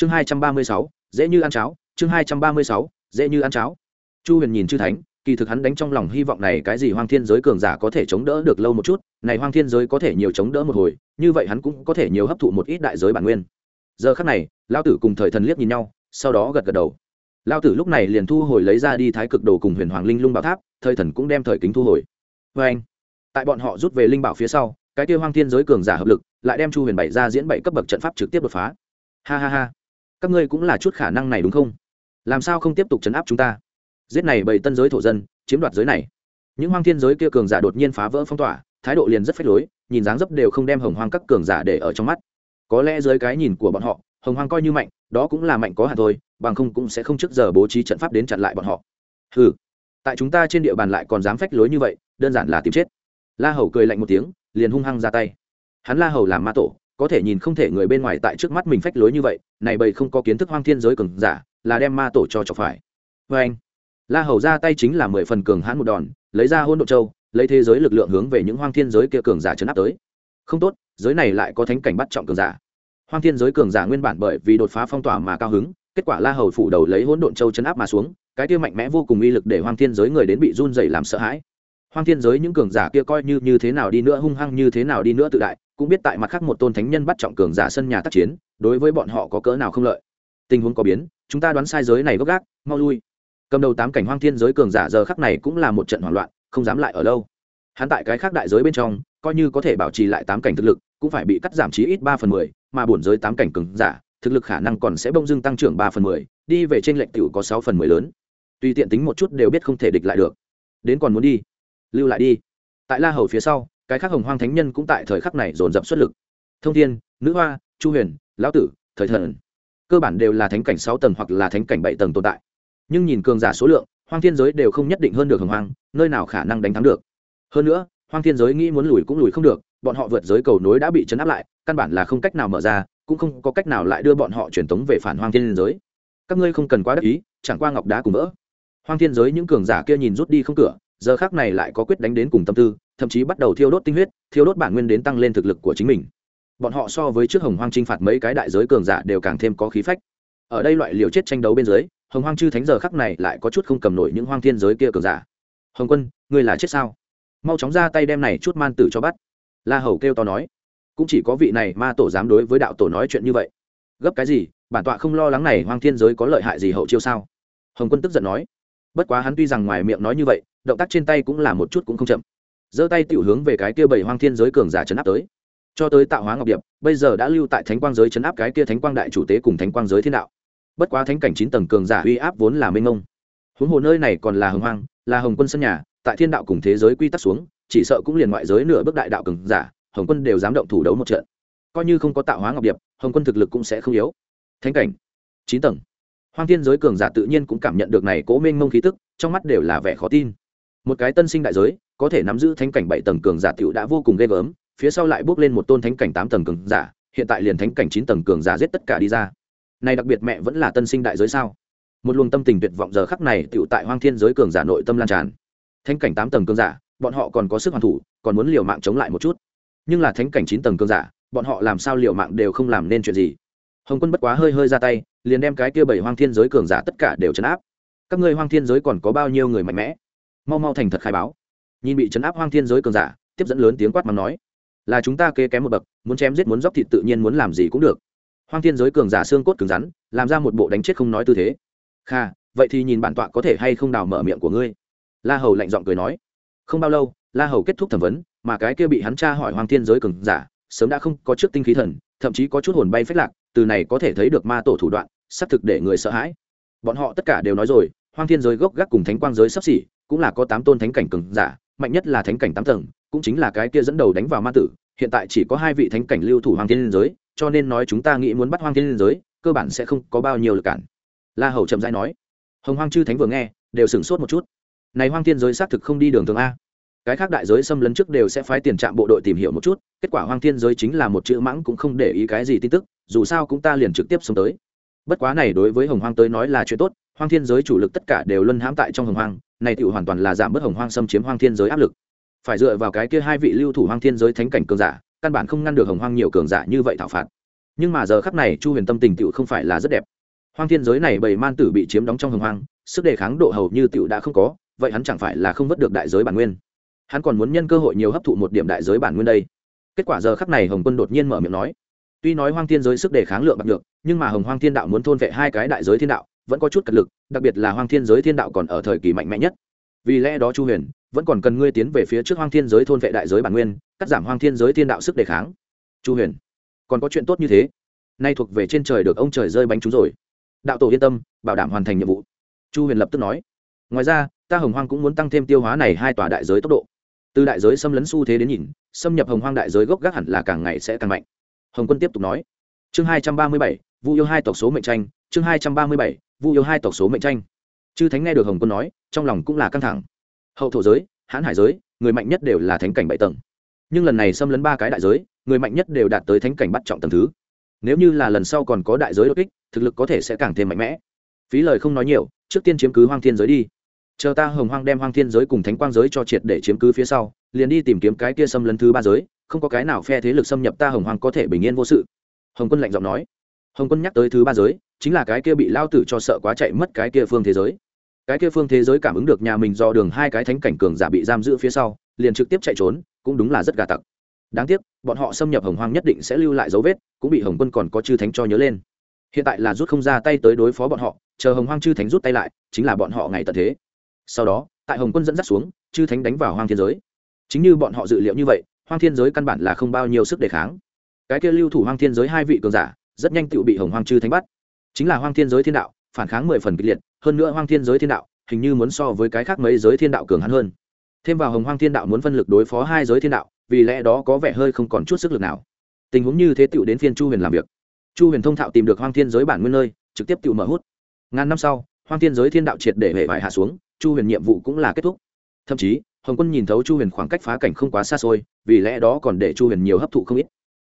chương hai trăm ba mươi sáu, dễ như ăn cháo. Chương hai trăm ba mươi sáu, dễ như ăn cháo. Chu huyền nhìn chư thánh, kỳ thực hắn đánh trong lòng hy vọng này cái gì hoang thiên giới cường giả có thể chống đỡ được lâu một chút, này hoang thiên giới có thể nhiều chống đỡ một hồi, như vậy hắn cũng có thể nhiều hấp thụ một ít đại giới bản nguyên. Giờ khắc này lao tử cùng thời thần liếc nhìn nhau, sau đó gật gật đầu. Lao tử lúc này liền thu hồi lấy ra đi thái cực đồ cùng huyền hoàng linh lung bảo tháp, thời thần cũng đem thời kính thu hồi. Vê anh, tại bọn họ rút về linh bảo phía sau, cái kia hoang thiên giới cường giả hợp lực, lại đem chu huyền bảy ra diễn bảy cấp bậc trận pháp trực tiếp đột phá. Ha ha ha các ngươi cũng là chút khả năng này đúng không? Làm sao không tiếp tục chấn áp chúng ta? Giết này bầy tân giới thổ dân, chiếm đoạt giới này. Những hoang thiên giới kia cường giả đột nhiên phá vỡ phong tỏa, thái độ liền rất phách lối, nhìn dáng dấp đều không đem hồng hoang các cường giả để ở trong mắt. Có lẽ dưới cái nhìn của bọn họ, hồng hoang coi như mạnh, đó cũng là mạnh có hạn thôi, bằng không cũng sẽ không trước giờ bố trí trận pháp đến chặn lại bọn họ. Ừ tại chúng ta trên địa bàn lại còn dám phách lối như vậy, đơn giản là tìm chết. La hầu cười lạnh một tiếng, liền hung hăng ra tay. Hắn la hầu làm ma tổ có thể nhìn không thể người bên ngoài tại trước mắt mình phách lối như vậy, này bầy không có kiến thức hoang thiên giới cường giả, là đem ma tổ cho chọc phải. Vê anh, la hầu ra tay chính là mười phần cường hãn một đòn, lấy ra hôn độ châu, lấy thế giới lực lượng hướng về những hoang thiên giới kia cường giả chấn áp tới. Không tốt, giới này lại có thánh cảnh bắt trọng cường giả. Hoang thiên giới cường giả nguyên bản bởi vì đột phá phong tỏa mà cao hứng, kết quả la hầu phủ đầu lấy hỗn độn châu chấn áp mà xuống, cái kia mạnh mẽ vô cùng uy lực để hoang thiên giới người đến bị run dày làm sợ hãi. Hoang thiên giới những cường giả kia coi như như thế nào đi nữa, hung hăng như thế nào đi nữa tự đại cũng biết tại mặt khác một tôn thánh nhân bắt trọng cường giả sân nhà tác chiến, đối với bọn họ có cỡ nào không lợi. Tình huống có biến, chúng ta đoán sai giới này gốc gác, mau lui. Cầm đầu tám cảnh hoang thiên giới cường giả giờ khắc này cũng là một trận hoảng loạn, không dám lại ở lâu. Hắn tại cái khác đại giới bên trong, coi như có thể bảo trì lại tám cảnh thực lực, cũng phải bị cắt giảm chí ít ba phần mười, mà bổn giới tám cảnh cường giả, thực lực khả năng còn sẽ bông dưng tăng trưởng ba phần mười, đi về trên lệnh t có sáu phần mười lớn. Tùy tiện tính một chút đều biết không thể địch lại được. Đến còn muốn đi, lưu lại đi. Tại la hầu phía sau cái khác hồng hoang thánh nhân cũng tại thời khắc này dồn dập xuất lực. Thông thiên, nữ hoa, chu huyền, lão tử, thời thần, cơ bản đều là thánh cảnh sáu tầng hoặc là thánh cảnh bảy tầng tồn tại. Nhưng nhìn cường giả số lượng, hoang thiên giới đều không nhất định hơn được hồng hoang, nơi nào khả năng đánh thắng được. Hơn nữa, hoang thiên giới nghĩ muốn lùi cũng lùi không được, bọn họ vượt giới cầu nối đã bị chấn áp lại, căn bản là không cách nào mở ra, cũng không có cách nào lại đưa bọn họ truyền tống về phản hoang thiên giới. Các ngươi không cần quá đắc ý, chẳng qua ngọc đá cùng vỡ. Hoang thiên giới những cường giả kia nhìn rút đi không cửa, giờ khác này lại có quyết đánh đến cùng tâm tư thậm chí bắt đầu thiêu đốt tinh huyết, thiêu đốt bản nguyên đến tăng lên thực lực của chính mình. Bọn họ so với trước hồng hoang chinh phạt mấy cái đại giới cường giả đều càng thêm có khí phách. Ở đây loại liều chết tranh đấu bên dưới, hồng hoang chư thánh giờ khắc này lại có chút không cầm nổi những hoang thiên giới kia cường giả. Hồng quân, ngươi là chết sao? Mau chóng ra tay đem này chút man tử cho bắt. La hầu kêu to nói. Cũng chỉ có vị này ma tổ dám đối với đạo tổ nói chuyện như vậy. Gấp cái gì? Bản tọa không lo lắng này hoang thiên giới có lợi hại gì hậu chiêu sao? Hồng quân tức giận nói. Bất quá hắn tuy rằng ngoài miệng nói như vậy, động tác trên tay cũng là một chút cũng không chậm giơ tay tiểu hướng về cái kia bảy hoang thiên giới cường giả chấn áp tới. Cho tới tạo hóa ngọc điệp, bây giờ đã lưu tại thánh quang giới chấn áp cái kia thánh quang đại chủ tế cùng thánh quang giới thiên đạo. Bất quá thánh cảnh chín tầng cường giả uy áp vốn là mênh mông. Huống hồ nơi này còn là hồng hoang, là hồng quân sân nhà, tại thiên đạo cùng thế giới quy tắc xuống, chỉ sợ cũng liền ngoại giới nửa bước đại đạo cường giả, hồng quân đều dám động thủ đấu một trận. Coi như không có tạo hóa ngọc điệp, hồng quân thực lực cũng sẽ không yếu. Thánh cảnh chín tầng. Hoang thiên giới cường giả tự nhiên cũng cảm nhận được này cố mênh mông khí tức, trong mắt đều là vẻ khó tin. Một cái tân sinh đại giới có thể nắm giữ thánh cảnh bảy tầng cường giả t đã vô cùng ghê gớm, phía sau lại bước lên một tôn thánh cảnh tám tầng cường giả, hiện tại liền thánh cảnh chín tầng cường giả giết tất cả đi ra. Này đặc biệt mẹ vẫn là tân sinh đại giới sao? Một luồng tâm tình tuyệt vọng giờ khắc này tựu tại hoang thiên giới cường giả nội tâm lan tràn. Thánh cảnh tám tầng cường giả, bọn họ còn có sức hoàn thủ, còn muốn liều mạng chống lại một chút. Nhưng là thánh cảnh chín tầng cường giả, bọn họ làm sao liều mạng đều không làm nên chuyện gì. Hồng quân bất quá hơi hơi ra tay, liền đem cái kia bảy hoang thiên giới cường giả tất cả đều chấn áp. Các ngươi hoang thiên giới còn có bao nhiêu người mạnh mẽ? Mau mau thành thật khai báo nhìn bị chấn áp hoang thiên giới cường giả, tiếp dẫn lớn tiếng quát mắng nói, là chúng ta kê kém một bậc, muốn chém giết muốn dốc thịt tự nhiên muốn làm gì cũng được. Hoang thiên giới cường giả xương cốt cứng rắn, làm ra một bộ đánh chết không nói tư thế. Kha, vậy thì nhìn bản tọa có thể hay không đào mở miệng của ngươi? La hầu lạnh giọng cười nói. Không bao lâu, la hầu kết thúc thẩm vấn, mà cái kia bị hắn tra hỏi hoang thiên giới cường giả, sớm đã không có trước tinh khí thần, thậm chí có chút hồn bay phách lạc, từ này có thể thấy được ma tổ thủ đoạn, xác thực để người sợ hãi. Bọn họ tất cả đều nói rồi, hoang thiên giới gốc gác cùng thánh quang giới sắp xỉ, cũng là có tám tôn thánh cảnh cường giả mạnh nhất là thánh cảnh tám tầng, cũng chính là cái kia dẫn đầu đánh vào ma tử, hiện tại chỉ có hai vị thánh cảnh lưu thủ hoàng thiên giới, cho nên nói chúng ta nghĩ muốn bắt hoang thiên giới, cơ bản sẽ không có bao nhiêu lực cản. La hầu chậm rãi nói. Hồng hoang chư thánh vừa nghe, đều sửng sốt một chút. Này hoang thiên giới xác thực không đi đường thường a. Cái khác đại giới xâm lấn trước đều sẽ phái tiền trạm bộ đội tìm hiểu một chút, kết quả hoang thiên giới chính là một chữ mãng cũng không để ý cái gì tin tức, dù sao cũng ta liền trực tiếp xuống tới. Bất quá này đối với hồng hoang tới nói là chuyện tốt hoang thiên giới chủ lực tất cả đều luân hãm tại trong hồng hoang này tựu hoàn toàn là giảm bớt hồng hoang xâm chiếm hoang thiên giới áp lực. Phải dựa vào cái kia hai vị lưu thủ hoang thiên giới thánh cảnh cường giả, căn bản không ngăn được hồng hoang nhiều cường giả như vậy thảo phạt. Nhưng mà giờ khắc này, chu huyền tâm tình tựu không phải là rất đẹp. Hoang thiên giới này bầy man tử bị chiếm đóng trong hồng hoang, sức đề kháng độ hầu như tựu đã không có, vậy hắn chẳng phải là không vớt được đại giới bản nguyên. Hắn còn muốn nhân cơ hội nhiều hấp thụ một điểm đại giới bản nguyên đây. Kết quả giờ khắc này hồng quân đột nhiên mở miệng nói, tuy nói hoang thiên giới sức đề kháng lượng bạc được nhưng mà hồng hoang thiên đạo muốn thôn vệ hai cái đại giới thiên đạo vẫn có chút cật lực, đặc biệt là hoang thiên giới thiên đạo còn ở thời kỳ mạnh mẽ nhất. Vì lẽ đó chu huyền vẫn còn cần ngươi tiến về phía trước hoang thiên giới thôn vệ đại giới bản nguyên, cắt giảm hoang thiên giới thiên đạo sức đề kháng. Chu huyền, còn có chuyện tốt như thế. Nay thuộc về trên trời được ông trời rơi bánh chúng rồi. Đạo tổ yên tâm, bảo đảm hoàn thành nhiệm vụ. Chu huyền lập tức nói. Ngoài ra, ta hồng hoang cũng muốn tăng thêm tiêu hóa này hai tòa đại giới tốc độ. Từ đại giới xâm lấn xu thế đến nhìn, xâm nhập hồng hoang đại giới gốc gác hẳn là càng ngày sẽ càng mạnh. Hồng quân tiếp tục nói. Chương hai trăm ba mươi bảy vụ yêu hai tộc số mệnh tranh, chương hai trăm ba mươi bảy vu yêu hai tộc số mệnh tranh. Chư thánh nghe được hồng quân nói, trong lòng cũng là căng thẳng. Hậu thổ giới, hãn hải giới, người mạnh nhất đều là thánh cảnh bảy tầng. Nhưng lần này xâm lấn ba cái đại giới, người mạnh nhất đều đạt tới thánh cảnh bắt trọng tầng thứ. Nếu như là lần sau còn có đại giới đột kích, thực lực có thể sẽ càng thêm mạnh mẽ. Phí lời không nói nhiều, trước tiên chiếm cứ hoang thiên giới đi. Chờ ta hồng hoang đem hoang thiên giới cùng thánh quang giới cho triệt để chiếm cứ phía sau, liền đi tìm kiếm cái kia xâm lấn thứ ba giới, không có cái nào phe thế lực xâm nhập ta hồng hoang có thể bình yên vô sự. Hồng quân lạnh giọng nói hồng quân nhắc tới thứ ba giới, chính là cái kia bị lao tử cho sợ quá chạy mất cái kia phương thế giới. Cái kia phương thế giới cảm ứng được nhà mình do đường hai cái thánh cảnh cường giả bị giam giữ phía sau, liền trực tiếp chạy trốn, cũng đúng là rất gà tặc. Đáng tiếc, bọn họ xâm nhập hồng hoang nhất định sẽ lưu lại dấu vết, cũng bị hồng quân còn có chư thánh cho nhớ lên. Hiện tại là rút không ra tay tới đối phó bọn họ, chờ hồng hoang chư thánh rút tay lại, chính là bọn họ ngày tận thế. Sau đó, tại hồng quân dẫn dắt xuống, chư thánh đánh vào hoang thiên giới. Chính như bọn họ dự liệu như vậy, hoang thiên giới căn bản là không bao nhiêu sức đề kháng. Cái kia lưu thủ hoang thiên giới hai vị cường giả rất nhanh tự bị hồng hoang chư thánh bắt. Chính là hoang thiên giới thiên đạo, phản kháng mười phần kịch liệt, hơn nữa hoang thiên giới thiên đạo, hình như muốn so với cái khác mấy giới thiên đạo cường hắn hơn. Thêm vào hồng hoang thiên đạo muốn phân lực đối phó hai giới thiên đạo, vì lẽ đó có vẻ hơi không còn chút sức lực nào. Tình huống như thế tựu đến phiên chu huyền làm việc. Chu huyền thông thạo tìm được hoang thiên giới bản nguyên nơi, trực tiếp tựu mở hút. Ngàn năm sau, hoang thiên giới thiên đạo triệt để hệ vải hạ xuống, chu huyền nhiệm vụ cũng là kết thúc. Thậm chí, hồng quân nhìn thấu chu huyền khoảng cách phá cảnh không quá xa xôi, vì lẽ đó còn để chu huyền nhiều hấp thụ không ít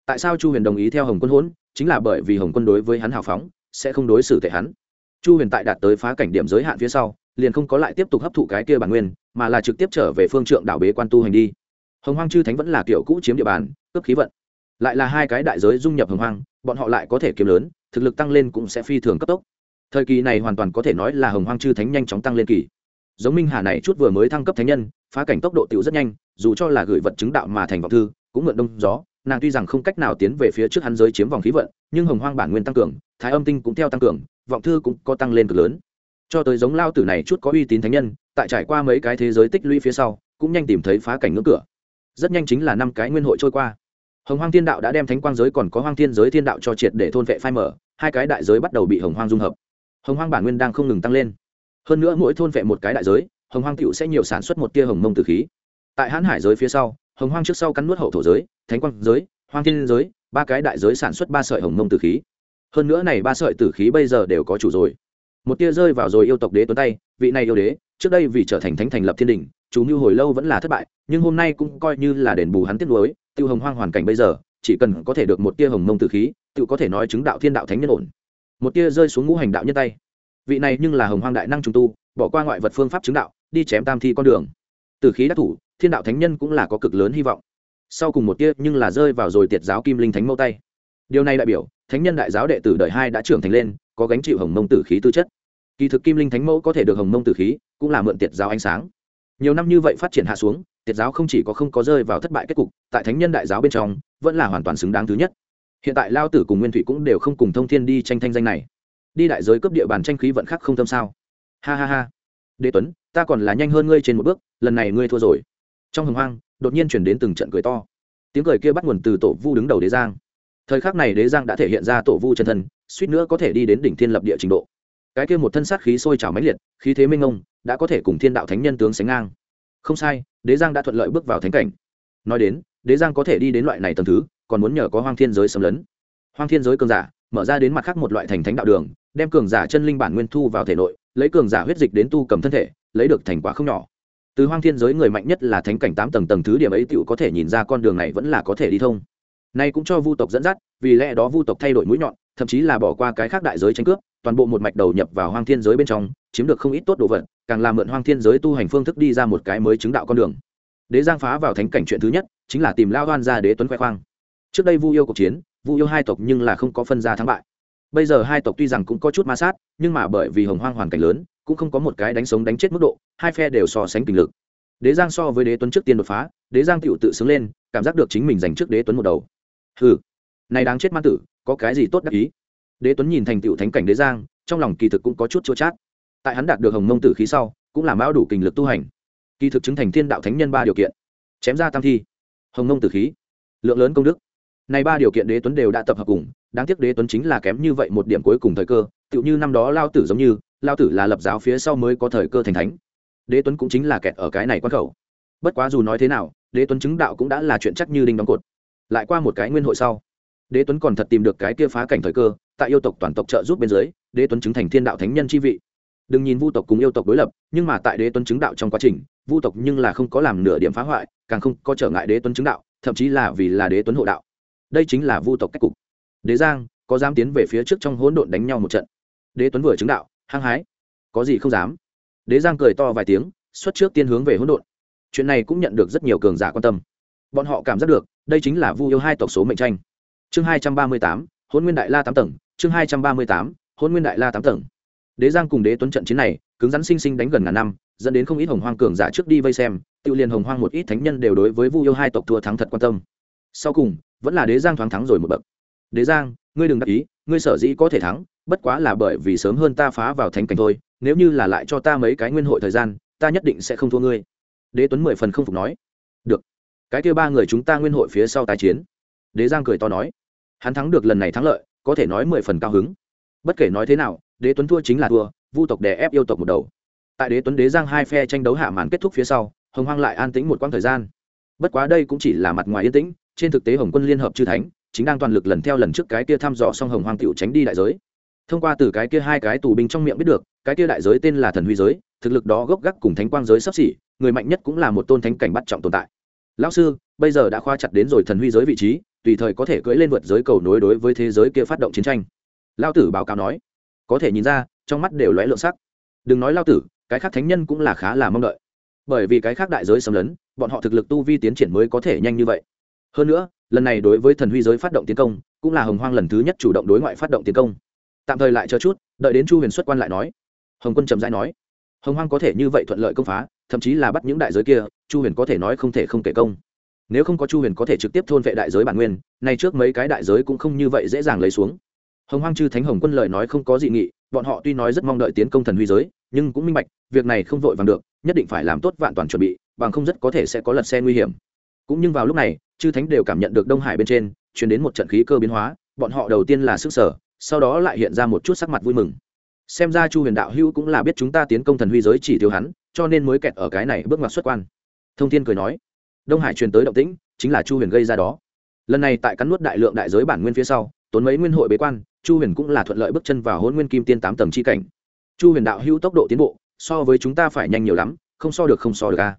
tại sao chu huyền đồng ý theo hồng quân hỗn? Chính là bởi vì hồng quân đối với hắn hào phóng, sẽ không đối xử tệ hắn. Chu huyền tại đạt tới phá cảnh điểm giới hạn phía sau, liền không có lại tiếp tục hấp thụ cái kia bản nguyên, mà là trực tiếp trở về phương trượng đảo bế quan tu hành đi. Hồng hoang chư thánh vẫn là kiểu cũ chiếm địa bàn, cướp khí vận. Lại là hai cái đại giới dung nhập hồng hoang, bọn họ lại có thể kiếm lớn, thực lực tăng lên cũng sẽ phi thường cấp tốc. Thời kỳ này hoàn toàn có thể nói là hồng hoang chư thánh nhanh chóng tăng lên kỳ. Giống minh hà này chút vừa mới thăng cấp thánh nhân, phá cảnh tốc độ tiểu rất nhanh, dù cho là gửi vật chứng đạo mà thành vọng thư, cũng mượn đông gió nàng tuy rằng không cách nào tiến về phía trước hắn giới chiếm vòng khí vận, nhưng hồng hoang bản nguyên tăng cường, thái âm tinh cũng theo tăng cường, vọng thư cũng có tăng lên cực lớn. Cho tới giống lao tử này chút có uy tín thánh nhân, tại trải qua mấy cái thế giới tích lũy phía sau, cũng nhanh tìm thấy phá cảnh ngưỡng cửa. Rất nhanh chính là năm cái nguyên hội trôi qua. Hồng hoang thiên đạo đã đem thánh quang giới còn có hoang thiên giới thiên đạo cho triệt để thôn vệ phai mở hai cái đại giới bắt đầu bị hồng hoang dung hợp. Hồng hoang bản nguyên đang không ngừng tăng lên. Hơn nữa mỗi thôn vệ một cái đại giới, hồng hoang cựu sẽ nhiều sản xuất một tia hồng mông từ khí. Tại hãn hải giới phía sau hồng hoang trước sau cắn nuốt hậu thổ giới, thánh quang giới, hoang thiên giới, ba cái đại giới sản xuất ba sợi hồng mông tử khí. Hơn nữa này ba sợi tử khí bây giờ đều có chủ rồi. Một tia rơi vào rồi yêu tộc đế tuấn tay, vị này yêu đế, trước đây vì trở thành thánh thành lập thiên đình chú mưu hồi lâu vẫn là thất bại, nhưng hôm nay cũng coi như là đền bù hắn tiết lối tiêu hồng hoang hoàn cảnh bây giờ, chỉ cần có thể được một tia hồng mông tử khí, tự có thể nói chứng đạo thiên đạo thánh nhân ổn. Một tia rơi xuống ngũ hành đạo nhân tay. Vị này nhưng là hồng hoang đại năng trung tu, bỏ qua ngoại vật phương pháp chứng đạo, đi chém tam thi con đường từ khí đắc thủ, thiên đạo thánh nhân cũng là có cực lớn hy vọng. Sau cùng một tia nhưng là rơi vào rồi tiệt giáo kim linh thánh mâu tay. Điều này đại biểu, thánh nhân đại giáo đệ tử đời hai đã trưởng thành lên, có gánh chịu hồng mông tử khí tư chất. Kỳ thực kim linh thánh mẫu có thể được hồng mông tử khí, cũng là mượn tiệt giáo ánh sáng. Nhiều năm như vậy phát triển hạ xuống, tiệt giáo không chỉ có không có rơi vào thất bại kết cục, tại thánh nhân đại giáo bên trong, vẫn là hoàn toàn xứng đáng thứ nhất. Hiện tại lao tử cùng nguyên thủy cũng đều không cùng thông thiên đi tranh thanh danh này. Đi đại giới cướp địa bàn tranh khí vận khắc không tâm sao? Ha ha ha. Đế tuấn, ta còn là nhanh hơn ngươi trên một bước lần này ngươi thua rồi. Trong hồng hoang, đột nhiên chuyển đến từng trận cười to. Tiếng cười kia bắt nguồn từ tổ vu đứng đầu đế giang. Thời khắc này đế giang đã thể hiện ra tổ vu chân thân, suýt nữa có thể đi đến đỉnh thiên lập địa trình độ. Cái kia một thân sát khí sôi trào mãnh liệt, khí thế minh ông đã có thể cùng thiên đạo thánh nhân tướng sánh ngang. Không sai, đế giang đã thuận lợi bước vào thánh cảnh. Nói đến, đế giang có thể đi đến loại này tầm thứ, còn muốn nhờ có hoang thiên giới xâm lấn. Hoang thiên giới cường giả, mở ra đến mặt khác một loại thành thánh đạo đường, đem cường giả chân linh bản nguyên thu vào thể nội, lấy cường giả huyết dịch đến tu cầm thân thể, lấy được thành quả không nhỏ từ hoang thiên giới người mạnh nhất là thánh cảnh tám tầng tầng thứ điểm ấy tựu có thể nhìn ra con đường này vẫn là có thể đi thông. Nay cũng cho vu tộc dẫn dắt, vì lẽ đó vu tộc thay đổi mũi nhọn, thậm chí là bỏ qua cái khác đại giới tranh cướp, toàn bộ một mạch đầu nhập vào hoang thiên giới bên trong, chiếm được không ít tốt đồ vật, càng làm mượn hoang thiên giới tu hành phương thức đi ra một cái mới chứng đạo con đường. Đế giang phá vào thánh cảnh chuyện thứ nhất, chính là tìm lao hoan ra đế tuấn khoe khoang. Trước đây vu yêu cuộc chiến, vu yêu hai tộc nhưng là không có phân ra thắng bại. Bây giờ hai tộc tuy rằng cũng có chút ma sát, nhưng mà bởi vì hồng hoang hoàn cảnh lớn cũng không có một cái đánh sống đánh chết mức độ, hai phe đều so sánh kình lực. Đế giang so với đế tuấn trước tiên đột phá, đế giang tựu tự xứng lên, cảm giác được chính mình giành trước đế tuấn một đầu. Hừ, này đáng chết man tử, có cái gì tốt đắc ý? Đế tuấn nhìn thành tựu thánh cảnh đế giang, trong lòng kỳ thực cũng có chút chua chát. Tại hắn đạt được hồng mông tử khí sau, cũng làm bao đủ kình lực tu hành. Kỳ thực chứng thành thiên đạo thánh nhân ba điều kiện. Chém ra tam thi. Hồng mông tử khí. Lượng lớn công đức. Này ba điều kiện đế tuấn đều đã tập hợp cùng, đáng tiếc đế tuấn chính là kém như vậy một điểm cuối cùng thời cơ, tựu như năm đó lao tử giống như lao tử là lập giáo phía sau mới có thời cơ thành thánh. Đế tuấn cũng chính là kẹt ở cái này quan khẩu. Bất quá dù nói thế nào, đế tuấn chứng đạo cũng đã là chuyện chắc như đinh đóng cột. Lại qua một cái nguyên hội sau, đế tuấn còn thật tìm được cái kia phá cảnh thời cơ, tại yêu tộc toàn tộc trợ giúp bên dưới, đế tuấn chứng thành thiên đạo thánh nhân chi vị. Đừng nhìn vu tộc cùng yêu tộc đối lập, nhưng mà tại đế tuấn chứng đạo trong quá trình, vu tộc nhưng là không có làm nửa điểm phá hoại, càng không có trở ngại đế tuấn chứng đạo, thậm chí là vì là đế tuấn hộ đạo. Đây chính là vu tộc cách cục. Đế giang, có dám tiến về phía trước trong hỗn độn đánh nhau một trận? Đế tuấn vừa chứng đạo hăng hái. Có gì không dám. Đế giang cười to vài tiếng, xuất trước tiên hướng về hỗn độn. Chuyện này cũng nhận được rất nhiều cường giả quan tâm. Bọn họ cảm giác được, đây chính là vu yêu hai tộc số mệnh tranh. Chương hai trăm ba mươi tám hôn nguyên đại la tám tầng. Chương hai trăm ba mươi tám hôn nguyên đại la tám tầng. Đế giang cùng đế tuấn trận chiến này, cứng rắn sinh sinh đánh gần ngàn năm, dẫn đến không ít hồng hoang cường giả trước đi vây xem, tự liền hồng hoang một ít thánh nhân đều đối với vu yêu hai tộc thua thắng thật quan tâm. Sau cùng, vẫn là đế giang thoáng thắng rồi một bậc. Đế giang, ngươi đừng đắc ý ngươi sở dĩ có thể thắng, bất quá là bởi vì sớm hơn ta phá vào thánh cảnh thôi, nếu như là lại cho ta mấy cái nguyên hội thời gian, ta nhất định sẽ không thua ngươi. Đế tuấn mười phần không phục nói. Được, cái kia ba người chúng ta nguyên hội phía sau tái chiến. Đế giang cười to nói. Hắn thắng được lần này thắng lợi, có thể nói mười phần cao hứng. Bất kể nói thế nào, đế tuấn thua chính là thua, vu tộc đè ép yêu tộc một đầu. Tại đế tuấn đế giang hai phe tranh đấu hạ màn kết thúc phía sau, hồng hoang lại an tĩnh một quãng thời gian. Bất quá đây cũng chỉ là mặt ngoài yên tĩnh, trên thực tế hồng quân liên hợp chư thánh chính đang toàn lực lần theo lần trước cái kia thăm dò xong hồng hoang tiểu tránh đi đại giới. Thông qua từ cái kia hai cái tù binh trong miệng biết được, cái kia đại giới tên là thần huy giới, thực lực đó gốc gác cùng thánh quang giới sắp xỉ, người mạnh nhất cũng là một tôn thánh cảnh bắt trọng tồn tại. Lão sư, bây giờ đã khoa chặt đến rồi thần huy giới vị trí, tùy thời có thể cưỡi lên vượt giới cầu nối đối với thế giới kia phát động chiến tranh. Lao tử báo cáo nói. Có thể nhìn ra, trong mắt đều lóe lượng sắc. Đừng nói lao tử, cái khác thánh nhân cũng là khá là mong đợi. Bởi vì cái khác đại giới xâm lấn, bọn họ thực lực tu vi tiến triển mới có thể nhanh như vậy. Hơn nữa lần này đối với thần huy giới phát động tiến công, cũng là hồng hoang lần thứ nhất chủ động đối ngoại phát động tiến công. Tạm thời lại chờ chút, đợi đến chu huyền xuất quan lại nói. Hồng quân trầm rãi nói, hồng hoang có thể như vậy thuận lợi công phá, thậm chí là bắt những đại giới kia, chu huyền có thể nói không thể không kể công. Nếu không có chu huyền có thể trực tiếp thôn vệ đại giới bản nguyên, nay trước mấy cái đại giới cũng không như vậy dễ dàng lấy xuống. Hồng hoang chư thánh hồng quân lời nói không có dị nghị, bọn họ tuy nói rất mong đợi tiến công thần huy giới, nhưng cũng minh bạch, việc này không vội vàng được, nhất định phải làm tốt vạn toàn chuẩn bị, bằng không rất có thể sẽ có lật xe nguy hiểm. Cũng nhưng vào lúc này chư thánh đều cảm nhận được đông hải bên trên chuyển đến một trận khí cơ biến hóa, bọn họ đầu tiên là sức sở, sau đó lại hiện ra một chút sắc mặt vui mừng. Xem ra chu huyền đạo hữu cũng là biết chúng ta tiến công thần huy giới chỉ thiếu hắn, cho nên mới kẹt ở cái này bước ngoặt xuất quan. Thông tin cười nói, đông hải truyền tới động tĩnh, chính là chu huyền gây ra đó. Lần này tại cắn nuốt đại lượng đại giới bản nguyên phía sau, tốn mấy nguyên hội bế quan, chu huyền cũng là thuận lợi bước chân vào hôn nguyên kim tiên tám tầng c h i cảnh. Chu huyền đạo hữu tốc độ tiến bộ, so với chúng ta phải nhanh nhiều lắm, không so được không so được a.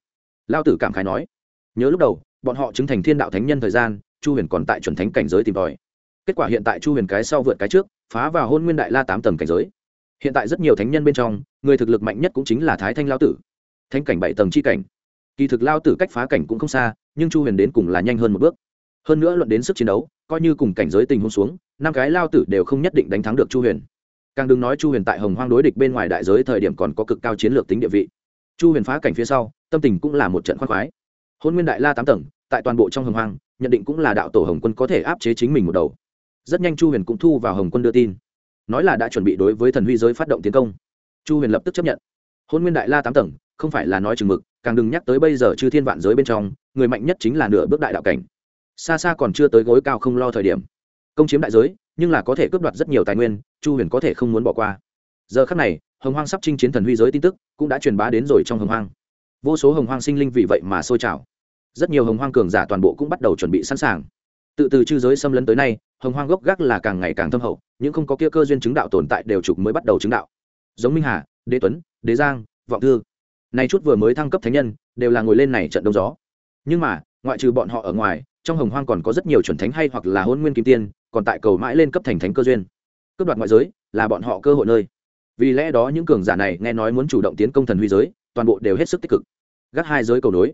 Lao tử cảm khái nói, nhớ lúc đầu bọn họ chứng thành thiên đạo thánh nhân thời gian, chu huyền còn tại chuẩn thánh cảnh giới tìm tòi. Kết quả hiện tại chu huyền cái sau vượt cái trước, phá vào hôn nguyên đại la tám tầng cảnh giới. Hiện tại rất nhiều thánh nhân bên trong, người thực lực mạnh nhất cũng chính là thái thanh lao tử. Thanh cảnh bảy tầng c h i cảnh. Kỳ thực lao tử cách phá cảnh cũng không xa, nhưng chu huyền đến cùng là nhanh hơn một bước. Hơn nữa luận đến sức chiến đấu, coi như cùng cảnh giới tình huống xuống, năm cái lao tử đều không nhất định đánh thắng được chu huyền. Càng đừng nói chu huyền tại hồng hoang đối địch bên ngoài đại giới thời điểm còn có cực cao chiến lược tính địa vị. Chu huyền phá cảnh phía sau, tâm tình cũng là một trận khoác khoái. Hôn nguyên đại la tám tầng tại toàn bộ trong hồng hoang, nhận định cũng là đạo tổ hồng quân có thể áp chế chính mình một đầu. Rất nhanh chu huyền cũng thu vào hồng quân đưa tin. Nói là đã chuẩn bị đối với thần huy giới phát động tiến công. Chu huyền lập tức chấp nhận. Hôn nguyên đại la tám tầng, không phải là nói chừng mực, càng đừng nhắc tới bây giờ chư thiên vạn giới bên trong, người mạnh nhất chính là nửa bước đại đạo cảnh. Xa xa còn chưa tới gối cao không lo thời điểm. Công chiếm đại giới, nhưng là có thể cướp đoạt rất nhiều tài nguyên, chu huyền có thể không muốn bỏ qua. Giờ khắc này, hồng hoang sắp chinh chiến thần huy giới tin tức cũng đã truyền bá đến rồi trong hồng hoang. Vô số hồng hoang sinh linh vì vậy mà sôi trào rất nhiều hồng hoang cường giả toàn bộ cũng bắt đầu chuẩn bị sẵn sàng. Tự từ chư giới xâm lấn tới nay, hồng hoang gốc gác là càng ngày càng thâm hậu, những không có kia cơ duyên chứng đạo tồn tại đều trục mới bắt đầu chứng đạo. Giống minh hà, đế tuấn, đế giang, vọng thư. Nay chút vừa mới thăng cấp thánh nhân, đều là ngồi lên này trận đông gió. Nhưng mà, ngoại trừ bọn họ ở ngoài, trong hồng hoang còn có rất nhiều chuẩn thánh hay hoặc là hôn nguyên kim tiên, còn tại cầu mãi lên cấp thành thánh cơ duyên. Cướp đoạt ngoại giới, là bọn họ cơ hội nơi. Vì lẽ đó những cường giả này nghe nói muốn chủ động tiến công thần huy giới, toàn bộ đều hết sức tích cực. Gác hai giới cầu nối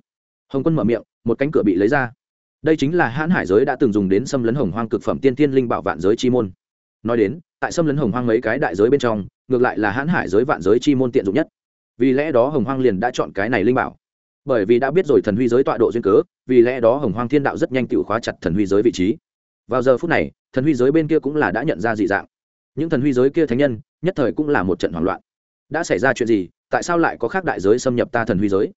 hồng quân mở miệng, một cánh cửa bị lấy ra. Đây chính là hãn hải giới đã từng dùng đến xâm lấn hồng hoang cực phẩm tiên tiên linh bảo vạn giới chi môn. Nói đến, tại xâm lấn hồng hoang mấy cái đại giới bên trong, ngược lại là hãn hải giới vạn giới chi môn tiện dụng nhất. Vì lẽ đó hồng hoang liền đã chọn cái này linh bảo. Bởi vì đã biết rồi thần huy giới tọa độ duyên cớ, vì lẽ đó hồng hoang thiên đạo rất nhanh tự khóa chặt thần huy giới vị trí. Vào giờ phút này, thần huy giới bên kia cũng là đã nhận ra dị dạng. Những thần huy giới kia thánh nhân, nhất thời cũng là một trận hoảng loạn. Đã xảy ra chuyện gì, tại sao lại có khác đại giới xâm nhập ta thần huy giới?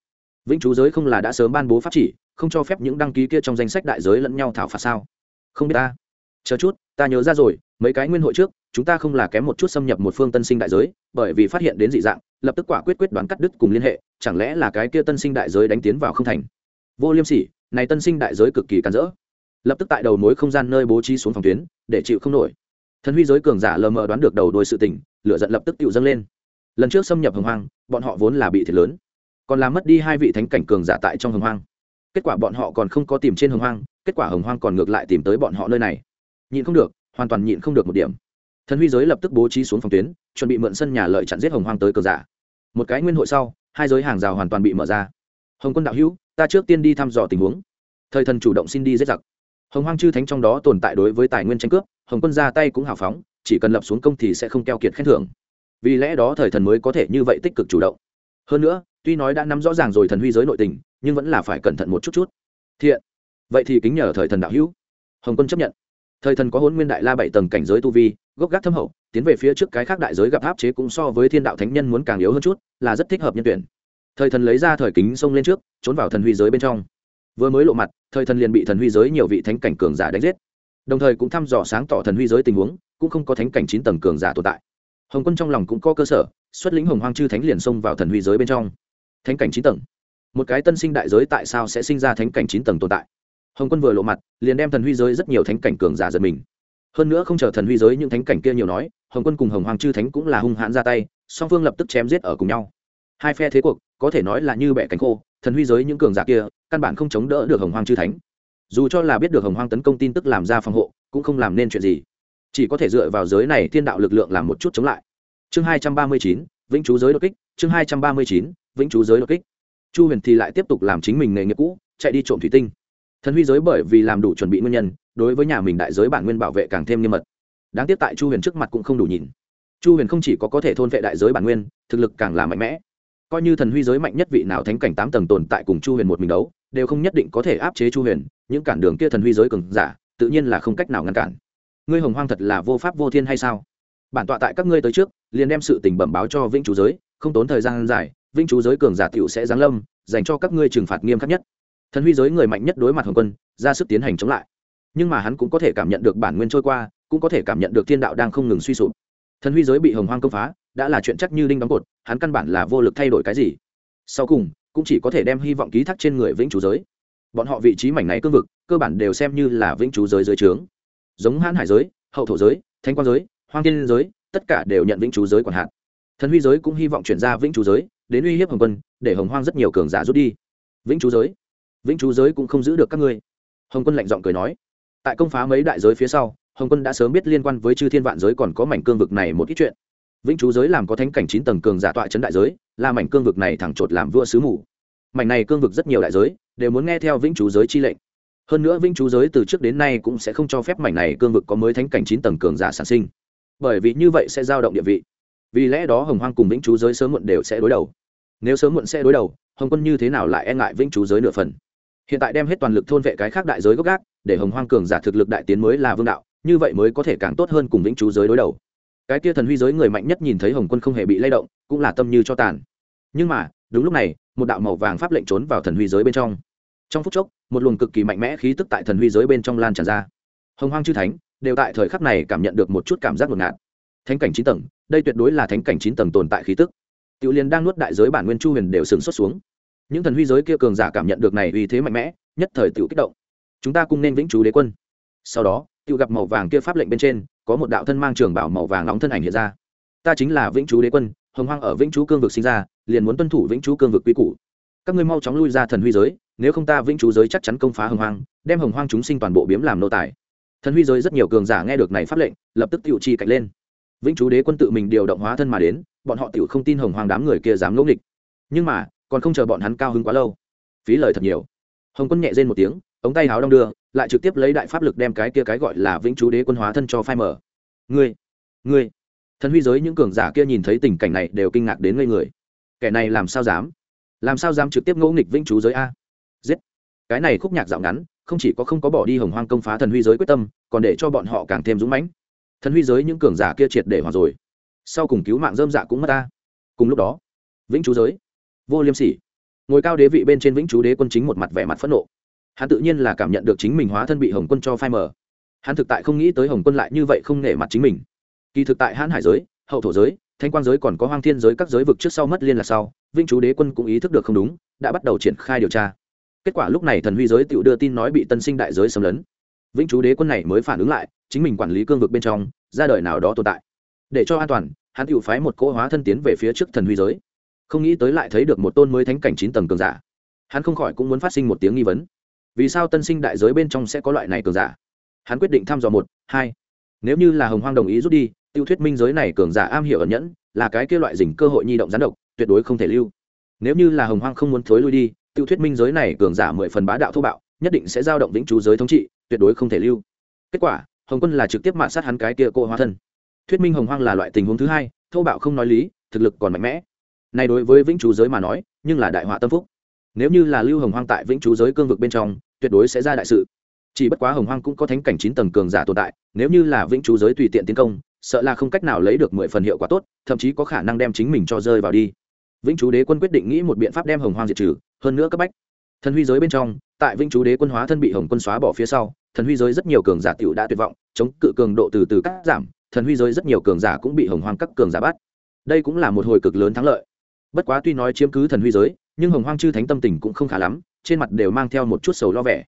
Vĩnh chú giới không là đã sớm ban bố pháp chỉ, không cho phép những đăng ký kia trong danh sách đại giới lẫn nhau thảo phạt sao? Không biết ta. Chờ chút, ta nhớ ra rồi, mấy cái nguyên hội trước, chúng ta không là kém một chút xâm nhập một phương tân sinh đại giới, bởi vì phát hiện đến dị dạng, lập tức quả quyết quyết đoán cắt đứt cùng liên hệ, chẳng lẽ là cái kia tân sinh đại giới đánh tiến vào không thành? Vô liêm sỉ, này tân sinh đại giới cực kỳ càn rỡ. Lập tức tại đầu mối không gian nơi bố trí xuống phòng tuyến, để chịu không nổi. Thần huy giới cường giả lờ mờ đoán được đầu đuôi sự tình, lửa giận lập tức tự dâng lên. Lần trước xâm nhập hồng hoang, bọn họ vốn là bị thiệt lớn còn làm mất đi hai vị thánh cảnh cường giả tại trong hồng hoang. Kết quả bọn họ còn không có tìm trên hồng hoang, kết quả hồng hoang còn ngược lại tìm tới bọn họ nơi này. Nhịn không được, hoàn toàn nhịn không được một điểm. Thần huy giới lập tức bố trí xuống phòng tuyến, chuẩn bị mượn sân nhà lợi chặn giết hồng hoang tới cờ giả. Một cái nguyên hội sau, hai giới hàng rào hoàn toàn bị mở ra. Hồng quân đạo hữu, ta trước tiên đi thăm dò tình huống. Thời thần chủ động xin đi giết giặc. Hồng hoang chư thánh trong đó tồn tại đối với tài nguyên tranh cướp, hồng quân ra tay cũng hào phóng, chỉ cần lập xuống công thì sẽ không keo kiệt khen thưởng. Vì lẽ đó thời thần mới có thể như vậy tích cực chủ động. Hơn nữa tuy nói đã nắm rõ ràng rồi thần huy giới nội tình, nhưng vẫn là phải cẩn thận một chút chút. Thiện. Vậy thì kính nhờ thời thần đạo hữu. Hồng quân chấp nhận. Thời thần có hôn nguyên đại la bảy tầng cảnh giới tu vi, gốc gác thâm hậu, tiến về phía trước cái khác đại giới gặp áp chế cũng so với thiên đạo thánh nhân muốn càng yếu hơn chút, là rất thích hợp nhân tuyển. Thời thần lấy ra thời kính xông lên trước, trốn vào thần huy giới bên trong. Vừa mới lộ mặt, thời thần liền bị thần huy giới nhiều vị thánh cảnh cường giả đánh giết. Đồng thời cũng thăm dò sáng tỏ thần huy giới tình huống, cũng không có thánh cảnh chín tầng cường giả tồn tại. Hồng quân trong lòng cũng có cơ sở, xuất lĩnh hồng hoang chư thánh liền xông vào thần huy giới bên trong thánh cảnh chín tầng. Một cái tân sinh đại giới tại sao sẽ sinh ra thánh cảnh chín tầng tồn tại? Hồng quân vừa lộ mặt, liền đem thần huy giới rất nhiều thánh cảnh cường giả giật mình. Hơn nữa không chờ thần huy giới những thánh cảnh kia nhiều nói, hồng quân cùng hồng hoàng chư thánh cũng là hung hãn ra tay, song phương lập tức chém giết ở cùng nhau. Hai phe thế cuộc, có thể nói là như bẻ cánh khô, thần huy giới những cường giả kia, căn bản không chống đỡ được hồng hoàng chư thánh. Dù cho là biết được hồng hoàng tấn công tin tức làm ra phòng hộ, cũng không làm nên chuyện gì. Chỉ có thể dựa vào giới này thiên đạo lực lượng làm một chút chống lại. Chương hai trăm ba mươi chín, vĩnh chú giới đột kích, chương hai trăm ba mươi chín vĩnh chú giới đột kích. Chu huyền thì lại tiếp tục làm chính mình nghề nghiệp cũ, chạy đi trộm thủy tinh. Thần huy giới bởi vì làm đủ chuẩn bị nguyên nhân, đối với nhà mình đại giới bản nguyên bảo vệ càng thêm nghiêm mật. Đáng tiếc tại chu huyền trước mặt cũng không đủ nhìn. Chu huyền không chỉ có có thể thôn vệ đại giới bản nguyên, thực lực càng là mạnh mẽ. Coi như thần huy giới mạnh nhất vị nào thánh cảnh tám tầng tồn tại cùng chu huyền một mình đấu, đều không nhất định có thể áp chế chu huyền, những cản đường kia thần huy giới cường giả, tự nhiên là không cách nào ngăn cản. Ngươi hồng hoang thật là vô pháp vô thiên hay sao? Bản tọa tại các ngươi tới trước, liền đem sự tình bẩm báo cho vĩnh chủ giới, không tốn thời gian dài vĩnh chú giới cường giả tiểu sẽ giáng lâm, dành cho các ngươi trừng phạt nghiêm khắc nhất. Thần huy giới người mạnh nhất đối mặt hồng quân, ra sức tiến hành chống lại. Nhưng mà hắn cũng có thể cảm nhận được bản nguyên trôi qua, cũng có thể cảm nhận được thiên đạo đang không ngừng suy sụp. Thần huy giới bị hồng hoang công phá, đã là chuyện chắc như đinh đóng cột, hắn căn bản là vô lực thay đổi cái gì. Sau cùng, cũng chỉ có thể đem hy vọng ký thác trên người vĩnh chú giới. Bọn họ vị trí mảnh này cương vực, cơ bản đều xem như là vĩnh chú giới dưới trướng. Giống hãn hải giới, hậu thổ giới thanh quan giới, hoang thiên giới, tất cả đều nhận vĩnh chú giới còn hạn thần huy giới cũng hy vọng chuyển ra vĩnh chú giới đến uy hiếp hồng quân, để hồng hoang rất nhiều cường giả rút đi. Vĩnh chú giới. Vĩnh chú giới cũng không giữ được các ngươi. Hồng quân lạnh giọng cười nói. Tại công phá mấy đại giới phía sau, hồng quân đã sớm biết liên quan với chư thiên vạn giới còn có mảnh cương vực này một ít chuyện. Vĩnh chú giới làm có thánh cảnh chín tầng cường giả tọa chấn đại giới, là mảnh cương vực này thẳng chột làm vua sứ mù. Mảnh này cương vực rất nhiều đại giới, đều muốn nghe theo vĩnh chú giới chi lệnh. Hơn nữa vĩnh chú giới từ trước đến nay cũng sẽ không cho phép mảnh này cương vực có mới thánh cảnh chín tầng cường giả sản sinh. Bởi vì như vậy sẽ giao động địa vị vì lẽ đó hồng hoang cùng vĩnh chú giới sớm muộn đều sẽ đối đầu. Nếu sớm muộn sẽ đối đầu, hồng quân như thế nào lại e ngại vĩnh chú giới nửa phần? Hiện tại đem hết toàn lực thôn vệ cái khác đại giới gốc gác, để hồng hoang cường giả thực lực đại tiến mới là vương đạo, như vậy mới có thể càng tốt hơn cùng vĩnh chú giới đối đầu. Cái kia thần huy giới người mạnh nhất nhìn thấy hồng quân không hề bị lay động, cũng là tâm như cho tàn. Nhưng mà, đúng lúc này, một đạo màu vàng pháp lệnh trốn vào thần huy giới bên trong. Trong phút chốc, một luồng cực kỳ mạnh mẽ khí tức tại thần huy giới bên trong lan tràn ra. Hồng hoang chư thánh, đều tại thời khắc này cảm nhận được một chút cảm giác ngột ngạt. Thánh cảnh chín tầng đây tuyệt đối là thánh cảnh chín tầng tồn tại khí tức. Tiểu liên đang nuốt đại giới bản nguyên chu huyền đều sừng xuất xuống. Những thần huy giới kia cường giả cảm nhận được này uy thế mạnh mẽ, nhất thời tiểu kích động. Chúng ta cùng nên vĩnh chú đế quân. Sau đó, tiểu gặp màu vàng kia pháp lệnh bên trên, có một đạo thân mang trường bảo màu vàng nóng thân ảnh hiện ra. Ta chính là vĩnh chú đế quân, hồng hoang ở vĩnh chú cương vực sinh ra, liền muốn tuân thủ vĩnh chú cương vực quy củ. Các ngươi mau chóng lui ra thần huy giới, nếu không ta vĩnh chú giới chắc chắn công phá hồng hoang, đem hồng hoang chúng sinh toàn bộ biếm làm nô tài. Thần huy giới rất nhiều cường giả nghe được này pháp lệnh, lập tức tiểu chi cạnh lên vĩnh chú đế quân tự mình điều động hóa thân mà đến, bọn họ tiểu không tin hồng Hoàng đám người kia dám ngỗ nghịch. Nhưng mà, còn không chờ bọn hắn cao hứng quá lâu. Phí lời thật nhiều. Hồng quân nhẹ rên một tiếng, ống tay háo đong đưa, lại trực tiếp lấy đại pháp lực đem cái kia cái gọi là vĩnh chú đế quân hóa thân cho phai mở ngươi ngươi. Thần huy giới những cường giả kia nhìn thấy tình cảnh này đều kinh ngạc đến ngây người. Kẻ này làm sao dám? Làm sao dám trực tiếp ngỗ nghịch vĩnh chú giới a? Giết. Cái này khúc nhạc dạo ngắn, không chỉ có không có bỏ đi hồng hoang công phá thần huy giới quyết tâm, còn để cho bọn họ càng thêm dũng mãnh thần huy giới những cường giả kia triệt để hòa rồi. Sau cùng cứu mạng dơm dạ cũng mất ta. Cùng lúc đó, vĩnh chú giới, vô liêm sỉ. Ngồi cao đế vị bên trên vĩnh chú đế quân chính một mặt vẻ mặt phẫn nộ. Hắn tự nhiên là cảm nhận được chính mình hóa thân bị hồng quân cho phai mờ. Hắn thực tại không nghĩ tới hồng quân lại như vậy không nể mặt chính mình. Kỳ thực tại hãn hải giới, hậu thổ giới, thanh quang giới còn có hoang thiên giới các giới vực trước sau mất liên là sau, vĩnh chú đế quân cũng ý thức được không đúng, đã bắt đầu triển khai điều tra. Kết quả lúc này thần huy giới tự đưa tin nói bị tân sinh đại giới xâm lấn. Vĩnh chú đế quân này mới phản ứng lại chính mình quản lý cương vực bên trong, ra đời nào đó tồn tại. Để cho an toàn, hắn tự phái một cỗ hóa thân tiến về phía trước thần huy giới. Không nghĩ tới lại thấy được một tôn mới thánh cảnh chín tầng cường giả. Hắn không khỏi cũng muốn phát sinh một tiếng nghi vấn. Vì sao tân sinh đại giới bên trong sẽ có loại này cường giả? Hắn quyết định thăm dò một, hai. Nếu như là hồng hoang đồng ý rút đi, tiêu thuyết minh giới này cường giả am hiểu ẩn nhẫn, là cái kia loại dình cơ hội nhi động gián độc, tuyệt đối không thể lưu. Nếu như là hồng hoang không muốn thối lui đi, tiêu thuyết minh giới này cường giả mười phần bá đạo thô bạo, nhất định sẽ giao động vĩnh chú giới thống trị, tuyệt đối không thể lưu. Kết quả hồng quân là trực tiếp mạ sát hắn cái kia cô hóa thân. Thuyết minh hồng hoang là loại tình huống thứ hai, thô bạo không nói lý, thực lực còn mạnh mẽ. Này đối với vĩnh chú giới mà nói, nhưng là đại họa tâm phúc. Nếu như là lưu hồng hoang tại vĩnh chú giới cương vực bên trong, tuyệt đối sẽ ra đại sự. Chỉ bất quá hồng hoang cũng có thánh cảnh chín tầng cường giả tồn tại, nếu như là vĩnh chú giới tùy tiện tiến công, sợ là không cách nào lấy được mười phần hiệu quả tốt, thậm chí có khả năng đem chính mình cho rơi vào đi. Vĩnh chú đế quân quyết định nghĩ một biện pháp đem hồng hoang diệt trừ, hơn nữa cấp bách. Thần huy giới bên trong, tại vĩnh chú đế quân hóa thân bị hồng quân xóa bỏ phía sau thần huy giới rất nhiều cường giả tiểu đã tuyệt vọng, chống cự cường độ từ từ cắt giảm, thần huy giới rất nhiều cường giả cũng bị hồng hoang các cường giả bắt. Đây cũng là một hồi cực lớn thắng lợi. Bất quá tuy nói chiếm cứ thần huy giới, nhưng hồng hoang chư thánh tâm tình cũng không khá lắm, trên mặt đều mang theo một chút sầu lo vẻ.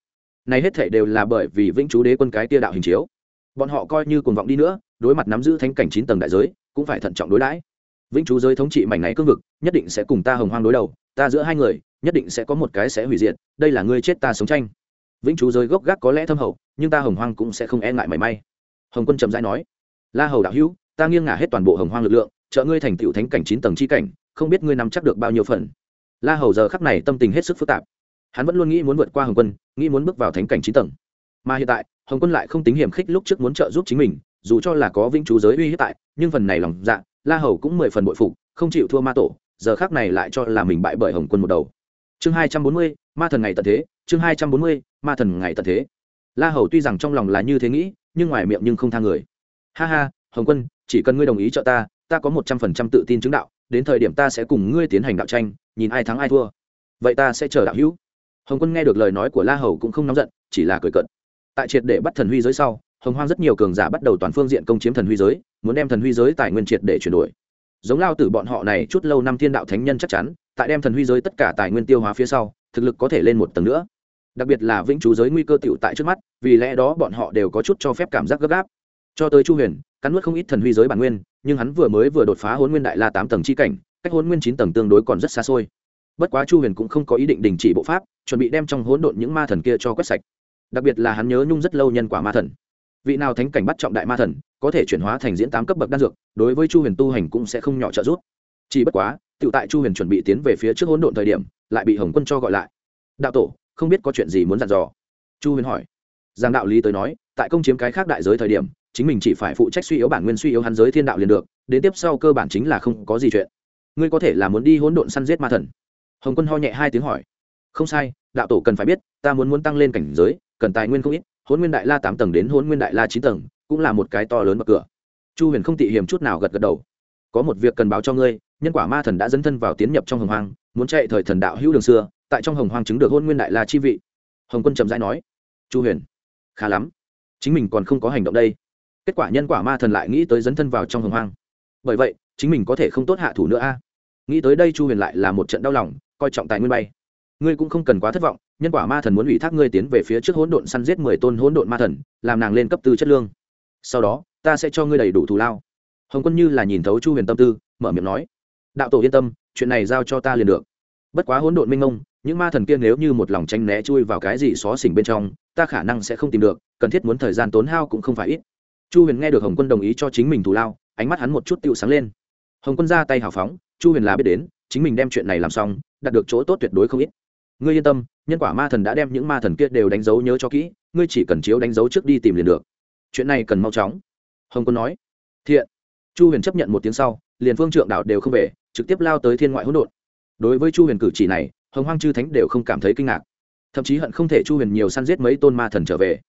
Này hết thảy đều là bởi vì vĩnh chú đế quân cái tia đạo hình chiếu. Bọn họ coi như cuồng vọng đi nữa, đối mặt nắm giữ thánh cảnh chín tầng đại giới, cũng phải thận trọng đối đãi. Vĩnh chú giới thống trị mảnh này cương vực, nhất định sẽ cùng ta hồng hoang đối đầu, ta giữa hai người, nhất định sẽ có một cái sẽ hủy diệt, đây là ngươi chết ta sống tranh vĩnh chú giới gốc gác có lẽ thâm hậu, nhưng ta hồng hoang cũng sẽ không e ngại mảy may. Hồng quân trầm rãi nói, la hầu đạo hữu, ta nghiêng ngả hết toàn bộ hồng hoang lực lượng, trợ ngươi thành tựu thánh cảnh chín tầng chi cảnh, không biết ngươi nắm chắc được bao nhiêu phần. La hầu giờ khắc này tâm tình hết sức phức tạp. Hắn vẫn luôn nghĩ muốn vượt qua hồng quân, nghĩ muốn bước vào thánh cảnh chín tầng. Mà hiện tại, hồng quân lại không tính hiểm khích lúc trước muốn trợ giúp chính mình, dù cho là có vĩnh chú giới uy hiếp tại, nhưng phần này lòng dạ la hầu cũng mười phần bội phục, không chịu thua ma tổ, giờ khác này lại cho là mình bại bởi hồng quân một đầu chương hai trăm bốn mươi, ma thần ngày tận thế, chương hai trăm bốn mươi, ma thần ngày tận thế. La hầu tuy rằng trong lòng là như thế nghĩ, nhưng ngoài miệng nhưng không tha người. Ha ha, hồng quân, chỉ cần ngươi đồng ý trợ ta ta có một trăm phần trăm tự tin chứng đạo, đến thời điểm ta sẽ cùng ngươi tiến hành đạo tranh, nhìn ai thắng ai thua. Vậy ta sẽ chờ đạo hữu. Hồng quân nghe được lời nói của la hầu cũng không nóng giận, chỉ là cười cận tại triệt để bắt thần huy giới sau, hồng hoang rất nhiều cường giả bắt đầu toàn phương diện công chiếm thần huy giới, muốn đem thần huy giới tài nguyên triệt để chuyển đổi. Giống lao tử bọn họ này chút lâu năm thiên đạo thánh nhân chắc chắn tại đem thần huy giới tất cả tài nguyên tiêu hóa phía sau, thực lực có thể lên một tầng nữa. Đặc biệt là vĩnh chú giới nguy cơ tựu tại trước mắt, vì lẽ đó bọn họ đều có chút cho phép cảm giác gấp gáp. Cho tới chu huyền, cắn nuốt không ít thần huy giới bản nguyên, nhưng hắn vừa mới vừa đột phá hôn nguyên đại la tám tầng chi cảnh, cách hôn nguyên chín tầng tương đối còn rất xa xôi. Bất quá chu huyền cũng không có ý định đình chỉ bộ pháp, chuẩn bị đem trong hỗn độn những ma thần kia cho quét sạch. Đặc biệt là hắn nhớ nhung rất lâu nhân quả ma thần. Vị nào thánh cảnh bắt trọng đại ma thần, có thể chuyển hóa thành diễn tám cấp bậc đan dược, đối với chu huyền tu hành cũng sẽ không nhỏ trợ giúp. Chỉ bất quá tự tại chu huyền chuẩn bị tiến về phía trước hỗn độn thời điểm, lại bị hồng quân cho gọi lại. Đạo tổ, không biết có chuyện gì muốn dặn dò? Chu huyền hỏi. Giang đạo lý tới nói, tại công chiếm cái khác đại giới thời điểm, chính mình chỉ phải phụ trách suy yếu bản nguyên suy yếu hắn giới thiên đạo liền được, đến tiếp sau cơ bản chính là không có gì chuyện. Ngươi có thể là muốn đi hỗn độn săn giết ma thần. Hồng quân ho nhẹ hai tiếng hỏi. Không sai, đạo tổ cần phải biết, ta muốn muốn tăng lên cảnh giới, cần tài nguyên không ít hôn nguyên đại la tám tầng đến hôn nguyên đại la chín tầng, cũng là một cái to lớn bậc cửa. Chu huyền không tị hiểm chút nào gật gật đầu có một việc cần báo cho ngươi, nhân quả ma thần đã dấn thân vào tiến nhập trong hồng hoang, muốn chạy thời thần đạo hữu đường xưa, tại trong hồng hoang chứng được hôn nguyên đại la chi vị. Hồng quân trầm rãi nói. Chu huyền, khá lắm. Chính mình còn không có hành động đây. Kết quả nhân quả ma thần lại nghĩ tới dấn thân vào trong hồng hoang. Bởi vậy, chính mình có thể không tốt hạ thủ nữa a. Nghĩ tới đây chu huyền lại là một trận đau lòng, coi trọng tài nguyên bay. Ngươi cũng không cần quá thất vọng, nhân quả ma thần muốn ủy thác ngươi tiến về phía trước hỗn độn săn giết mười tôn hỗn độn ma thần, làm nàng lên cấp tư chất lương. Sau đó, ta sẽ cho ngươi đầy đủ thù lao hồng quân như là nhìn thấu chu huyền tâm tư, mở miệng nói, đạo tổ yên tâm, chuyện này giao cho ta liền được. Bất quá hỗn độn minh ông những ma thần kia nếu như một lòng tranh né chui vào cái gì xó xỉnh bên trong, ta khả năng sẽ không tìm được, cần thiết muốn thời gian tốn hao cũng không phải ít. Chu huyền nghe được hồng quân đồng ý cho chính mình thù lao, ánh mắt hắn một chút tựu sáng lên. Hồng quân ra tay hào phóng, chu huyền là biết đến, chính mình đem chuyện này làm xong, đạt được chỗ tốt tuyệt đối không ít. Ngươi yên tâm, nhân quả ma thần đã đem những ma thần kia đều đánh dấu nhớ cho kỹ, ngươi chỉ cần chiếu đánh dấu trước đi tìm liền được. Chuyện này cần mau chóng. Hồng quân nói. Thiện chu huyền chấp nhận một tiếng sau, liền phương trượng đạo đều không về, trực tiếp lao tới thiên ngoại hỗn độn. Đối với chu huyền cử chỉ này, hồng hoang chư thánh đều không cảm thấy kinh ngạc. Thậm chí hận không thể chu huyền nhiều săn giết mấy tôn ma thần trở về.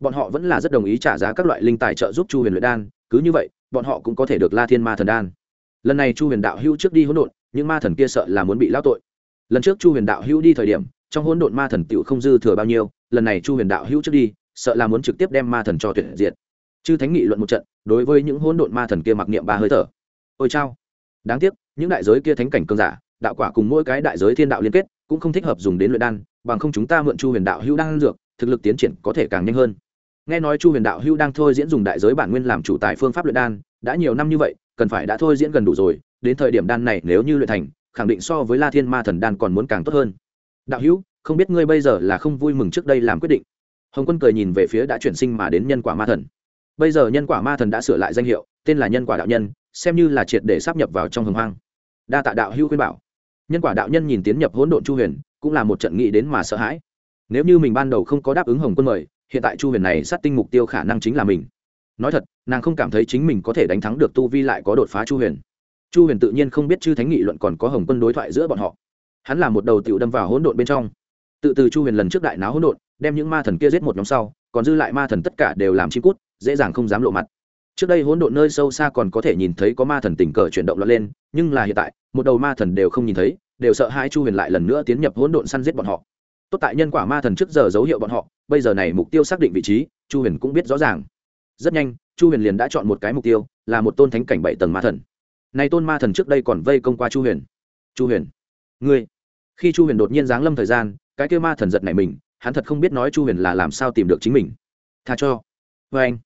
Bọn họ vẫn là rất đồng ý trả giá các loại linh tài trợ giúp chu huyền luyện đan, cứ như vậy, bọn họ cũng có thể được la thiên ma thần đan. Lần này chu huyền đạo hữu trước đi hỗn độn nhưng ma thần kia sợ là muốn bị lao tội. Lần trước chu huyền đạo hữu đi thời điểm, trong hỗn độn ma thần tựu không dư thừa bao nhiêu, lần này chu huyền đạo hữu trước đi, sợ là muốn trực tiếp đem ma thần cho tuyển diệt chư thánh nghị luận một trận, đối với những hỗn độn ma thần kia mặc niệm ba hơi thở. Ôi chao. Đáng tiếc, những đại giới kia thánh cảnh cơn giả, đạo quả cùng mỗi cái đại giới thiên đạo liên kết, cũng không thích hợp dùng đến luyện đan, bằng không chúng ta mượn chu huyền đạo hữu đang dược, thực lực tiến triển có thể càng nhanh hơn. Nghe nói chu huyền đạo hữu đang thôi diễn dùng đại giới bản nguyên làm chủ tài phương pháp luyện đan, đã nhiều năm như vậy, cần phải đã thôi diễn gần đủ rồi, đến thời điểm đan này nếu như luyện thành, khẳng định so với la thiên ma thần đan còn muốn càng tốt hơn. Đạo hữu, không biết ngươi bây giờ là không vui mừng trước đây làm quyết định. Hồng quân cười nhìn về phía đã chuyển sinh mà đến nhân quả ma thần bây giờ nhân quả ma thần đã sửa lại danh hiệu, tên là nhân quả đạo nhân, xem như là triệt để sắp nhập vào trong hồng hoang. Đa tạ đạo hữu khuyên bảo. Nhân quả đạo nhân nhìn tiến nhập hỗn độn chu huyền, cũng là một trận nghĩ đến mà sợ hãi. Nếu như mình ban đầu không có đáp ứng hồng quân mời, hiện tại chu huyền này sát tinh mục tiêu khả năng chính là mình. Nói thật, nàng không cảm thấy chính mình có thể đánh thắng được tu vi lại có đột phá chu huyền. Chu huyền tự nhiên không biết chư thánh nghị luận còn có hồng quân đối thoại giữa bọn họ. Hắn là một đầu tựu đâm vào hỗn độn bên trong. Tự từ chu huyền lần trước đại náo hỗn độn, đem những ma thần kia giết một nhóm sau, còn dư lại ma thần tất cả đều làm chi cút dễ dàng không dám lộ mặt. Trước đây hỗn độn nơi sâu xa còn có thể nhìn thấy có ma thần tình cờ chuyển động lọt lên, nhưng là hiện tại, một đầu ma thần đều không nhìn thấy, đều sợ hai chu huyền lại lần nữa tiến nhập hỗn độn săn giết bọn họ. Tốt tại nhân quả ma thần trước giờ dấu hiệu bọn họ, bây giờ này mục tiêu xác định vị trí, chu huyền cũng biết rõ ràng. Rất nhanh, chu huyền liền đã chọn một cái mục tiêu, là một tôn thánh cảnh bảy tầng ma thần. Này tôn ma thần trước đây còn vây công qua chu huyền. Chu huyền, ngươi. Khi chu huyền đột nhiên giáng lâm thời gian, cái kêu ma thần giật này mình, hắn thật không biết nói chu huyền là làm sao tìm được chính mình. Tha cho. Vê anh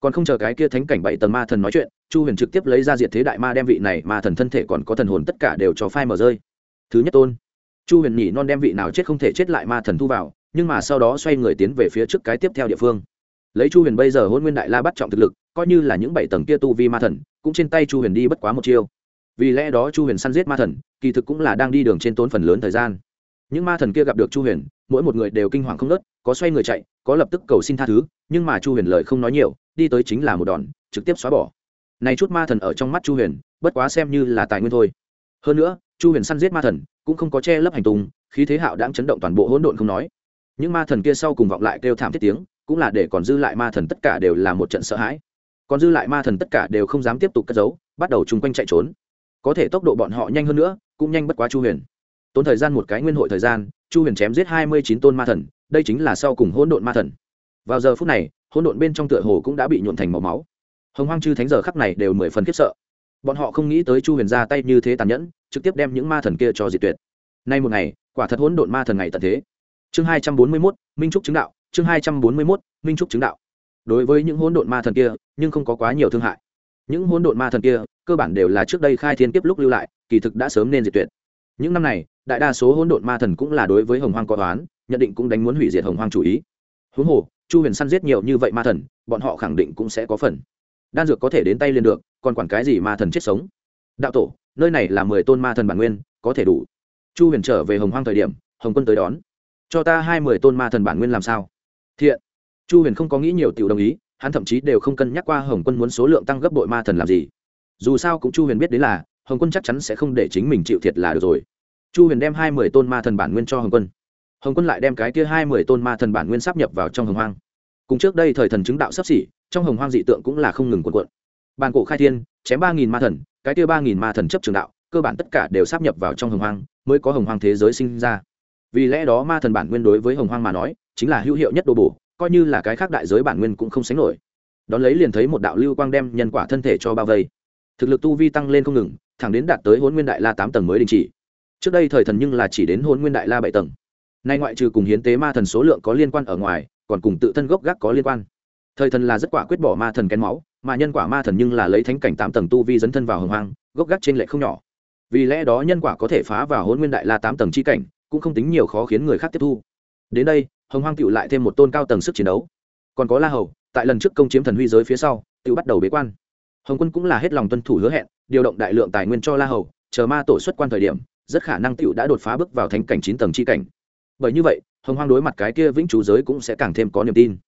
còn không chờ cái kia thánh cảnh bảy tầng ma thần nói chuyện, chu huyền trực tiếp lấy ra diệt thế đại ma đem vị này ma thần thân thể còn có thần hồn tất cả đều cho phai mở rơi. Thứ nhất tôn. Chu huyền nhỉ non đem vị nào chết không thể chết lại ma thần thu vào, nhưng mà sau đó xoay người tiến về phía trước cái tiếp theo địa phương. Lấy chu huyền bây giờ hôn nguyên đại la bắt trọng thực lực, coi như là những bảy tầng kia tu vi ma thần, cũng trên tay chu huyền đi bất quá một chiêu. Vì lẽ đó chu huyền săn giết ma thần, kỳ thực cũng là đang đi đường trên tốn phần lớn thời gian. Những ma thần kia gặp được chu huyền, mỗi một người đều kinh hoàng không nớt có xoay người chạy, có lập tức cầu xin tha thứ, nhưng mà chu huyền lời không nói nhiều đi tới chính là một đòn, trực tiếp xóa bỏ. Này chút ma thần ở trong mắt chu huyền, bất quá xem như là tài nguyên thôi. Hơn nữa, chu huyền săn giết ma thần, cũng không có che lấp hành tung, khí thế hạo đang chấn động toàn bộ hỗn độn không nói. Những ma thần kia sau cùng vọng lại kêu thảm thiết tiếng, cũng là để còn dư lại ma thần tất cả đều là một trận sợ hãi. Còn dư lại ma thần tất cả đều không dám tiếp tục cất giấu, bắt đầu chung quanh chạy trốn. Có thể tốc độ bọn họ nhanh hơn nữa, cũng nhanh bất quá chu huyền. Tốn thời gian một cái nguyên hội thời gian, chu huyền chém giết hai mươi chín tôn ma thần, đây chính là sau cùng hỗn độn ma thần vào giờ phút này, hỗn độn bên trong tựa hồ cũng đã bị nhuộn thành màu máu. Hồng hoang chư thánh giờ khắc này đều mười phần khiếp sợ. Bọn họ không nghĩ tới chu huyền ra tay như thế tàn nhẫn, trực tiếp đem những ma thần kia cho diệt tuyệt. Nay một ngày, quả thật hỗn độn ma thần ngày tận thế. Chương hai trăm bốn mươi mốt, minh trúc chứng đạo, chương hai trăm bốn mươi mốt, minh trúc chứng đạo. Đối với những hỗn độn ma thần kia, nhưng không có quá nhiều thương hại. Những hỗn độn ma thần kia, cơ bản đều là trước đây khai thiên kiếp lúc lưu lại, kỳ thực đã sớm nên diệt tuyệt. Những năm này, đại đa số hỗn độn ma thần cũng là đối với hồng hoang có toán nhận định cũng đánh muốn hủy diệt hồng hoang chủ ý. Huống hồ chu huyền săn giết nhiều như vậy ma thần, bọn họ khẳng định cũng sẽ có phần. Đan dược có thể đến tay liền được, còn quản cái gì ma thần chết sống? Đạo tổ, nơi này là mười tôn ma thần bản nguyên, có thể đủ. Chu huyền trở về hồng hoang thời điểm, hồng quân tới đón. Cho ta hai mười tôn ma thần bản nguyên làm sao? Thiện. Chu huyền không có nghĩ nhiều t đồng ý, hắn thậm chí đều không cân nhắc qua hồng quân muốn số lượng tăng gấp bội ma thần làm gì. Dù sao cũng chu huyền biết đến là, hồng quân chắc chắn sẽ không để chính mình chịu thiệt là được rồi. Chu huyền đem hai mươi tôn ma thần bản nguyên cho hồng quân hồng quân lại đem cái kia hai mươi tôn ma thần bản nguyên sắp nhập vào trong hồng hoang. Cùng trước đây thời thần chứng đạo sắp xỉ, trong hồng hoang dị tượng cũng là không ngừng quần quận bàn cổ khai thiên, chém ba nghìn ma thần, cái kia ba nghìn ma thần chấp trường đạo, cơ bản tất cả đều sắp nhập vào trong hồng hoang, mới có hồng hoang thế giới sinh ra. Vì lẽ đó ma thần bản nguyên đối với hồng hoang mà nói, chính là hữu hiệu nhất đồ bổ, coi như là cái khác đại giới bản nguyên cũng không sánh nổi. Đón lấy liền thấy một đạo lưu quang đem nhân quả thân thể cho bao vây. Thực lực tu vi tăng lên không ngừng, thẳng đến đạt tới hôn nguyên đại la tám tầng mới đình chỉ. Trước đây thời thần nhưng là chỉ đến hôn nguyên đại la bảy tầng nay ngoại trừ cùng hiến tế ma thần số lượng có liên quan ở ngoài, còn cùng tự thân gốc gác có liên quan. Thời thần là rất quả quyết bỏ ma thần kén máu, mà nhân quả ma thần nhưng là lấy thánh cảnh tám tầng tu vi dấn thân vào hồng hoang, gốc gác trên lệ không nhỏ. Vì lẽ đó nhân quả có thể phá vào hôn nguyên đại la tám tầng chi cảnh, cũng không tính nhiều khó khiến người khác tiếp thu. Đến đây, hồng hoang cựu lại thêm một tôn cao tầng sức chiến đấu. Còn có la hầu, tại lần trước công chiếm thần huy giới phía sau tự bắt đầu bế quan. Hồng quân cũng là hết lòng tuân thủ hứa hẹn, điều động đại lượng tài nguyên cho la hầu, chờ ma tổ xuất quan thời điểm, rất khả năng tựu đã đột phá bước vào thánh cảnh chín tầng chi cảnh bởi như vậy, hồng hoang đối mặt cái kia vĩnh chú giới cũng sẽ càng thêm có niềm tin.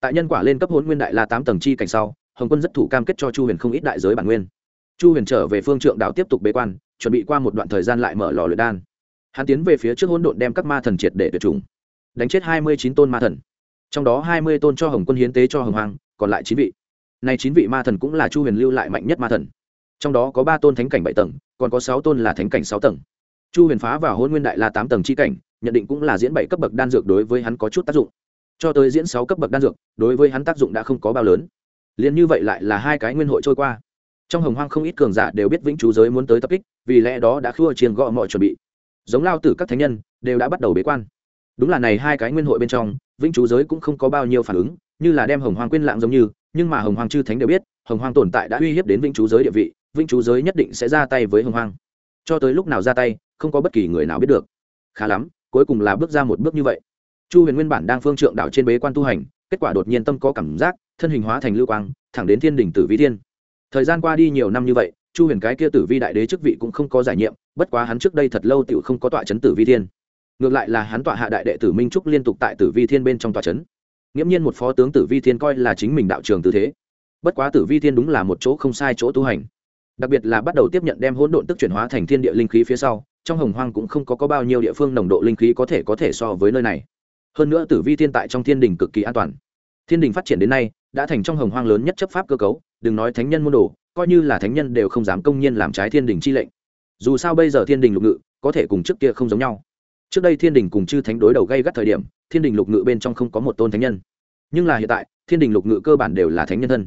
Tại nhân quả lên cấp hôn nguyên đại la tám tầng chi cảnh sau, hồng quân rất thủ cam kết cho chu huyền không ít đại giới bản nguyên. Chu huyền trở về phương trượng đạo tiếp tục bế quan, chuẩn bị qua một đoạn thời gian lại mở lò luyện đan. Hắn tiến về phía trước hỗn độn đem các ma thần triệt để tuyệt chủng. Đánh chết hai mươi chín tôn ma thần. Trong đó hai mươi tôn cho hồng quân hiến tế cho hồng hoàng còn lại chín vị. Nay chín vị ma thần cũng là chu huyền lưu lại mạnh nhất ma thần. Trong đó có ba tôn thánh cảnh bảy tầng, còn có sáu tôn là thánh cảnh sáu tầng. Chu huyền phá vào hôn nguyên đại la tám tầng chi cảnh nhận định cũng là diễn bảy cấp bậc đan dược đối với hắn có chút tác dụng. Cho tới diễn sáu cấp bậc đan dược, đối với hắn tác dụng đã không có bao lớn. Liền như vậy lại là hai cái nguyên hội trôi qua. Trong hồng hoang không ít cường giả đều biết vĩnh chú giới muốn tới tập kích, vì lẽ đó đã khua chiên gõ mọi chuẩn bị. Giống lao tử các thánh nhân, đều đã bắt đầu bế quan. Đúng là này hai cái nguyên hội bên trong, vĩnh chú giới cũng không có bao nhiêu phản ứng, như là đem hồng hoang quên lạng giống như, nhưng mà hồng hoang chư thánh đều biết, hồng hoang tồn tại đã uy hiếp đến vĩnh chú giới địa vị, vĩnh chú giới nhất định sẽ ra tay với hồng hoang. Cho tới lúc nào ra tay, không có bất kỳ người nào biết được. Khá lắm cuối cùng là bước ra một bước như vậy. Chu huyền nguyên bản đang phương trượng đạo trên bế quan tu hành, kết quả đột nhiên tâm có cảm giác, thân hình hóa thành lưu quang, thẳng đến thiên đình tử vi thiên. Thời gian qua đi nhiều năm như vậy, chu huyền cái kia tử vi đại đế chức vị cũng không có giải nhiệm, bất quá hắn trước đây thật lâu tựu không có tọa chấn tử vi thiên. Ngược lại là hắn tọa hạ đại đệ tử minh trúc liên tục tại tử vi thiên bên trong tọa chấn. Nghiễm nhiên một phó tướng tử vi thiên coi là chính mình đạo trường tư thế. Bất quá tử vi thiên đúng là một chỗ không sai chỗ tu hành. Đặc biệt là bắt đầu tiếp nhận đem hỗn độn tức chuyển hóa thành thiên địa linh khí phía sau trong hồng hoang cũng không có, có bao nhiêu địa phương nồng độ linh khí có thể có thể so với nơi này. Hơn nữa tử vi thiên tại trong thiên đình cực kỳ an toàn. Thiên đình phát triển đến nay đã thành trong hồng hoang lớn nhất chấp pháp cơ cấu đừng nói thánh nhân môn đồ coi như là thánh nhân đều không dám công nhiên làm trái thiên đình chi lệnh. Dù sao bây giờ thiên đình lục ngự có thể cùng trước kia không giống nhau. Trước đây thiên đình cùng chư thánh đối đầu gây gắt thời điểm thiên đình lục ngự bên trong không có một tôn thánh nhân. Nhưng là hiện tại thiên đình lục ngự cơ bản đều là thánh nhân thân.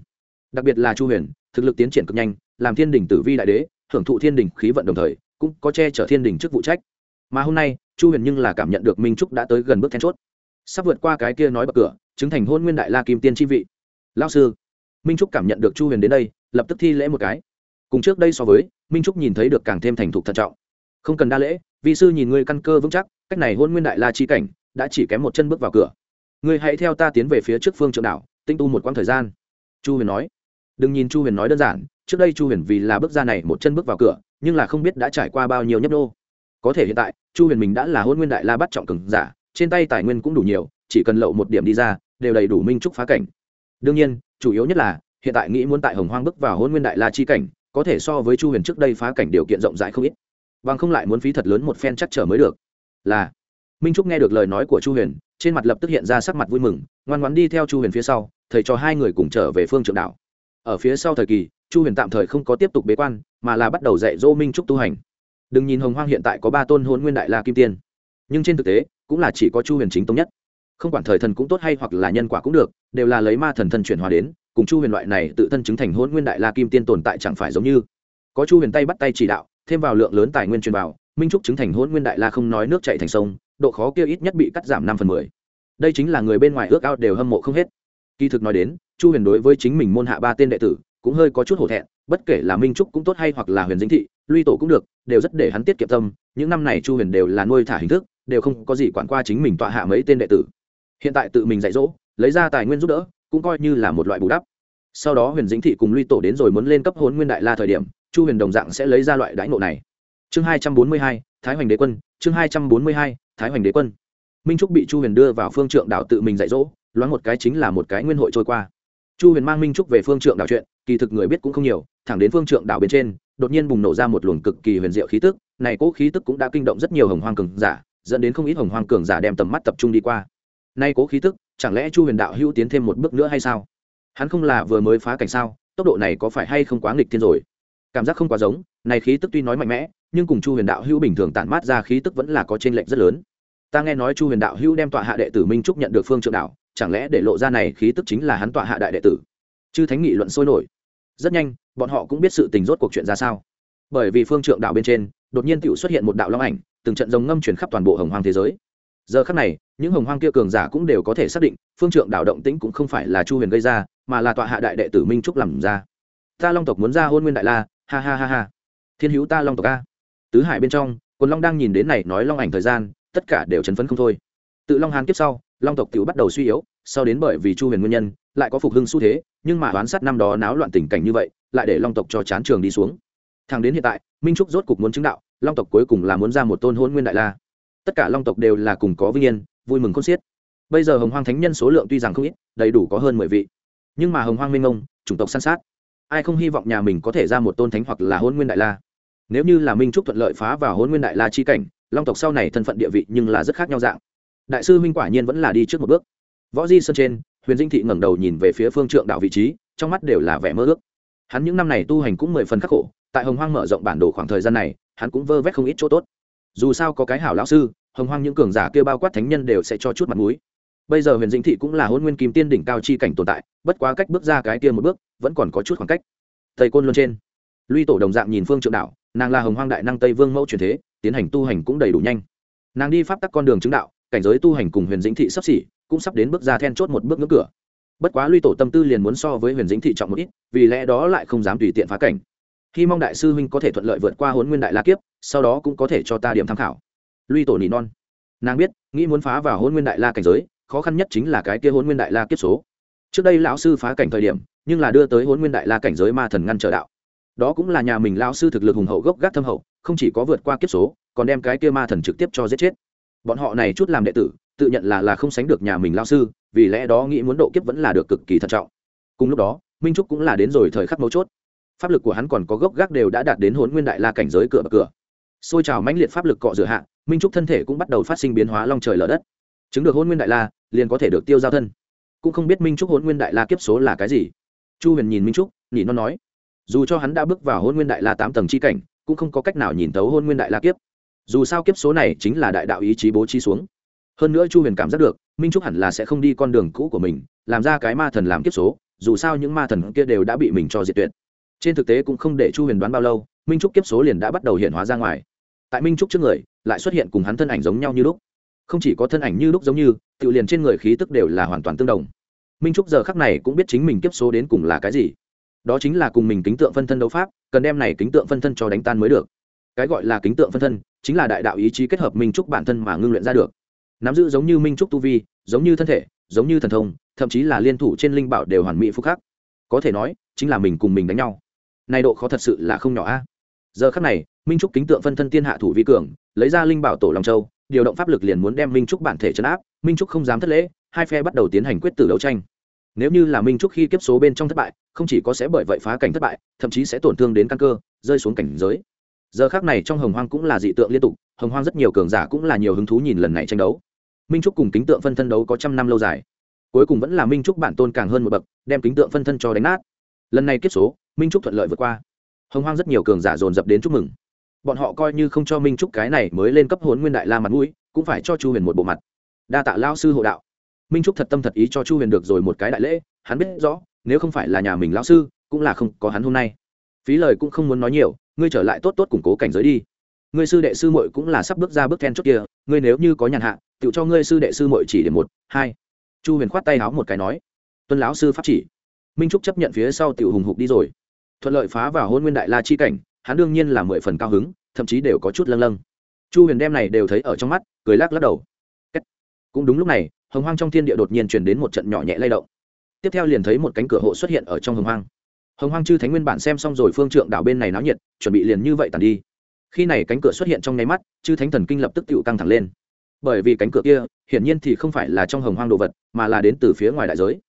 Đặc biệt là chu huyền thực lực tiến triển cực nhanh làm thiên đình tử vi đại đế hưởng thụ thiên đình khí vận đồng thời cũng có che chở thiên đình chức vụ trách. Mà hôm nay, chu huyền nhưng là cảm nhận được minh trúc đã tới gần bước then chốt. Sắp vượt qua cái kia nói bậc cửa, chứng thành hôn nguyên đại la kim tiên chi vị. Lao sư, minh trúc cảm nhận được chu huyền đến đây, lập tức thi lễ một cái. Cùng trước đây so với, minh trúc nhìn thấy được càng thêm thành thục thận trọng. Không cần đa lễ, vị sư nhìn ngươi căn cơ vững chắc, cách này hôn nguyên đại la chi cảnh, đã chỉ kém một chân bước vào cửa. Ngươi hãy theo ta tiến về phía trước phương trượng đảo, tinh tu một quãng thời gian. Chu huyền nói. Đừng nhìn chu huyền nói đơn giản, trước đây chu huyền vì là bước ra này một chân bước vào cửa nhưng là không biết đã trải qua bao nhiêu nhấp đô có thể hiện tại, chu huyền mình đã là hôn nguyên đại la bắt trọng cường giả, trên tay tài nguyên cũng đủ nhiều, chỉ cần lậu một điểm đi ra, đều đầy đủ minh trúc phá cảnh. Đương nhiên, chủ yếu nhất là, hiện tại nghĩ muốn tại hồng hoang bước vào hôn nguyên đại la chi cảnh, có thể so với chu huyền trước đây phá cảnh điều kiện rộng rãi không ít. Bằng không lại muốn phí thật lớn một phen chắc trở mới được. Là, minh trúc nghe được lời nói của chu huyền, trên mặt lập tức hiện ra sắc mặt vui mừng, ngoan ngoãn đi theo chu huyền phía sau, thầy cho hai người cùng trở về phương trượng đạo ở phía sau thời kỳ chu huyền tạm thời không có tiếp tục bế quan, mà là bắt đầu dạy dỗ minh trúc tu hành. Đừng nhìn hồng hoang hiện tại có ba tôn hôn nguyên đại la kim tiên, nhưng trên thực tế, cũng là chỉ có chu huyền chính tống nhất. Không quản thời thần cũng tốt hay hoặc là nhân quả cũng được, đều là lấy ma thần thân chuyển hóa đến, cùng chu huyền loại này tự thân chứng thành hôn nguyên đại la kim tiên tồn tại chẳng phải giống như. Có chu huyền tay bắt tay chỉ đạo, thêm vào lượng lớn tài nguyên truyền vào, minh trúc chứng thành hôn nguyên đại la không nói nước chạy thành sông, độ khó kia ít nhất bị cắt giảm năm phần mười. Đây chính là người bên ngoài ước ao đều hâm mộ không hết. Kỳ thực nói đến, chu huyền đối với chính mình môn hạ ba tên đệ tử cũng hơi có chút hổ thẹn, bất kể là minh trúc cũng tốt hay hoặc là huyền dĩnh thị, luy tổ cũng được, đều rất để hắn tiết kiệm tâm, những năm này chu huyền đều là nuôi thả hình thức, đều không có gì quản qua chính mình tọa hạ mấy tên đệ tử. Hiện tại tự mình dạy dỗ, lấy ra tài nguyên giúp đỡ, cũng coi như là một loại bù đắp. Sau đó huyền dĩnh thị cùng luy tổ đến rồi muốn lên cấp hôn nguyên đại la thời điểm, chu huyền đồng dạng sẽ lấy ra loại đãi ngộ này. Chương hai trăm bốn mươi hai, thái hoành đế quân, chương hai trăm bốn mươi hai, thái hoành đế quân. Minh trúc bị chu huyền đưa vào phương trượng đảo tự mình dạy dỗ, loáng một cái chính là một cái nguyên hội trôi qua chu huyền mang minh trúc về phương trượng đảo chuyện, kỳ thực người biết cũng không nhiều, thẳng đến phương trượng đảo bên trên, đột nhiên bùng nổ ra một luồng cực kỳ huyền diệu khí tức, này cố khí tức cũng đã kinh động rất nhiều hồng hoang cường giả, dẫn đến không ít hồng hoang cường giả đem tầm mắt tập trung đi qua. Nay cố khí tức, chẳng lẽ chu huyền đạo hữu tiến thêm một bước nữa hay sao? Hắn không là vừa mới phá cảnh sao, tốc độ này có phải hay không quá nghịch thiên rồi? Cảm giác không quá giống, này khí tức tuy nói mạnh mẽ, nhưng cùng chu huyền đạo hữu bình thường tản mát ra khí tức vẫn là có t r ê n lệch rất lớn. Ta nghe nói chu huyền đạo hữu đem tọa hạ đệ tử minh trúc nhận được phương trượng đạo chẳng lẽ để lộ ra này khí tức chính là hắn tọa hạ đại đệ tử? Chư thánh nghị luận sôi nổi. Rất nhanh, bọn họ cũng biết sự tình rốt cuộc chuyện ra sao. Bởi vì phương trượng đạo bên trên, đột nhiên tựu xuất hiện một đạo long ảnh, từng trận rồng ngâm chuyển khắp toàn bộ hồng hoang thế giới. Giờ khắc này, những hồng hoang kia cường giả cũng đều có thể xác định, phương trượng đạo động tĩnh cũng không phải là chu huyền gây ra, mà là tọa hạ đại đệ tử minh trúc làm ra. Ta long tộc muốn ra hôn nguyên đại la, ha ha ha ha. Thiên hữu ta long tộc a. Tứ hải bên trong quần long đang nhìn đến này nói long ảnh thời gian, tất cả đều chấn phấn không thôi. Tự long hán kiếp sau long tộc tiểu bắt đầu suy yếu, sau đến bởi vì chu huyền nguyên nhân, lại có phục hưng xu thế, nhưng mà oán sát năm đó náo loạn tình cảnh như vậy, lại để long tộc cho chán trường đi xuống. Thằng đến hiện tại, minh trúc rốt cục muốn chứng đạo, long tộc cuối cùng là muốn ra một tôn hôn nguyên đại la. Tất cả long tộc đều là cùng có vinh yên, vui mừng khôn xiết. Bây giờ hồng hoang thánh nhân số lượng tuy rằng không ít, đầy đủ có hơn mười vị. Nhưng mà hồng hoang minh ông chủng tộc săn sát. Ai không hy vọng nhà mình có thể ra một tôn thánh hoặc là hôn nguyên đại la? Nếu như là minh trúc thuận lợi phá vào hôn nguyên đại la chi cảnh, long tộc sau này thân phận địa vị nhưng là rất khác nhau dạng đại sư minh quả nhiên vẫn là đi trước một bước. Võ di sơn trên, huyền dinh thị ngẩng đầu nhìn về phía phương trượng đạo vị trí, trong mắt đều là vẻ mơ ước. Hắn những năm này tu hành cũng mười phần khắc khổ, tại hồng hoang mở rộng bản đồ khoảng thời gian này, hắn cũng vơ vét không ít chỗ tốt. Dù sao có cái hảo lão sư, hồng hoang những cường giả kia bao quát thánh nhân đều sẽ cho chút mặt mũi. Bây giờ huyền dĩnh thị cũng là hôn nguyên kim tiên đỉnh cao chi cảnh tồn tại, bất quá cách bước ra cái kia một bước, vẫn còn có chút khoảng cách. Thầy côn luôn trên, luy tổ đồng dạng nhìn phương trượng đạo nàng là hồng hoang đại năng tây vương mẫu truyền thế, tiến hành tu hành cũng đầy đủ nhanh. Nàng đi pháp tắc con đường chứng đạo cảnh giới tu hành cùng huyền dĩnh thị sắp xỉ, cũng sắp đến bước ra then chốt một bước ngưỡng cửa. Bất quá luy tổ tâm tư liền muốn so với huyền dĩnh thị trọng một ít, vì lẽ đó lại không dám tùy tiện phá cảnh. Hy mong đại sư huynh có thể thuận lợi vượt qua huấn nguyên đại la kiếp, sau đó cũng có thể cho ta điểm tham khảo. Luy tổ nỉ non. Nàng biết, nghĩ muốn phá vào hôn nguyên đại la cảnh giới, khó khăn nhất chính là cái kia hôn nguyên đại la kiếp số. Trước đây lão sư phá cảnh thời điểm, nhưng là đưa tới hôn nguyên đại la cảnh giới ma thần ngăn trở đạo. Đó cũng là nhà mình lão sư thực lực hùng hậu gốc gác thâm hậu, không chỉ có vượt qua kiếp số, còn đem cái kia ma thần trực tiếp cho giết chết bọn họ này chút làm đệ tử, tự nhận là là không sánh được nhà mình lão sư, vì lẽ đó nghĩ muốn độ kiếp vẫn là được cực kỳ thận trọng. Cùng lúc đó, minh trúc cũng là đến rồi thời khắc mấu chốt. Pháp lực của hắn còn có gốc gác đều đã đạt đến hốn nguyên đại la cảnh giới cửa bậc cửa. Xôi trào mãnh liệt pháp lực cọ rửa hạ, minh trúc thân thể cũng bắt đầu phát sinh biến hóa long trời lở đất. Chứng được hôn nguyên đại la, liền có thể được tiêu giao thân. Cũng không biết minh trúc hôn nguyên đại la kiếp số là cái gì. Chu huyền nhìn minh trúc, nhỉ nó nói, dù cho hắn đã bước vào hôn nguyên đại la tám tầng c h i cảnh, cũng không có cách nào nhìn tấu hôn nguyên đại la kiếp dù sao kiếp số này chính là đại đạo ý chí bố trí xuống. Hơn nữa chu huyền cảm giác được, minh trúc hẳn là sẽ không đi con đường cũ của mình, làm ra cái ma thần làm kiếp số, dù sao những ma thần kia đều đã bị mình cho diệt tuyệt. Trên thực tế cũng không để chu huyền đoán bao lâu, minh trúc kiếp số liền đã bắt đầu hiện hóa ra ngoài. Tại minh trúc trước người, lại xuất hiện cùng hắn thân ảnh giống nhau như lúc. Không chỉ có thân ảnh như lúc giống như, tự liền trên người khí tức đều là hoàn toàn tương đồng. Minh trúc giờ khắc này cũng biết chính mình kiếp số đến cùng là cái gì. Đó chính là cùng mình kính tượng phân thân đấu pháp, cần đem này kính tượng phân thân cho đánh tan mới được cái gọi là kính tượng phân thân, chính là đại đạo ý chí kết hợp minh trúc bản thân mà ngưng luyện ra được. Nắm giữ giống như minh trúc tu vi, giống như thân thể, giống như thần thông, thậm chí là liên thủ trên linh bảo đều hoàn mỹ phúc khắc. Có thể nói, chính là mình cùng mình đánh nhau. Nay độ khó thật sự là không nhỏ a. Giờ khắc này, minh trúc kính tượng phân thân tiên hạ thủ vi cường, lấy ra linh bảo tổ long châu, điều động pháp lực liền muốn đem minh trúc bản thể chấn áp, minh trúc không dám thất lễ, hai phe bắt đầu tiến hành quyết tử đấu tranh. Nếu như là minh trúc khi kiếp số bên trong thất bại, không chỉ có sẽ bởi vậy phá cảnh thất bại, thậm chí sẽ tổn thương đến căn cơ, rơi xuống cảnh giới giờ khác này trong hồng hoang cũng là dị tượng liên tục, hồng hoang rất nhiều cường giả cũng là nhiều hứng thú nhìn lần này tranh đấu. Minh trúc cùng kính tượng phân thân đấu có trăm năm lâu dài. Cuối cùng vẫn là minh trúc bản tôn càng hơn một bậc, đem kính tượng phân thân cho đánh nát. Lần này kiếp số, minh trúc thuận lợi vượt qua. Hồng hoang rất nhiều cường giả dồn dập đến chúc mừng. Bọn họ coi như không cho minh trúc cái này mới lên cấp hốn nguyên đại la mặt mũi, cũng phải cho chu huyền một bộ mặt. Đa tạ lao sư hộ đạo. Minh trúc thật tâm thật ý cho chu huyền được rồi một cái đại lễ, hắn biết rõ, nếu không phải là nhà mình lao sư, cũng là không có hắn hôm nay. Phí lời cũng không muốn nói nhiều ngươi trở lại tốt tốt củng cố cảnh giới đi. Ngươi sư đệ sư muội cũng là sắp bước ra bước then chốt kia, ngươi nếu như có nhàn hạ tự cho ngươi sư đệ sư muội chỉ để một, hai. Chu huyền khoát tay háo một cái nói, tuân lão sư pháp chỉ. Minh trúc chấp nhận phía sau tiểu hùng hục đi rồi. Thuận lợi phá vào hôn nguyên đại la chi cảnh, hắn đương nhiên là mười phần cao hứng, thậm chí đều có chút lâng lâng. Chu huyền đem này đều thấy ở trong mắt, cười lắc lắc đầu. Cũng đúng lúc này, hồng hoang trong thiên địa đột nhiên chuyển đến một trận nhỏ nhẹ lay động. Tiếp theo liền thấy một cánh cửa hộ xuất hiện ở trong hồng hoang hồng hoang chư thánh nguyên bản xem xong rồi phương trượng đảo bên này náo nhiệt, chuẩn bị liền như vậy tàn đi. Khi này cánh cửa xuất hiện trong nháy mắt, chư thánh thần kinh lập tức tự căng thẳng lên. Bởi vì cánh cửa kia, hiển nhiên thì không phải là trong hồng hoang đồ vật, mà là đến từ phía ngoài đại giới.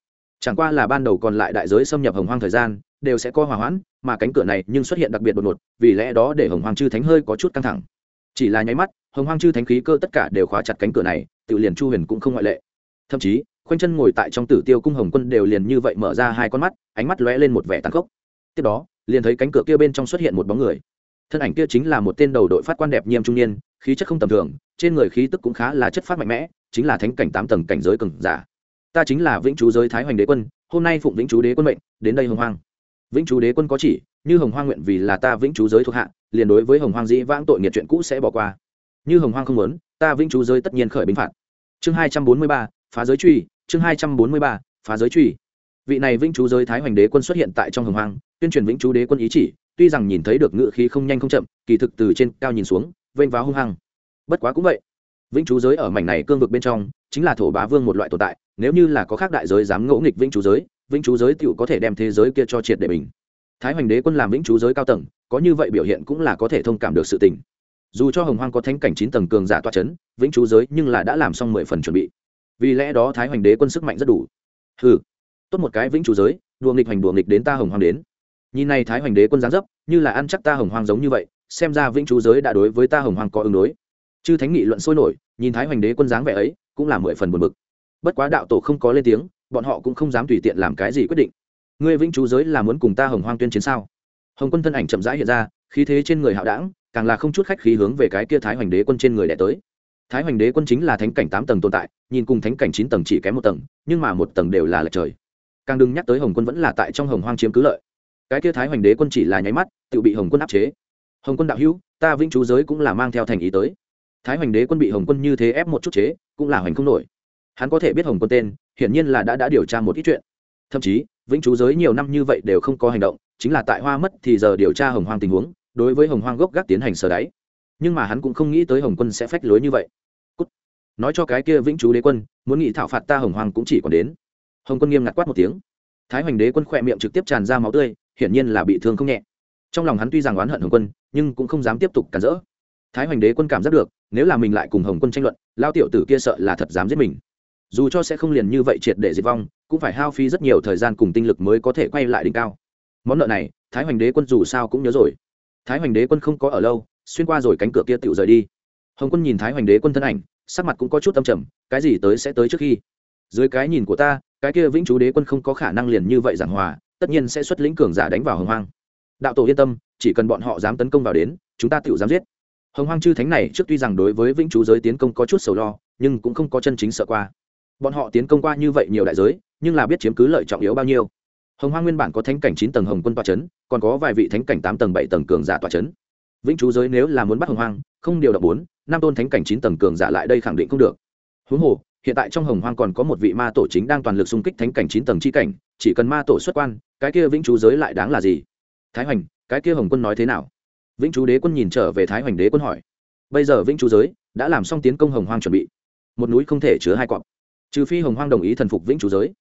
Chẳng qua là ban đầu còn lại đại giới xâm nhập hồng hoang thời gian, đều sẽ có hòa hoãn, mà cánh cửa này nhưng xuất hiện đặc biệt đột ngột, vì lẽ đó để hồng hoang chư thánh hơi có chút căng thẳng. Chỉ là nháy mắt, hồng hoang chư thánh khí cơ tất cả đều khóa chặt cánh cửa này tự liền chu huyền cũng không ngoại lệ. Thậm chí khoanh chân ngồi tại trong tử tiêu cung hồng quân đều liền như vậy mở ra hai con mắt, ánh mắt lóe lên một vẻ tàn khốc. Tiếp đó, liền thấy cánh cửa kia bên trong xuất hiện một bóng người. Thân ảnh kia chính là một tên đầu đội phát quan đẹp nhiêm trung niên, khí chất không tầm thường, trên người khí tức cũng khá là chất phát mạnh mẽ, chính là thánh cảnh tám tầng cảnh giới cường giả. Ta chính là vĩnh chú giới thái hoành đế quân, hôm nay phụng vĩnh chú đế quân mệnh, đến đây hồng hoang. Vĩnh chú đế quân có chỉ, như hồng hoang nguyện vì là ta vĩnh chú giới thuộc hạ, liền đối với hồng hoang dĩ vãng tội nghiệt chuyện cũ sẽ bỏ qua. Như hồng hoang không muốn, ta vĩnh chú giới tất nhiên khởi binh phạt. Chương hai trăm bốn mươi ba, phá giới truy chương hai trăm bốn mươi ba, phá giới truy. Vị này vĩnh chú giới thái hoành đế quân xuất hiện tại trong hồng hoang, tuyên truyền vĩnh chú đế quân ý chỉ, tuy rằng nhìn thấy được ngự khí không nhanh không chậm, kỳ thực từ trên cao nhìn xuống, vênh váo hung hăng. Bất quá cũng vậy. Vĩnh chú giới ở mảnh này cương vực bên trong, chính là thổ bá vương một loại tồn tại, nếu như là có khác đại giới dám ngỗ nghịch vĩnh chú giới, vĩnh chú giới tựu có thể đem thế giới kia cho triệt để mình thái hoành đế quân làm vĩnh chú giới cao tầng, có như vậy biểu hiện cũng là có thể thông cảm được sự tình. Dù cho hồng hoang có thánh cảnh chín tầng cường giả toa c h ấ n vĩnh chú giới nhưng là đã làm xong mười phần chuẩn bị vì lẽ đó thái hoành đế quân sức mạnh rất đủ. Ừ tốt một cái vĩnh chủ giới, đùa nghịch hoành đùa nghịch đến ta hồng hoàng đến. Nhìn này thái hoành đế quân giáng dấp, như là ăn chắc ta hồng hoàng giống như vậy, xem ra vĩnh chủ giới đã đối với ta hồng hoàng có ứng đối. Chư thánh nghị luận sôi nổi, nhìn thái hoành đế quân dáng vẻ ấy, cũng là mười phần buồn bực. Bất quá đạo tổ không có lên tiếng, bọn họ cũng không dám tùy tiện làm cái gì quyết định. Ngươi vĩnh chú giới là muốn cùng ta hồng hoang tuyên chiến sao? Hồng quân thân ảnh chậm rãi hiện ra, khí thế trên người hạo đảng, càng là không chút khách khí hướng về cái kia thái hoành đế quân trên người đẻ tới thái hoành đế quân chính là thánh cảnh tám tầng tồn tại, nhìn cùng thánh cảnh chín tầng chỉ kém một tầng, nhưng mà một tầng đều là lệch trời. Càng đừng nhắc tới hồng quân vẫn là tại trong hồng hoang chiếm cứ lợi. Cái kia thái hoành đế quân chỉ là nháy mắt, tự bị hồng quân áp chế. Hồng quân đạo hữu, ta vĩnh chú giới cũng là mang theo thành ý tới. Thái hoành đế quân bị hồng quân như thế ép một chút chế, cũng là hoành không nổi. Hắn có thể biết hồng quân tên, hiển nhiên là đã đã điều tra một ít chuyện. Thậm chí, vĩnh chú giới nhiều năm như vậy đều không có hành động, chính là tại hoa mất thì giờ điều tra hồng hoang tình huống, đối với hồng hoang gốc gác tiến hành sờ đáy nhưng mà hắn cũng không nghĩ tới hồng quân sẽ phách lối như vậy. Cút. nói cho cái kia vĩnh chú đế quân, muốn nghị thảo phạt ta hồng hoàng cũng chỉ còn đến. Hồng quân nghiêm ngặt quát một tiếng. Thái hoành đế quân khỏe miệng trực tiếp tràn ra máu tươi, hiển nhiên là bị thương không nhẹ. Trong lòng hắn tuy rằng oán hận hồng quân, nhưng cũng không dám tiếp tục cản rỡ. Thái hoành đế quân cảm giác được, nếu là mình lại cùng hồng quân tranh luận, lao tiểu tử kia sợ là thật dám giết mình. Dù cho sẽ không liền như vậy triệt để diệt vong, cũng phải hao phí rất nhiều thời gian cùng tinh lực mới có thể quay lại đỉnh cao. Món nợ này, thái hoành đế quân dù sao cũng nhớ rồi. Thái hoành đế quân không có ở lâu xuyên qua rồi cánh cửa kia tự rời đi. Hồng quân nhìn thái hoành đế quân thân ảnh, sắc mặt cũng có chút âm trầm, cái gì tới sẽ tới trước khi? Dưới cái nhìn của ta, cái kia vĩnh chú đế quân không có khả năng liền như vậy giảng hòa, tất nhiên sẽ xuất lĩnh cường giả đánh vào hồng hoang. Đạo tổ yên tâm, chỉ cần bọn họ dám tấn công vào đến, chúng ta tự dám giết. Hồng hoang chư thánh này trước tuy rằng đối với vĩnh chú giới tiến công có chút sầu lo, nhưng cũng không có chân chính sợ qua. Bọn họ tiến công qua như vậy nhiều đại giới, nhưng là biết chiếm cứ lợi trọng yếu bao nhiêu. Hồng hoang nguyên bản có thánh cảnh chín tầng hồng quân tòa c h ấ n còn có vài vị thánh cảnh tám tầng bảy tầng cường giả tòa c h ấ n vĩnh chú giới nếu là muốn bắt hồng hoang, không điều động bốn, năm tôn thánh cảnh chín tầng cường giả lại đây khẳng định không được. Huống hồ, hiện tại trong hồng hoang còn có một vị ma tổ chính đang toàn lực xung kích thánh cảnh chín tầng c h i cảnh, chỉ cần ma tổ xuất quan, cái kia vĩnh chú giới lại đáng là gì? Thái hoành, cái kia hồng quân nói thế nào? Vĩnh chú đế quân nhìn trở về thái hoành đế quân hỏi. Bây giờ vĩnh chú giới đã làm xong tiến công hồng hoang chuẩn bị. Một núi không thể chứa hai cọp. Trừ phi hồng hoang đồng ý thần phục vĩnh chú giới.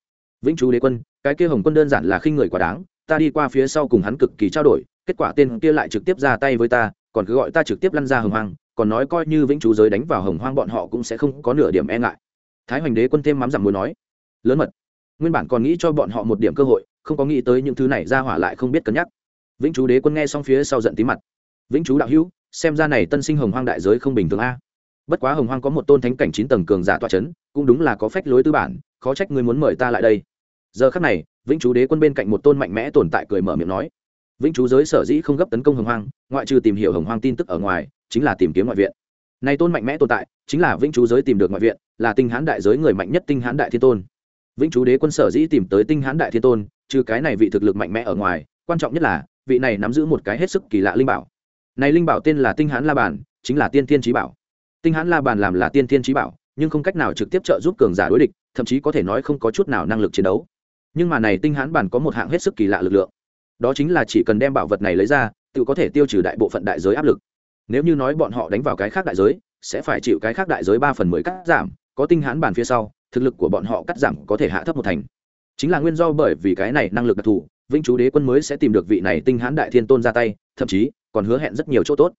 Vĩnh chú đế quân, cái kia hồng quân đơn giản là khinh người quá đáng, ta đi qua phía sau cùng hắn cực kỳ trao đổi kết quả tên kia lại trực tiếp ra tay với ta, còn cứ gọi ta trực tiếp lăn ra hồng hoang, còn nói coi như vĩnh chú giới đánh vào hồng hoang bọn họ cũng sẽ không có nửa điểm e ngại. Thái hoành đế quân thêm mắm giảm muốn nói, lớn mật, nguyên bản còn nghĩ cho bọn họ một điểm cơ hội, không có nghĩ tới những thứ này ra hỏa lại không biết cân nhắc. Vĩnh chú đế quân nghe xong phía sau giận tí mặt, vĩnh chú đạo hữu, xem ra này tân sinh hồng hoang đại giới không bình thường a. Bất quá hồng hoang có một tôn thánh cảnh chín tầng cường giả toa c h ấ n cũng đúng là có phách lối tư bản, khó trách người muốn mời ta lại đây. Giờ khắc này, vĩnh chú đế quân bên cạnh một tôn mạnh mẽ tồn tại cười mở miệng nói vĩnh chú giới sở dĩ không gấp tấn công hồng hoang, ngoại trừ tìm hiểu hồng hoang tin tức ở ngoài, chính là tìm kiếm ngoại viện. Này tôn mạnh mẽ tồn tại, chính là vĩnh chú giới tìm được ngoại viện, là tinh hãn đại giới người mạnh nhất tinh hãn đại thiên tôn. Vĩnh chú đế quân sở dĩ tìm tới tinh hãn đại thiên tôn, trừ cái này vị thực lực mạnh mẽ ở ngoài, quan trọng nhất là, vị này nắm giữ một cái hết sức kỳ lạ linh bảo. Này linh bảo tên là tinh hãn la bàn, chính là tiên thiên trí bảo. Tinh hãn la bàn làm là tiên thiên trí bảo, nhưng không cách nào trực tiếp trợ giúp cường giả đối địch, thậm chí có thể nói không có chút nào năng lực chiến đấu. Nhưng mà này tinh hãn bản có một hạng hết sức kỳ lạ lực lượng đó chính là chỉ cần đem bảo vật này lấy ra, tự có thể tiêu trừ đại bộ phận đại giới áp lực. Nếu như nói bọn họ đánh vào cái khác đại giới, sẽ phải chịu cái khác đại giới ba phần mười cắt giảm, có tinh hãn bản phía sau, thực lực của bọn họ cắt giảm có thể hạ thấp một thành. Chính là nguyên do bởi vì cái này năng lực đặc thù, vĩnh chú đế quân mới sẽ tìm được vị này tinh hãn đại thiên tôn ra tay, thậm chí còn hứa hẹn rất nhiều chỗ tốt.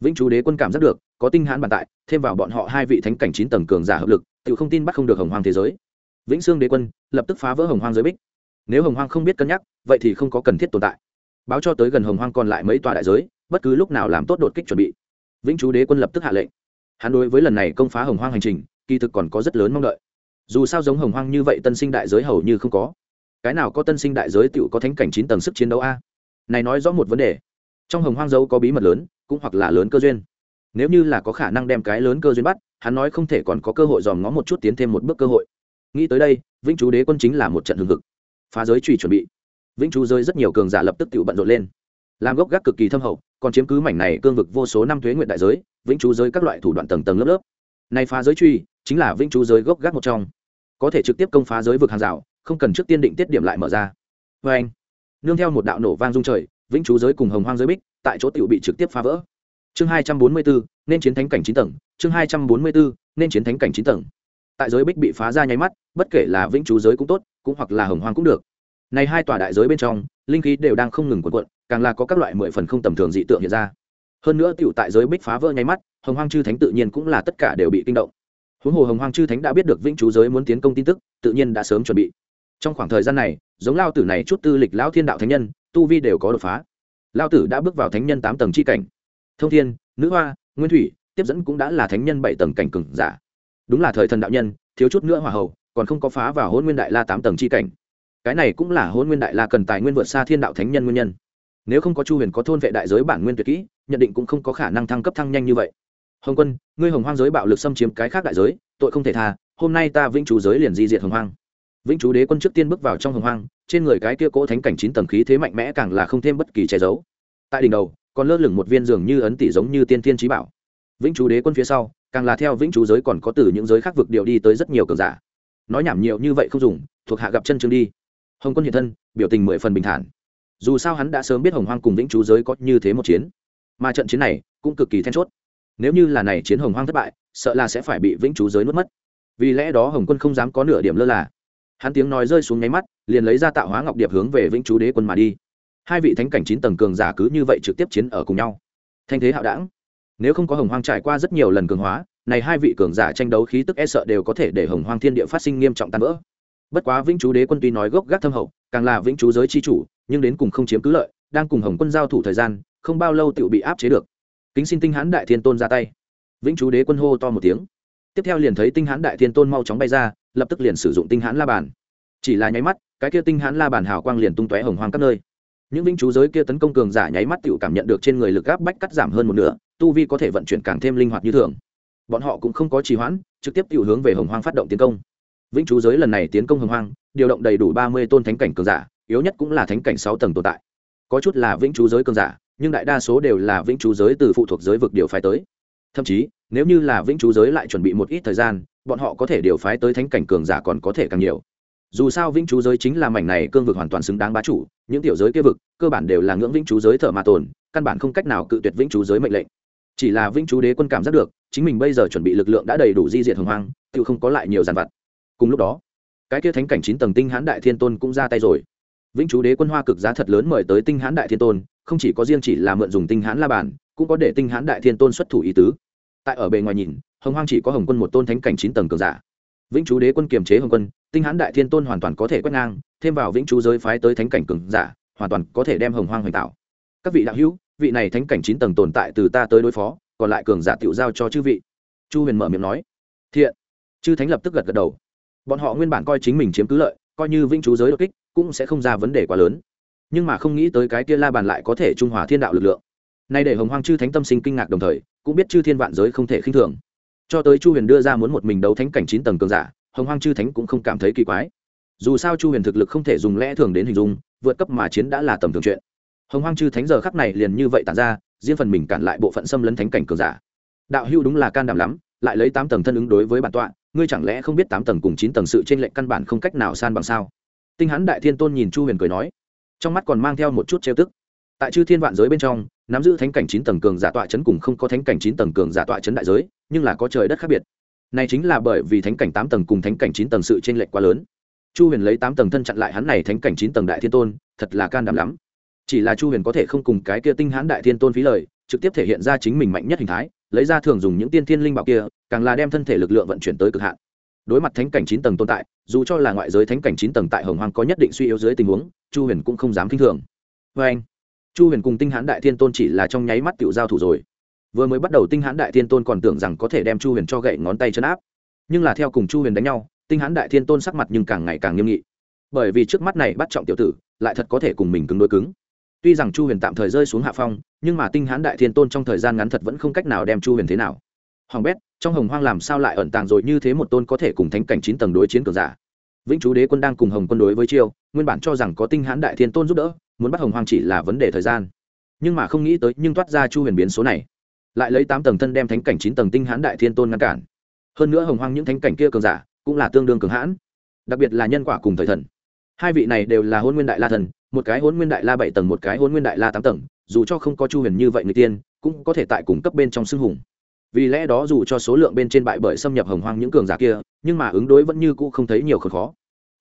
Vĩnh chú đế quân cảm giác được, có tinh hãn bản tại, thêm vào bọn họ hai vị thánh cảnh chín tầng cường giả hợp lực, tự không tin bắt không được hồng hoàng thế giới. Vĩnh sương đế quân lập tức phá vỡ hồng hoang giới bích nếu hồng hoang không biết cân nhắc, vậy thì không có cần thiết tồn tại. Báo cho tới gần hồng hoang còn lại mấy tòa đại giới, bất cứ lúc nào làm tốt đột kích chuẩn bị. Vĩnh chú đế quân lập tức hạ lệnh. Hắn đối với lần này công phá hồng hoang hành trình, kỳ thực còn có rất lớn mong đợi. Dù sao giống hồng hoang như vậy tân sinh đại giới hầu như không có. Cái nào có tân sinh đại giới tựu có thánh cảnh chín tầng sức chiến đấu a? Này nói rõ một vấn đề. Trong hồng hoang dấu có bí mật lớn, cũng hoặc là lớn cơ duyên. Nếu như là có khả năng đem cái lớn cơ duyên bắt, hắn nói không thể còn có cơ hội dòm ngó một chút tiến thêm một bước cơ hội. Nghĩ tới đây, vĩnh chú đế quân chính là một trận hừng hực phá giới truy chuẩn bị. Vĩnh chú giới rất nhiều cường giả lập tức tự bận rộn lên. Làm gốc gác cực kỳ thâm hậu, còn chiếm cứ mảnh này cương vực vô số năm thuế nguyện đại giới, vĩnh chú giới các loại thủ đoạn tầng tầng lớp lớp. Nay phá giới truy chính là vĩnh chú giới gốc gác một trong. Có thể trực tiếp công phá giới vực hàng rào, không cần trước tiên định tiết điểm lại mở ra. Vê anh, nương theo một đạo nổ vang dung trời, vĩnh chú giới cùng hồng hoang giới bích, tại chỗ tiểu bị trực tiếp phá vỡ. Chương hai trăm bốn mươi bốn nên chiến thánh cảnh chín tầng, chương hai trăm bốn mươi bốn nên chiến thánh cảnh chín tầng. Tại giới bích bị phá ra nháy mắt, bất kể là vĩnh chú giới cũng tốt cũng hoặc là hồng hoang cũng được. Này hai tòa đại giới bên trong, linh khí đều đang không ngừng cuộn cuộn, càng là có các loại mười phần không tầm thường dị tượng hiện ra. Hơn nữa tiểu tại giới bích phá vỡ nháy mắt, hồng hoang chư thánh tự nhiên cũng là tất cả đều bị kinh động. Huống hồ hồng hoang chư thánh đã biết được vĩnh chú giới muốn tiến công tin tức, tự nhiên đã sớm chuẩn bị. Trong khoảng thời gian này, giống lao tử này chút tư lịch lão thiên đạo thánh nhân, tu vi đều có đột phá. Lao tử đã bước vào thánh nhân tám tầng c h i cảnh. Thông thiên, nữ hoa, nguyên thủy, tiếp dẫn cũng đã là thánh nhân bảy tầng cảnh cừng giả. Đúng là thời thần đạo nhân, thiếu chút nữa hòa hậu còn không có phá vào hôn nguyên đại la tám tầng c h i cảnh. Cái này cũng là hôn nguyên đại la cần tài nguyên vượt xa thiên đạo thánh nhân nguyên nhân. Nếu không có chu huyền có thôn vệ đại giới bản nguyên tuyệt kỹ, nhận định cũng không có khả năng thăng cấp thăng nhanh như vậy. Hồng quân, ngươi hồng hoang giới bạo lực xâm chiếm cái khác đại giới, tội không thể tha, hôm nay ta vĩnh chú giới liền di diệt hồng hoang. Vĩnh chú đế quân trước tiên bước vào trong hồng hoang, trên người cái kia cỗ thánh cảnh chín tầng khí thế mạnh mẽ càng là không thêm bất kỳ che giấu. Tại đỉnh đầu, còn lơ lửng một viên dường như ấn tỷ giống như tiên thiên trí bảo. Vĩnh chú đế quân phía sau, càng là theo vĩnh chú giới còn có từ những giới khác vực điều đi tới rất nhiều cường giả nói nhảm nhiều như vậy không dùng, thuộc hạ gặp chân chương đi. Hồng quân hiện thân, biểu tình mười phần bình thản. Dù sao hắn đã sớm biết hồng hoang cùng vĩnh chú giới có như thế một chiến. Mà trận chiến này cũng cực kỳ then chốt. Nếu như là này chiến hồng hoang thất bại, sợ là sẽ phải bị vĩnh chú giới nuốt mất. Vì lẽ đó hồng quân không dám có nửa điểm lơ là. Hắn tiếng nói rơi xuống nháy mắt, liền lấy ra tạo hóa ngọc điệp hướng về vĩnh chú đế quân mà đi. Hai vị thánh cảnh chín tầng cường giả cứ như vậy trực tiếp chiến ở cùng nhau. Thanh thế hạo đảng. Nếu không có hồng hoang trải qua rất nhiều lần cường hóa này hai vị cường giả tranh đấu khí tức e sợ đều có thể để hồng hoang thiên địa phát sinh nghiêm trọng tan vỡ. Bất quá vĩnh chú đế quân tuy nói gốc gác thâm hậu, càng là vĩnh chú giới chi chủ, nhưng đến cùng không chiếm cứ lợi, đang cùng hồng quân giao thủ thời gian, không bao lâu tự bị áp chế được. Kính xin tinh hãn đại thiên tôn ra tay. Vĩnh chú đế quân hô to một tiếng. Tiếp theo liền thấy tinh hãn đại thiên tôn mau chóng bay ra, lập tức liền sử dụng tinh hãn la bàn. Chỉ là nháy mắt, cái kia tinh hãn la bàn hào quang liền tung tóe hồng hoang các nơi. Những vĩnh chú giới kia tấn công cường giả nháy mắt tự cảm nhận được trên người lực gáp bách cắt giảm hơn một nửa, tu vi có thể vận chuyển càng thêm linh hoạt như thường bọn họ cũng không có trì hoãn, trực tiếp tự hướng về hồng hoang phát động tiến công. Vĩnh chú giới lần này tiến công hồng hoang, điều động đầy đủ ba mươi tôn thánh cảnh cường giả, yếu nhất cũng là thánh cảnh sáu tầng tồn tại. Có chút là vĩnh chú giới cường giả, nhưng đại đa số đều là vĩnh chú giới từ phụ thuộc giới vực điều phái tới. Thậm chí, nếu như là vĩnh chú giới lại chuẩn bị một ít thời gian, bọn họ có thể điều phái tới thánh cảnh cường giả còn có thể càng nhiều. Dù sao vĩnh chú giới chính là mảnh này cương vực hoàn toàn xứng đáng bá chủ, những tiểu giới kia vực, cơ bản đều là ngưỡng vĩnh chú giới thợ mà tồn, căn bản không cách nào cự tuyệt vĩnh chú giới mệnh lệnh. Chỉ là vĩnh chú đế quân cảm giác được chính mình bây giờ chuẩn bị lực lượng đã đầy đủ di diệt hồng hoang, tự không có lại nhiều dàn vặt. Cùng lúc đó, cái kia thánh cảnh chín tầng tinh hãn đại thiên tôn cũng ra tay rồi. Vĩnh chú đế quân hoa cực giá thật lớn mời tới tinh hãn đại thiên tôn, không chỉ có riêng chỉ là mượn dùng tinh hãn la bàn, cũng có để tinh hãn đại thiên tôn xuất thủ ý tứ. Tại ở bề ngoài nhìn, hồng hoang chỉ có hồng quân một tôn thánh cảnh chín tầng cường giả. Vĩnh chú đế quân kiềm chế hồng quân, tinh hãn đại thiên tôn hoàn toàn có thể quét ngang, thêm vào vĩnh chú giới phái tới thánh cảnh cường giả, hoàn toàn có thể đem hồng hoang hoành tạo. Các vị đạo hữu, vị này thánh cảnh chín tầng tồn tại từ ta tới đối phó còn lại cường giả tiểu giao cho chư vị. Chu huyền mở miệng nói. Thiện. Chư thánh lập tức gật gật đầu. Bọn họ nguyên bản coi chính mình chiếm cứ lợi, coi như vĩnh chú giới đột kích, cũng sẽ không ra vấn đề quá lớn. Nhưng mà không nghĩ tới cái kia la bàn lại có thể trung hòa thiên đạo lực lượng. Nay để hồng hoang chư thánh tâm sinh kinh ngạc đồng thời, cũng biết chư thiên vạn giới không thể khinh thường. Cho tới chu huyền đưa ra muốn một mình đấu thánh cảnh chín tầng cường giả, hồng hoang chư thánh cũng không cảm thấy kỳ quái. Dù sao chu huyền thực lực không thể dùng lẽ thường đến hình dung, vượt cấp mà chiến đã là tầm thường chuyện. Hồng hoang chư thánh giờ khắc này liền như vậy tàn ra riêng phần mình cản lại bộ phận xâm lấn thánh cảnh cường giả. Đạo hưu đúng là can đảm lắm, lại lấy tám tầng thân ứng đối với bản tọa, ngươi chẳng lẽ không biết tám tầng cùng chín tầng sự trên lệnh căn bản không cách nào san bằng sao? Tinh hán đại thiên tôn nhìn chu huyền cười nói, trong mắt còn mang theo một chút trêu tức. Tại chư thiên vạn giới bên trong, nắm giữ thánh cảnh chín tầng cường giả tọa chấn cùng không có thánh cảnh chín tầng cường giả tọa chấn đại giới, nhưng là có trời đất khác biệt. Này chính là bởi vì thánh cảnh tám tầng cùng thánh cảnh chín tầng sự trên lệch quá lớn. Chu huyền lấy tám tầng thân chặn lại hắn này thánh cảnh chín tầng đại thiên tôn, thật là can đảm lắm chỉ là chu huyền có thể không cùng cái kia tinh hãn đại thiên tôn phí lời, trực tiếp thể hiện ra chính mình mạnh nhất hình thái, lấy ra thường dùng những tiên thiên linh bảo kia, càng là đem thân thể lực lượng vận chuyển tới cực hạn. Đối mặt thánh cảnh chín tầng tồn tại, dù cho là ngoại giới thánh cảnh chín tầng tại hồng hoàng có nhất định suy yếu dưới tình huống, chu huyền cũng không dám k i n h thường. Vê anh, chu huyền cùng tinh hãn đại thiên tôn chỉ là trong nháy mắt tự giao thủ rồi. Vừa mới bắt đầu tinh hãn đại thiên tôn còn tưởng rằng có thể đem chu huyền cho gậy ngón tay chân áp. Nhưng là theo cùng chu huyền đánh nhau, tinh hãn đại thiên tôn sắc mặt nhưng càng ngày càng nghiêm nghị. Bởi vì trước mắt này bắt trọng tiểu tử, lại thật có thể cùng mình cứng đôi cứng tuy rằng chu huyền tạm thời rơi xuống hạ phong, nhưng mà tinh hãn đại thiên tôn trong thời gian ngắn thật vẫn không cách nào đem chu huyền thế nào. Hoàng bét, trong hồng hoang làm sao lại ẩn tàng rồi như thế một tôn có thể cùng thánh cảnh chín tầng đối chiến cường giả? Vĩnh chú đế quân đang cùng hồng quân đối với chiêu, nguyên bản cho rằng có tinh hãn đại thiên tôn giúp đỡ, muốn bắt hồng hoang chỉ là vấn đề thời gian. Nhưng mà không nghĩ tới, nhưng toát ra chu huyền biến số này. Lại lấy tám tầng thân đem thánh cảnh chín tầng tinh hãn đại thiên tôn ngăn cản. Hơn nữa hồng hoang những thánh cảnh kia cường giả, cũng là tương đương cường hãn. Đặc biệt là nhân quả cùng thời thần. Hai vị này đều là hôn nguyên đại la thần một cái hôn nguyên đại la bảy tầng, một cái hôn nguyên đại la tám tầng, dù cho không có chu huyền như vậy người tiên, cũng có thể tại cùng cấp bên trong xưng hùng. Vì lẽ đó dù cho số lượng bên trên bại bởi xâm nhập hồng hoang những cường giả kia, nhưng mà ứng đối vẫn như cũ không thấy nhiều khốn khó.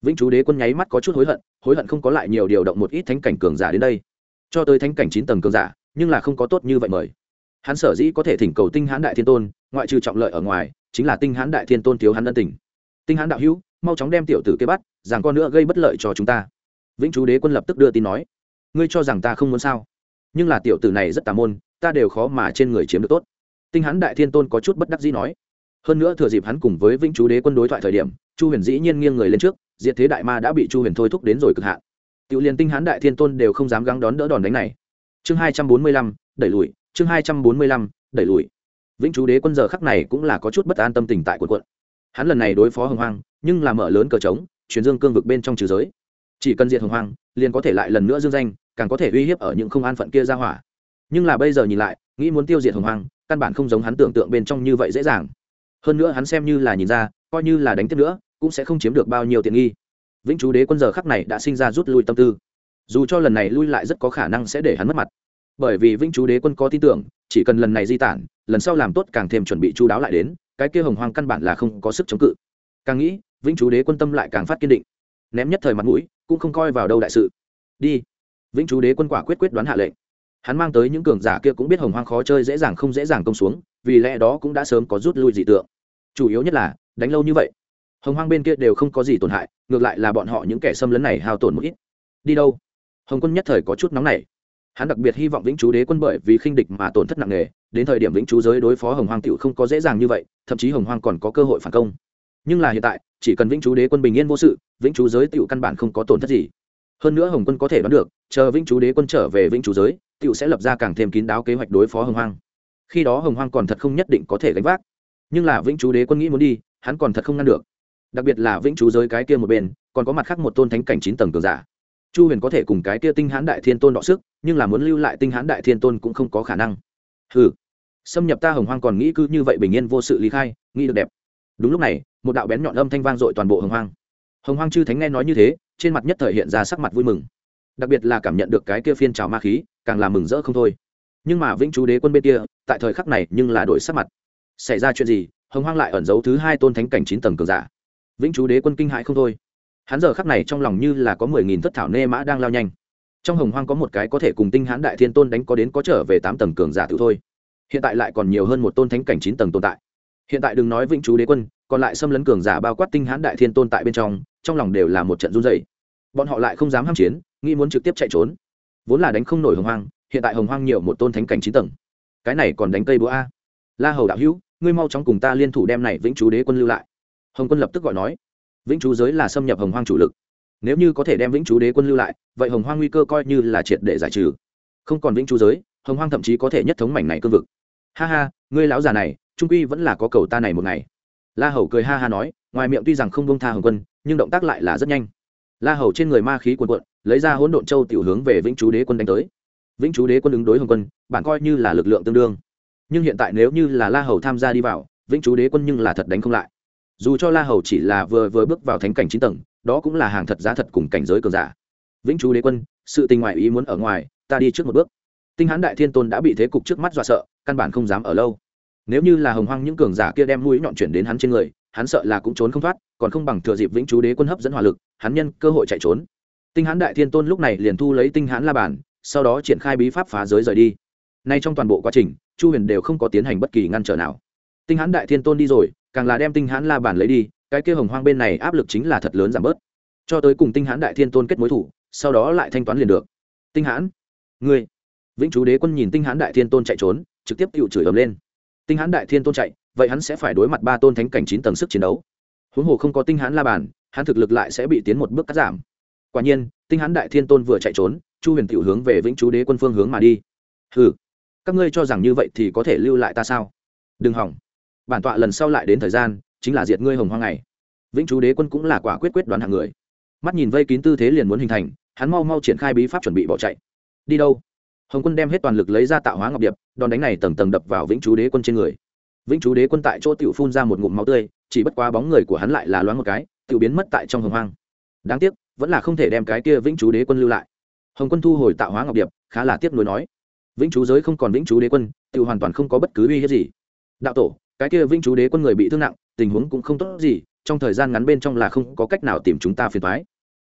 Vĩnh chú đế quân nháy mắt có chút hối hận hối hận không có lại nhiều điều động một ít thánh cảnh cường giả đến đây. Cho tới thánh cảnh chín tầng cường giả, nhưng là không có tốt như vậy mời. Hắn sở dĩ có thể thỉnh cầu tinh hãn đại thiên tôn, ngoại trừ trọng lợi ở ngoài, chính là tinh hãn đại thiên tôn thiếu hắn ân tình. Tinh hãn đạo hữu, mau chóng đem tiểu tử kế bắt rằng con nữa gây bất lợi cho chúng ta vĩnh chú đế quân lập tức đưa tin nói, ngươi cho rằng ta không muốn sao? Nhưng là tiểu tử này rất tà môn, ta đều khó mà trên người chiếm được tốt. Tinh hắn đại thiên tôn có chút bất đắc dĩ nói, hơn nữa thừa dịp hắn cùng với vĩnh chú đế quân đối thoại thời điểm, chu huyền dĩ nhiên nghiêng người lên trước, diệt thế đại ma đã bị chu huyền thôi thúc đến rồi cực hạn. Tiểu liền tinh hắn đại thiên tôn đều không dám gắng đón đỡ đòn đánh này. Chương hai trăm bốn mươi lăm, đẩy lùi, chương hai trăm bốn mươi lăm, đẩy lùi. Vĩnh chú đế quân giờ khắc này cũng là có chút bất an tâm tình tại quần quận hắn lần này đối phó hồng hoang, nhưng là mở lớn cờ trống, chuyển dương cương vực bên trong trừ giới chỉ cần diệt hồng hoang, liền có thể lại lần nữa dương danh, càng có thể uy hiếp ở những không an phận kia ra hỏa. Nhưng là bây giờ nhìn lại, nghĩ muốn tiêu diệt hồng hoang, căn bản không giống hắn tưởng tượng bên trong như vậy dễ dàng. Hơn nữa hắn xem như là nhìn ra, coi như là đánh tiếp nữa, cũng sẽ không chiếm được bao nhiêu tiện nghi. Vĩnh chú đế quân giờ khắc này đã sinh ra rút lui tâm tư. Dù cho lần này lui lại rất có khả năng sẽ để hắn mất mặt. Bởi vì vĩnh chú đế quân có tin tưởng, chỉ cần lần này di tản, lần sau làm tốt càng thêm chuẩn bị chú đáo lại đến, cái kia hồng hoang căn bản là không có sức chống cự. Càng nghĩ, vĩnh chú đế quân tâm lại càng phát kiên định ném nhất thời mặt mũi, cũng không coi vào đâu đại sự. Đi. Vĩnh chú đế quân quả quyết quyết đoán hạ lệnh. Hắn mang tới những cường giả kia cũng biết hồng hoang khó chơi dễ dàng không dễ dàng công xuống, vì lẽ đó cũng đã sớm có rút lui dị tượng. Chủ yếu nhất là, đánh lâu như vậy, hồng hoang bên kia đều không có gì tổn hại, ngược lại là bọn họ những kẻ xâm lấn này hao tổn một ít. Đi đâu? Hồng quân nhất thời có chút nóng này hắn đặc biệt hy vọng vĩnh chú đế quân bởi vì khinh địch mà tổn thất nặng nề, đến thời điểm vĩnh chú giới đối phó hồng hoang tựu không có dễ dàng như vậy, thậm chí hồng hoang còn có cơ hội phản công. Nhưng là hiện tại chỉ cần vĩnh chú đế quân bình yên vô sự, vĩnh chú giới tựu căn bản không có tổn thất gì. Hơn nữa hồng quân có thể đoán được, chờ vĩnh chú đế quân trở về vĩnh chú giới tựu sẽ lập ra càng thêm kín đáo kế hoạch đối phó hồng hoang. Khi đó hồng hoang còn thật không nhất định có thể gánh vác. Nhưng là vĩnh chú đế quân nghĩ muốn đi, hắn còn thật không ngăn được. Đặc biệt là vĩnh chú giới cái kia một bên, còn có mặt khác một tôn thánh cảnh chín tầng cường giả. Chu huyền có thể cùng cái kia tinh hãn đại thiên tôn đọ sức, nhưng là muốn lưu lại tinh hãn đại thiên tôn cũng không có khả năng. Hừ. Xâm nhập ta hồng hoang còn nghĩ cứ như vậy bình yên vô sự lý khai, nghĩ được đẹp. Đúng lúc này một đạo bén nhọn âm thanh vang dội toàn bộ hồng hoang. Hồng hoang chư thánh nghe nói như thế, trên mặt nhất thời hiện ra sắc mặt vui mừng. Đặc biệt là cảm nhận được cái kia phiên trào ma khí, càng làm mừng rỡ không thôi. Nhưng mà vĩnh chú đế quân bên kia, tại thời khắc này nhưng là đổi sắc mặt. Xảy ra chuyện gì, hồng hoang lại ẩn giấu thứ hai tôn thánh cảnh chín tầng cường giả. Vĩnh chú đế quân kinh hãi không thôi. Hắn giờ khắc này trong lòng như là có mười nghìn thất thảo nê mã đang lao nhanh. Trong hồng hoang có một cái có thể cùng tinh hãn đại thiên tôn đánh có đến có trở về tám tầng cường giả tự thôi. Hiện tại lại còn nhiều hơn một tôn thánh cảnh chín tầng tồn tại. Hiện tại đừng nói vĩnh chú đế quân còn lại xâm lấn cường giả bao quát tinh hãn đại thiên tôn tại bên trong trong lòng đều là một trận run dày bọn họ lại không dám ham chiến, nghĩ muốn trực tiếp chạy trốn. Vốn là đánh không nổi hồng hoang, hiện tại hồng hoang nhiều một tôn thánh cảnh chín tầng. Cái này còn đánh cây búa a. La hầu đạo hữu, ngươi mau chóng cùng ta liên thủ đem này vĩnh chú đế quân lưu lại. Hồng quân lập tức gọi nói. Vĩnh chú giới là xâm nhập hồng hoang chủ lực. Nếu như có thể đem vĩnh chú đế quân lưu lại, vậy hồng hoang nguy cơ coi như là triệt để giải trừ. Không còn vĩnh chú giới, hồng hoang thậm chí có thể nhất thống mảnh này cương vực. Ha ha, ngươi lão già này, trung quy vẫn là có cầu ta này một ngày la hầu cười ha ha nói, ngoài miệng tuy rằng không bông tha hồng quân, nhưng động tác lại là rất nhanh. La hầu trên người ma khí cuồn cuộn, lấy ra hỗn độn châu tiểu hướng về vĩnh chú đế quân đánh tới. Vĩnh chú đế quân ứng đối hồng quân bạn coi như là lực lượng tương đương. Nhưng hiện tại nếu như là la hầu tham gia đi vào, vĩnh chú đế quân nhưng là thật đánh không lại. Dù cho la hầu chỉ là vừa vừa bước vào thánh cảnh chín tầng, đó cũng là hàng thật giá thật cùng cảnh giới cường giả. Vĩnh chú đế quân, sự tình ngoại ý muốn ở ngoài, ta đi trước một bước. Tinh hán đại thiên tôn đã bị thế cục trước mắt dọa sợ, căn bản không dám ở lâu nếu như là hồng hoang những cường giả kia đem mũi nhọn chuyển đến hắn trên người hắn sợ là cũng trốn không thoát còn không bằng thừa dịp vĩnh chú đế quân hấp dẫn hỏa lực hắn nhân cơ hội chạy trốn. Tinh hãn đại thiên tôn lúc này liền thu lấy tinh hãn la bàn sau đó triển khai bí pháp phá giới rời đi. Nay trong toàn bộ quá trình chu huyền đều không có tiến hành bất kỳ ngăn trở nào. Tinh hãn đại thiên tôn đi rồi càng là đem tinh hãn la bàn lấy đi cái kia hồng hoang bên này áp lực chính là thật lớn giảm bớt. Cho tới cùng tinh hãn đại thiên tôn kết mối thủ sau đó lại thanh toán liền được. Tinh hãn, ngươi. Vĩnh chú đế quân nhìn tinh hãn đại thiên tôn chạy trốn trực tiếp tự chửi ấm lên tinh hán đại thiên tôn chạy, vậy hắn sẽ phải đối mặt ba tôn thánh cảnh chín tầng sức chiến đấu. Huống hồ không có tinh hán la bàn, hắn thực lực lại sẽ bị tiến một bước cắt giảm. Quả nhiên, tinh hán đại thiên tôn vừa chạy trốn, chu huyền tiểu hướng về vĩnh chú đế quân phương hướng mà đi. Hừ, các ngươi cho rằng như vậy thì có thể lưu lại ta sao? Đừng hỏng. Bản tọa lần sau lại đến thời gian, chính là diệt ngươi hồng hoang này vĩnh chú đế quân cũng là quả quyết quyết đoán hạng người. Mắt nhìn vây kín tư thế liền muốn hình thành, hắn mau mau triển khai bí pháp chuẩn bị bỏ chạy. Đi đâu? Hồng quân đem hết toàn lực lấy ra tạo hóa ngọc điệp, đòn đánh này tầng tầng đập vào vĩnh chú đế quân trên người. Vĩnh chú đế quân tại chỗ tiểu phun ra một ngụm máu tươi, chỉ bất quá bóng người của hắn lại là loáng một cái, tiểu biến mất tại trong hồng hoang. Đáng tiếc, vẫn là không thể đem cái kia vĩnh chú đế quân lưu lại. Hồng quân thu hồi tạo hóa ngọc điệp, khá là tiếc nuối nói. Vĩnh chú giới không còn vĩnh chú đế quân, tiểu hoàn toàn không có bất cứ uy hiếp gì. Đạo tổ, cái kia vĩnh chú đế quân người bị thương nặng, tình huống cũng không tốt gì, trong thời gian ngắn bên trong là không có cách nào tìm chúng ta phiền thoái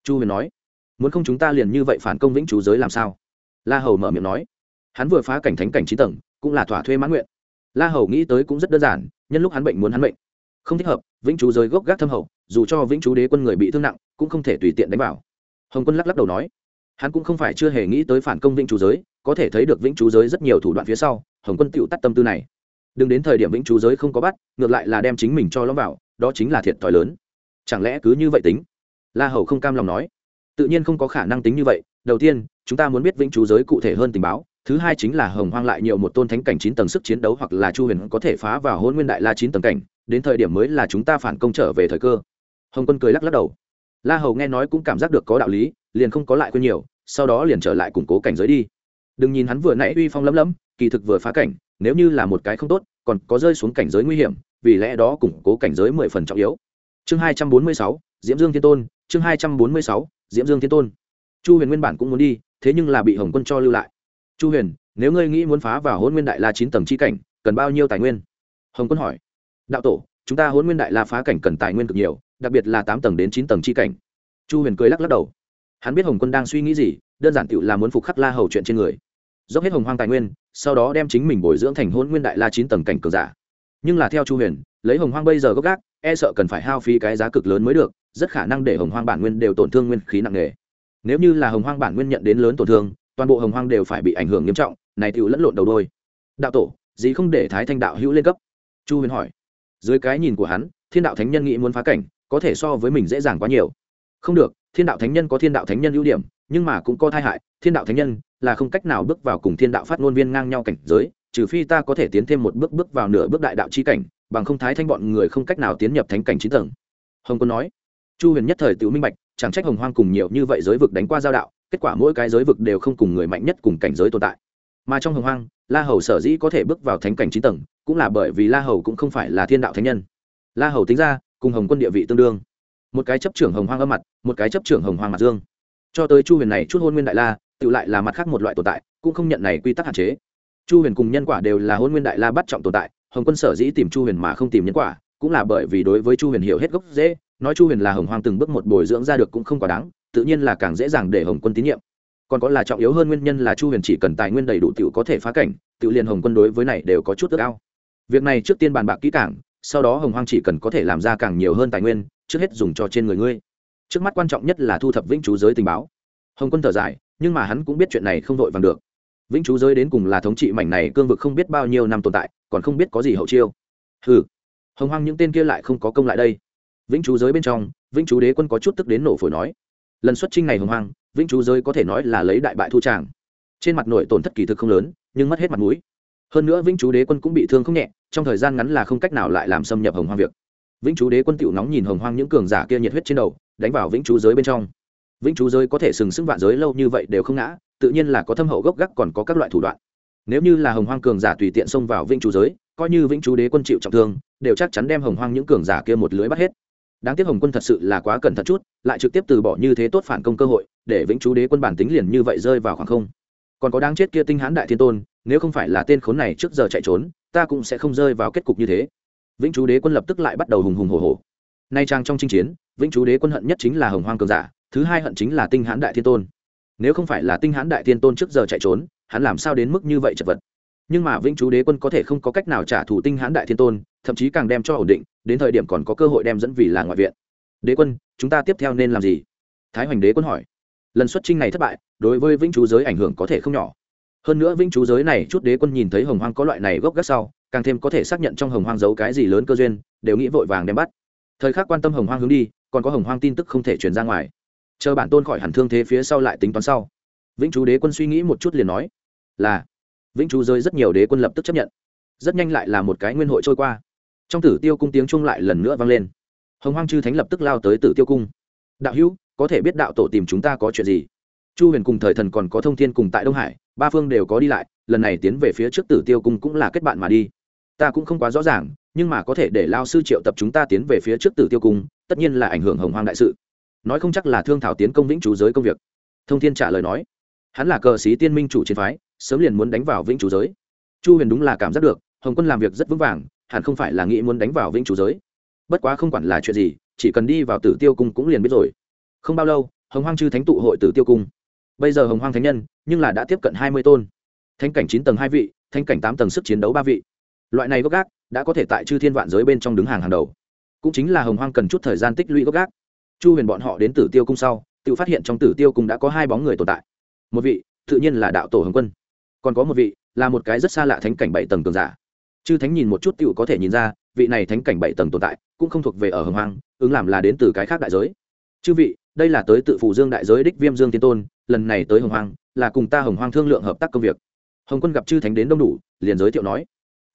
chu huyền nói, muốn không chúng ta liền như vậy phản công vĩnh chú giới làm sao? La hầu mở miệng nói, hắn vừa phá cảnh thánh cảnh trí tầng, cũng là thỏa thuê mãn nguyện. La hầu nghĩ tới cũng rất đơn giản, nhân lúc hắn bệnh muốn hắn bệnh không thích hợp, vĩnh chú giới gốc gác thâm hậu, dù cho vĩnh chú đế quân người bị thương nặng, cũng không thể tùy tiện đánh vào. Hồng quân lắc lắc đầu nói, hắn cũng không phải chưa hề nghĩ tới phản công vĩnh chú giới, có thể thấy được vĩnh chú giới rất nhiều thủ đoạn phía sau, hồng quân tựu tắt tâm tư này. Đừng đến thời điểm vĩnh chú giới không có bắt, ngược lại là đem chính mình cho lõm vào, đó chính là thiệt thòi lớn. Chẳng lẽ cứ như vậy tính? La hầu không cam lòng nói. Tự nhiên không có khả năng tính như vậy, đầu tiên chúng ta muốn biết vĩnh chú giới cụ thể hơn tình báo, thứ hai chính là hồng hoang lại nhiều một tôn thánh cảnh chín tầng sức chiến đấu hoặc là chu huyền có thể phá vào hôn nguyên đại la chín tầng cảnh, đến thời điểm mới là chúng ta phản công trở về thời cơ. Hồng quân cười lắc lắc đầu. La hầu nghe nói cũng cảm giác được có đạo lý, liền không có lại quên nhiều, sau đó liền trở lại củng cố cảnh giới đi. Đừng nhìn hắn vừa nãy uy phong lấm lấm, kỳ thực vừa phá cảnh, nếu như là một cái không tốt, còn có rơi xuống cảnh giới nguy hiểm, vì lẽ đó củng cố cảnh giới mười phần trọng yếu. Chương hai trăm bốn mươi sáu, diễm dương thiên tôn, chương hai trăm bốn mươi sáu, diễm dương thiên tôn chu huyền nguyên bản cũng muốn đi, thế nhưng là bị hồng quân cho lưu lại. Chu huyền, nếu ngươi nghĩ muốn phá vào hôn nguyên đại la chín tầng chi cảnh, cần bao nhiêu tài nguyên? Hồng quân hỏi. Đạo tổ, chúng ta hôn nguyên đại la phá cảnh cần tài nguyên cực nhiều, đặc biệt là tám tầng đến chín tầng chi cảnh. Chu huyền cười lắc lắc đầu. Hắn biết hồng quân đang suy nghĩ gì, đơn giản tự là muốn phục khắc la hầu chuyện trên người. Dốc hết hồng hoang tài nguyên, sau đó đem chính mình bồi dưỡng thành hôn nguyên đại la chín tầng cảnh cường giả. Nhưng là theo chu huyền, lấy hồng hoang bây giờ gốc gác e sợ cần phải hao phí cái giá cực lớn mới được, rất khả năng để hồng hoang bản nguyên đều tổn thương nguyên khí nặng nề nếu như là hồng hoang bản nguyên nhận đến lớn tổn thương, toàn bộ hồng hoang đều phải bị ảnh hưởng nghiêm trọng, này tựu lẫn lộn đầu đôi. Đạo tổ gì không để thái thanh đạo hữu lên cấp. Chu huyền hỏi. Dưới cái nhìn của hắn, thiên đạo thánh nhân nghĩ muốn phá cảnh, có thể so với mình dễ dàng quá nhiều. Không được, thiên đạo thánh nhân có thiên đạo thánh nhân ưu điểm, nhưng mà cũng có tai hại. Thiên đạo thánh nhân là không cách nào bước vào cùng thiên đạo phát ngôn viên ngang nhau cảnh giới, trừ phi ta có thể tiến thêm một bước bước vào nửa bước đại đạo chi cảnh, bằng không thái thanh bọn người không cách nào tiến nhập thánh cảnh chín tầng. Hồng quân nói. Chu huyền nhất thời tự minh bạch chẳng trách hồng hoang cùng nhiều như vậy giới vực đánh qua giao đạo, kết quả mỗi cái giới vực đều không cùng người mạnh nhất cùng cảnh giới tồn tại. Mà trong hồng hoang, la hầu sở dĩ có thể bước vào thánh cảnh chín tầng, cũng là bởi vì la hầu cũng không phải là thiên đạo thánh nhân. La hầu tính ra, cùng hồng quân địa vị tương đương. Một cái chấp trưởng hồng hoang âm mặt, một cái chấp trưởng hồng hoang mặt dương. Cho tới chu huyền này chút hôn nguyên đại la, tự lại là mặt khác một loại tồn tại, cũng không nhận này quy tắc hạn chế. Chu huyền cùng nhân quả đều là hôn nguyên đại la bắt trọng tồn tại, hồng quân sở dĩ tìm chu huyền mà không tìm nhân quả, cũng là bởi vì đối với chu huyền hiểu hết gốc dễ nói chu huyền là hồng hoang từng bước một bồi dưỡng ra được cũng không quá đáng, tự nhiên là càng dễ dàng để hồng quân tín nhiệm. Còn có là trọng yếu hơn nguyên nhân là chu huyền chỉ cần tài nguyên đầy đủ t có thể phá cảnh tự liền hồng quân đối với này đều có chút ước ao. Việc này trước tiên bàn bạc kỹ càng, sau đó hồng hoang chỉ cần có thể làm ra càng nhiều hơn tài nguyên, trước hết dùng cho trên người ngươi. Trước mắt quan trọng nhất là thu thập vĩnh chú giới tình báo. Hồng quân thở dài, nhưng mà hắn cũng biết chuyện này không vội vàng được. Vĩnh chú giới đến cùng là thống trị mảnh này cương vực không biết bao nhiêu năm tồn tại, còn không biết có gì hậu chiêu. Ừ hồng hoang những tên kia lại không có công lại đây vĩnh chú giới bên trong, vĩnh chú đế quân có chút tức đến nổ phổi nói. Lần xuất trinh này hồng hoang, vĩnh chú giới có thể nói là lấy đại bại thu tràng. Trên mặt nội tổn thất kỳ thực không lớn, nhưng mất hết mặt mũi. Hơn nữa vĩnh chú đế quân cũng bị thương không nhẹ, trong thời gian ngắn là không cách nào lại làm xâm nhập hồng hoang việc. Vĩnh chú đế quân tựu nóng nhìn hồng hoang những cường giả kia nhiệt huyết trên đầu, đánh vào vĩnh chú giới bên trong. Vĩnh chú giới có thể sừng sững vạn giới lâu như vậy đều không ngã, tự nhiên là có thâm hậu gốc gác còn có các loại thủ đoạn. Nếu như là hồng hoang cường giả tùy tiện xông vào vĩnh chú giới, coi như vĩnh chú đế quân chịu trọng thương, đều chắc chắn đem hồng hoang những cường giả kia một lưới bắt hết đáng tiếc hồng quân thật sự là quá cẩn thận chút, lại trực tiếp từ bỏ như thế tốt phản công cơ hội, để vĩnh chú đế quân bản tính liền như vậy rơi vào khoảng không. Còn có đáng chết kia tinh hãn đại thiên tôn, nếu không phải là tên khốn này trước giờ chạy trốn, ta cũng sẽ không rơi vào kết cục như thế. Vĩnh chú đế quân lập tức lại bắt đầu hùng hùng hồ hồ nay trang trong chinh chiến, vĩnh chú đế quân hận nhất chính là hồng hoang cường giả, thứ hai hận chính là tinh hãn đại thiên tôn. Nếu không phải là tinh hãn đại thiên tôn trước giờ chạy trốn, hắn làm sao đến mức như vậy chật vật? Nhưng mà vĩnh chú đế quân có thể không có cách nào trả thù tinh hãn đại thiên tôn, thậm chí càng đem cho ổn định, đến thời điểm còn có cơ hội đem dẫn vì là ngoại viện. Đế quân, chúng ta tiếp theo nên làm gì? Thái hoành đế quân hỏi. Lần xuất trinh này thất bại, đối với vĩnh chú giới ảnh hưởng có thể không nhỏ. Hơn nữa vĩnh chú giới này chút đế quân nhìn thấy hồng hoang có loại này gốc gác sau, càng thêm có thể xác nhận trong hồng hoang giấu cái gì lớn cơ duyên, đều nghĩ vội vàng đem bắt. Thời khắc quan tâm hồng hoang hướng đi, còn có hồng hoang tin tức không thể truyền ra ngoài. Chờ bản tôn khỏi hẳn thương thế phía sau lại tính toán sau. Vĩnh chú đế quân suy nghĩ một chút liền nói, là vĩnh chú giới rất nhiều đế quân lập tức chấp nhận. Rất nhanh lại là một cái nguyên hội trôi qua. Trong tử tiêu cung tiếng chung lại lần nữa vang lên. Hồng hoang chư thánh lập tức lao tới tử tiêu cung. Đạo hữu, có thể biết đạo tổ tìm chúng ta có chuyện gì? Chu huyền cùng thời thần còn có thông thiên cùng tại đông hải, ba phương đều có đi lại, lần này tiến về phía trước tử tiêu cung cũng là kết bạn mà đi. Ta cũng không quá rõ ràng, nhưng mà có thể để lao sư triệu tập chúng ta tiến về phía trước tử tiêu cung, tất nhiên là ảnh hưởng hồng hoang đại sự. Nói không chắc là thương thảo tiến công vĩnh chú giới công việc. Thông thiên trả lời nói. Hắn là cờ sĩ tiên minh chủ chiến phái sớm liền muốn đánh vào vĩnh chủ giới. Chu huyền đúng là cảm giác được, hồng quân làm việc rất vững vàng, hẳn không phải là nghĩ muốn đánh vào vĩnh chủ giới. Bất quá không quản là chuyện gì, chỉ cần đi vào tử tiêu cung cũng liền biết rồi. Không bao lâu, hồng hoang chư thánh tụ hội tử tiêu cung. Bây giờ hồng hoang thánh nhân, nhưng là đã tiếp cận hai mươi tôn. Thánh cảnh chín tầng hai vị, thánh cảnh tám tầng sức chiến đấu ba vị. Loại này gốc gác đã có thể tại chư thiên vạn giới bên trong đứng hàng hàng đầu. Cũng chính là hồng hoang cần chút thời gian tích lũy gốc gác. Chu huyền bọn họ đến tử tiêu cung sau, tự phát hiện trong tử tiêu cung đã có hai bóng người tồn tại. Một vị, tự nhiên là đạo tổ hồng quân còn có một vị, là một cái rất xa lạ thánh cảnh bảy tầng cường giả. Chư thánh nhìn một chút tựu có thể nhìn ra, vị này thánh cảnh bảy tầng tồn tại, cũng không thuộc về ở hồng hoang, ứng làm là đến từ cái khác đại giới. Chư vị, đây là tới tự phủ dương đại giới đích viêm dương tiên tôn, lần này tới hồng hoang, là cùng ta hồng hoang thương lượng hợp tác công việc. Hồng quân gặp chư thánh đến đông đủ, liền giới thiệu nói,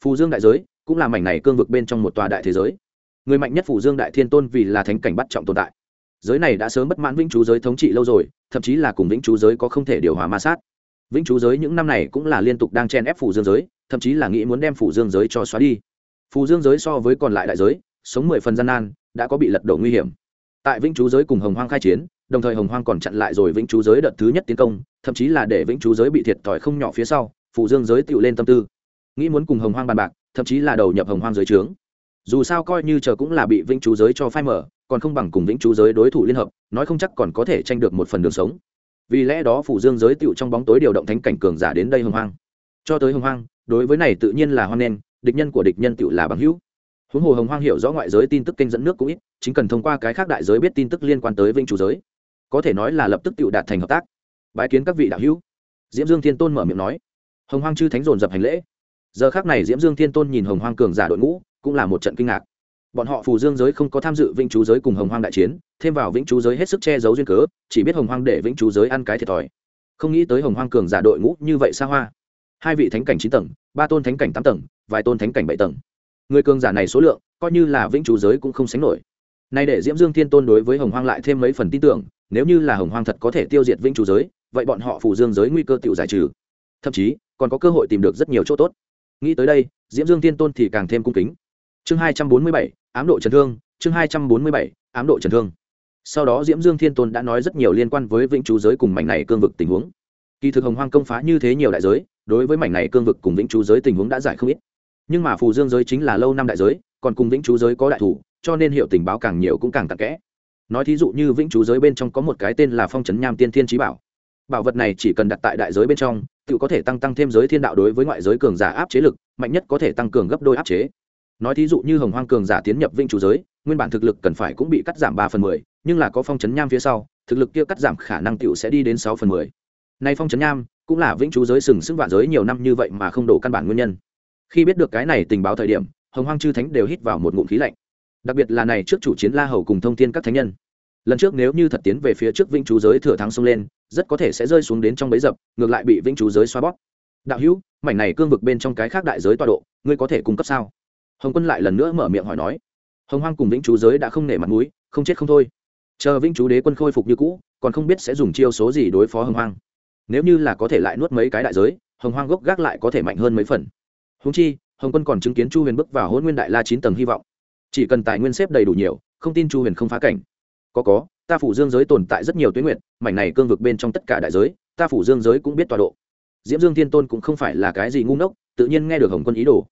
phù dương đại giới, cũng là mảnh này cương vực bên trong một tòa đại thế giới. Người mạnh nhất phủ dương đại thiên tôn vì là thánh cảnh bắt trọng tồn tại. Giới này đã sớm bất mãn vĩnh chú giới thống trị lâu rồi, thậm chí là cùng vĩnh chú giới có không thể điều hòa ma sát vĩnh chú giới những năm này cũng là liên tục đang chen ép phủ dương giới, thậm chí là nghĩ muốn đem phủ dương giới cho xóa đi. Phù dương giới so với còn lại đại giới, sống mười phần gian nan, đã có bị lật đổ nguy hiểm. Tại vĩnh chú giới cùng hồng hoang khai chiến, đồng thời hồng hoang còn chặn lại rồi vĩnh chú giới đợt thứ nhất tiến công, thậm chí là để vĩnh chú giới bị thiệt thòi không nhỏ phía sau phù dương giới tự lên tâm tư. Nghĩ muốn cùng hồng hoang bàn bạc, thậm chí là đầu nhập hồng hoang giới trướng. Dù sao coi như chờ cũng là bị vĩnh chú giới cho phai mở còn không bằng cùng vĩnh chú giới đối thủ liên hợp, nói không chắc còn có thể tranh được một phần đường sống vì lẽ đó phủ dương giới tựu trong bóng tối điều động thánh cảnh cường giả đến đây hồng hoang. Cho tới hồng hoang, đối với này tự nhiên là hoan nghênh, địch nhân của địch nhân tựu là bằng hữu. Huống hồ hồng hoang hiểu rõ ngoại giới tin tức kênh dẫn nước cũng ít, chính cần thông qua cái khác đại giới biết tin tức liên quan tới vĩnh chủ giới. Có thể nói là lập tức tựu đạt thành hợp tác. Bái kiến các vị đạo hữu. Diễm dương thiên tôn mở miệng nói. Hồng hoang chư thánh dồn dập hành lễ. Giờ khác này diễm dương thiên tôn nhìn hồng hoang cường giả đội ngũ, cũng là một trận kinh ngạc bọn họ phù dương giới không có tham dự vĩnh chú giới cùng hồng hoang đại chiến, thêm vào vĩnh chú giới hết sức che giấu duyên cớ, chỉ biết hồng hoang để vĩnh chú giới ăn cái thiệt thòi. Không nghĩ tới hồng hoang cường giả đội ngũ như vậy xa hoa. Hai vị thánh cảnh chín tầng, ba tôn thánh cảnh tám tầng, vài tôn thánh cảnh bảy tầng. Người cường giả này số lượng, coi như là vĩnh chú giới cũng không sánh nổi. Nay để diễm dương thiên tôn đối với hồng hoang lại thêm mấy phần tin tưởng, nếu như là hồng hoang thật có thể tiêu diệt vĩnh chú giới, vậy bọn họ phù dương giới nguy cơ tự giải trừ. Thậm chí, còn có cơ hội tìm được rất nhiều chỗ tốt. Nghĩ tới đây, diễm dương thiên tôn thì càng thêm cung kính chương hai trăm bốn mươi bảy, ám độ trần thương, chương hai trăm bốn mươi bảy, ám độ trần thương. Sau đó diễm dương thiên tôn đã nói rất nhiều liên quan với vĩnh chú giới cùng mảnh này cương vực tình huống. Kỳ thực hồng hoang công phá như thế nhiều đại giới, đối với mảnh này cương vực cùng vĩnh chú giới tình huống đã giải không ít. Nhưng mà phù dương giới chính là lâu năm đại giới, còn cùng vĩnh chú giới có đại thủ, cho nên hiệu tình báo càng nhiều cũng càng tặc kẽ. Nói thí dụ như vĩnh chú giới bên trong có một cái tên là phong trấn nham tiên thiên trí bảo. Bảo vật này chỉ cần đặt tại đại giới bên trong, tự có thể tăng tăng thêm giới thiên đạo đối với ngoại giới cường giả áp chế lực, mạnh nhất có thể tăng cường gấp đôi áp chế nói thí dụ như hồng hoang cường giả tiến nhập vinh chủ giới, nguyên bản thực lực cần phải cũng bị cắt giảm ba phần mười, nhưng là có phong trấn nham phía sau, thực lực kia cắt giảm khả năng tựu sẽ đi đến sáu phần mười. Nay phong trấn nham cũng là vĩnh chú giới sừng sững vạn giới nhiều năm như vậy mà không đổ căn bản nguyên nhân. Khi biết được cái này tình báo thời điểm, hồng hoang chư thánh đều hít vào một ngụm khí lạnh. Đặc biệt là này trước chủ chiến la hầu cùng thông tin các thánh nhân. Lần trước nếu như thật tiến về phía trước vĩnh chú giới thừa thắng xông lên, rất có thể sẽ rơi xuống đến trong bấy dập, ngược lại bị vĩnh chú giới xoa bóp. Đạo hữu, mảnh này cương vực bên trong cái khác đại giới tọa độ, ngươi có thể cung cấp sao? Hồng quân lại lần nữa mở miệng hỏi nói, hồng hoang cùng vĩnh chú giới đã không nể mặt mũi, không chết không thôi. Chờ vĩnh chú đế quân khôi phục như cũ, còn không biết sẽ dùng chiêu số gì đối phó hồng hoang. Nếu như là có thể lại nuốt mấy cái đại giới, hồng hoang gốc gác lại có thể mạnh hơn mấy phần. Húng chi, hồng quân còn chứng kiến chu huyền bước vào hôn nguyên đại la chín tầng hy vọng. Chỉ cần tài nguyên xếp đầy đủ nhiều, không tin chu huyền không phá cảnh. Có có, ta phủ dương giới tồn tại rất nhiều tuyến nguyện, mảnh này cương vực bên trong tất cả đại giới, ta phủ dương giới cũng biết tọa độ. Diễm dương thiên tôn cũng không phải là cái gì ngu ngốc, tự nhiên nghe được hồng quân ý đồ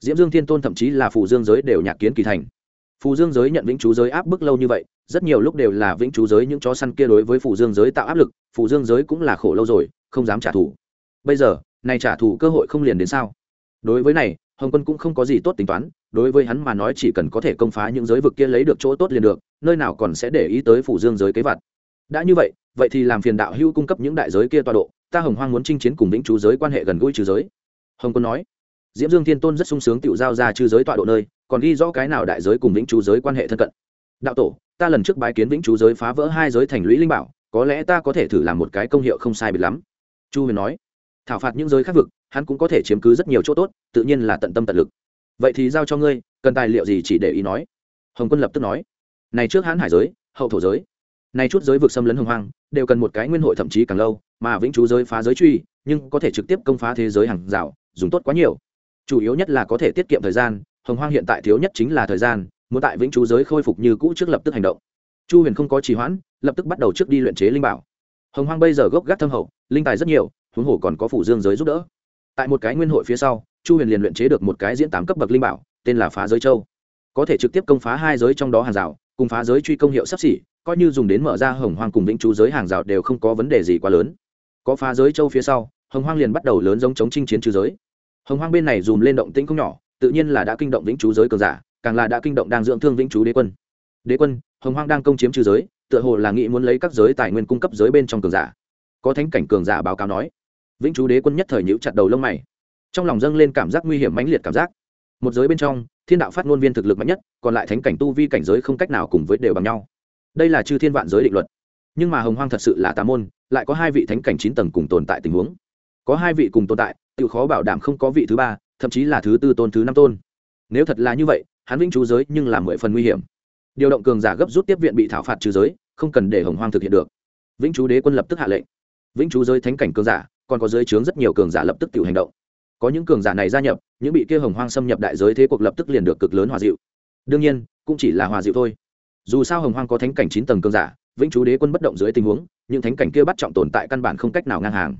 diễm dương thiên tôn thậm chí là phù dương giới đều nhạc kiến kỳ thành. Phù dương giới nhận vĩnh chú giới áp bức lâu như vậy, rất nhiều lúc đều là vĩnh chú giới những chó săn kia đối với phù dương giới tạo áp lực, phù dương giới cũng là khổ lâu rồi, không dám trả thù. Bây giờ, này trả thù cơ hội không liền đến sao? Đối với này, hồng quân cũng không có gì tốt tính toán, đối với hắn mà nói chỉ cần có thể công phá những giới vực kia lấy được chỗ tốt liền được, nơi nào còn sẽ để ý tới phủ dương giới kế vật đã như vậy vậy thì làm phiền đạo hưu cung cấp những đại giới kia tọa độ, ta hồng hoang muốn chinh chiến cùng vĩnh chú giới quan hệ gần gũi trừ giới. Hồng quân nói diễm dương thiên tôn rất sung sướng tự giao ra chư giới tọa độ nơi, còn ghi rõ cái nào đại giới cùng vĩnh chú giới quan hệ thân cận. Đạo tổ, ta lần trước bái kiến vĩnh chú giới phá vỡ hai giới thành lũy linh bảo, có lẽ ta có thể thử làm một cái công hiệu không sai biệt lắm. Chu huyền nói, thảo phạt những giới khác vực, hắn cũng có thể chiếm cứ rất nhiều chỗ tốt, tự nhiên là tận tâm tận lực. Vậy thì giao cho ngươi, cần tài liệu gì chỉ để ý nói? Hồng quân lập tức nói, này trước hãn hải giới, hậu thổ giới. Này chút giới vực xâm lấn hồng hoang, đều cần một cái nguyên hội thậm chí càng lâu, mà vĩnh chú giới phá giới truy, nhưng có thể trực tiếp công phá thế giới hàng rào, dùng tốt quá nhiều chủ yếu nhất là có thể tiết kiệm thời gian, hồng hoang hiện tại thiếu nhất chính là thời gian, muốn tại vĩnh chú giới khôi phục như cũ trước lập tức hành động. Chu huyền không có trì hoãn, lập tức bắt đầu trước đi luyện chế linh bảo. Hồng hoang bây giờ gốc gác thâm hậu, linh tài rất nhiều, huống hồ còn có phủ dương giới giúp đỡ. Tại một cái nguyên hội phía sau, chu huyền liền luyện chế được một cái diễn tám cấp bậc linh bảo, tên là phá giới châu. Có thể trực tiếp công phá hai giới trong đó hàng rào, cùng phá giới truy công hiệu sắp xỉ, coi như dùng đến mở ra hồng hoang cùng vĩnh chú giới hàng rào đều không có vấn đề gì quá lớn. Có phá giới châu phía sau, hồng hoang liền bắt đầu lớn giống chống chinh chiến trừ giới hồng hoang bên này dùm lên động tĩnh không nhỏ, tự nhiên là đã kinh động vĩnh chú giới cường giả, càng là đã kinh động đang dưỡng thương vĩnh chú đế quân. Đế quân, hồng hoang đang công chiếm trừ giới, tựa hồ là nghĩ muốn lấy các giới tài nguyên cung cấp giới bên trong cường giả. Có thánh cảnh cường giả báo cáo nói, vĩnh chú đế quân nhất thời nhíu chặt đầu lông mày. Trong lòng dâng lên cảm giác nguy hiểm mãnh liệt cảm giác. Một giới bên trong, thiên đạo phát ngôn viên thực lực mạnh nhất, còn lại thánh cảnh tu vi cảnh giới không cách nào cùng với đều bằng nhau. Đây là chư thiên vạn giới định luật. Nhưng mà hồng hoang thật sự là tà môn, lại có hai vị thánh cảnh chín tầng cùng tồn tại tình huống. Có hai vị cùng tồn tại tự khó bảo đảm không có vị thứ ba, thậm chí là thứ tư tôn, thứ năm tôn. Nếu thật là như vậy, hắn vĩnh chú giới nhưng là mười phần nguy hiểm. Điều động cường giả gấp rút tiếp viện bị thảo phạt trừ giới, không cần để hồng hoang thực hiện được. Vĩnh chú đế quân lập tức hạ lệnh. Vĩnh chú giới thánh cảnh cường giả, còn có giới chướng rất nhiều cường giả lập tức tự hành động. Có những cường giả này gia nhập, những bị kia hồng hoang xâm nhập đại giới thế cuộc lập tức liền được cực lớn hòa dịu. Đương nhiên, cũng chỉ là hòa dịu thôi. Dù sao hồng hoang có thánh cảnh chín tầng cường giả, vĩnh chú đế quân bất động dưới tình huống, những thánh cảnh kia bắt trọng tồn tại căn bản không cách nào ngang hàng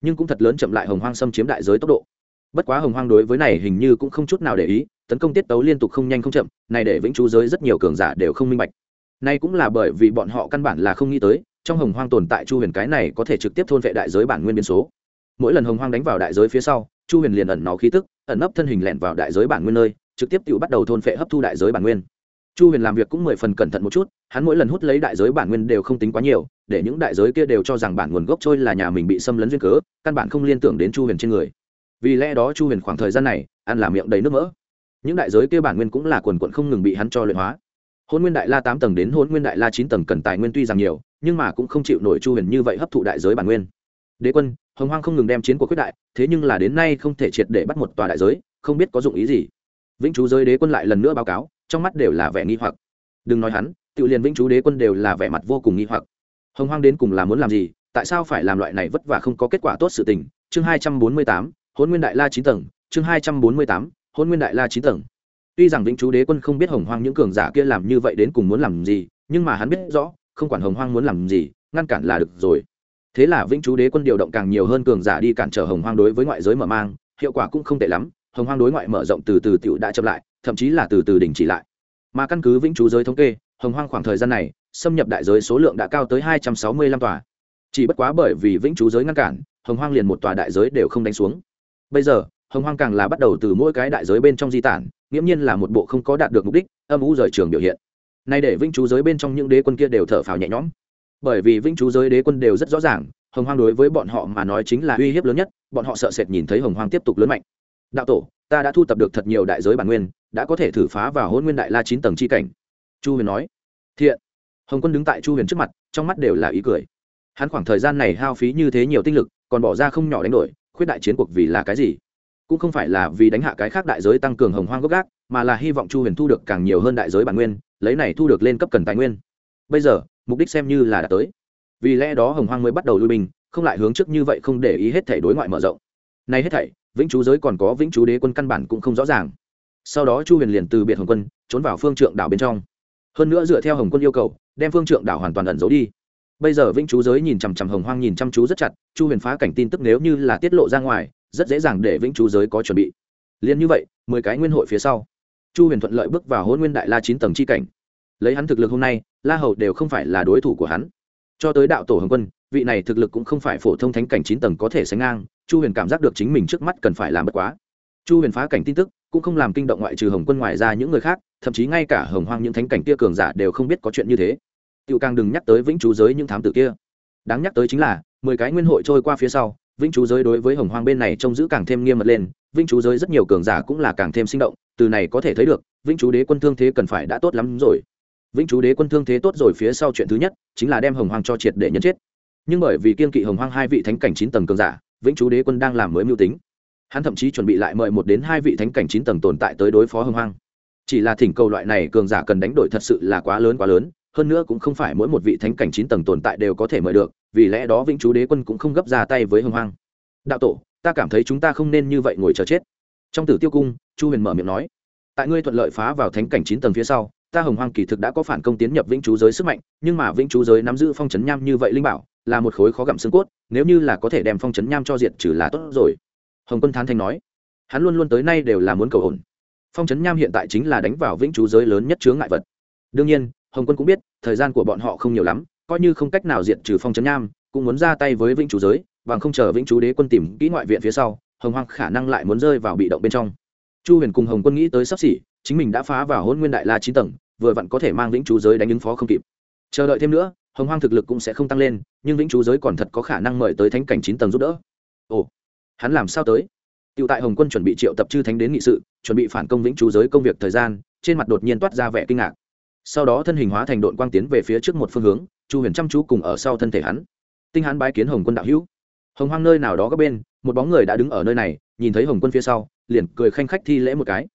nhưng cũng thật lớn chậm lại hồng hoang xâm chiếm đại giới tốc độ. Bất quá hồng hoang đối với này hình như cũng không chút nào để ý, tấn công tiết tấu liên tục không nhanh không chậm, này để vĩnh chú giới rất nhiều cường giả đều không minh bạch. Nay cũng là bởi vì bọn họ căn bản là không nghĩ tới, trong hồng hoang tồn tại chu huyền cái này có thể trực tiếp thôn vệ đại giới bản nguyên biến số. Mỗi lần hồng hoang đánh vào đại giới phía sau, chu huyền liền ẩn nó khí tức, ẩn nấp thân hình lẹn vào đại giới bản nguyên nơi, trực tiếp tự bắt đầu thôn phệ hấp thu đại giới bản nguyên chu huyền làm việc cũng mười phần cẩn thận một chút, hắn mỗi lần hút lấy đại giới bản nguyên đều không tính quá nhiều, để những đại giới kia đều cho rằng bản nguồn gốc trôi là nhà mình bị xâm lấn duyên cớ, căn bản không liên tưởng đến chu huyền trên người. Vì lẽ đó chu huyền khoảng thời gian này, ăn làm miệng đầy nước mỡ. Những đại giới kia bản nguyên cũng là quần quận không ngừng bị hắn cho luyện hóa. Hôn nguyên đại la tám tầng đến hôn nguyên đại la chín tầng cần tài nguyên tuy rằng nhiều, nhưng mà cũng không chịu nổi chu huyền như vậy hấp thụ đại giới bản nguyên. Đế quân, hồng hoang không ngừng đem chiến của quyết đại, thế nhưng là đến nay không thể triệt để bắt một tòa đại giới, không biết có dụng ý gì. Vĩnh chú giới đế quân lại lần nữa báo cáo trong mắt đều là vẻ nghi hoặc. Đừng nói hắn tự liền vĩnh chú đế quân đều là vẻ mặt vô cùng nghi hoặc. Hồng hoang đến cùng là muốn làm gì, tại sao phải làm loại này vất vả không có kết quả tốt sự tình? Chương hai trăm bốn mươi tám hôn nguyên đại la chín tầng. Chương hai trăm bốn mươi tám hôn nguyên đại la chín tầng. Tuy rằng vĩnh chú đế quân không biết hồng hoang những cường giả kia làm như vậy đến cùng muốn làm gì, nhưng mà hắn biết rõ, không quản hồng hoang muốn làm gì, ngăn cản là được rồi. Thế là vĩnh chú đế quân điều động càng nhiều hơn cường giả đi cản trở hồng hoang đối với ngoại giới mở mang, hiệu quả cũng không tệ lắm. Hồng hoang đối ngoại mở rộng từ từ tiểu đã chậm lại thậm chí là từ từ đình chỉ lại. Mà căn cứ vĩnh chú giới thống kê, hồng hoang khoảng thời gian này, xâm nhập đại giới số lượng đã cao tới hai trăm sáu mươi lăm tòa. Chỉ bất quá bởi vì vĩnh chú giới ngăn cản, hồng hoang liền một tòa đại giới đều không đánh xuống. Bây giờ, hồng hoang càng là bắt đầu từ mỗi cái đại giới bên trong di tản, nghiễm nhiên là một bộ không có đạt được mục đích, âm u rời trường biểu hiện. Nay để vĩnh chú giới bên trong những đế quân kia đều thở phào nhẹ nhõm. Bởi vì vĩnh chú giới đế quân đều rất rõ ràng, hồng hoang đối với bọn họ mà nói chính là uy hiếp lớn nhất, bọn họ sợ sệt nhìn thấy hồng hoang tiếp tục lớn mạnh. Đạo tổ, ta đã thu tập được thật nhiều đại giới bản nguyên đã có thể thử phá vào hôn nguyên đại la chín tầng c h i cảnh. Chu huyền nói, thiện. Hồng quân đứng tại chu huyền trước mặt, trong mắt đều là ý cười. Hắn khoảng thời gian này hao phí như thế nhiều tinh lực, còn bỏ ra không nhỏ đánh đổi, khuyết đại chiến cuộc vì là cái gì? Cũng không phải là vì đánh hạ cái khác đại giới tăng cường hồng hoang gốc gác, mà là hy vọng chu huyền thu được càng nhiều hơn đại giới bản nguyên, lấy này thu được lên cấp cần tài nguyên. Bây giờ, mục đích xem như là đã tới. Vì lẽ đó hồng hoang mới bắt đầu lui binh, không lại hướng trước như vậy không để ý hết thể đối ngoại mở rộng. Nay hết thảy, vĩnh chú giới còn có vĩnh chú đế quân căn bản cũng không rõ ràng sau đó chu huyền liền từ biệt hồng quân, trốn vào phương trượng đảo bên trong. hơn nữa dựa theo hồng quân yêu cầu, đem phương trượng đảo hoàn toàn ẩn giấu đi. bây giờ vĩnh chú giới nhìn chằm chằm hồng hoang nhìn chăm chú rất chặt, chu huyền phá cảnh tin tức nếu như là tiết lộ ra ngoài, rất dễ dàng để vĩnh chú giới có chuẩn bị. liền như vậy, mười cái nguyên hội phía sau, chu huyền thuận lợi bước vào hôn nguyên đại la chín tầng c h i cảnh. lấy hắn thực lực hôm nay, la hầu đều không phải là đối thủ của hắn. cho tới đạo tổ hồng quân, vị này thực lực cũng không phải phổ thông thánh cảnh chín tầng có thể sánh ngang, chu huyền cảm giác được chính mình trước mắt cần phải làm bất quá. chu huyền phá cảnh tin tức cũng không làm kinh động ngoại trừ hồng quân ngoài ra những người khác, thậm chí ngay cả hồng hoang những thánh cảnh kia cường giả đều không biết có chuyện như thế. Tiêu càng đừng nhắc tới vĩnh chú giới những thám tử kia. Đáng nhắc tới chính là, mười cái nguyên hội trôi qua phía sau, vĩnh chú giới đối với hồng hoang bên này trông giữ càng thêm nghiêm mật lên, vĩnh chú giới rất nhiều cường giả cũng là càng thêm sinh động, từ này có thể thấy được, vĩnh chú đế quân thương thế cần phải đã tốt lắm rồi. Vĩnh chú đế quân thương thế tốt rồi phía sau chuyện thứ nhất, chính là đem hồng hoang cho triệt để nhân chết. Nhưng bởi vì kiên kỵ hồng hoang hai vị thánh cảnh chín tầng cường giả, vĩnh chú đế quân đang làm mới mưu tính hắn thậm chí chuẩn bị lại mời một đến hai vị thánh cảnh chín tầng tồn tại tới đối phó hưng hoang. Chỉ là thỉnh cầu loại này cường giả cần đánh đổi thật sự là quá lớn quá lớn, hơn nữa cũng không phải mỗi một vị thánh cảnh chín tầng tồn tại đều có thể mời được, vì lẽ đó vĩnh chú đế quân cũng không gấp ra tay với hưng hoang. Đạo tổ, ta cảm thấy chúng ta không nên như vậy ngồi chờ chết. Trong tử tiêu cung, chu huyền mở miệng nói, tại ngươi thuận lợi phá vào thánh cảnh chín tầng phía sau, ta hồng hoang kỳ thực đã có phản công tiến nhập vĩnh chú giới sức mạnh, nhưng mà vĩnh chú giới nắm giữ phong trấn nham như vậy linh bảo, là một khối khó gặm xương cốt, nếu như là có thể đem phong trấn nham cho diệt trừ là tốt rồi hồng quân thán thanh nói, hắn luôn luôn tới nay đều là muốn cầu ổn phong trấn nham hiện tại chính là đánh vào vĩnh chú giới lớn nhất chướng ngại vật. Đương nhiên, hồng quân cũng biết, thời gian của bọn họ không nhiều lắm, coi như không cách nào diệt trừ phong trấn nham, cũng muốn ra tay với vĩnh chú giới, bằng không chờ vĩnh chú đế quân tìm kỹ ngoại viện phía sau, hồng hoang khả năng lại muốn rơi vào bị động bên trong. Chu huyền cùng hồng quân nghĩ tới sắp xỉ, chính mình đã phá vào hôn nguyên đại la chín tầng, vừa vặn có thể mang vĩnh chú giới đánh ứng phó không kịp. Chờ đợi thêm nữa, hồng hoang thực lực cũng sẽ không tăng lên, nhưng vĩnh chú giới còn thật có khả năng mời tới thánh cảnh chín tầng giúp đỡ. Ồ hắn làm sao tới Tiểu tại Hồng Quân chuẩn bị triệu tập chư thánh đến nghị sự, chuẩn bị phản công vĩnh chú giới công việc thời gian, trên mặt đột nhiên toát ra vẻ kinh ngạc. Sau đó thân hình hóa thành độn quang tiến về phía trước một phương hướng, Chu Huyền chăm chú cùng ở sau thân thể hắn. Tinh hắn bái kiến Hồng Quân đạo hữu. Hồng Hoang nơi nào đó các bên, một bóng người đã đứng ở nơi này, nhìn thấy Hồng Quân phía sau, liền cười khanh khách thi lễ một cái.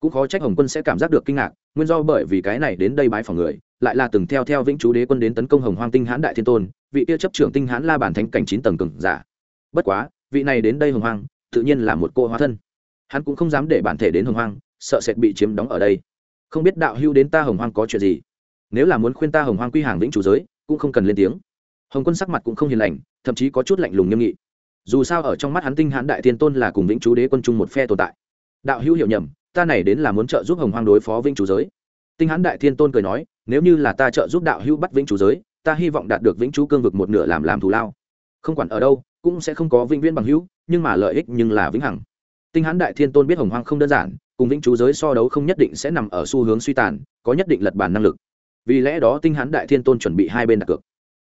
Cũng khó trách Hồng Quân sẽ cảm giác được kinh ngạc, nguyên do bởi vì cái này đến đây bái phỏng người, lại là từng theo theo vĩnh chú đế quân đến tấn công Hồng Hoang Tinh Hán Đại Thiên Tôn, vị kia chấp trưởng Tinh Hán La bản thánh cảnh chín tầng cường giả. Bất quá, vị này đến đây Hồng Hoang, tự nhiên là một cô hóa thân. Hắn cũng không dám để bản thể đến hồng hoang sợ sệt bị chiếm đóng ở đây. Không biết đạo hưu đến ta hồng hoang có chuyện gì? Nếu là muốn khuyên ta hồng hoang quy hàng vĩnh chủ giới cũng không cần lên tiếng. Hồng quân sắc mặt cũng không hiền lành thậm chí có chút lạnh lùng nghiêm nghị. Dù sao ở trong mắt hắn tinh hãn đại tiên tôn là cùng vĩnh chú đế quân chung một phe tồn tại. Đạo hưu hiểu nhầm ta này đến là muốn trợ giúp hồng hoang đối phó vĩnh chủ giới. Tinh hãn đại tiên tôn cười nói nếu như là ta trợ giúp đạo hưu bắt vĩnh chủ giới ta hy vọng đạt được vĩnh chú cương vực một nửa làm làm thù lao. Không quản ở đâu cũng sẽ không có vĩnh viễn bằng hữu, nhưng mà lợi ích nhưng là vĩnh hằng. Tinh hãn đại thiên tôn biết hồng hoang không đơn giản, cùng vĩnh chú giới so đấu không nhất định sẽ nằm ở xu hướng suy tàn, có nhất định lật bàn năng lực. Vì lẽ đó tinh hãn đại thiên tôn chuẩn bị hai bên đặt cược.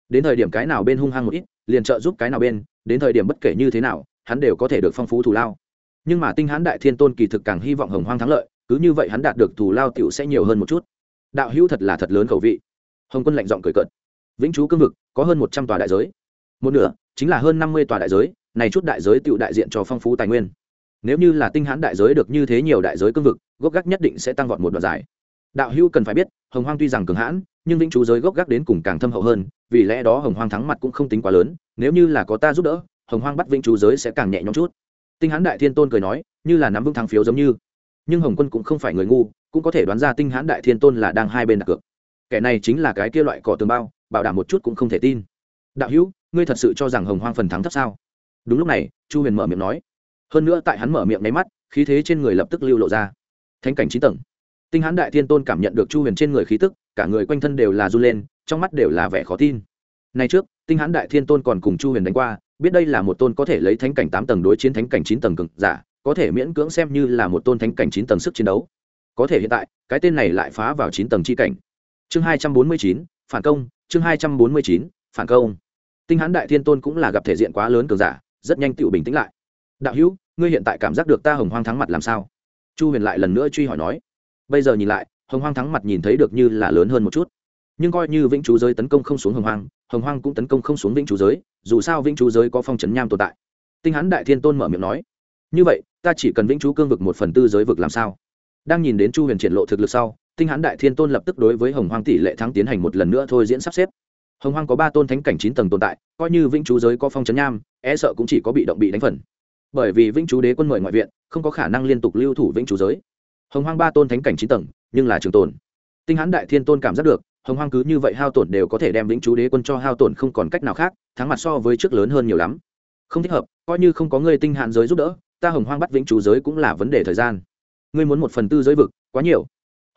Đến thời điểm cái nào bên hung hăng một ít, liền trợ giúp cái nào bên, đến thời điểm bất kể như thế nào, hắn đều có thể được phong phú thù lao. Nhưng mà tinh hãn đại thiên tôn kỳ thực càng hy vọng hồng hoang thắng lợi, cứ như vậy hắn đạt được thù lao tiểu sẽ nhiều hơn một chút. Đạo hữu thật là thật lớn khẩu vị. Hồng quân lạnh giọng cười cợt. Vĩnh chú cương vực, có hơn một trăm tòa đại giới một nửa, chính là hơn năm mươi tòa đại giới, này chút đại giới tựu đại diện cho phong phú tài nguyên. Nếu như là tinh hãn đại giới được như thế nhiều đại giới cương vực, gốc gác nhất định sẽ tăng vọt một đoạn dài. Đạo hữu cần phải biết, hồng hoang tuy rằng cường hãn, nhưng vĩnh chú giới gốc gác đến cùng càng thâm hậu hơn, vì lẽ đó hồng hoang thắng mặt cũng không tính quá lớn, nếu như là có ta giúp đỡ, hồng hoang bắt vĩnh chú giới sẽ càng nhẹ nhõm chút. Tinh hãn đại thiên tôn cười nói, như là nắm vững thắng phiếu giống như. Nhưng hồng quân cũng không phải người ngu, cũng có thể đoán ra tinh hãn đại thiên tôn là đang hai bên đặt cược. Kẻ này chính là cái kia loại cỏ tường bao, bảo đảm một chút cũng không thể tin. Đạo hữu ngươi thật sự cho rằng hồng hoang phần thắng thấp sao? Đúng lúc này, chu huyền mở miệng nói. Hơn nữa tại hắn mở miệng nháy mắt, khí thế trên người lập tức lưu lộ ra. Thánh cảnh trí tầng. Tinh hán đại thiên tôn cảm nhận được chu huyền trên người khí tức, cả người quanh thân đều là r u lên, trong mắt đều là vẻ khó tin. Nay trước, tinh hán đại thiên tôn còn cùng chu huyền đánh qua, biết đây là một tôn có thể lấy thánh cảnh tám tầng đối chiến thánh cảnh chín tầng cực giả, có thể miễn cưỡng xem như là một tôn thánh cảnh chín tầng sức chiến đấu. Có thể hiện tại, cái tên này lại phá vào chín tầng c h i cảnh. Chương hai trăm bốn mươi chín, phản công, chương hai trăm bốn mươi chín, phản công tinh hãn đại thiên tôn cũng là gặp thể diện quá lớn cường giả, rất nhanh tự bình tĩnh lại. Đạo hữu, ngươi hiện tại cảm giác được ta hồng hoang thắng mặt làm sao? Chu huyền lại lần nữa truy hỏi nói. Bây giờ nhìn lại, hồng hoang thắng mặt nhìn thấy được như là lớn hơn một chút. Nhưng coi như vĩnh chú giới tấn công không xuống hồng hoang hồng hoang cũng tấn công không xuống vĩnh chú giới, dù sao vĩnh chú giới có phong trấn nham tồn tại. Tinh hãn đại thiên tôn mở miệng nói. Như vậy, ta chỉ cần vĩnh chú cương vực một phần tư giới vực làm sao? Đang nhìn đến chu huyền triển lộ thực lực sau, tinh hãn đại thiên tôn lập tức đối với hồng hoang tỷ lệ thắng tiến hành một lần nữa thôi diễn sắp xếp hồng hoang có ba tôn thánh cảnh chín tầng tồn tại, coi như vĩnh chú giới có phong trấn nham e sợ cũng chỉ có bị động bị đánh phần. Bởi vì vĩnh chú đế quân mời ngoại viện, không có khả năng liên tục lưu thủ vĩnh chú giới. Hồng hoang ba tôn thánh cảnh chín tầng, nhưng là trường tồn. Tinh hãn đại thiên tôn cảm giác được, hồng hoang cứ như vậy hao tổn đều có thể đem vĩnh chú đế quân cho hao tổn không còn cách nào khác, thắng mặt so với trước lớn hơn nhiều lắm. Không thích hợp, coi như không có người tinh hạn giới giúp đỡ, ta hồng hoang bắt vĩnh chú giới cũng là vấn đề thời gian. Ngươi muốn một phần tư giới vực, quá nhiều.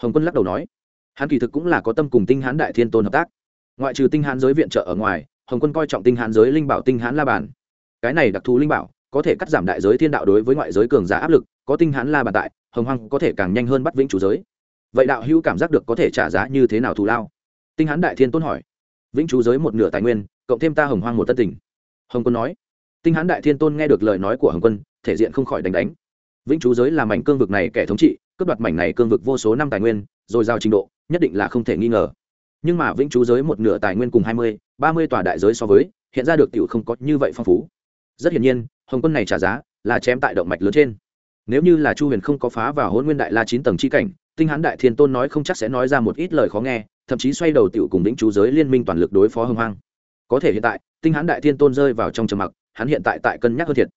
Hồng quân lắc đầu nói. Hắn kỳ thực cũng là có tâm cùng tinh hãn đại thiên tôn hợp tác ngoại trừ tinh hãn giới viện trợ ở ngoài, hồng quân coi trọng tinh hãn giới linh bảo, tinh hãn la bàn. Cái này đặc thù linh bảo, có thể cắt giảm đại giới thiên đạo đối với ngoại giới cường giả áp lực, có tinh hãn la bàn tại, hồng hoang có thể càng nhanh hơn bắt vĩnh chủ giới. Vậy đạo hữu cảm giác được có thể trả giá như thế nào thù lao? Tinh hãn đại thiên tôn hỏi. Vĩnh chủ giới một nửa tài nguyên, cộng thêm ta hồng hoang một tân tình. Hồng quân nói. Tinh hãn đại thiên tôn nghe được lời nói của hồng quân, thể diện không khỏi đánh đánh. Vĩnh chú giới là mảnh cương vực này kẻ thống trị, cướp đoạt mảnh này cương vực vô số năm tài nguyên, rồi giao trình độ, nhất định là không thể nghi ngờ nhưng mà vĩnh chú giới một nửa tài nguyên cùng hai mươi, ba mươi tòa đại giới so với, hiện ra được tiểu không có như vậy phong phú. Rất hiển nhiên, hồng quân này trả giá là chém tại động mạch lớn trên. Nếu như là chu huyền không có phá vào hôn nguyên đại la chín tầng chi cảnh, tinh hán đại thiên tôn nói không chắc sẽ nói ra một ít lời khó nghe, thậm chí xoay đầu tiểu cùng vĩnh chú giới liên minh toàn lực đối phó hưng hoang. Có thể hiện tại, tinh hán đại thiên tôn rơi vào trong trầm mặc, hắn hiện tại tại cân nhắc hơn thiệt.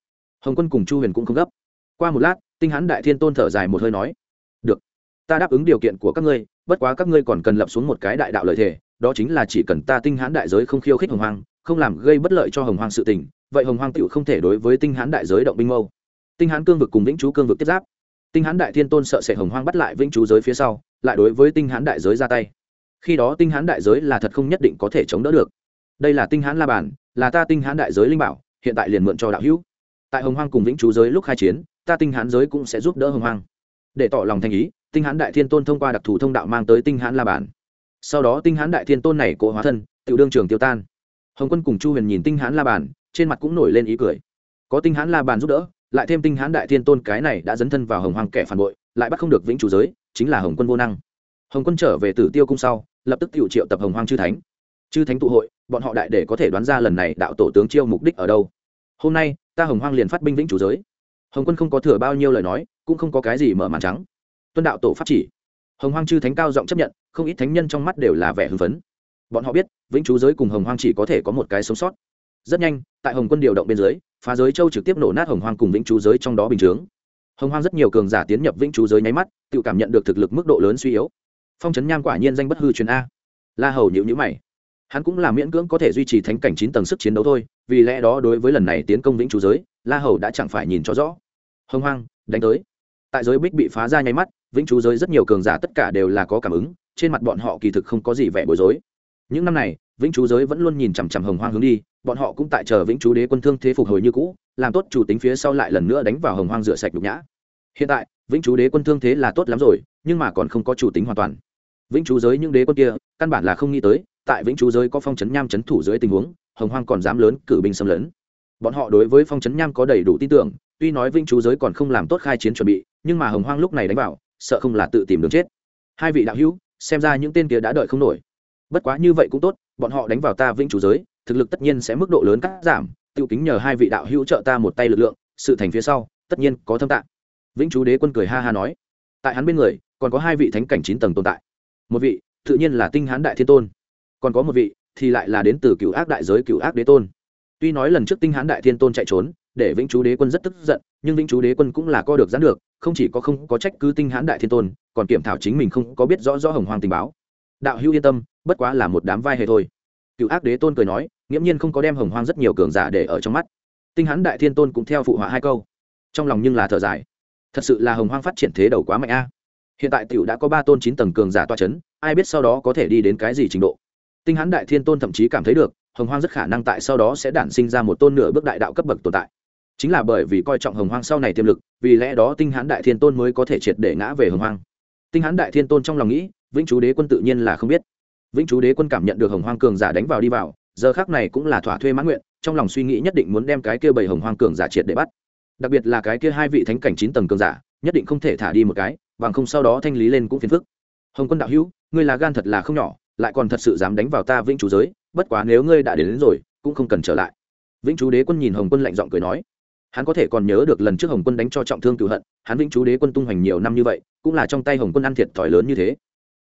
Hồng quân cùng chu huyền cũng không gấp. Qua một lát, tinh hán đại thiên tôn thở dài một hơi nói ta đáp ứng điều kiện của các ngươi, bất quá các ngươi còn cần lập xuống một cái đại đạo lợi thể, đó chính là chỉ cần ta tinh hán đại giới không khiêu khích hồng hoang, không làm gây bất lợi cho hồng hoang sự tình, vậy hồng hoang tựu không thể đối với tinh hán đại giới động binh mâu. Tinh hán cương vực cùng vĩnh chú cương vực tiếp giáp. Tinh hán đại thiên tôn sợ sẽ hồng hoang bắt lại vĩnh chú giới phía sau, lại đối với tinh hán đại giới ra tay. Khi đó tinh hán đại giới là thật không nhất định có thể chống đỡ được. Đây là tinh hán la bàn, là ta tinh hán đại giới linh bảo, hiện tại liền mượn cho đạo hữu. Tại hồng hoang cùng vĩnh chú giới lúc khai chiến, ta tinh hán giới cũng sẽ giúp đỡ hồng hoang. Để tỏ lòng thành ý tinh hãn đại thiên tôn thông qua đặc thù thông đạo mang tới tinh hãn la bản sau đó tinh hãn đại thiên tôn này cố hóa thân tự đương trường tiêu tan. Hồng quân cùng chu huyền nhìn tinh hãn la bản trên mặt cũng nổi lên ý cười. Có tinh hãn la bàn giúp đỡ, lại thêm tinh hãn đại thiên tôn cái này đã dấn thân vào hồng hoàng kẻ phản bội, lại bắt không được vĩnh chủ giới, chính là hồng quân vô năng. Hồng quân trở về tử tiêu cung sau, lập tức tự triệu tập hồng hoàng chư thánh. Chư thánh tụ hội, bọn họ đại để có thể đoán ra lần này đạo tổ tướng chiêu mục đích ở đâu. Hôm nay, ta hồng hoàng liền phát binh vĩnh chủ giới. Hồng quân không có thừa bao nhiêu lời nói, cũng không có cái gì mở màn trắng tuân đạo tổ pháp chỉ. Hồng Hoang chư thánh cao giọng chấp nhận, không ít thánh nhân trong mắt đều là vẻ hưng phấn. Bọn họ biết, vĩnh chú giới cùng hồng Hoang chỉ có thể có một cái sống sót. Rất nhanh, tại hồng quân điều động bên dưới, phá giới châu trực tiếp nổ nát hồng hoang cùng vĩnh chú giới trong đó bình chướng. Hồng hoang rất nhiều cường giả tiến nhập vĩnh chú giới nháy mắt, tự cảm nhận được thực lực mức độ lớn suy yếu. Phong trấn nham quả nhiên danh bất hư truyền a. La hầu nhịu nhữ mày. Hắn cũng là miễn cưỡng có thể duy trì thánh cảnh chín tầng sức chiến đấu thôi, vì lẽ đó đối với lần này tiến công vĩnh chú giới, la hầu đã chẳng phải nhìn cho rõ. Hồng hoang, đánh tới. Tại giới bích bị phá ra nháy mắt vĩnh chú giới rất nhiều cường giả tất cả đều là có cảm ứng, trên mặt bọn họ kỳ thực không có gì vẻ bối rối. Những năm này, vĩnh chú giới vẫn luôn nhìn chằm chằm hồng hoang hướng đi, bọn họ cũng tại chờ vĩnh chú đế quân thương thế phục hồi như cũ, làm tốt chủ tính phía sau lại lần nữa đánh vào hồng hoang rửa sạch nhục nhã. Hiện tại, vĩnh chú đế quân thương thế là tốt lắm rồi, nhưng mà còn không có chủ tính hoàn toàn. Vĩnh chú giới những đế quân kia, căn bản là không nghĩ tới, tại vĩnh chú giới có phong trấn nham trấn thủ dưới tình huống, hồng hoang còn dám lớn, cử binh xâm lấn. Bọn họ đối với phong trấn nham có đầy đủ tin tưởng, tuy nói vĩnh chú giới còn không làm tốt khai chiến chuẩn bị, nhưng mà hồng hoang lúc này đánh vào sợ không là tự tìm đường chết. Hai vị đạo hữu, xem ra những tên kia đã đợi không nổi. Bất quá như vậy cũng tốt, bọn họ đánh vào ta vĩnh chủ giới, thực lực tất nhiên sẽ mức độ lớn cắt giảm tiêu kính nhờ hai vị đạo hữu trợ ta một tay lực lượng, sự thành phía sau, tất nhiên có thâm tạng vĩnh chú đế quân cười ha ha nói, tại hắn bên người, còn có hai vị thánh cảnh chín tầng tồn tại. Một vị, tự nhiên là tinh hán đại thiên tôn. Còn có một vị, thì lại là đến từ cựu ác đại giới cựu ác đế tôn. Tuy nói lần trước tinh hán đại thiên tôn chạy trốn, để vĩnh chú đế quân rất tức giận nhưng vĩnh chú đế quân cũng là co được gián được, không chỉ có không có trách cứ tinh hán đại thiên tôn, còn kiểm thảo chính mình không có biết rõ rõ hồng hoàng tình báo. Đạo hữu yên tâm, bất quá là một đám vai hề thôi. Cựu ác đế tôn cười nói, nghiễm nhiên không có đem hồng hoang rất nhiều cường giả để ở trong mắt. Tinh hán đại thiên tôn cũng theo phụ họa hai câu. Trong lòng nhưng là thở dài. Thật sự là hồng hoang phát triển thế đầu quá mạnh a. Hiện tại t i ể u đã có ba tôn chín tầng cường giả toa c h ấ n ai biết sau đó có thể đi đến cái gì trình độ. Tinh hán đại thiên tôn thậm chí cảm thấy được, hồng hoang rất khả năng tại sau đó sẽ đản sinh ra một tôn nửa bước đại đạo cấp bậc tồn tại chính là bởi vì coi trọng hồng hoang sau này tiềm lực vì lẽ đó tinh hán đại thiên tôn mới có thể triệt để ngã về hồng hoang. Tinh hán đại thiên tôn trong lòng nghĩ vĩnh chú đế quân tự nhiên là không biết. Vĩnh chú đế quân cảm nhận được hồng hoang cường giả đánh vào đi vào giờ khác này cũng là thỏa thuê mãn nguyện trong lòng suy nghĩ nhất định muốn đem cái kia bảy hồng hoang cường giả triệt để bắt. Đặc biệt là cái kia hai vị thánh cảnh chín tầng cường giả nhất định không thể thả đi một cái bằng không sau đó thanh lý lên cũng phiền phức. Hồng quân đạo hữu ngươi là gan thật là không nhỏ lại còn thật sự dám đánh vào ta vĩnh chú giới bất quá nếu ngươi đã đến, đến rồi cũng không cần trở lại. Vĩnh chú đế quân nhìn hồng quân lạnh giọng cười nói hắn có thể còn nhớ được lần trước hồng quân đánh cho trọng thương cựu hận, hắn vĩnh chú đế quân tung hoành nhiều năm như vậy, cũng là trong tay hồng quân ăn thiệt thòi lớn như thế.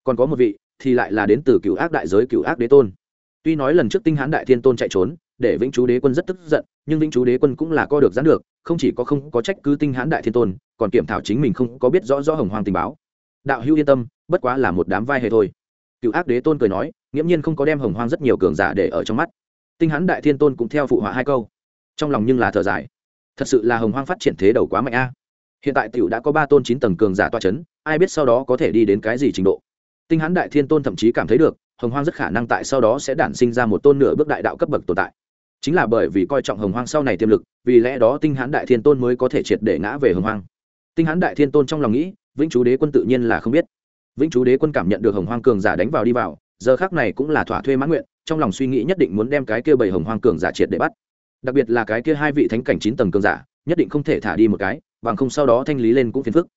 Còn có một vị, thì lại là đến từ cựu ác đại giới cựu ác đế tôn. Tuy nói lần trước tinh hán đại thiên tôn chạy trốn, để vĩnh chú đế quân rất tức giận, nhưng vĩnh chú đế quân cũng là co được gián được, không chỉ có không có trách cứ tinh hán đại thiên tôn, còn kiểm thảo chính mình không có biết rõ rõ hồng hoàng tình báo. Đạo hữu yên tâm, bất quá là một đám vai hề thôi. Cựu ác đế tôn cười nói, nghiễm nhiên không có đem hồng hoàng rất nhiều cường giả để ở trong mắt. Tinh hán đại thiên tôn cũng theo phụ họa hai câu. Trong lòng nhưng là thở dài thật sự là hồng hoang phát triển thế đầu quá mạnh a. Hiện tại tiểu đã có ba tôn chín tầng cường giả toa c h ấ n ai biết sau đó có thể đi đến cái gì trình độ. Tinh hán đại thiên tôn thậm chí cảm thấy được, hồng hoang rất khả năng tại sau đó sẽ đản sinh ra một tôn nửa bước đại đạo cấp bậc tồn tại. Chính là bởi vì coi trọng hồng hoang sau này tiềm lực, vì lẽ đó tinh hán đại thiên tôn mới có thể triệt để ngã về hồng hoang. Tinh hán đại thiên tôn trong lòng nghĩ, vĩnh chú đế quân tự nhiên là không biết. Vĩnh chú đế quân cảm nhận được hồng hoang cường giả đánh vào đi vào, giờ khác này cũng là thỏa thuê mãn nguyện, trong lòng suy nghĩ nhất định muốn đem cái kia bầy hồng hoang cường giả triệt để bắt đặc biệt là cái kia hai vị thánh cảnh chín tầng cường giả nhất định không thể thả đi một cái bằng không sau đó thanh lý lên cũng phiền phức.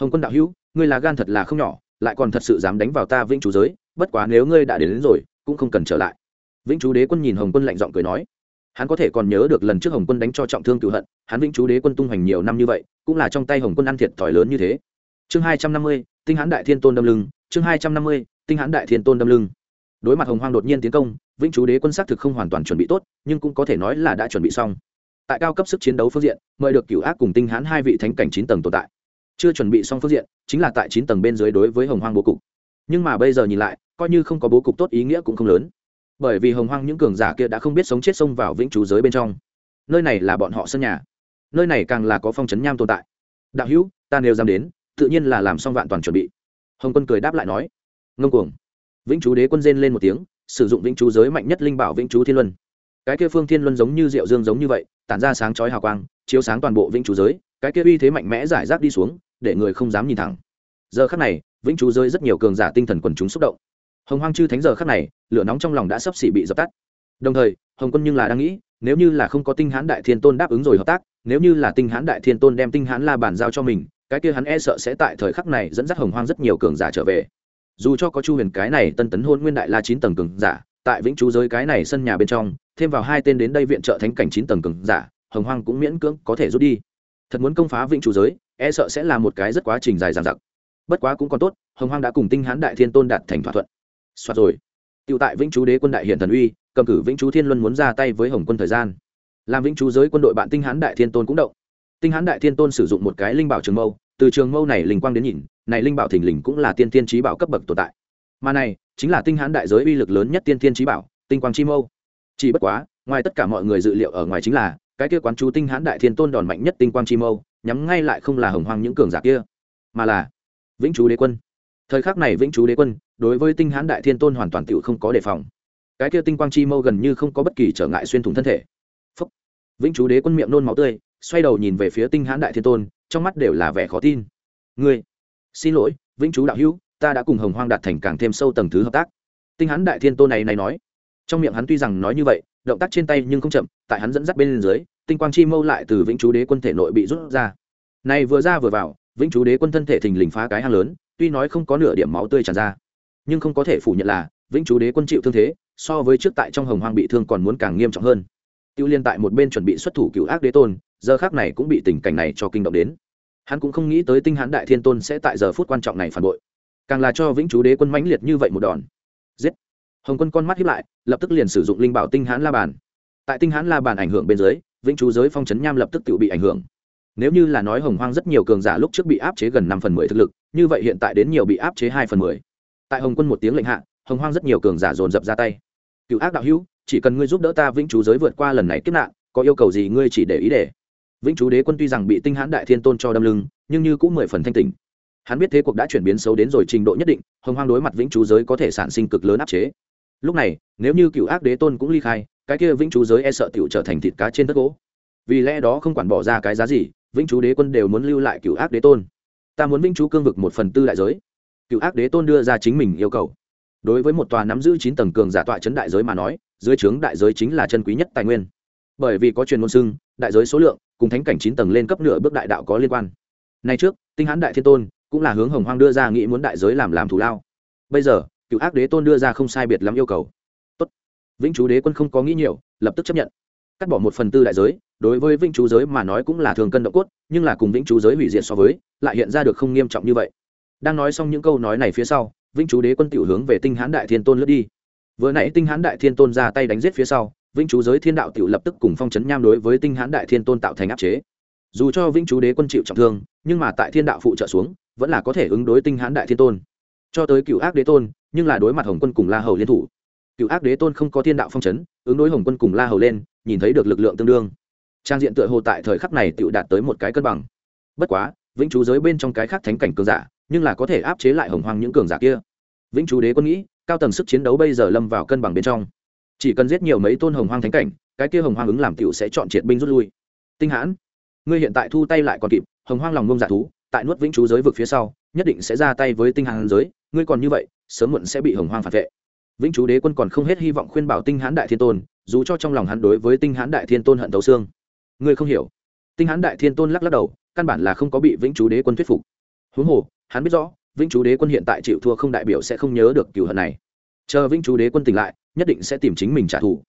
Hồng quân đạo hữu ngươi là gan thật là không nhỏ lại còn thật sự dám đánh vào ta vĩnh chú giới bất quá nếu ngươi đã đến, đến rồi cũng không cần trở lại. Vĩnh chú đế quân nhìn hồng quân lạnh giọng cười nói hắn có thể còn nhớ được lần trước hồng quân đánh cho trọng thương cựu hận hắn vĩnh chú đế quân tung hoành nhiều năm như vậy cũng là trong tay hồng quân ăn thiệt thòi lớn như thế. Chương hai trăm năm mươi tinh hãn đại thiên tôn đâm lưng chương hai trăm năm mươi tinh hãn đại thiên tôn đâm lưng. Đối mặt hồng hoang đột nhiên tiến công vĩnh chú đế quân xác thực không hoàn toàn chuẩn bị tốt, nhưng cũng có thể nói là đã chuẩn bị xong. Tại cao cấp sức chiến đấu phương diện, mời được cựu ác cùng tinh hán hai vị thánh cảnh chín tầng tồn tại. Chưa chuẩn bị xong phương diện, chính là tại chín tầng bên dưới đối với hồng hoang bố cục. Nhưng mà bây giờ nhìn lại, coi như không có bố cục tốt ý nghĩa cũng không lớn. Bởi vì hồng hoang những cường giả kia đã không biết sống chết xông vào vĩnh chú giới bên trong. Nơi này là bọn họ sân nhà. Nơi này càng là có phong trấn nham tồn tại. Đạo hữu, ta nếu dám đến, tự nhiên là làm xong vạn toàn chuẩn bị. Hồng quân cười đáp lại nói. Ngông cuồng. Vĩnh chú đế quân rên lên một tiếng sử dụng vĩnh chú giới mạnh nhất linh bảo vĩnh chú thiên luân. Cái kia phương thiên luân giống như rượu dương giống như vậy, tản ra sáng chói hào quang, chiếu sáng toàn bộ vĩnh chú giới, cái kia uy thế mạnh mẽ giải rác đi xuống, để người không dám nhìn thẳng. Giờ khắc này, vĩnh chú giới rất nhiều cường giả tinh thần quần chúng xúc động. Hồng hoang chư thánh giờ khắc này, lửa nóng trong lòng đã sắp xỉ bị dập tắt. Đồng thời, hồng quân nhưng là đang nghĩ, nếu như là không có tinh hãn đại thiên tôn đáp ứng rồi hợp tác, nếu như là tinh hãn đại thiên tôn đem tinh hãn la bàn giao cho mình, cái kia hắn e sợ sẽ tại thời khắc này dẫn dắt hồng hoang rất nhiều cường giả trở về dù cho có chu huyền cái này tân tấn hôn nguyên đại la chín tầng cường giả, tại vĩnh chú giới cái này sân nhà bên trong, thêm vào hai tên đến đây viện trợ thánh cảnh chín tầng cường giả, hồng hoang cũng miễn cưỡng có thể rút đi. Thật muốn công phá vĩnh chú giới e sợ sẽ là một cái rất quá trình dài dằng dặc. Bất quá cũng còn tốt, hồng hoang đã cùng tinh hán đại thiên tôn đạt thành thỏa thuận. Soạt rồi. Tựu tại vĩnh chú đế quân đại hiện thần uy, cầm cử vĩnh chú thiên luân muốn ra tay với hồng quân thời gian. Làm vĩnh chú giới quân đội bạn tinh hán đại thiên tôn cũng động. Tinh hán đại thiên tôn sử dụng một cái linh bảo trường mâu, từ trường mâu này linh quang đến nhìn này linh bảo thình lình cũng là tiên tiên trí bảo cấp bậc tồn tại. Mà này, chính là tinh hán đại giới uy lực lớn nhất tiên tiên trí bảo, tinh quang chi mâu. Chỉ bất quá, ngoài tất cả mọi người dự liệu ở ngoài chính là, cái kia quán chú tinh hán đại thiên tôn đòn mạnh nhất tinh quang chi mâu, nhắm ngay lại không là hồng hoang những cường giả kia, mà là vĩnh chú đế quân. Thời khắc này vĩnh chú đế quân, đối với tinh hán đại thiên tôn hoàn toàn tự không có đề phòng. Cái kia tinh quang chi mâu gần như không có bất kỳ trở ngại xuyên thủng thân thể. Phúc. vĩnh chú đế quân miệng nôn máu tươi, xoay đầu nhìn về phía tinh hán đại thiên tôn, trong mắt đều là vẻ khó tin. Ngươi xin lỗi, vĩnh chú đạo hữu, ta đã cùng hồng hoang đạt thành càng thêm sâu tầng thứ hợp tác. Tinh hắn đại thiên tôn này này nói. Trong miệng hắn tuy rằng nói như vậy, động tác trên tay nhưng không chậm, tại hắn dẫn dắt bên dưới, tinh quang chi mâu lại từ vĩnh chú đế quân thể nội bị rút ra. Này vừa ra vừa vào, vĩnh chú đế quân thân thể thình lình phá cái hang lớn, tuy nói không có nửa điểm máu tươi tràn ra, nhưng không có thể phủ nhận là vĩnh chú đế quân chịu thương thế, so với trước tại trong hồng hoang bị thương còn muốn càng nghiêm trọng hơn. Tiêu liên tại một bên chuẩn bị xuất thủ cựu ác đế tôn, giờ khác này cũng bị tình cảnh này cho kinh động đến hắn cũng không nghĩ tới tinh hán đại thiên tôn sẽ tại giờ phút quan trọng này phản bội. Càng là cho vĩnh chú đế quân mãnh liệt như vậy một đòn. Giết! Hồng quân con mắt hiếp lại, lập tức liền sử dụng linh bảo tinh hán la bàn. Tại tinh hán la bàn ảnh hưởng bên dưới, vĩnh chú giới phong trấn nham lập tức tự bị ảnh hưởng. Nếu như là nói hồng hoang rất nhiều cường giả lúc trước bị áp chế gần năm phần mười thực lực, như vậy hiện tại đến nhiều bị áp chế hai phần mười. Tại hồng quân một tiếng lệnh hạ, hồng hoang rất nhiều cường giả dồn dập ra tay. Cựu ác đạo hữu, chỉ cần ngươi giúp đỡ ta vĩnh chú giới vượt qua lần này kiếp nạn, có yêu cầu gì ngươi chỉ để ý để vĩnh chú đế quân tuy rằng bị tinh hãn đại thiên tôn cho đâm lưng, nhưng như cũng mười phần thanh tình hắn biết thế cuộc đã chuyển biến xấu đến rồi trình độ nhất định, hồng hoang đối mặt vĩnh chú giới có thể sản sinh cực lớn áp chế. Lúc này, nếu như cựu ác đế tôn cũng ly khai, cái kia vĩnh chú giới e sợ tiểu trở thành thịt cá trên đất gỗ. Vì lẽ đó không quản bỏ ra cái giá gì, vĩnh chú đế quân đều muốn lưu lại cựu ác đế tôn. Ta muốn vĩnh chú cương vực một phần tư đại giới. Cựu ác đế tôn đưa ra chính mình yêu cầu. Đối với một tòa nắm giữ chín tầng cường giả tọa chấn đại giới mà nói, dưới trướng đại giới chính là chân quý nhất tài nguyên. Bởi vì có truyền ngôn xưng, đại giới số lượng cùng thánh cảnh chín tầng lên cấp nửa bước đại đạo có liên quan. Nay trước, tinh hãn đại thiên tôn cũng là hướng hồng hoang đưa ra nghĩ muốn đại giới làm làm thù lao. Bây giờ, cựu ác đế tôn đưa ra không sai biệt lắm yêu cầu. Tốt. vĩnh chú đế quân không có nghĩ nhiều, lập tức chấp nhận. Cắt bỏ một phần tư đại giới, đối với vĩnh chú giới mà nói cũng là thường cân động cốt, nhưng là cùng vĩnh chú giới hủy diệt so với, lại hiện ra được không nghiêm trọng như vậy. Đang nói xong những câu nói này phía sau, vĩnh chú đế quân tiểu hướng về tinh hãn đại thiên tôn lướt đi. Vừa nãy tinh hãn đại thiên tôn ra tay đánh giết phía sau vĩnh chú giới thiên đạo tiểu lập tức cùng phong chấn nham đối với tinh hãn đại thiên tôn tạo thành áp chế. Dù cho vĩnh chú đế quân chịu trọng thương, nhưng mà tại thiên đạo phụ trợ xuống, vẫn là có thể ứng đối tinh hãn đại thiên tôn. Cho tới cựu ác đế tôn, nhưng là đối mặt hồng quân cùng la hầu liên thủ. Cựu ác đế tôn không có thiên đạo phong chấn, ứng đối hồng quân cùng la hầu lên, nhìn thấy được lực lượng tương đương. Trang diện tựa hồ tại thời khắc này tựu đạt tới một cái cân bằng. Bất quá, vĩnh chú giới bên trong cái khác thánh cảnh cường giả, nhưng là có thể áp chế lại hồng hoang những cường giả kia. Vĩnh chú đế quân nghĩ, cao tầng sức chiến đấu bây giờ lâm vào cân bằng bên trong chỉ cần giết nhiều mấy tôn hồng hoang thánh cảnh, cái kia hồng hoang ứng làm t sẽ chọn triệt binh rút lui. Tinh hãn, ngươi hiện tại thu tay lại còn kịp, hồng hoang lòng ngông giả thú, tại nuốt vĩnh chú giới vực phía sau, nhất định sẽ ra tay với tinh hãn giới, ngươi còn như vậy, sớm muộn sẽ bị hồng hoang phản vệ. Vĩnh chú đế quân còn không hết hy vọng khuyên bảo tinh hãn đại thiên tôn, dù cho trong lòng hắn đối với tinh hãn đại thiên tôn hận tấu xương. Ngươi không hiểu. Tinh hãn đại thiên tôn lắc lắc đầu, căn bản là không có bị vĩnh chú đế quân thuyết phục. Huống hồ, hắn biết rõ, vĩnh chú đế quân hiện tại chịu thua không đại biểu sẽ không nhớ được cửu hận này. Chờ vĩnh chú đế quân tỉnh lại nhất định sẽ tìm chính mình trả thù.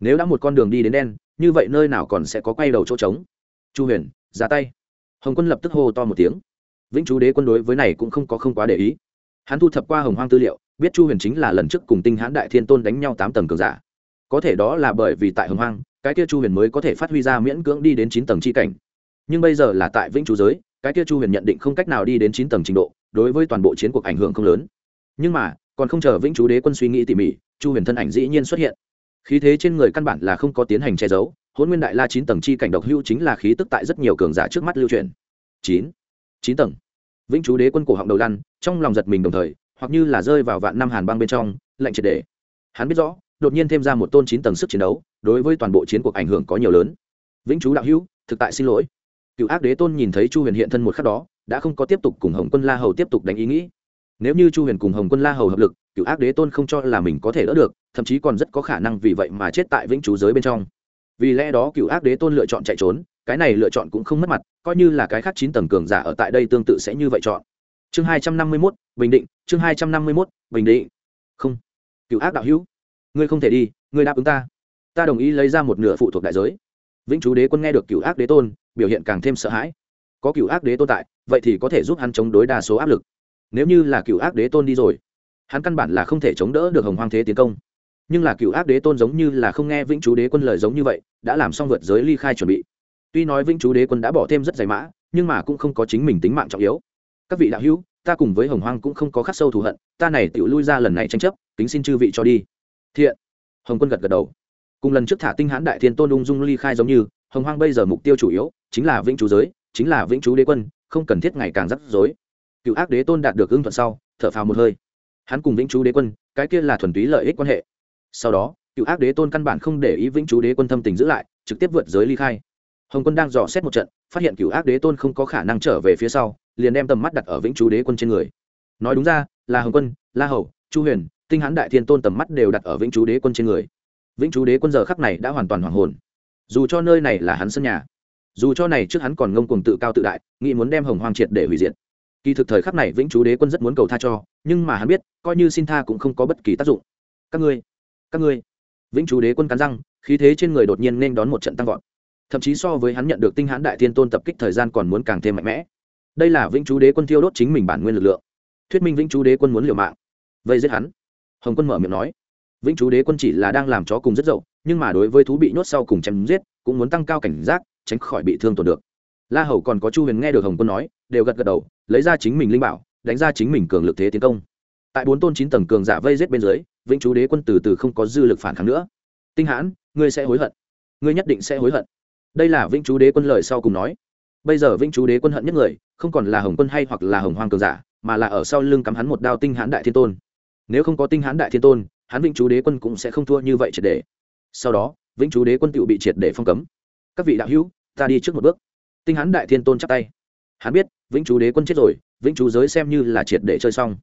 Nếu đã một con đường đi đến đen, như vậy nơi nào còn sẽ có quay đầu chỗ trống? Chu huyền, ra tay. Hồng quân lập tức hô to một tiếng. Vĩnh chú đế quân đối với này cũng không có không quá để ý. Hắn thu thập qua hồng hoang tư liệu, biết chu huyền chính là lần trước cùng tinh hãn đại thiên tôn đánh nhau tám tầng cường giả. Có thể đó là bởi vì tại hồng hoang, cái kia chu huyền mới có thể phát huy ra miễn cưỡng đi đến chín tầng c h i cảnh. Nhưng bây giờ là tại vĩnh chú giới, cái kia chu huyền nhận định không cách nào đi đến chín tầng trình độ, đối với toàn bộ chiến cuộc ảnh hưởng không lớn. Nhưng mà còn không chờ vĩnh chú đế quân suy nghĩ tỉ mỉ, chu huyền thân ảnh dĩ nhiên xuất hiện. Khí thế trên người căn bản là không có tiến hành che giấu hôn nguyên đại la chín tầng chi cảnh độc hưu chính là khí tức tại rất nhiều cường giả trước mắt lưu truyền. Chín chín tầng. Vĩnh chú đế quân cổ họng đầu lăn, trong lòng giật mình đồng thời, hoặc như là rơi vào vạn năm hàn băng bên trong, lạnh triệt đề hắn biết rõ, đột nhiên thêm ra một tôn chín tầng sức chiến đấu, đối với toàn bộ chiến cuộc ảnh hưởng có nhiều lớn. Vĩnh chú đạo hữu, thực tại xin lỗi. Cựu ác đế tôn nhìn thấy chu huyền hiện thân một khắc đó, đã không có tiếp tục cùng hồng quân la hầu tiếp tục đánh ý nghĩ nếu như chu huyền cùng hồng quân la hầu hợp lực cựu ác đế tôn không cho là mình có thể đỡ được, thậm chí còn rất có khả năng vì vậy mà chết tại vĩnh chú giới bên trong. Vì lẽ đó cựu ác đế tôn lựa chọn chạy trốn, cái này lựa chọn cũng không mất mặt, coi như là cái khác chín tầng cường giả ở tại đây tương tự sẽ như vậy chọn. Chương hai trăm năm mươi mốt, bình định, chương hai trăm năm mươi mốt, bình định. Không. Cựu ác đạo hữu, ngươi không thể đi, ngươi đáp ứng ta. Ta đồng ý lấy ra một nửa phụ thuộc đại giới. Vĩnh chú đế quân nghe được cựu ác đế tôn, biểu hiện càng thêm sợ hãi. Có cựu ác đế tôn tại, vậy thì có thể giúp hắn chống đối đa số áp lực nếu như là cựu ác đế tôn đi rồi, hắn căn bản là không thể chống đỡ được hồng hoang thế tiến công. Nhưng là cựu ác đế tôn giống như là không nghe vĩnh chú đế quân lời giống như vậy, đã làm xong vượt giới ly khai chuẩn bị. Tuy nói vĩnh chú đế quân đã bỏ thêm rất dày mã, nhưng mà cũng không có chính mình tính mạng trọng yếu. Các vị đạo hữu, ta cùng với hồng hoang cũng không có khắc sâu thù hận, ta này tự lui ra lần này tranh chấp tính xin chư vị cho đi. Thiện. Hồng quân gật gật đầu. Cùng lần trước thả tinh hãn đại thiên tôn ung dung ly khai giống như, hồng hoang bây giờ mục tiêu chủ yếu chính là vĩnh chú giới, chính là vĩnh chú đế quân, không cần thiết ngày càng rắc rối cựu ác đế tôn đạt được ưng thuận sau, thở phào một hơi. Hắn cùng vĩnh chú đế quân, cái kia là thuần túy lợi ích quan hệ. Sau đó, cựu ác đế tôn căn bản không để ý vĩnh chú đế quân thâm tình giữ lại, trực tiếp vượt giới ly khai. Hồng quân đang dò xét một trận, phát hiện cựu ác đế tôn không có khả năng trở về phía sau, liền đem tầm mắt đặt ở vĩnh chú đế quân trên người. Nói đúng ra, là hồng quân, la hầu, chu huyền, tinh hãn đại thiên tôn tầm mắt đều đặt ở vĩnh chú đế quân trên người. Vĩnh chú đế quân giờ khắc này đã hoàn toàn hoàng hồn. Dù cho nơi này là hắn sân nhà, dù cho này trước hắn còn ngông cuồng tự cao tự đại, nghĩ muốn đem hồng hoàng triệt để hủy diệt kỳ thực thời khắc này vĩnh chú đế quân rất muốn cầu tha cho, nhưng mà hắn biết, coi như xin tha cũng không có bất kỳ tác dụng. Các ngươi các ngươi. Vĩnh chú đế quân cắn răng, khí thế trên người đột nhiên nên đón một trận tăng vọt. Thậm chí so với hắn nhận được tinh hãn đại thiên tôn tập kích thời gian còn muốn càng thêm mạnh mẽ. Đây là vĩnh chú đế quân thiêu đốt chính mình bản nguyên lực lượng. Thuyết minh vĩnh chú đế quân muốn liều mạng. Vây giết hắn. Hồng quân mở miệng nói. Vĩnh chú đế quân chỉ là đang làm chó cùng rất dậu, nhưng mà đối với thú bị nhốt sau cùng chém giết, cũng muốn tăng cao cảnh giác, tránh khỏi bị thương tổn được. La hầu còn có chu huyền nghe được hồng quân nói, đều gật gật đầu lấy ra chính mình linh bảo, đánh ra chính mình cường lực thế tiến công. Tại bốn tôn chín tầng cường giả vây giết bên dưới, vĩnh chú đế quân từ từ không có dư lực phản kháng nữa. Tinh hãn, ngươi sẽ hối hận. Ngươi nhất định sẽ hối hận. Đây là vĩnh chú đế quân lời sau cùng nói. Bây giờ vĩnh chú đế quân hận nhất người, không còn là hồng quân hay hoặc là hồng hoang cường giả, mà là ở sau lưng cắm hắn một đao tinh hãn đại thiên tôn. Nếu không có tinh hãn đại thiên tôn, hắn vĩnh chú đế quân cũng sẽ không thua như vậy triệt để. Sau đó, vĩnh chú đế quân tự bị triệt để phong cấm. Các vị đạo hữu, ta đi trước một bước. Tinh hãn đại thiên tôn chắp tay. Hắn biết vĩnh chú đế quân chết rồi, vĩnh chú giới xem như là triệt để chơi xong.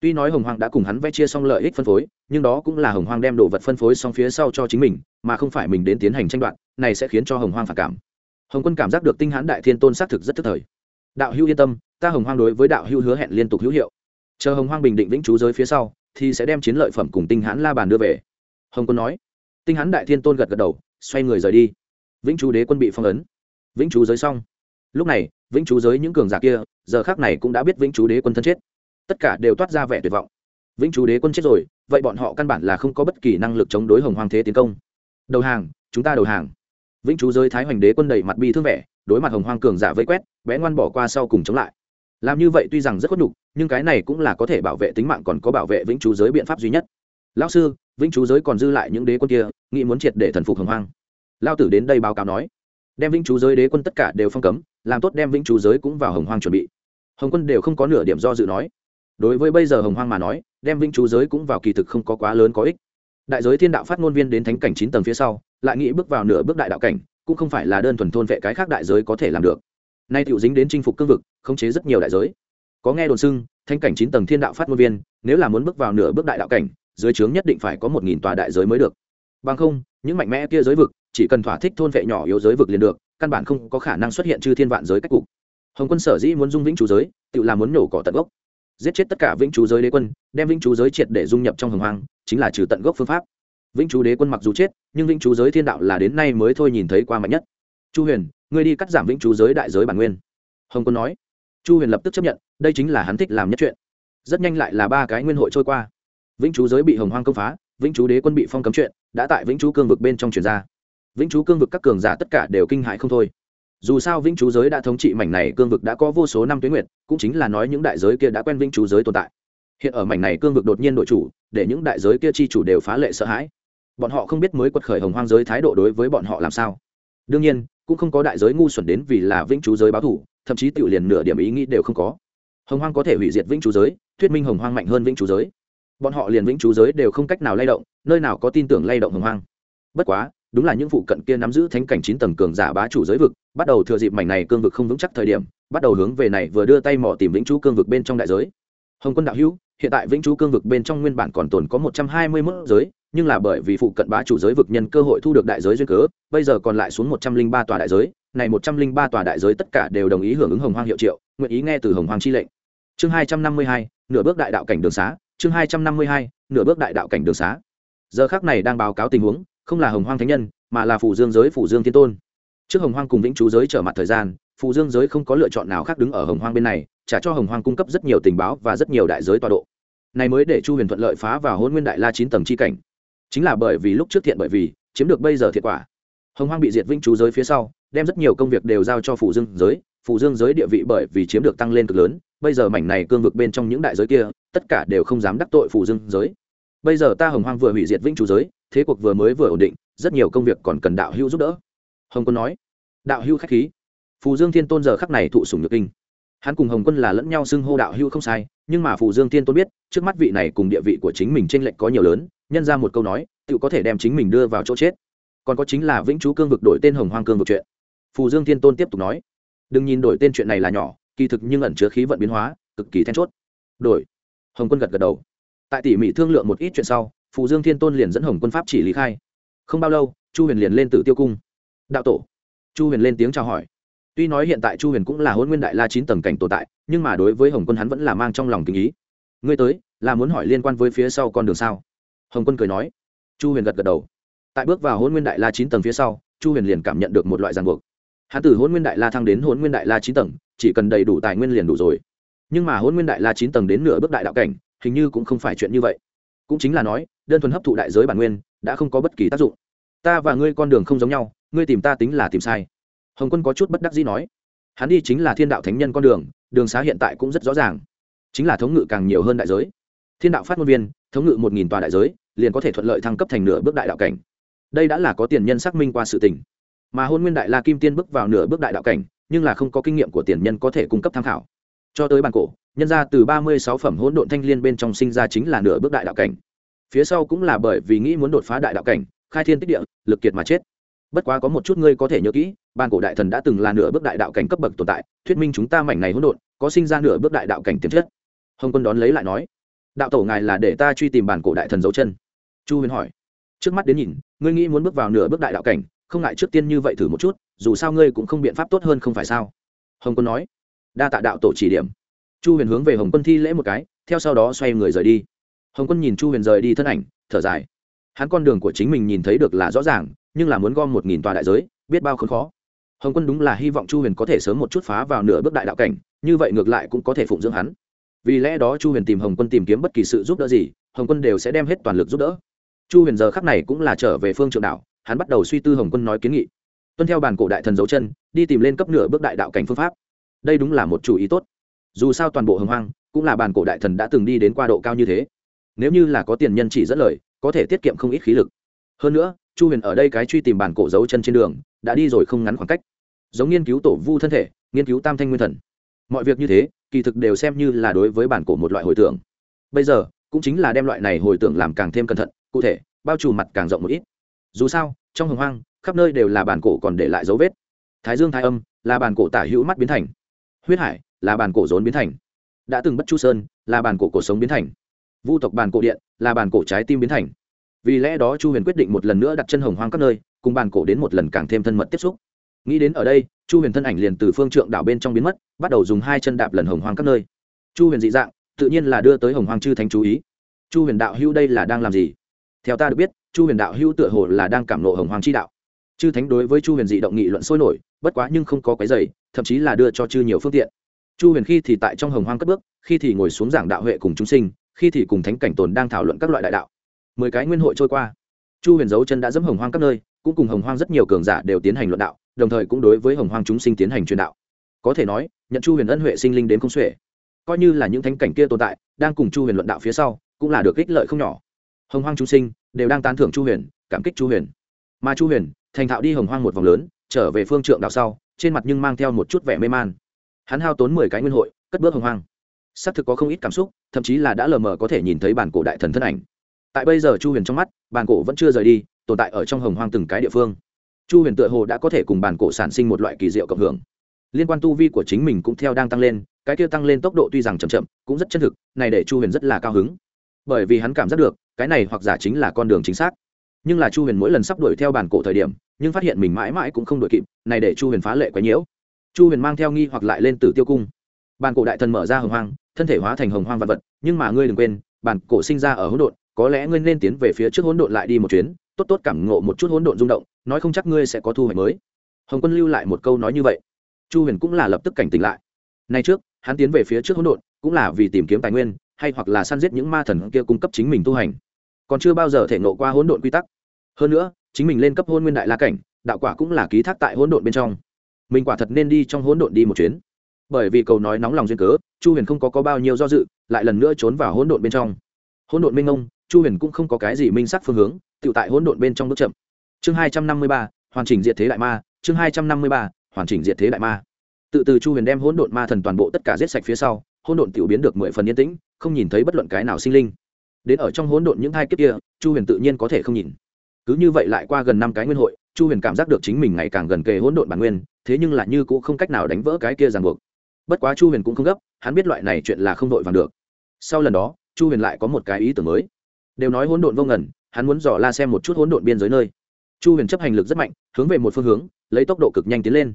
Tuy nói hồng hoàng đã cùng hắn vẽ chia xong lợi ích phân phối, nhưng đó cũng là hồng hoàng đem đồ vật phân phối xong phía sau cho chính mình, mà không phải mình đến tiến hành tranh đoạt, này sẽ khiến cho hồng hoàng phản cảm. Hồng quân cảm giác được tinh hãn đại thiên tôn xác thực rất tức thời. Đạo hữu yên tâm, ta hồng hoàng đối với đạo hữu hứa hẹn liên tục hữu hiệu. Chờ hồng hoàng bình định vĩnh chú giới phía sau, thì sẽ đem chiến lợi phẩm cùng tinh hãn la bàn đưa về. Hồng quân nói. Tinh hãn đại thiên tôn gật gật đầu, xoay người rời đi. Vĩnh chú đế quân bị phong ấn. Vĩnh chú giới xong. Lúc này vĩnh chú giới những cường giả kia, giờ khác này cũng đã biết vĩnh chú đế quân thân chết. Tất cả đều toát ra vẻ tuyệt vọng. Vĩnh chú đế quân chết rồi, vậy bọn họ căn bản là không có bất kỳ năng lực chống đối hồng hoàng thế tiến công. Đầu hàng, chúng ta đầu hàng. Vĩnh chú giới thái hoành đế quân đầy mặt bi thương vẻ, đối mặt hồng hoàng cường giả vây quét, bé ngoan bỏ qua sau cùng chống lại. Làm như vậy tuy rằng rất khuất nhục, nhưng cái này cũng là có thể bảo vệ tính mạng còn có bảo vệ vĩnh chú giới biện pháp duy nhất. Lão sư, vĩnh chú giới còn dư lại những đế quân kia, nghĩ muốn triệt để thần phục hồng Hoàng. lao tử đến đây báo cáo nói đem vĩnh chú giới đế quân tất cả đều phong cấm, làm tốt đem vĩnh chú giới cũng vào hồng hoang chuẩn bị. Hồng quân đều không có nửa điểm do dự nói. Đối với bây giờ hồng hoang mà nói, đem vĩnh chú giới cũng vào kỳ thực không có quá lớn có ích. Đại giới thiên đạo phát ngôn viên đến thánh cảnh chín tầng phía sau, lại nghĩ bước vào nửa bước đại đạo cảnh, cũng không phải là đơn thuần thôn vệ cái khác đại giới có thể làm được. Nay tựu dính đến chinh phục cương vực, khống chế rất nhiều đại giới. Có nghe đồn xưng, thánh cảnh chín tầng thiên đạo phát ngôn viên, nếu là muốn bước vào nửa bước đại đạo cảnh, dưới trướng nhất định phải có một nghìn tòa đại giới mới được. Bằng không, những mạnh mẽ kia giới vực chỉ cần thỏa thích thôn vệ nhỏ yếu giới vực liền được, căn bản không có khả năng xuất hiện chư thiên vạn giới cách cục. Hồng quân sở dĩ muốn dung vĩnh chú giới, tự là muốn nổ cỏ tận gốc. Giết chết tất cả vĩnh chú giới đế quân, đem vĩnh chú giới triệt để dung nhập trong hồng hoang, chính là trừ tận gốc phương pháp. Vĩnh chú đế quân mặc dù chết, nhưng vĩnh chú giới thiên đạo là đến nay mới thôi nhìn thấy qua mạnh nhất. Chu huyền, ngươi đi cắt giảm vĩnh chú giới đại giới bản nguyên. Hồng quân nói. Chu huyền lập tức chấp nhận, đây chính là hắn thích làm nhất chuyện. Rất nhanh lại là ba cái nguyên hội trôi qua. Vĩnh chú giới bị hồng hoang công phá, vĩnh chú đế quân bị phong cấm chuyện, đã tại vĩnh chú cương vực bên trong truyền ra vĩnh chú cương vực các cường giả tất cả đều kinh hãi không thôi. Dù sao vĩnh chú giới đã thống trị mảnh này cương vực đã có vô số năm tuyến nguyệt, cũng chính là nói những đại giới kia đã quen vĩnh chú giới tồn tại. Hiện ở mảnh này cương vực đột nhiên đội chủ, để những đại giới kia chi chủ đều phá lệ sợ hãi. Bọn họ không biết mới quật khởi hồng hoang giới thái độ đối với bọn họ làm sao. Đương nhiên, cũng không có đại giới ngu xuẩn đến vì là vĩnh chú giới báo thủ thậm chí tự liền nửa điểm ý nghĩ đều không có. Hồng hoang có thể hủy diệt vĩnh chú giới, thuyết minh hồng hoang mạnh hơn vĩnh chú giới. Bọn họ liền vĩnh chú giới đều không cách nào lay động, nơi nào có tin tưởng lay động hồng hoang. Bất quá đúng là những phụ cận kia nắm giữ thánh cảnh chín tầng cường giả bá chủ giới vực, bắt đầu thừa dịp mảnh này cương vực không vững chắc thời điểm, bắt đầu hướng về này vừa đưa tay mò tìm vĩnh chú cương vực bên trong đại giới. Hồng quân đạo hữu, hiện tại vĩnh chú cương vực bên trong nguyên bản còn tồn có một trăm hai mươi mốt giới, nhưng là bởi vì phụ cận bá chủ giới vực nhân cơ hội thu được đại giới duyên cớ, bây giờ còn lại xuống một trăm linh ba tòa đại giới, này một trăm linh ba tòa đại giới tất cả đều đồng ý hưởng ứng hồng hoang hiệu triệu, nguyện ý nghe từ hồng hoang chi lệnh. Chương hai trăm năm mươi hai, nửa bước đại đạo cảnh đường xá, chương hai trăm năm mươi hai, nửa bước đại đạo cảnh đường xá. Giờ khác này đang báo cáo tình huống không là hồng hoang thánh nhân, mà là phủ dương giới phủ dương thiên tôn. Trước hồng hoang cùng vĩnh chú giới trở mặt thời gian phủ dương giới không có lựa chọn nào khác đứng ở hồng hoang bên này, trả cho hồng hoang cung cấp rất nhiều tình báo và rất nhiều đại giới tọa độ. Này mới để chu huyền thuận lợi phá vào hôn nguyên đại la chín tầng chi cảnh. Chính là bởi vì lúc trước thiện bởi vì, chiếm được bây giờ thiệt quả. Hồng hoang bị diệt vĩnh chú giới phía sau, đem rất nhiều công việc đều giao cho phủ dương giới phủ dương giới địa vị bởi vì chiếm được tăng lên cực lớn, bây giờ mảnh này cương vực bên trong những đại giới kia, tất cả đều không dám đắc tội phủ dương giới. Bây giờ ta hồng hoang vừa hủy diệt vĩnh chú giới thế cuộc vừa mới vừa ổn định, rất nhiều công việc còn cần đạo hữu giúp đỡ. Hồng quân nói. Đạo hữu khách khí. Phù dương thiên tôn giờ khắc này thụ sùng nhược kinh. Hắn cùng hồng quân là lẫn nhau xưng hô đạo hữu không sai, nhưng mà phù dương thiên tôn biết, trước mắt vị này cùng địa vị của chính mình t r ê n lệch có nhiều lớn, nhân ra một câu nói tự có thể đem chính mình đưa vào chỗ chết. Còn có chính là vĩnh chú cương vực đổi tên hồng hoang cương vực chuyện. Phù dương thiên tôn tiếp tục nói. Đừng nhìn đổi tên chuyện này là nhỏ, kỳ thực nhưng ẩn chứa khí vận biến hóa, cực kỳ then chốt. Đổi. Hồng quân gật gật đầu. Tại tỉ mỉ thương lượng một ít chuyện sau phù dương thiên tôn liền dẫn hồng quân pháp chỉ lý khai không bao lâu chu huyền liền lên tử tiêu cung đạo tổ chu huyền lên tiếng chào hỏi tuy nói hiện tại chu huyền cũng là hôn nguyên đại la chín tầng cảnh tồn tại nhưng mà đối với hồng quân hắn vẫn là mang trong lòng tình ý ngươi tới là muốn hỏi liên quan với phía sau con đường sao hồng quân cười nói chu huyền gật gật đầu tại bước vào hôn nguyên đại la chín tầng phía sau chu huyền liền cảm nhận được một loại ràng buộc hắn từ hôn nguyên đại la thăng đến hôn nguyên đại la chín tầng chỉ cần đầy đủ tài nguyên liền đủ rồi nhưng mà hôn nguyên đại la chín tầng đến nửa bước đại đạo cảnh hình như cũng không phải chuyện như vậy cũng chính là nói, đơn thuần hấp thụ đại giới bản nguyên, đã không có bất kỳ tác dụng. Ta và ngươi con đường không giống nhau, ngươi tìm ta tính là tìm sai. Hồng quân có chút bất đắc dĩ nói. Hắn đi chính là thiên đạo thánh nhân con đường đường xá hiện tại cũng rất rõ ràng. Chính là thống ngự càng nhiều hơn đại giới. Thiên đạo phát ngôn viên, thống ngự một nghìn tòa đại giới, liền có thể thuận lợi thăng cấp thành nửa bước đại đạo cảnh. Đây đã là có tiền nhân xác minh qua sự tình. Mà hôn nguyên đại la kim tiên bước vào nửa bước đại đạo cảnh, nhưng là không có kinh nghiệm của tiền nhân có thể cung cấp tham khảo. Cho tới bàn cổ nhân ra từ ba mươi sáu phẩm hỗn độn thanh liên bên trong sinh ra chính là nửa bước đại đạo cảnh. Phía sau cũng là bởi vì nghĩ muốn đột phá đại đạo cảnh, khai thiên tích địa, lực kiệt mà chết. Bất quá có một chút ngươi có thể nhớ kỹ, ban cổ đại thần đã từng là nửa bước đại đạo cảnh cấp bậc tồn tại, thuyết minh chúng ta mảnh này hỗn độn, có sinh ra nửa bước đại đạo cảnh tiềm chất. Hồng quân đón lấy lại nói, đạo tổ ngài là để ta truy tìm bản cổ đại thần dấu chân. Chu huyền hỏi, trước mắt đến nhìn, ngươi nghĩ muốn bước vào nửa bước đại đạo cảnh, không ngại trước tiên như vậy thử một chút, dù sao ngươi cũng không biện pháp tốt hơn không phải sao? Hồng quân nói, đa tạ đạo tổ chỉ điểm chu huyền hướng về hồng quân thi lễ một cái, theo sau đó xoay người rời đi. Hồng quân nhìn chu huyền rời đi thân ảnh, thở dài. Hắn con đường của chính mình nhìn thấy được là rõ ràng, nhưng là muốn gom một nghìn tòa đại giới, biết bao khốn khó. Hồng quân đúng là hy vọng chu huyền có thể sớm một chút phá vào nửa bước đại đạo cảnh, như vậy ngược lại cũng có thể phụng dưỡng hắn. Vì lẽ đó chu huyền tìm hồng quân tìm kiếm bất kỳ sự giúp đỡ gì, hồng quân đều sẽ đem hết toàn lực giúp đỡ. Chu huyền giờ khắc này cũng là trở về phương trượng đạo, hắn bắt đầu suy tư hồng quân nói kiến nghị. Tuân theo bản cổ đại thần dấu chân, đi tìm lên cấp nửa bước đại đạo cảnh phương pháp. Đây đúng là một chủ ý tốt dù sao toàn bộ hồng hoang cũng là bản cổ đại thần đã từng đi đến qua độ cao như thế. Nếu như là có tiền nhân chỉ dẫn lời, có thể tiết kiệm không ít khí lực. Hơn nữa, chu huyền ở đây cái truy tìm bản cổ dấu chân trên đường, đã đi rồi không ngắn khoảng cách. Giống nghiên cứu tổ vu thân thể, nghiên cứu tam thanh nguyên thần. Mọi việc như thế, kỳ thực đều xem như là đối với bản cổ một loại hồi tưởng. Bây giờ, cũng chính là đem loại này hồi tưởng làm càng thêm cẩn thận, cụ thể, bao trùm mặt càng rộng một ít. Dù sao, trong hồng hoang, khắp nơi đều là bản cổ còn để lại dấu vết. Thái dương, thái âm, là bản cổ tả hữu mắt biến thành. Huyết hải là bản cổ rốn biến thành. Đã từng bất chu sơn, là bản cổ cổ sống biến thành. Vu tộc bản cổ điện, là bản cổ trái tim biến thành. Vì lẽ đó chu huyền quyết định một lần nữa đặt chân hồng hoang các nơi, cùng bản cổ đến một lần càng thêm thân mật tiếp xúc. Nghĩ đến ở đây, chu huyền thân ảnh liền từ phương trượng đảo bên trong biến mất, bắt đầu dùng hai chân đạp lần hồng hoang các nơi. Chu huyền dị dạng, tự nhiên là đưa tới hồng hoang chư thánh chú ý. Chu huyền đạo hữu đây là đang làm gì? Theo ta được biết, chu huyền đạo hữu tựa hồ là đang cảm nộ hồng hoàng chi đạo. Chư thánh đối với chu huyền dị động nghị luận sôi nổi, bất quá nhưng không có cái giày thậm chí là đưa cho chư nhiều phương tiện chu huyền khi thì tại trong hồng hoang cất bước, khi thì ngồi xuống giảng đạo huệ cùng chúng sinh, khi thì cùng thánh cảnh tồn đang thảo luận các loại đại đạo. Mười cái nguyên hội trôi qua. Chu huyền giấu chân đã dẫm hồng hoang các nơi, cũng cùng hồng hoang rất nhiều cường giả đều tiến hành luận đạo, đồng thời cũng đối với hồng hoang chúng sinh tiến hành truyền đạo. Có thể nói, nhận chu huyền ân huệ sinh linh đến không xuể. Coi như là những thánh cảnh kia tồn tại, đang cùng chu huyền luận đạo phía sau, cũng là được ích lợi không nhỏ. Hồng hoang chúng sinh đều đang tán thưởng chu huyền, cảm kích chu huyền. Mà chu huyền, thành thạo đi hồng hoang một vòng lớn, trở về phương trượng đạo sau, trên mặt nhưng mang theo một chút vẻ mê man hắn hao tốn mười cái nguyên hội, cất bước hồng hoang. Xác thực có không ít cảm xúc, thậm chí là đã lờ mờ có thể nhìn thấy bản cổ đại thần thân ảnh. Tại bây giờ chu huyền trong mắt, bản cổ vẫn chưa rời đi, tồn tại ở trong hồng hoang từng cái địa phương. Chu huyền tựa hồ đã có thể cùng bản cổ sản sinh một loại kỳ diệu cộng hưởng. Liên quan tu vi của chính mình cũng theo đang tăng lên, cái kia tăng lên tốc độ tuy rằng chậm chậm, cũng rất chân thực, này để chu huyền rất là cao hứng. Bởi vì hắn cảm giác được, cái này hoặc giả chính là con đường chính xác. Nhưng là chu huyền mỗi lần sắp đuổi theo bản cổ thời điểm, nhưng phát hiện mình mãi mãi cũng không đuổi kịp, này để chu huyền phá lệ quá nhiễu chu huyền mang theo nghi hoặc lại lên Tử tiêu cung. Bàn cổ đại thần mở ra hồng hoang, thân thể hóa thành hồng hoang vật vật, nhưng mà ngươi đừng quên, bản cổ sinh ra ở hỗn độn, có lẽ ngươi nên tiến về phía trước hỗn độn lại đi một chuyến, tốt tốt cảm ngộ một chút hỗn độn rung động, nói không chắc ngươi sẽ có thu hoạch mới. Hồng quân lưu lại một câu nói như vậy. Chu huyền cũng là lập tức cảnh tỉnh lại. Nay trước, hắn tiến về phía trước hỗn độn, cũng là vì tìm kiếm tài nguyên, hay hoặc là săn giết những ma thần kia cung cấp chính mình tu hành. Còn chưa bao giờ thể nộ qua hỗn độn quy tắc. Hơn nữa, chính mình lên cấp hôn nguyên đại la cảnh, đạo quả cũng là ký thác tại hỗn độn bên trong mình quả thật nên đi trong hỗn độn đi một chuyến. Bởi vì cầu nói nóng lòng duyên cớ chu huyền không có, có bao nhiêu do dự lại lần nữa trốn vào hỗn độn bên trong. Hỗn độn minh ông chu huyền cũng không có cái gì minh sắc phương hướng tự tại hỗn độn bên trong bước chậm. Chương hai trăm năm mươi ba hoàn chỉnh diệt thế đại ma chương hai trăm năm mươi ba hoàn chỉnh diệt thế đại ma. Tự từ chu huyền đem hỗn độn ma thần toàn bộ tất cả giết sạch phía sau hỗn độn tiểu biến được mười phần yên tĩnh không nhìn thấy bất luận cái nào sinh linh. Đến ở trong hỗn độn những hai kiếp kia chu huyền tự nhiên có thể không nhìn. Cứ như vậy lại qua gần năm cái nguyên hội chu huyền cảm giác được chính mình ngày càng gần kề hỗn độn bản nguyên thế nhưng là như cũng không cách nào đánh vỡ cái kia ràng buộc. Bất quá chu huyền cũng không gấp hắn biết loại này chuyện là không vội vàng được. Sau lần đó chu huyền lại có một cái ý tưởng mới. Đều nói hỗn độn vô ngần, hắn muốn dò la xem một chút hỗn độn biên giới nơi. Chu huyền chấp hành lực rất mạnh hướng về một phương hướng lấy tốc độ cực nhanh tiến lên.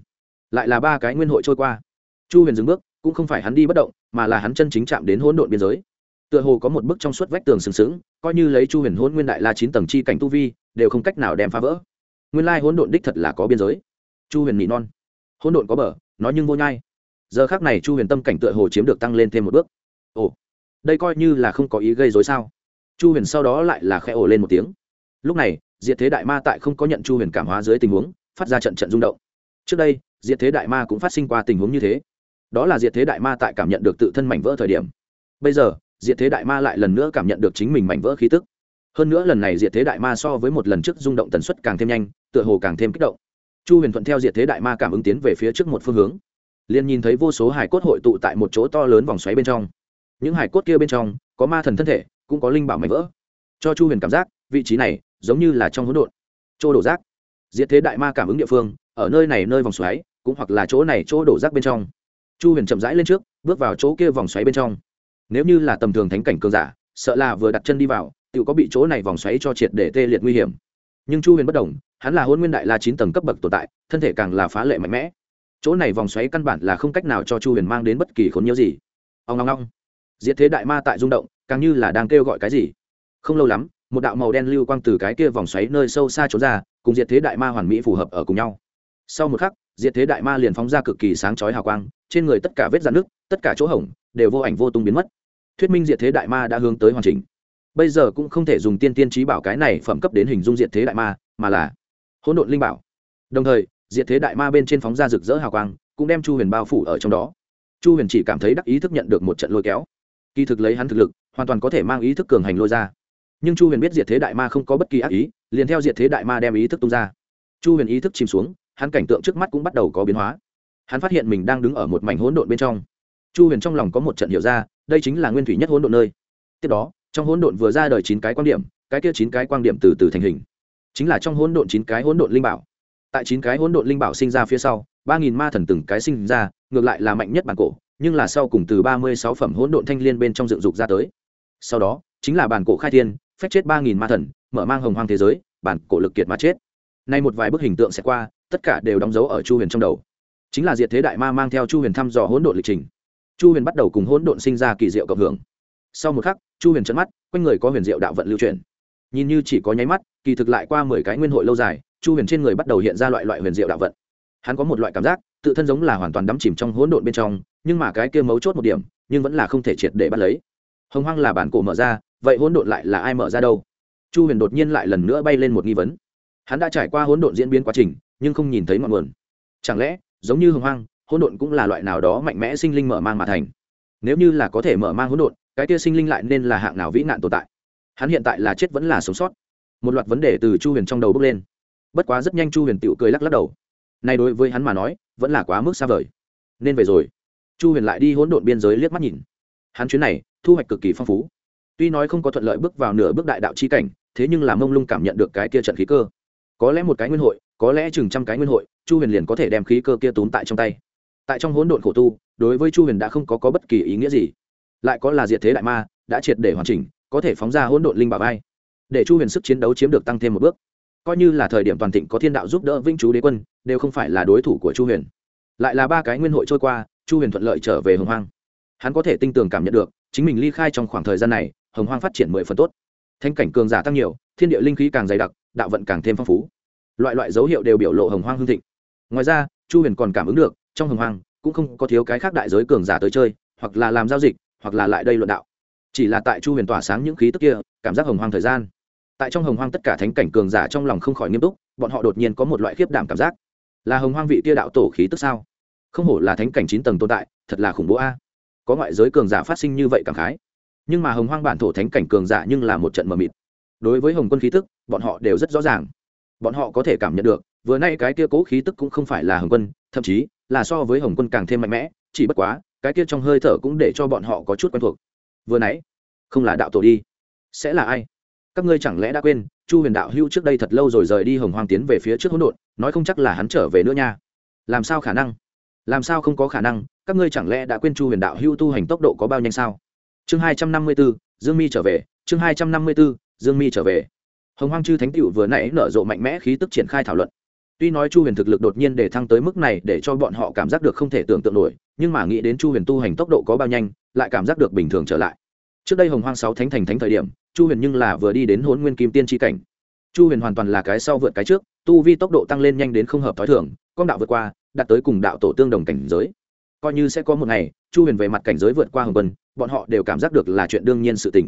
Lại là ba cái nguyên hội trôi qua. Chu huyền dừng bước cũng không phải hắn đi bất động mà là hắn chân chính chạm đến hỗn độn biên giới. Tựa hồ có một bức trong suốt vách tường sừng sững coi như lấy chu huyền hỗn nguyên đại la chín tầng chi cảnh tu vi đều không cách nào đem phá vỡ. Nguyên lai hỗn độn đích thật là có biên giới. Chu huyền nỉ non hỗn độn có bờ nói nhưng vô nhai. Giờ khác này chu huyền tâm cảnh tựa hồ chiếm được tăng lên thêm một bước. Ồ, đây coi như là không có ý gây dối sao? Chu huyền sau đó lại là khẽ ồ lên một tiếng. Lúc này, diệt thế đại ma tại không có nhận chu huyền cảm hóa dưới tình huống, phát ra trận trận rung động. Trước đây, diệt thế đại ma cũng phát sinh qua tình huống như thế. Đó là diệt thế đại ma tại cảm nhận được tự thân mảnh vỡ thời điểm. Bây giờ, diệt thế đại ma lại lần nữa cảm nhận được chính mình mảnh vỡ khí tức. Hơn nữa lần này diệt thế đại ma so với một lần trước rung động tần suất càng thêm nhanh, tựa hồ càng thêm kích động chu huyền thuận theo diệt thế đại ma cảm ứng tiến về phía trước một phương hướng. Liền nhìn thấy vô số hải cốt hội tụ tại một chỗ to lớn vòng xoáy bên trong. Những hải cốt kia bên trong, có ma thần thân thể, cũng có linh bảo mảnh vỡ. Cho chu huyền cảm giác, vị trí này giống như là trong hỗn độn. Chỗ đổ rác. Diệt thế đại ma cảm ứng địa phương, ở nơi này nơi vòng xoáy, cũng hoặc là chỗ này chỗ đổ rác bên trong. Chu huyền chậm rãi lên trước, bước vào chỗ kia vòng xoáy bên trong. Nếu như là tầm thường thánh cảnh cường giả, sợ là vừa đặt chân đi vào, tự có bị chỗ này vòng xoáy cho triệt để tê liệt nguy hiểm. Nhưng chu huyền bất đồng hắn là hôn nguyên đại la chín tầng cấp bậc tồn tại, thân thể càng là phá lệ mạnh mẽ. Chỗ này vòng xoáy căn bản là không cách nào cho chu huyền mang đến bất kỳ khốn nhớ gì. Ông ngong ngong diệt thế đại ma tại rung động, càng như là đang kêu gọi cái gì. Không lâu lắm, một đạo màu đen lưu quang từ cái kia vòng xoáy nơi sâu xa trốn ra, cùng diệt thế đại ma hoàn mỹ phù hợp ở cùng nhau. Sau một khắc, diệt thế đại ma liền phóng ra cực kỳ sáng chói hào quang, trên người tất cả vết dạn nước tất cả chỗ hổng đều vô ảnh vô tung biến mất. Thuyết minh diệt thế đại ma đã hướng tới hoàn chỉnh. Bây giờ cũng không thể dùng tiên tiên trí bảo cái này phẩm cấp đến hình dung diệt thế đại ma, mà là hỗn độn linh bảo. Đồng thời, diệt thế đại ma bên trên phóng ra rực rỡ hào quang, cũng đem chu huyền bao phủ ở trong đó. Chu huyền chỉ cảm thấy đắc ý thức nhận được một trận lôi kéo. Kỳ thực lấy hắn thực lực, hoàn toàn có thể mang ý thức cường hành lôi ra. Nhưng chu huyền biết diệt thế đại ma không có bất kỳ ác ý, liền theo diệt thế đại ma đem ý thức tung ra. Chu huyền ý thức chìm xuống, hắn cảnh tượng trước mắt cũng bắt đầu có biến hóa. Hắn phát hiện mình đang đứng ở một mảnh hỗn độn bên trong. Chu huyền trong lòng có một trận hiểu ra, đây chính là nguyên thủy nhất hỗn độn nơi. Tiếp đó, trong hỗn độn vừa ra đời chín cái quan điểm, cái kia chín cái quan điểm từ từ thành hình chính là trong hỗn độn chín cái hỗn độn linh bảo. Tại chín cái hỗn độn linh bảo sinh ra phía sau, ba nghìn ma thần từng cái sinh ra, ngược lại là mạnh nhất bản cổ, nhưng là sau cùng từ ba mươi sáu phẩm hỗn độn thanh liên bên trong dựng dục ra tới. Sau đó, chính là bản cổ khai thiên, phách chết ba nghìn ma thần, mở mang hồng hoang thế giới, bản cổ lực kiệt mà chết. Nay một vài bức hình tượng sẽ qua, tất cả đều đóng dấu ở chu huyền trong đầu. Chính là diệt thế đại ma mang theo chu huyền thăm dò hỗn độn lịch trình. Chu huyền bắt đầu cùng hỗn độn sinh ra kỳ diệu cộng hưởng. Sau một khắc, chu huyền trận mắt, quanh người có huyền diệu đạo vận lưu truyền nhìn như chỉ có nháy mắt, kỳ thực lại qua mười cái nguyên hội lâu dài, chu huyền trên người bắt đầu hiện ra loại loại huyền diệu đạo vận. Hắn có một loại cảm giác, tự thân giống là hoàn toàn đắm chìm trong hỗn độn bên trong, nhưng mà cái kia mấu chốt một điểm, nhưng vẫn là không thể triệt để bắt lấy. Hồng hoang là bản cổ mở ra, vậy hỗn độn lại là ai mở ra đâu? Chu huyền đột nhiên lại lần nữa bay lên một nghi vấn. Hắn đã trải qua hỗn độn diễn biến quá trình, nhưng không nhìn thấy ngọn nguồn. Chẳng lẽ, giống như hồng hoang, hỗn độn cũng là loại nào đó mạnh mẽ sinh linh mở mang mà thành? Nếu như là có thể mở mang hỗn độn, cái kia sinh linh lại nên là hạng nào vĩ nạn tồn tại? Hắn hiện tại là chết vẫn là sống sót. Một loạt vấn đề từ chu huyền trong đầu bước lên. Bất quá rất nhanh chu huyền tựu cười lắc lắc đầu. Này đối với hắn mà nói vẫn là quá mức xa vời. Nên về rồi. Chu huyền lại đi hỗn độn biên giới liếc mắt nhìn. Hắn chuyến này thu hoạch cực kỳ phong phú. Tuy nói không có thuận lợi bước vào nửa bước đại đạo chi cảnh thế nhưng là mông lung cảm nhận được cái kia trận khí cơ. Có lẽ một cái nguyên hội có lẽ chừng trăm cái nguyên hội chu huyền liền có thể đem khí cơ kia túm tại trong tay. Tại trong hỗn độn khổ tu đối với chu huyền đã không có, có bất kỳ ý nghĩa gì. Lại có là diệt thế đại ma đã triệt để hoàn chỉnh có thể phóng ra hỗn độn linh bảo vai, để chu huyền sức chiến đấu chiếm được tăng thêm một bước. Coi như là thời điểm toàn thịnh có thiên đạo giúp đỡ vĩnh chú đế quân, đều không phải là đối thủ của chu huyền. Lại là ba cái nguyên hội trôi qua, chu huyền thuận lợi trở về hồng hoang. Hắn có thể tinh tường cảm nhận được, chính mình ly khai trong khoảng thời gian này, hồng hoang phát triển mười phần tốt. Thanh cảnh cường giả tăng nhiều, thiên địa linh khí càng dày đặc, đạo vận càng thêm phong phú. Loại loại dấu hiệu đều biểu lộ hồng hoang hương thịnh. Ngoài ra, chu huyền còn cảm ứng được, trong hồng hoang cũng không có thiếu cái khác đại giới cường giả tới chơi, hoặc là làm giao dịch, hoặc là lại đây luận đạo chỉ là tại chu huyền tỏa sáng những khí tức kia, cảm giác hồng hoang thời gian. Tại trong hồng hoang tất cả thánh cảnh cường giả trong lòng không khỏi nghiêm túc, bọn họ đột nhiên có một loại khiếp đảm cảm giác. Là hồng hoang vị tia đạo tổ khí tức sao? Không hổ là thánh cảnh chín tầng tồn tại, thật là khủng bố a. Có ngoại giới cường giả phát sinh như vậy cảm khái. Nhưng mà hồng hoang bản thổ thánh cảnh cường giả nhưng là một trận mờ mịt. Đối với hồng quân khí tức, bọn họ đều rất rõ ràng. Bọn họ có thể cảm nhận được, vừa nay cái kia cố khí tức cũng không phải là hồng quân, thậm chí là so với hồng quân càng thêm mạnh mẽ, chỉ bất quá, cái kia trong hơi thở cũng để cho bọn họ có chút quen thuộc vừa nãy, không là đạo tổ đi, sẽ là ai? Các ngươi chẳng lẽ đã quên, chu huyền đạo hưu trước đây thật lâu rồi rời đi hồng hoang tiến về phía trước hỗn độn, nói không chắc là hắn trở về nữa nha. Làm sao khả năng? Làm sao không có khả năng? Các ngươi chẳng lẽ đã quên chu huyền đạo hưu tu hành tốc độ có bao nhanh sao? Chương hai trăm năm mươi b ố dương mi trở về, chương hai trăm năm mươi b ố dương mi trở về. Hồng hoang chư thánh cựu vừa nãy nở rộ mạnh mẽ khí tức triển khai thảo luận. Tuy nói chu huyền thực lực đột nhiên để thăng tới mức này để cho bọn họ cảm giác được không thể tưởng tượng nổi, nhưng mà nghĩ đến chu huyền tu hành tốc độ có bao nhanh lại cảm giác được bình thường trở lại. Trước đây hồng hoang sáu thánh thành thánh thời điểm, chu huyền nhưng là vừa đi đến hôn nguyên kim tiên tri cảnh. Chu huyền hoàn toàn là cái sau vượt cái trước, tu vi tốc độ tăng lên nhanh đến không hợp t h ó i thường, con đạo vượt qua, đạt tới cùng đạo tổ tương đồng cảnh giới. Coi như sẽ có một ngày, chu huyền về mặt cảnh giới vượt qua hồng vân, bọn họ đều cảm giác được là chuyện đương nhiên sự tình.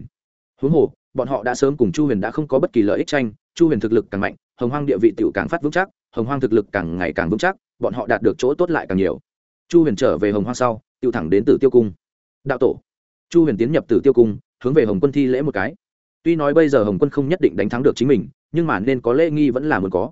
Huống hồ, bọn họ đã sớm cùng chu huyền đã không có bất kỳ lợi ích tranh, chu huyền thực lực càng mạnh, hồng hoang địa vị t càng phát vững chắc, hồng hoang thực lực càng ngày càng vững chắc, bọn họ đạt được chỗ tốt lại càng nhiều. Chu huyền trở về hồng hoang sau tiêu thẳng đến tử tiêu cung đạo tổ. Chu huyền tiến nhập tử tiêu cung, hướng về hồng quân thi lễ một cái. Tuy nói bây giờ hồng quân không nhất định đánh thắng được chính mình, nhưng mà nên có lễ nghi vẫn là muốn có.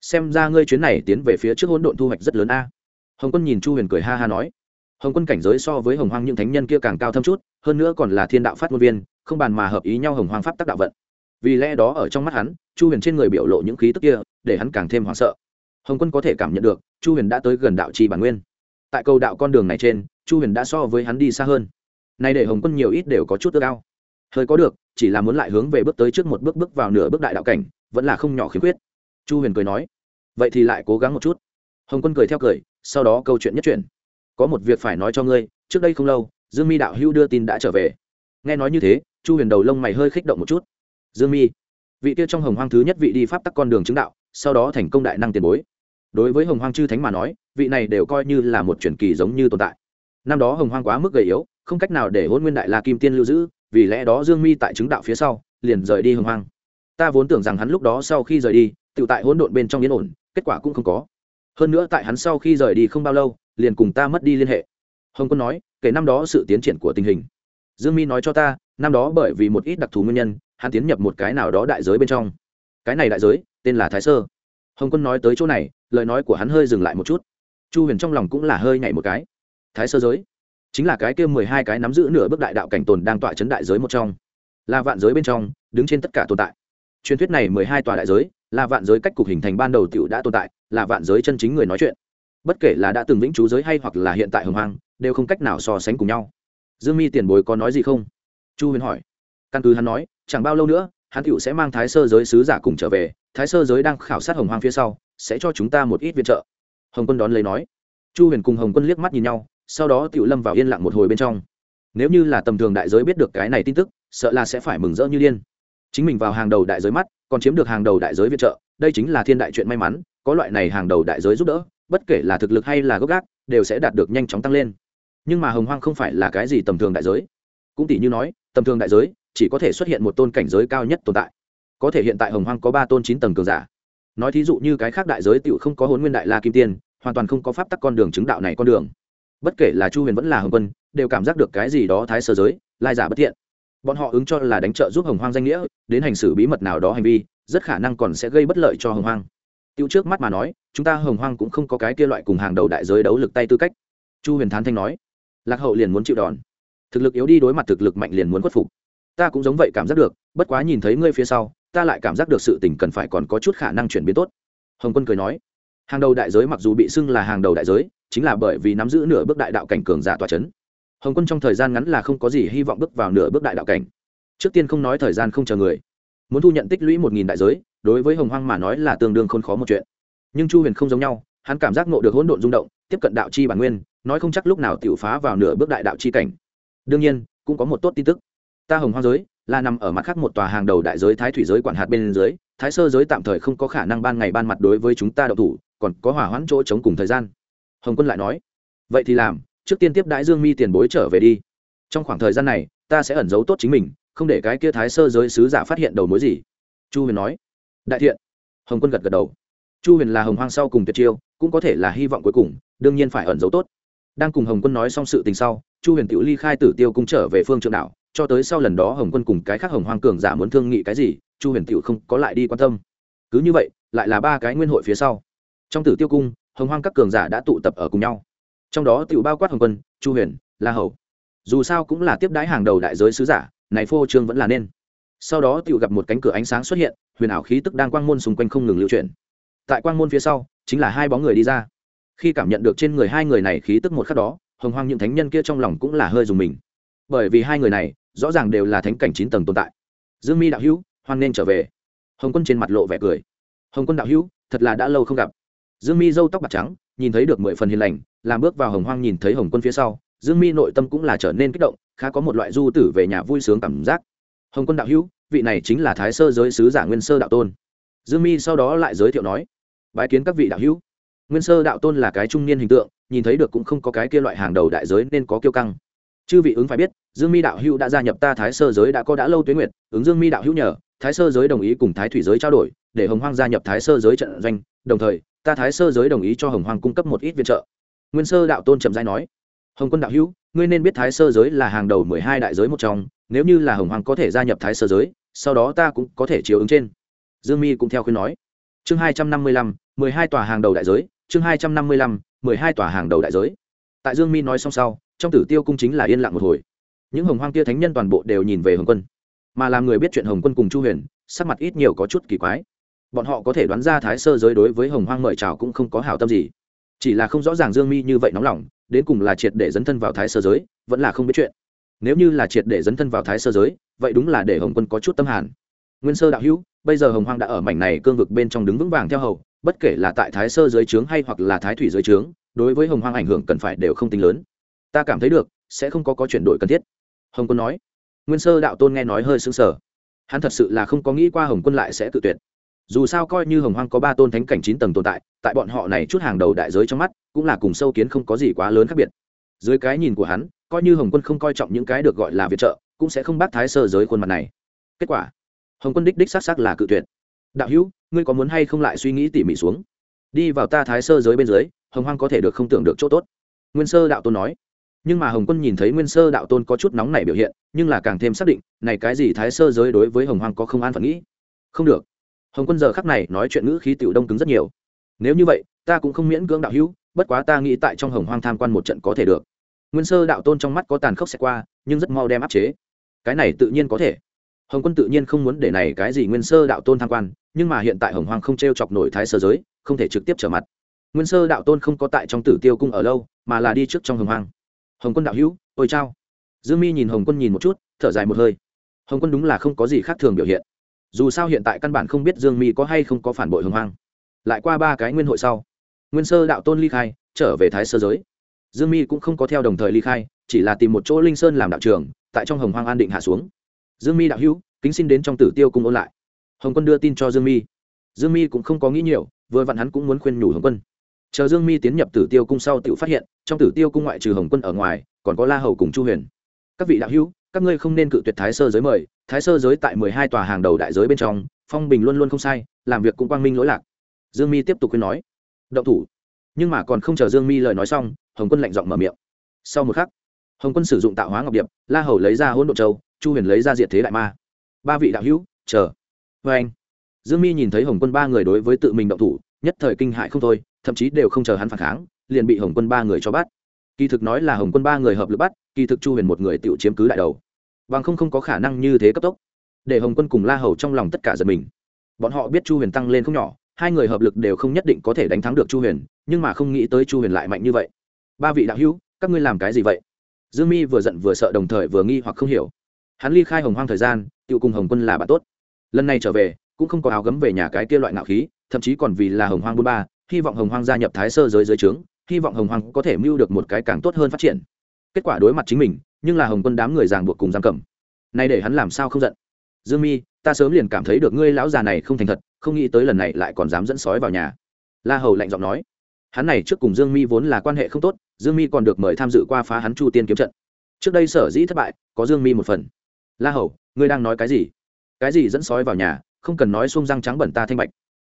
Xem ra ngươi chuyến này tiến về phía trước hỗn độn thu hoạch rất lớn a. Hồng quân nhìn chu huyền cười ha ha nói. Hồng quân cảnh giới so với hồng hoang những thánh nhân kia càng cao thâm chút, hơn nữa còn là thiên đạo phát ngôn viên, không bàn mà hợp ý nhau hồng hoang pháp tác đạo vận. Vì lẽ đó ở trong mắt hắn, chu huyền trên người biểu lộ những khí tức kia, để hắn càng thêm hoảng sợ. Hồng quân có thể cảm nhận được, chu huyền đã tới gần đạo trì bản nguyên. Tại cầu đạo con đường này trên chu huyền đã so với hắn đi xa hơn. Nay để hồng quân nhiều ít đều có chút ước ao. Hơi có được, chỉ là muốn lại hướng về bước tới trước một bước bước vào nửa bước đại đạo cảnh, vẫn là không nhỏ khiếm khuyết. Chu huyền cười nói, vậy thì lại cố gắng một chút. Hồng quân cười theo cười, sau đó câu chuyện nhất chuyển. Có một việc phải nói cho ngươi, trước đây không lâu, dương mi đạo hữu đưa tin đã trở về. Nghe nói như thế, chu huyền đầu lông mày hơi khích động một chút. Dương mi, vị kia trong hồng hoang thứ nhất vị đi pháp tắc con đường chứng đạo, sau đó thành công đại năng tiền bối. Đối với hồng hoang chư thánh mà nói, vị này đều coi như là một truyền kỳ giống như tồn tại năm đó hồng hoang quá mức gầy yếu, không cách nào để hôn nguyên đại la kim tiên lưu giữ, vì lẽ đó dương mi tại chứng đạo phía sau, liền rời đi hồng hoang. Ta vốn tưởng rằng hắn lúc đó sau khi rời đi tự tại hỗn độn bên trong yên ổn, kết quả cũng không có. Hơn nữa tại hắn sau khi rời đi không bao lâu, liền cùng ta mất đi liên hệ. Hồng quân nói, kể năm đó sự tiến triển của tình hình. Dương mi nói cho ta, năm đó bởi vì một ít đặc thù nguyên nhân, hắn tiến nhập một cái nào đó đại giới bên trong. Cái này đại giới, tên là thái sơ. Hồng quân nói tới chỗ này, lời nói của hắn hơi dừng lại một chút. Chu huyền trong lòng cũng là hơi nhảy một cái thái sơ giới. Chính là cái kia mười hai cái nắm giữ nửa bước đại đạo cảnh tồn đang tọa chấn đại giới một trong. Là vạn giới bên trong, đứng trên tất cả tồn tại. Truyền thuyết này mười hai tòa đại giới, là vạn giới cách cục hình thành ban đầu t i ể u đã tồn tại, là vạn giới chân chính người nói chuyện. Bất kể là đã từng vĩnh chú giới hay hoặc là hiện tại hồng hoang, đều không cách nào so sánh cùng nhau. Dương mi tiền bối có nói gì không? Chu huyền hỏi. Căn cứ hắn nói, chẳng bao lâu nữa, hắn tựu sẽ mang thái sơ giới sứ giả cùng trở về, thái sơ giới đang khảo sát hồng hoang phía sau, sẽ cho chúng ta một ít viện trợ. Hồng quân đón lấy nói. Chu huyền cùng hồng quân liếc mắt nhìn nhau sau đó tiểu lâm vào yên lặng một hồi bên trong. Nếu như là tầm thường đại giới biết được cái này tin tức, sợ là sẽ phải mừng rỡ như điên. Chính mình vào hàng đầu đại giới mắt, còn chiếm được hàng đầu đại giới viện trợ, đây chính là thiên đại chuyện may mắn, có loại này hàng đầu đại giới giúp đỡ, bất kể là thực lực hay là gốc gác, đều sẽ đạt được nhanh chóng tăng lên. Nhưng mà hồng hoang không phải là cái gì tầm thường đại giới. Cũng tỷ như nói, tầm thường đại giới chỉ có thể xuất hiện một tôn cảnh giới cao nhất tồn tại. Có thể hiện tại hồng hoang có ba tôn chín tầng cường giả. Nói thí dụ như cái khác đại giới tựu không có hồn nguyên đại la kim tiên, hoàn toàn không có pháp tắc con đường chứng đạo này con đường bất kể là chu huyền vẫn là hồng quân, đều cảm giác được cái gì đó thái sơ giới, lai giả bất thiện. Bọn họ ứng cho là đánh trợ giúp hồng hoang danh nghĩa, đến hành xử bí mật nào đó hành vi, rất khả năng còn sẽ gây bất lợi cho hồng hoang. Tiêu trước mắt mà nói, chúng ta hồng hoang cũng không có cái kia loại cùng hàng đầu đại giới đấu lực tay tư cách. Chu huyền thán thanh nói, lạc hậu liền muốn chịu đòn. Thực lực yếu đi đối mặt thực lực mạnh liền muốn khuất phục. Ta cũng giống vậy cảm giác được, bất quá nhìn thấy ngươi phía sau, ta lại cảm giác được sự tình cần phải còn có chút khả năng chuyển biến tốt. Hồng quân cười nói, hàng đầu đại giới mặc dù bị xưng là hàng đầu đại giới chính là bởi vì nắm giữ nửa bước đại đạo cảnh cường giả tòa c h ấ n hồng quân trong thời gian ngắn là không có gì hy vọng bước vào nửa bước đại đạo cảnh. Trước tiên không nói thời gian không chờ người. Muốn thu nhận tích lũy một nghìn đại giới, đối với hồng hoang mà nói là tương đương khôn khó một chuyện. Nhưng chu huyền không giống nhau, hắn cảm giác ngộ được hỗn độn rung động, tiếp cận đạo chi bản nguyên, nói không chắc lúc nào t phá vào nửa bước đại đạo chi cảnh. Đương nhiên, cũng có một tốt tin tức. Ta hồng hoang giới, là nằm ở mặt khác một tòa hàng đầu đại giới thái thủy giới quản hạt bên dưới, thái sơ giới tạm thời không có khả năng ban ngày ban mặt đối với chúng ta đậu thủ, còn có hỏa hoãn chỗ chống cùng thời gian hồng quân lại nói, vậy thì làm, trước tiên tiếp đãi dương mi tiền bối trở về đi. Trong khoảng thời gian này, ta sẽ ẩn giấu tốt chính mình, không để cái kia thái sơ giới sứ giả phát hiện đầu mối gì. Chu huyền nói, đại thiện. Hồng quân gật gật đầu. Chu huyền là hồng hoang sau cùng tuyệt chiêu, cũng có thể là hy vọng cuối cùng, đương nhiên phải ẩn giấu tốt. Đang cùng hồng quân nói xong sự tình sau, chu huyền tự ly khai tử tiêu cung trở về phương trượng đạo cho tới sau lần đó hồng quân cùng cái khác hồng hoang cường giả muốn thương nghị cái gì, chu huyền tự không có lại đi quan tâm. Cứ như vậy, lại là ba cái nguyên hội phía sau. Trong tử tiêu cung hồng hoang các cường giả đã tụ tập ở cùng nhau. Trong đó tự bao quát hồng quân, chu huyền, la hầu. Dù sao cũng là tiếp đái hàng đầu đại giới sứ giả, này phô trương vẫn là nên. Sau đó tự gặp một cánh cửa ánh sáng xuất hiện, huyền ảo khí tức đang quang môn xung quanh không ngừng lưu chuyển. Tại quang môn phía sau, chính là hai bóng người đi ra. Khi cảm nhận được trên người hai người này khí tức một khắc đó, hồng hoang những thánh nhân kia trong lòng cũng là hơi dùng mình. Bởi vì hai người này, rõ ràng đều là thánh cảnh chín tầng tồn tại. Dương mi đạo hữu, hoan nên trở về. Hồng quân trên mặt lộ vẻ cười. Hồng quân đạo hữu, thật là đã lâu không gặp dương mi râu tóc bạc trắng, nhìn thấy được mười phần hiền lành, làm bước vào hồng hoang nhìn thấy hồng quân phía sau, dương mi nội tâm cũng là trở nên kích động, khá có một loại du tử về nhà vui sướng cảm giác. Hồng quân đạo hữu, vị này chính là thái sơ giới sứ giả nguyên sơ đạo tôn. Dương mi sau đó lại giới thiệu nói, bái kiến các vị đạo hữu. Nguyên sơ đạo tôn là cái trung niên hình tượng, nhìn thấy được cũng không có cái kia loại hàng đầu đại giới nên có kiêu căng. Chư vị ứng phải biết, dương mi đạo hữu đã gia nhập ta thái sơ giới đã có đã lâu tuyến nguyệt, ứng dương mi đạo hữu nhờ, thái sơ giới đồng ý cùng thái thủy giới trao đổi, để hồng hoang gia nhập thái sơ giới trận doanh, đồng thời ta thái sơ giới đồng ý cho hồng Hoàng cung cấp một ít viện trợ nguyên sơ đạo tôn trầm giai nói hồng quân đạo hữu ngươi nên biết thái sơ giới là hàng đầu mười hai đại giới một trong nếu như là hồng hoàng có thể gia nhập thái sơ giới sau đó ta cũng có thể chiếu ứng trên dương mi cũng theo khuyên nói chương hai trăm năm mươi lăm, mười hai tòa hàng đầu đại giới, chương hai trăm năm mươi lăm, mười hai tòa hàng đầu đại giới. Tại dương mi nói xong sau, trong tử tiêu cung chính là yên lặng một hồi. Những hồng hoang kia thánh nhân toàn bộ đều nhìn về hồng quân, mà làm người biết chuyện hồng quân cùng chu huyền, sắc mặt ít nhiều có chút kỳ quái bọn họ có thể đoán ra thái sơ giới đối với hồng hoang mời chào cũng không có hảo tâm gì. Chỉ là không rõ ràng dương mi như vậy nóng lòng, đến cùng là triệt để dấn thân vào thái sơ giới, vẫn là không biết chuyện. Nếu như là triệt để dấn thân vào thái sơ giới, vậy đúng là để hồng quân có chút tâm hàn. Nguyên sơ đạo hữu, bây giờ hồng hoang đã ở mảnh này cương vực bên trong đứng vững vàng theo hầu, bất kể là tại thái sơ giới trướng hay hoặc là thái thủy giới trướng, đối với hồng hoang ảnh hưởng cần phải đều không tính lớn. Ta cảm thấy được, sẽ không có có chuyển đổi cần thiết. Hồng quân nói. Nguyên sơ đạo tôn nghe nói hơi xứng sở hắn thật sự là không có nghĩ qua hồng quân lại sẽ tự tuyệt dù sao coi như hồng hoang có ba tôn thánh cảnh chín tầng tồn tại tại bọn họ này chút hàng đầu đại giới trong mắt, cũng là cùng sâu kiến không có gì quá lớn khác biệt. Dưới cái nhìn của hắn, coi như hồng quân không coi trọng những cái được gọi là viện trợ, cũng sẽ không bác thái sơ giới khuôn mặt này. Kết quả, hồng quân đích đích xác xác là cự tuyệt. Đạo hữu, ngươi có muốn hay không lại suy nghĩ tỉ mỉ xuống? Đi vào ta thái sơ giới bên dưới, hồng hoang có thể được không tưởng được chỗ tốt. Nguyên sơ đạo tôn nói. Nhưng mà hồng quân nhìn thấy nguyên sơ đạo tôn có chút nóng này biểu hiện, nhưng là càng thêm xác định, này cái gì thái sơ giới đối với hồng hoang có không an phận nghĩ? Không được hồng quân giờ khắc này nói chuyện ngữ khí tiểu đông cứng rất nhiều. Nếu như vậy, ta cũng không miễn cưỡng đạo hữu, bất quá ta nghĩ tại trong hồng hoang tham quan một trận có thể được. Nguyên sơ đạo tôn trong mắt có tàn khốc xẹt qua, nhưng rất mau đem áp chế. Cái này tự nhiên có thể. Hồng quân tự nhiên không muốn để này cái gì nguyên sơ đạo tôn tham quan, nhưng mà hiện tại hồng hoang không t r e o chọc nổi thái sơ giới, không thể trực tiếp trở mặt. Nguyên sơ đạo tôn không có tại trong tử tiêu cung ở lâu, mà là đi trước trong hồng hoang. Hồng quân đạo hữu, ôi chao. Dương mi nhìn hồng quân nhìn một chút, thở dài một hơi. Hồng quân đúng là không có gì khác thường biểu hiện dù sao hiện tại căn bản không biết dương mi có hay không có phản bội hồng hoang. Lại qua ba cái nguyên hội sau, nguyên sơ đạo tôn ly khai, trở về thái sơ giới. Dương mi cũng không có theo đồng thời ly khai, chỉ là tìm một chỗ linh sơn làm đạo trường, tại trong hồng hoang an định hạ xuống. Dương mi đạo hữu, kính xin đến trong tử tiêu cung ôn lại. Hồng quân đưa tin cho dương mi. Dương mi cũng không có nghĩ nhiều, vừa vặn hắn cũng muốn khuyên nhủ hồng quân. Chờ dương mi tiến nhập tử tiêu cung sau tự phát hiện, trong tử tiêu cung ngoại trừ hồng quân ở ngoài, còn có la hầu cùng chu huyền. Các vị đạo hữu các ngươi không nên cự tuyệt thái sơ giới mời, thái sơ giới tại mười hai tòa hàng đầu đại giới bên trong, phong bình luôn luôn không sai, làm việc cũng quang minh lỗi lạc. Dương mi tiếp tục khuyên nói, động thủ. Nhưng mà còn không chờ dương mi lời nói xong, hồng quân lạnh giọng mở miệng, sau một khắc, hồng quân sử dụng tạo hóa ngọc điệp, la hầu lấy ra hỗn độ châu, chu huyền lấy ra diệt thế đại ma. Ba vị đạo hữu, chờ. Vê anh, dương mi nhìn thấy hồng quân ba người đối với tự mình động thủ, nhất thời kinh hại không thôi, thậm chí đều không chờ hắn phản kháng, liền bị hồng quân ba người cho bắt. Kỳ thực nói là hồng quân ba người hợp lực bắt kỳ thực chu huyền một người tự chiếm cứ đại đầu. Bằng không không có khả năng như thế cấp tốc. Để hồng quân cùng la hầu trong lòng tất cả giật mình. Bọn họ biết chu huyền tăng lên không nhỏ, hai người hợp lực đều không nhất định có thể đánh thắng được chu huyền, nhưng mà không nghĩ tới chu huyền lại mạnh như vậy. Ba vị đạo hữu, các ngươi làm cái gì vậy? Dương mi vừa giận vừa sợ đồng thời vừa nghi hoặc không hiểu. Hắn ly khai hồng hoang thời gian tự cùng hồng quân là bạn tốt. Lần này trở về, cũng không có áo gấm về nhà cái kia loại ngạo khí, thậm chí còn vì là hồng hoang bôn ba, hy vọng hồng hoang gia nhập thái sơ giới giới trướng, hy vọng hồng hoang có thể mưu được một cái càng tốt hơn phát triển kết quả đối mặt chính mình, nhưng là hồng quân đám người ràng buộc cùng giam cầm. Nay để hắn làm sao không giận? Dương mi, ta sớm liền cảm thấy được ngươi lão già này không thành thật, không nghĩ tới lần này lại còn dám dẫn sói vào nhà. La hầu lạnh giọng nói. Hắn này trước cùng dương mi vốn là quan hệ không tốt, dương mi còn được mời tham dự qua phá hắn chu tiên kiếm trận. Trước đây sở dĩ thất bại, có dương mi một phần. La hầu, ngươi đang nói cái gì? Cái gì dẫn sói vào nhà, không cần nói xung răng trắng bẩn ta thanh bạch.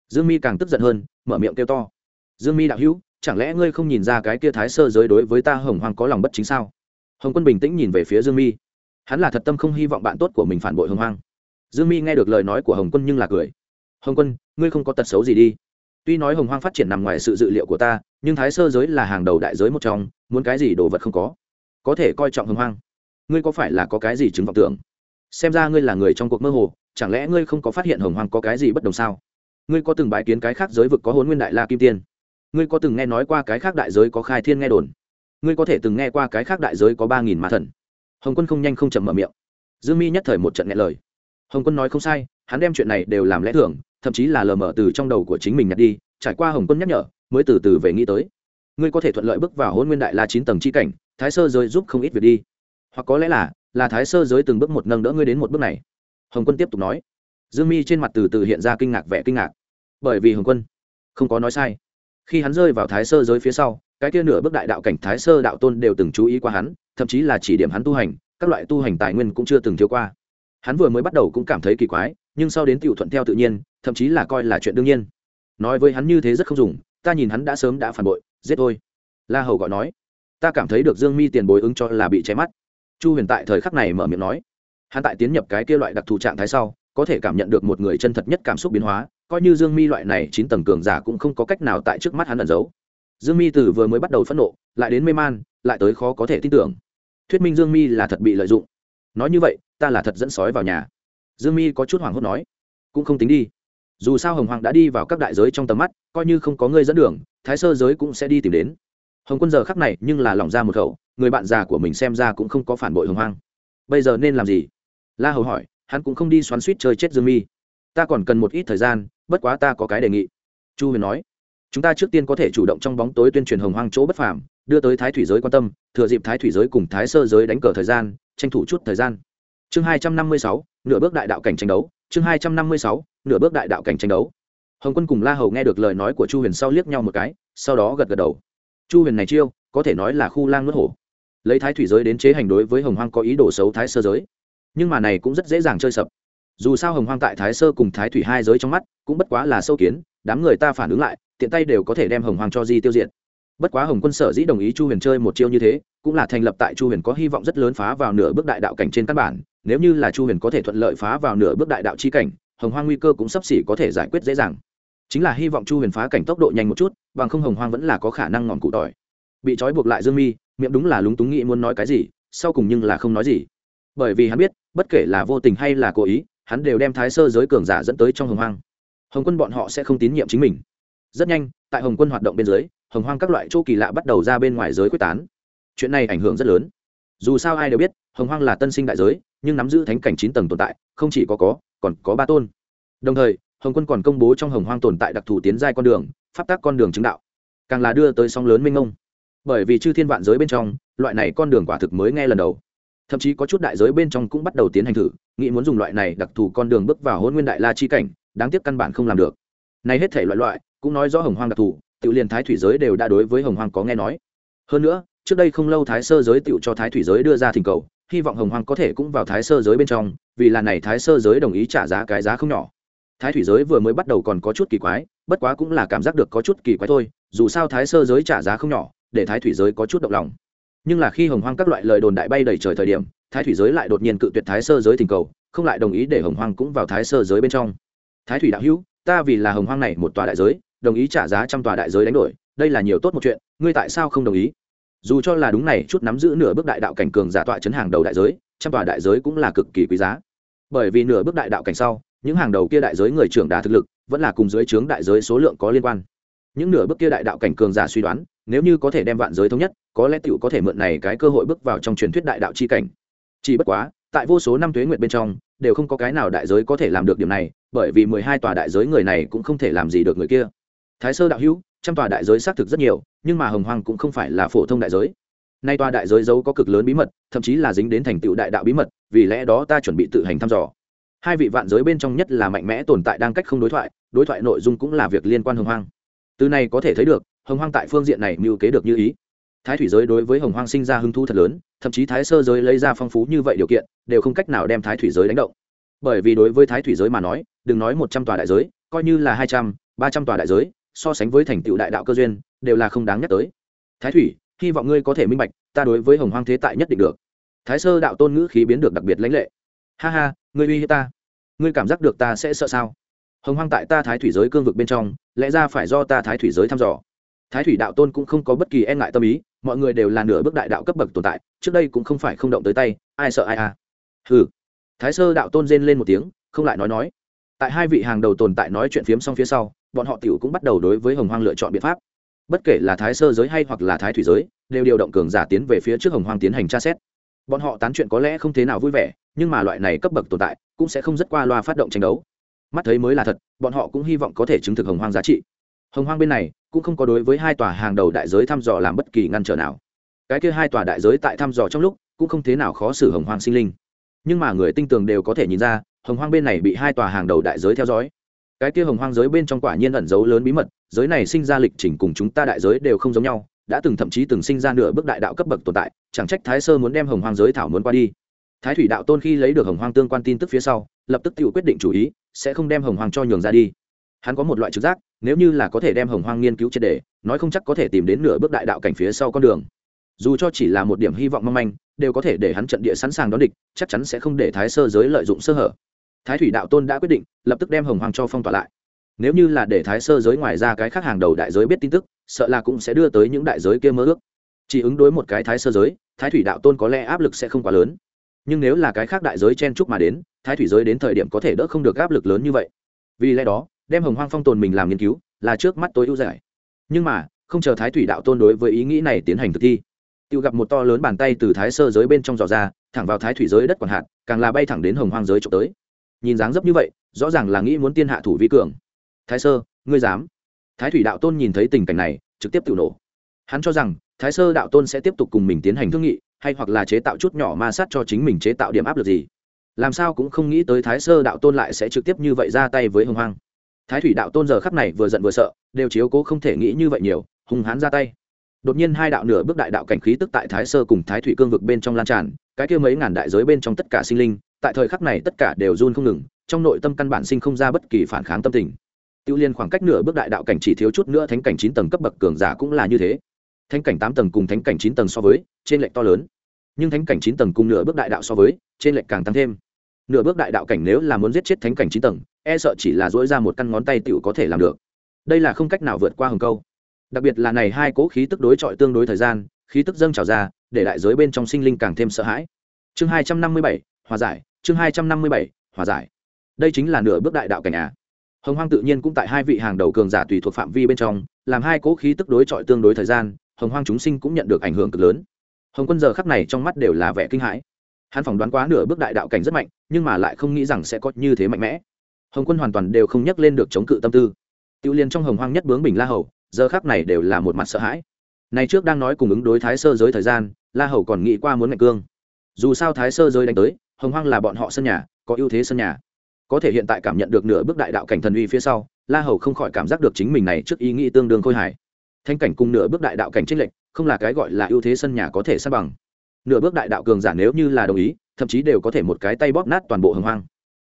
Dương mi càng tức giận hơn, mở miệng kêu to. Dương mi đạo hữu chẳng lẽ ngươi không nhìn ra cái kia thái sơ giới đối với ta hồng hoàng có lòng bất chính sao? Hồng quân bình tĩnh nhìn về phía dương mi. Hắn là thật tâm không hy vọng bạn tốt của mình phản bội hồng hoang. Dương mi nghe được lời nói của hồng quân nhưng là cười. Hồng quân, ngươi không có tật xấu gì đi. Tuy nói hồng hoang phát triển nằm ngoài sự dự liệu của ta, nhưng thái sơ giới là hàng đầu đại giới một trong, muốn cái gì đồ vật không có có thể coi trọng hồng hoang. Ngươi có phải là có cái gì chứng vọng tưởng? Xem ra ngươi là người trong cuộc mơ hồ, chẳng lẽ ngươi không có phát hiện hồng hoang có cái gì bất đồng sao? Ngươi có từng bái kiến cái khác giới vực có hôn nguyên đại la kim tiên? Ngươi có từng nghe nói qua cái khác đại giới có khai thiên nghe đồn? Ngươi có thể từng nghe qua cái khác đại giới có ba nghìn ma thần? Hồng quân không nhanh không chậm mở miệng. Dương mi nhất thời một trận nghe lời. Hồng quân nói không sai, hắn đem chuyện này đều làm lẽ thường, thậm chí là lờ mở từ trong đầu của chính mình nhặt đi, trải qua hồng quân nhắc nhở, mới từ từ về nghĩ tới. Ngươi có thể thuận lợi bước vào hôn nguyên đại la chín tầng c h i cảnh, thái sơ giới giúp không ít việc đi. Hoặc có lẽ là là thái sơ giới từng bước một nâng đỡ ngươi đến một bước này. Hồng quân tiếp tục nói. Dương mi trên mặt từ từ hiện ra kinh ngạc vẻ kinh ngạc. Bởi vì hồng quân không có nói sai khi hắn rơi vào thái sơ giới phía sau, cái kia nửa bước đại đạo cảnh thái sơ đạo tôn đều từng chú ý qua hắn, thậm chí là chỉ điểm hắn tu hành, các loại tu hành tài nguyên cũng chưa từng thiếu qua. Hắn vừa mới bắt đầu cũng cảm thấy kỳ quái, nhưng sau đến tiểu thuận theo tự nhiên, thậm chí là coi là chuyện đương nhiên. Nói với hắn như thế rất không dùng, ta nhìn hắn đã sớm đã phản bội, giết thôi. La hầu gọi nói, ta cảm thấy được dương mi tiền bối ứng cho là bị che mắt. Chu huyền tại thời khắc này mở miệng nói, hắn tại tiến nhập cái kia loại đặc thù trạng thái sau, có thể cảm nhận được một người chân thật nhất cảm xúc biến hóa coi như dương mi loại này chín tầng cường giả cũng không có cách nào tại trước mắt hắn ẩn giấu. Dương mi từ vừa mới bắt đầu phẫn nộ, lại đến mê man, lại tới khó có thể tin tưởng. Thuyết minh dương mi là thật bị lợi dụng. Nói như vậy, ta là thật dẫn sói vào nhà. Dương mi có chút hoảng hốt nói, cũng không tính đi. Dù sao hồng hoàng đã đi vào các đại giới trong tầm mắt, coi như không có người dẫn đường, thái sơ giới cũng sẽ đi tìm đến. Hồng quân giờ khắc này nhưng là lòng ra một khẩu, người bạn già của mình xem ra cũng không có phản bội hồng Hoàng. bây giờ nên làm gì? La hầu hỏi, hắn cũng không đi xoắn suýt chơi chết dương mi ta còn cần một ít thời gian, bất quá ta có cái đề nghị. Chu huyền nói. Chúng ta trước tiên có thể chủ động trong bóng tối tuyên truyền hồng hoang chỗ bất phàm, đưa tới thái thủy giới quan tâm, thừa dịp thái thủy giới cùng thái sơ giới đánh cờ thời gian, tranh thủ chút thời gian. Chương hai trăm năm mươi sáu, nửa bước đại đạo cảnh tranh đấu. Chương hai trăm năm mươi sáu, nửa bước đại đạo cảnh tranh đấu. Hồng quân cùng la hầu nghe được lời nói của chu huyền sau liếc nhau một cái, sau đó gật gật đầu. Chu huyền này chiêu, có thể nói là khu lang nước hổ. Lấy thái thủy giới đến chế hành đối với hồng hoang có ý đồ xấu thái sơ giới. Nhưng mà này cũng rất dễ dàng chơi sập dù sao hồng hoang tại thái sơ cùng thái thủy hai giới trong mắt cũng bất quá là sâu kiến, đám người ta phản ứng lại, tiện tay đều có thể đem hồng hoang cho di tiêu diệt. Bất quá hồng quân sở dĩ đồng ý chu huyền chơi một chiêu như thế, cũng là thành lập tại chu huyền có hy vọng rất lớn phá vào nửa bước đại đạo cảnh trên căn bản, nếu như là chu huyền có thể thuận lợi phá vào nửa bước đại đạo chi cảnh, hồng hoang nguy cơ cũng sắp xỉ có thể giải quyết dễ dàng. Chính là hy vọng chu huyền phá cảnh tốc độ nhanh một chút, bằng không hồng hoang vẫn là có khả năng ngọn cụ tỏi. Bị trói buộc lại dương mi, miệng đúng là lúng túng nghĩ muốn nói cái gì, sau cùng nhưng là không nói gì. Bởi vì hắn biết, bất kể là vô tình hay là cố ý hắn đều đem thái sơ giới cường giả dẫn tới trong hồng hoang. Hồng quân bọn họ sẽ không tín nhiệm chính mình. Rất nhanh, tại hồng quân hoạt động bên dưới, hồng hoang các loại chỗ kỳ lạ bắt đầu ra bên ngoài giới quyết tán. Chuyện này ảnh hưởng rất lớn. Dù sao ai đều biết, hồng hoang là tân sinh đại giới, nhưng nắm giữ thánh cảnh chín tầng tồn tại, không chỉ có có, còn có ba tôn. Đồng thời, hồng quân còn công bố trong hồng hoang tồn tại đặc thù tiến giai con đường, pháp tác con đường chứng đạo. Càng là đưa tới sóng lớn minh ông. bởi vì chư thiên vạn giới bên trong, loại này con đường quả thực mới nghe lần đầu thậm chí có chút đại giới bên trong cũng bắt đầu tiến hành thử, nghĩ muốn dùng loại này đặc thù con đường bước vào hôn nguyên đại la chi cảnh, đáng tiếc căn bản không làm được. Này hết thể loại loại, cũng nói rõ hồng hoang đặc thù tự liền thái thủy giới đều đã đối với hồng hoang có nghe nói. Hơn nữa, trước đây không lâu thái sơ giới tự cho thái thủy giới đưa ra thỉnh cầu, hy vọng hồng hoang có thể cũng vào thái sơ giới bên trong, vì là này thái sơ giới đồng ý trả giá cái giá không nhỏ. Thái thủy giới vừa mới bắt đầu còn có chút kỳ quái, bất quá cũng là cảm giác được có chút kỳ quái thôi, dù sao thái sơ giới trả giá không nhỏ, để thái thủy giới có chút động lòng nhưng là khi hồng hoang các loại lời đồn đại bay đầy trời thời điểm, thái thủy giới lại đột nhiên cự tuyệt thái sơ giới tình cầu, không lại đồng ý để hồng hoang cũng vào thái sơ giới bên trong. Thái thủy đạo hữu, ta vì là hồng hoang này một tòa đại giới, đồng ý trả giá trăm tòa đại giới đánh đổi, đây là nhiều tốt một chuyện, ngươi tại sao không đồng ý? Dù cho là đúng này, chút nắm giữ nửa bước đại đạo cảnh cường giả tọa chấn hàng đầu đại giới, trăm tòa đại giới cũng là cực kỳ quý giá. Bởi vì nửa bước đại đạo cảnh sau, những hàng đầu kia đại giới người trưởng đà thực lực, vẫn là cùng dưới trướng đại giới số lượng có liên quan. Những nửa bước kia đại đạo cảnh cường giả suy đoán nếu như có thể đem vạn giới thống nhất, có lẽ tựu có thể mượn này cái cơ hội bước vào trong truyền thuyết đại đạo chi cảnh. Chỉ bất quá, tại vô số năm tuế nguyệt bên trong, đều không có cái nào đại giới có thể làm được điểm này, bởi vì mười hai tòa đại giới người này cũng không thể làm gì được người kia. Thái sơ đạo hữu, trăm tòa đại giới xác thực rất nhiều, nhưng mà hồng hoàng cũng không phải là phổ thông đại giới. Nay tòa đại giới giấu có cực lớn bí mật, thậm chí là dính đến thành tựu đại đạo bí mật, vì lẽ đó ta chuẩn bị tự hành thăm dò. Hai vị vạn giới bên trong nhất là mạnh mẽ tồn tại đang cách không đối thoại đối thoại nội dung cũng là việc liên quan hồng hoang. Từ này có thể thấy được hồng hoang tại phương diện này mưu kế được như ý. Thái thủy giới đối với hồng hoang sinh ra hứng thú thật lớn, thậm chí thái sơ giới lấy ra phong phú như vậy điều kiện, đều không cách nào đem thái thủy giới đánh động. Bởi vì đối với thái thủy giới mà nói, đừng nói một trăm tòa đại giới, coi như là hai trăm, ba trăm tòa đại giới, so sánh với thành tựu đại đạo cơ duyên, đều là không đáng nhắc tới. Thái thủy, hy vọng ngươi có thể minh bạch, ta đối với hồng hoang thế tại nhất định được. Thái sơ đạo tôn ngữ khí biến được đặc biệt lãnh lệ. Ha ha, ngươi uy hiếp ta. Ngươi cảm giác được ta sẽ sợ sao? Hồng hoang tại ta thái thủy giới cương vực bên trong, lẽ ra phải do ta thái thủy giới thăm dò thái thủy đạo tôn cũng không có bất kỳ e ngại tâm ý mọi người đều là nửa bước đại đạo cấp bậc tồn tại trước đây cũng không phải không động tới tay ai sợ ai à. Hừ, thái sơ đạo tôn rên lên một tiếng không lại nói nói. Tại hai vị hàng đầu tồn tại nói chuyện phiếm xong phía sau bọn họ tiểu cũng bắt đầu đối với hồng hoang lựa chọn biện pháp. Bất kể là thái sơ giới hay hoặc là thái thủy giới đều điều động cường giả tiến về phía trước hồng hoang tiến hành tra xét. Bọn họ tán chuyện có lẽ không thế nào vui vẻ nhưng mà loại này cấp bậc tồn tại cũng sẽ không rất qua loa phát động tranh đấu. Mắt thấy mới là thật bọn họ cũng hy vọng có thể chứng thực hồng hoang giá trị. Hồng hoang bên này cũng không có đối với hai tòa hàng đầu đại giới thăm dò làm bất kỳ ngăn trở nào. Cái kia hai tòa đại giới tại thăm dò trong lúc, cũng không thế nào khó xử hồng hoang sinh linh. Nhưng mà người tinh tường đều có thể nhìn ra, hồng hoang bên này bị hai tòa hàng đầu đại giới theo dõi. Cái kia hồng hoang giới bên trong quả nhiên ẩn giấu lớn bí mật, giới này sinh ra lịch trình cùng chúng ta đại giới đều không giống nhau, đã từng thậm chí từng sinh ra nửa bước đại đạo cấp bậc tồn tại, chẳng trách thái sơ muốn đem hồng hoang giới thảo muốn qua đi. Thái thủy đạo tôn khi lấy được hồng hoang tương quan tin tức phía sau, lập tức tự quyết định chủ ý, sẽ không đem hồng hoang cho nhường ra đi. Hắn có một loại trực giác nếu như là có thể đem hồng hoang nghiên cứu triệt đề nói không chắc có thể tìm đến nửa bước đại đạo cảnh phía sau con đường. Dù cho chỉ là một điểm hy vọng mong manh, đều có thể để hắn trận địa sẵn sàng đón địch, chắc chắn sẽ không để thái sơ giới lợi dụng sơ hở. Thái thủy đạo tôn đã quyết định, lập tức đem hồng hoang cho phong tỏa lại. Nếu như là để thái sơ giới ngoài ra cái khác hàng đầu đại giới biết tin tức, sợ là cũng sẽ đưa tới những đại giới kia mơ ước. Chỉ ứng đối một cái thái sơ giới, thái thủy đạo tôn có lẽ áp lực sẽ không quá lớn. Nhưng nếu là cái khác đại giới chen chúc mà đến, thái thủy giới đến thời điểm có thể đỡ không được áp lực lớn như vậy. Vì lẽ đó đem hồng hoang phong tồn mình làm nghiên cứu, là trước mắt tối ưu giải. Nhưng mà, không chờ thái thủy đạo tôn đối với ý nghĩ này tiến hành thực thi tự gặp một to lớn bàn tay từ thái sơ giới bên trong giò ra, thẳng vào thái thủy giới đất còn hạn càng là bay thẳng đến hồng hoang giới trộm tới. Nhìn dáng dấp như vậy, rõ ràng là nghĩ muốn tiên hạ thủ vi cường. Thái sơ, ngươi dám? Thái thủy đạo tôn nhìn thấy tình cảnh này, trực tiếp tự nổ. Hắn cho rằng, thái sơ đạo tôn sẽ tiếp tục cùng mình tiến hành thương nghị, hay hoặc là chế tạo chút nhỏ ma sát cho chính mình chế tạo điểm áp lực gì. Làm sao cũng không nghĩ tới thái sơ đạo tôn lại sẽ trực tiếp như vậy ra tay với hồng hoang thái thủy đạo tôn giờ khắp này vừa giận vừa sợ, đều chiếu cố không thể nghĩ như vậy nhiều, hung hãn ra tay. Đột nhiên hai đạo nửa bước đại đạo cảnh khí tức tại thái sơ cùng thái thủy cương vực bên trong lan tràn, cái kia mấy ngàn đại giới bên trong tất cả sinh linh, tại thời khắc này tất cả đều run không ngừng, trong nội tâm căn bản sinh không ra bất kỳ phản kháng tâm tình. Tiêu liên khoảng cách nửa bước đại đạo cảnh chỉ thiếu chút nữa thánh cảnh chín tầng cấp bậc cường giả cũng là như thế. Thánh cảnh tám tầng cùng thánh cảnh chín tầng so với, trên lệch to lớn. Nhưng thánh cảnh chín tầng cùng nửa bước đại đạo so với, trên lệch càng tăng thêm. Nửa bước đại đạo cảnh nếu là muốn giết chết thánh cảnh chín tầng e sợ chỉ là dỗi ra một căn ngón tay tựu có thể làm được. Đây là không cách nào vượt qua hừng câu. Đặc biệt là này hai cố khí tức đối chọi tương đối thời gian, khí tức dâng trào ra, để đại giới bên trong sinh linh càng thêm sợ hãi. Chương hai trăm năm mươi bảy, hòa giải, chương hai trăm năm mươi bảy, hòa giải. Đây chính là nửa bước đại đạo cảnh à. Hồng hoang tự nhiên cũng tại hai vị hàng đầu cường giả tùy thuộc phạm vi bên trong, làm hai cố khí tức đối chọi tương đối thời gian, hồng hoang chúng sinh cũng nhận được ảnh hưởng cực lớn. Hồng quân giờ khắc này trong mắt đều là vẻ kinh hãi. Hắn phỏng đoán quá nửa bước đại đạo cảnh rất mạnh, nhưng mà lại không nghĩ rằng sẽ có như thế mạnh mẽ hồng quân hoàn toàn đều không nhắc lên được chống cự tâm tư. Tiêu liên trong hồng hoang nhất bướng bình la hầu, giờ khắc này đều là một mặt sợ hãi. Này trước đang nói cùng ứng đối thái sơ giới thời gian, la hầu còn nghĩ qua muốn ngạch cương. Dù sao thái sơ giới đánh tới, hồng hoang là bọn họ sân nhà, có ưu thế sân nhà. Có thể hiện tại cảm nhận được nửa bước đại đạo cảnh thần uy phía sau, la hầu không khỏi cảm giác được chính mình này trước ý nghĩ tương đương khôi hài. Thanh cảnh cùng nửa bước đại đạo cảnh trích lệnh không là cái gọi là ưu thế sân nhà có thể sát bằng. Nửa bước đại đạo cường giả nếu như là đồng ý, thậm chí đều có thể một cái tay bóp nát toàn bộ hồng hoang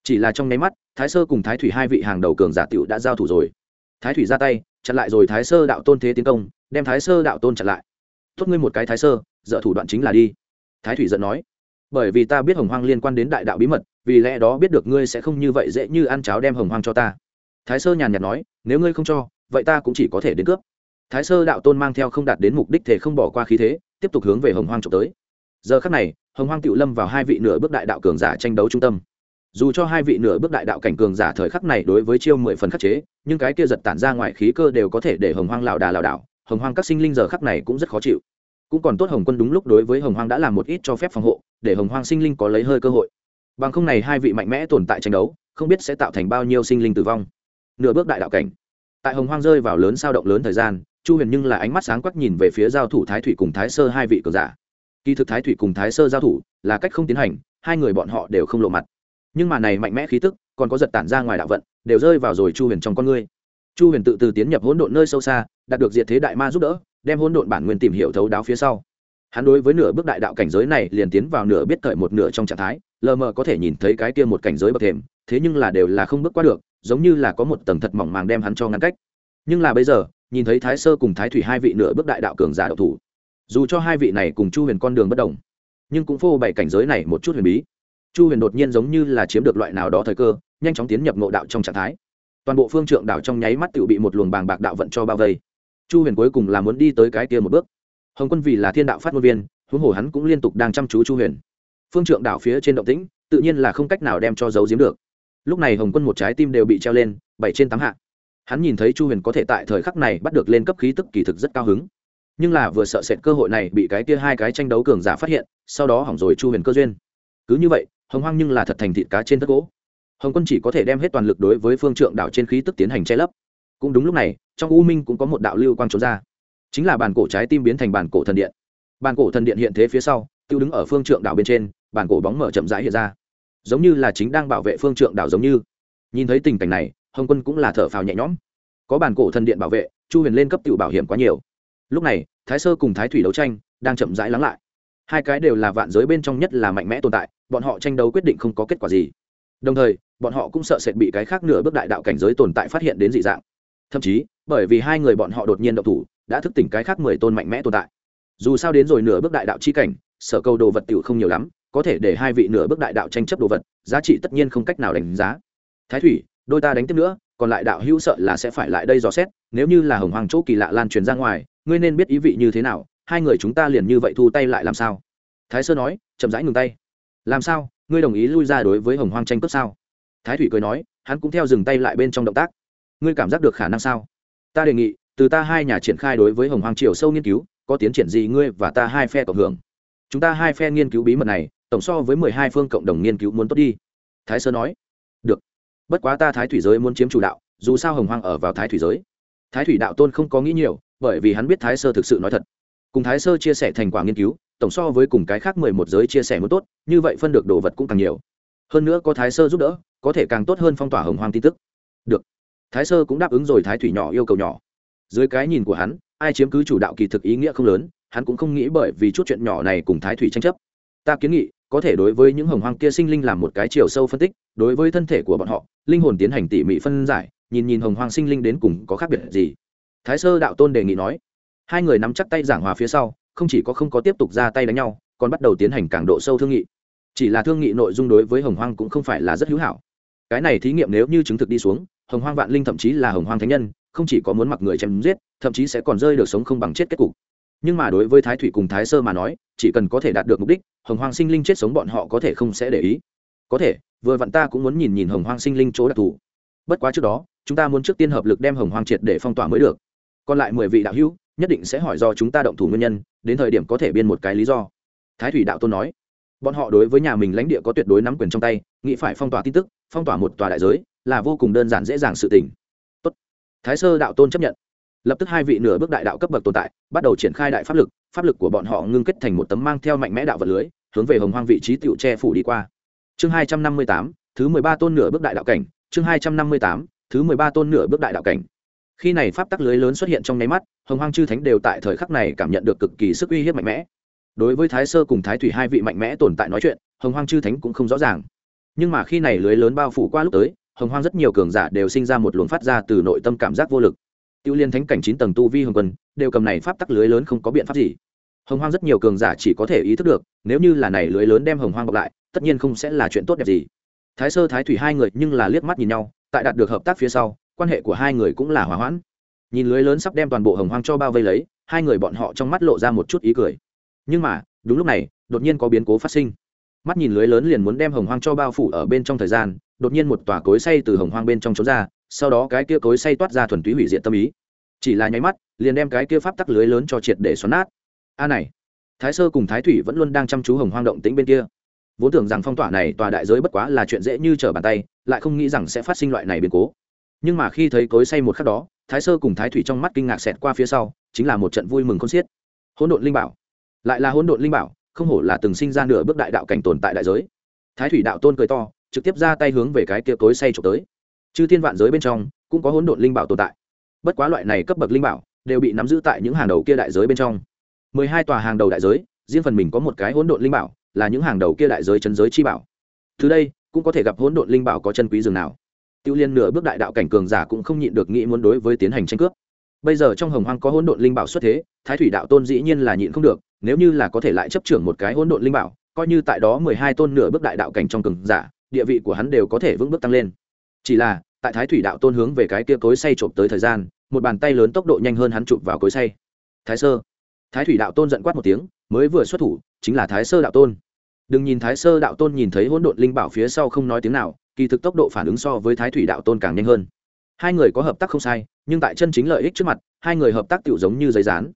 chỉ là trong nháy mắt, thái sơ cùng thái thủy hai vị hàng đầu cường giả tiểu đã giao thủ rồi. Thái thủy ra tay, chặn lại rồi thái sơ đạo tôn thế tiến công, đem thái sơ đạo tôn chặn lại. Tốt ngươi một cái thái sơ dợ thủ đoạn chính là đi. Thái thủy giận nói. Bởi vì ta biết hồng hoang liên quan đến đại đạo bí mật, vì lẽ đó biết được ngươi sẽ không như vậy dễ như ăn cháo đem hồng hoang cho ta. Thái sơ nhàn nhạt nói, nếu ngươi không cho, vậy ta cũng chỉ có thể đến cướp. Thái sơ đạo tôn mang theo không đạt đến mục đích thể không bỏ qua khí thế, tiếp tục hướng về hồng hoang trộm tới. Giờ khắc này, hồng hoang tự lâm vào hai vị nửa bước đại đạo cường giả tranh đấu trung tâm dù cho hai vị nửa bước đại đạo cảnh cường giả thời khắc này đối với chiêu mười phần khắc chế, nhưng cái kia giật tản ra ngoài khí cơ đều có thể để hồng hoang lảo đà lảo đảo, hồng hoang các sinh linh giờ khắc này cũng rất khó chịu. Cũng còn tốt hồng quân đúng lúc đối với hồng hoang đã làm một ít cho phép phòng hộ, để hồng hoang sinh linh có lấy hơi cơ hội. Bằng không này hai vị mạnh mẽ tồn tại tranh đấu, không biết sẽ tạo thành bao nhiêu sinh linh tử vong. Nửa bước đại đạo cảnh. Tại hồng hoang rơi vào lớn sao động lớn thời gian, chu huyền nhưng là ánh mắt sáng quắc nhìn về phía giao thủ thái thủy cùng thái sơ hai vị cường giả. Kỳ thực thái thủy cùng thái sơ giao thủ là cách không tiến hành, hai người bọn họ đều không lộ mặt nhưng mà này mạnh mẽ khí tức, còn có giật tản ra ngoài đạo vận, đều rơi vào rồi chu huyền trong con ngươi. Chu huyền tự từ tiến nhập hỗn độn nơi sâu xa, đạt được diệt thế đại ma giúp đỡ, đem hỗn độn bản nguyên tìm hiểu thấu đáo phía sau. Hắn đối với nửa bước đại đạo cảnh giới này liền tiến vào nửa biết thời một nửa trong trạng thái, lờ mờ có thể nhìn thấy cái kia một cảnh giới bậc thềm, thế nhưng là đều là không bước qua được, giống như là có một tầng thật mỏng màng đem hắn cho ngăn cách. Nhưng là bây giờ, nhìn thấy thái sơ cùng thái thủy hai vị nửa bước đại đạo cường giả đạo thủ, dù cho hai vị này cùng chu huyền con đường bất đồng, nhưng cũng phô bày cảnh giới này một chút huyền bí chu huyền đột nhiên giống như là chiếm được loại nào đó thời cơ, nhanh chóng tiến nhập ngộ đạo trong trạng thái. Toàn bộ phương trượng đảo trong nháy mắt tự bị một luồng bàng bạc đạo vận cho bao vây. Chu huyền cuối cùng là muốn đi tới cái kia một bước. Hồng quân vì là thiên đạo phát ngôn viên, huống hồ hắn cũng liên tục đang chăm chú chu huyền. Phương trượng đảo phía trên động tĩnh, tự nhiên là không cách nào đem cho giấu giếm được. Lúc này hồng quân một trái tim đều bị treo lên, bảy trên tám hạ. Hắn nhìn thấy chu huyền có thể tại thời khắc này bắt được lên cấp khí tức kỳ thực rất cao hứng. Nhưng là vừa sợ sệt cơ hội này bị cái kia hai cái tranh đấu cường giả phát hiện, sau đó hỏng rồi chu huyền cơ duyên. Cứ như vậy hồng hoang nhưng là thật thành thịt cá trên tất gỗ. Hồng quân chỉ có thể đem hết toàn lực đối với phương trượng đảo trên khí tức tiến hành che lấp. Cũng đúng lúc này, trong u minh cũng có một đạo lưu quang trốn ra. Chính là bàn cổ trái tim biến thành bàn cổ thần điện. Bàn cổ thần điện hiện thế phía sau, tiêu đứng ở phương trượng đảo bên trên bàn cổ bóng mở chậm rãi hiện ra. Giống như là chính đang bảo vệ phương trượng đảo giống như. Nhìn thấy tình cảnh này, hồng quân cũng là thở phào nhẹ nhõm. Có bàn cổ thần điện bảo vệ, chu huyền lên cấp tự bảo hiểm quá nhiều. Lúc này, thái sơ cùng thái thủy đấu tranh đang chậm rãi lắng lại. Hai cái đều là vạn giới bên trong nhất là mạnh mẽ tồn tại bọn họ tranh đấu quyết định không có kết quả gì. Đồng thời, bọn họ cũng sợ sệt bị cái khác nửa bước đại đạo cảnh giới tồn tại phát hiện đến dị dạng. Thậm chí, bởi vì hai người bọn họ đột nhiên động thủ, đã thức tỉnh cái khác mười tôn mạnh mẽ tồn tại. Dù sao đến rồi nửa bước đại đạo chi cảnh, sở cầu đồ vật tiểu không nhiều lắm, có thể để hai vị nửa bước đại đạo tranh chấp đồ vật, giá trị tất nhiên không cách nào đánh giá. Thái thủy, đôi ta đánh tiếp nữa, còn lại đạo hữu sợ là sẽ phải lại đây dò xét, nếu như là hồng hoàng chỗ kỳ lạ lan truyền ra ngoài, ngươi nên biết ý vị như thế nào, hai người chúng ta liền như vậy thu tay lại làm sao? Thái sơ nói, chậm rãi ngừng tay làm sao? Ngươi đồng ý lui ra đối với hồng hoang tranh cướp sao? Thái thủy cười nói, hắn cũng theo dừng tay lại bên trong động tác. Ngươi cảm giác được khả năng sao? Ta đề nghị, từ ta hai nhà triển khai đối với hồng hoang triều sâu nghiên cứu, có tiến triển gì ngươi và ta hai phe cộng hưởng? Chúng ta hai phe nghiên cứu bí mật này, tổng so với mười hai phương cộng đồng nghiên cứu muốn tốt đi. Thái sơ nói. Được. Bất quá ta thái thủy giới muốn chiếm chủ đạo, dù sao hồng hoang ở vào thái thủy giới. Thái thủy đạo tôn không có nghĩ nhiều, bởi vì hắn biết thái sơ thực sự nói thật cùng thái sơ chia sẻ thành quả nghiên cứu, tổng so với cùng cái khác mười một giới chia sẻ muốn tốt, như vậy phân được đồ vật cũng càng nhiều. Hơn nữa có thái sơ giúp đỡ, có thể càng tốt hơn phong tỏa hồng hoang tin tức. Được. Thái sơ cũng đáp ứng rồi thái thủy nhỏ yêu cầu nhỏ. Dưới cái nhìn của hắn, ai chiếm cứ chủ đạo kỳ thực ý nghĩa không lớn, hắn cũng không nghĩ bởi vì chút chuyện nhỏ này cùng thái thủy tranh chấp. Ta kiến nghị, có thể đối với những hồng hoang kia sinh linh làm một cái chiều sâu phân tích, đối với thân thể của bọn họ, linh hồn tiến hành tỉ mỉ phân giải, nhìn nhìn hồng hoang sinh linh đến cùng có khác biệt gì. Thái sơ đạo tôn đề nghị nói hai người nắm chắc tay giảng hòa phía sau, không chỉ có không có tiếp tục ra tay đánh nhau, còn bắt đầu tiến hành càng độ sâu thương nghị. Chỉ là thương nghị nội dung đối với hồng hoang cũng không phải là rất hữu hảo. Cái này thí nghiệm nếu như chứng thực đi xuống, hồng hoang vạn linh thậm chí là hồng hoang thánh nhân, không chỉ có muốn mặc người chém giết, thậm chí sẽ còn rơi được sống không bằng chết kết cục. Nhưng mà đối với thái thủy cùng thái sơ mà nói, chỉ cần có thể đạt được mục đích, hồng hoang sinh linh chết sống bọn họ có thể không sẽ để ý. Có thể, vừa vặn ta cũng muốn nhìn nhìn hồng hoang sinh linh chỗ đặc thù. Bất quá trước đó, chúng ta muốn trước tiên hợp lực đem hồng hoang triệt để phong tỏa mới được. Còn lại mười vị đạo hữu nhất định sẽ hỏi do chúng ta động thủ nguyên nhân, đến thời điểm có thể biên một cái lý do. Thái thủy đạo tôn nói. Bọn họ đối với nhà mình lãnh địa có tuyệt đối nắm quyền trong tay, nghĩ phải phong tỏa tin tức, phong tỏa một tòa đại giới, là vô cùng đơn giản dễ dàng sự tình. Tốt. thái sơ đạo tôn chấp nhận. Lập tức hai vị nửa bước đại đạo cấp bậc tồn tại, bắt đầu triển khai đại pháp lực pháp lực của bọn họ ngưng kết thành một tấm mang theo mạnh mẽ đạo vật lưới, hướng về hồng hoang vị trí tựu che phủ đi qua. Chương hai trăm năm mươi tám, thứ mười ba tôn nửa bước đại đạo cảnh, chương hai trăm năm mươi tám, thứ mười ba tôn nửa bước đại đạo cảnh khi này pháp tắc lưới lớn xuất hiện trong nháy mắt, hồng hoang chư thánh đều tại thời khắc này cảm nhận được cực kỳ sức uy hiếp mạnh mẽ. Đối với thái sơ cùng thái thủy hai vị mạnh mẽ tồn tại nói chuyện, hồng hoang chư thánh cũng không rõ ràng. Nhưng mà khi này lưới lớn bao phủ qua lúc tới, hồng hoang rất nhiều cường giả đều sinh ra một luồng phát ra từ nội tâm cảm giác vô lực. Tiêu liên thánh cảnh chín tầng tu vi hồng quân, đều cầm này pháp tắc lưới lớn không có biện pháp gì. Hồng hoang rất nhiều cường giả chỉ có thể ý thức được, nếu như là này lưới lớn đem hồng hoang bọc lại, tất nhiên không sẽ là chuyện tốt đẹp gì. Thái sơ, thái thủy hai người nhưng là liếc mắt nhìn nhau, tại đạt được hợp tác phía sau quan hệ của hai người cũng là hòa hoãn. Nhìn lưới lớn sắp đem toàn bộ hồng hoang cho bao vây lấy, hai người bọn họ trong mắt lộ ra một chút ý cười. Nhưng mà, đúng lúc này, đột nhiên có biến cố phát sinh. Mắt nhìn lưới lớn liền muốn đem hồng hoang cho bao phủ ở bên trong thời gian, đột nhiên một tòa cối say từ hồng hoang bên trong trốn ra, sau đó cái kia cối say toát ra thuần túy hủy diệt tâm ý. Chỉ là nháy mắt, liền đem cái kia pháp tắc lưới lớn cho triệt để xoắn nát. A này, thái sơ cùng thái thủy vẫn luôn đang chăm chú hồng hoang động tĩnh bên kia. Vốn tưởng rằng phong tỏa này tòa đại giới bất quá là chuyện dễ như trở bàn tay, lại không nghĩ rằng sẽ phát sinh loại này biến cố nhưng mà khi thấy cối say một khắc đó, thái sơ cùng thái thủy trong mắt kinh ngạc xẹt qua phía sau, chính là một trận vui mừng con xiết. Hỗn độn linh bảo. Lại là hỗn độn linh bảo, không hổ là từng sinh ra nửa bước đại đạo cảnh tồn tại đại giới. Thái thủy đạo tôn cười to, trực tiếp ra tay hướng về cái kia cối say trộm tới. Chư thiên vạn giới bên trong, cũng có hỗn độn linh bảo tồn tại. Bất quá loại này cấp bậc linh bảo, đều bị nắm giữ tại những hàng đầu kia đại giới bên trong. Mười hai tòa hàng đầu đại giới, riêng phần mình có một cái hỗn độn linh bảo, là những hàng đầu kia đại giới chân giới chi bảo. Từ đây, cũng có thể gặp hỗn độn linh bảo có chân quý dường nào tiêu liên nửa bước đại đạo cảnh cường giả cũng không nhịn được nghĩ muốn đối với tiến hành tranh cướp. Bây giờ trong hồng hoang có hỗn độn linh bảo xuất thế, thái thủy đạo tôn dĩ nhiên là nhịn không được, nếu như là có thể lại chấp trưởng một cái hỗn độn linh bảo, coi như tại đó mười hai tôn nửa bước đại đạo cảnh trong cường giả, địa vị của hắn đều có thể vững bước tăng lên. Chỉ là, tại thái thủy đạo tôn hướng về cái kia cối say trộm tới thời gian, một bàn tay lớn tốc độ nhanh hơn hắn chụp vào cối say thái sơ. Thái thủy đạo tôn giận quát một tiếng, mới vừa xuất thủ, chính là thái sơ đạo tôn. Đừng nhìn thái sơ đạo tôn nhìn thấy hỗn độn linh bảo phía sau không nói tiếng nào kỳ thực tốc độ phản ứng so với thái thủy đạo tôn càng nhanh hơn. Hai người có hợp tác không sai, nhưng tại chân chính lợi ích trước mặt, hai người hợp tác tự giống như giấy rán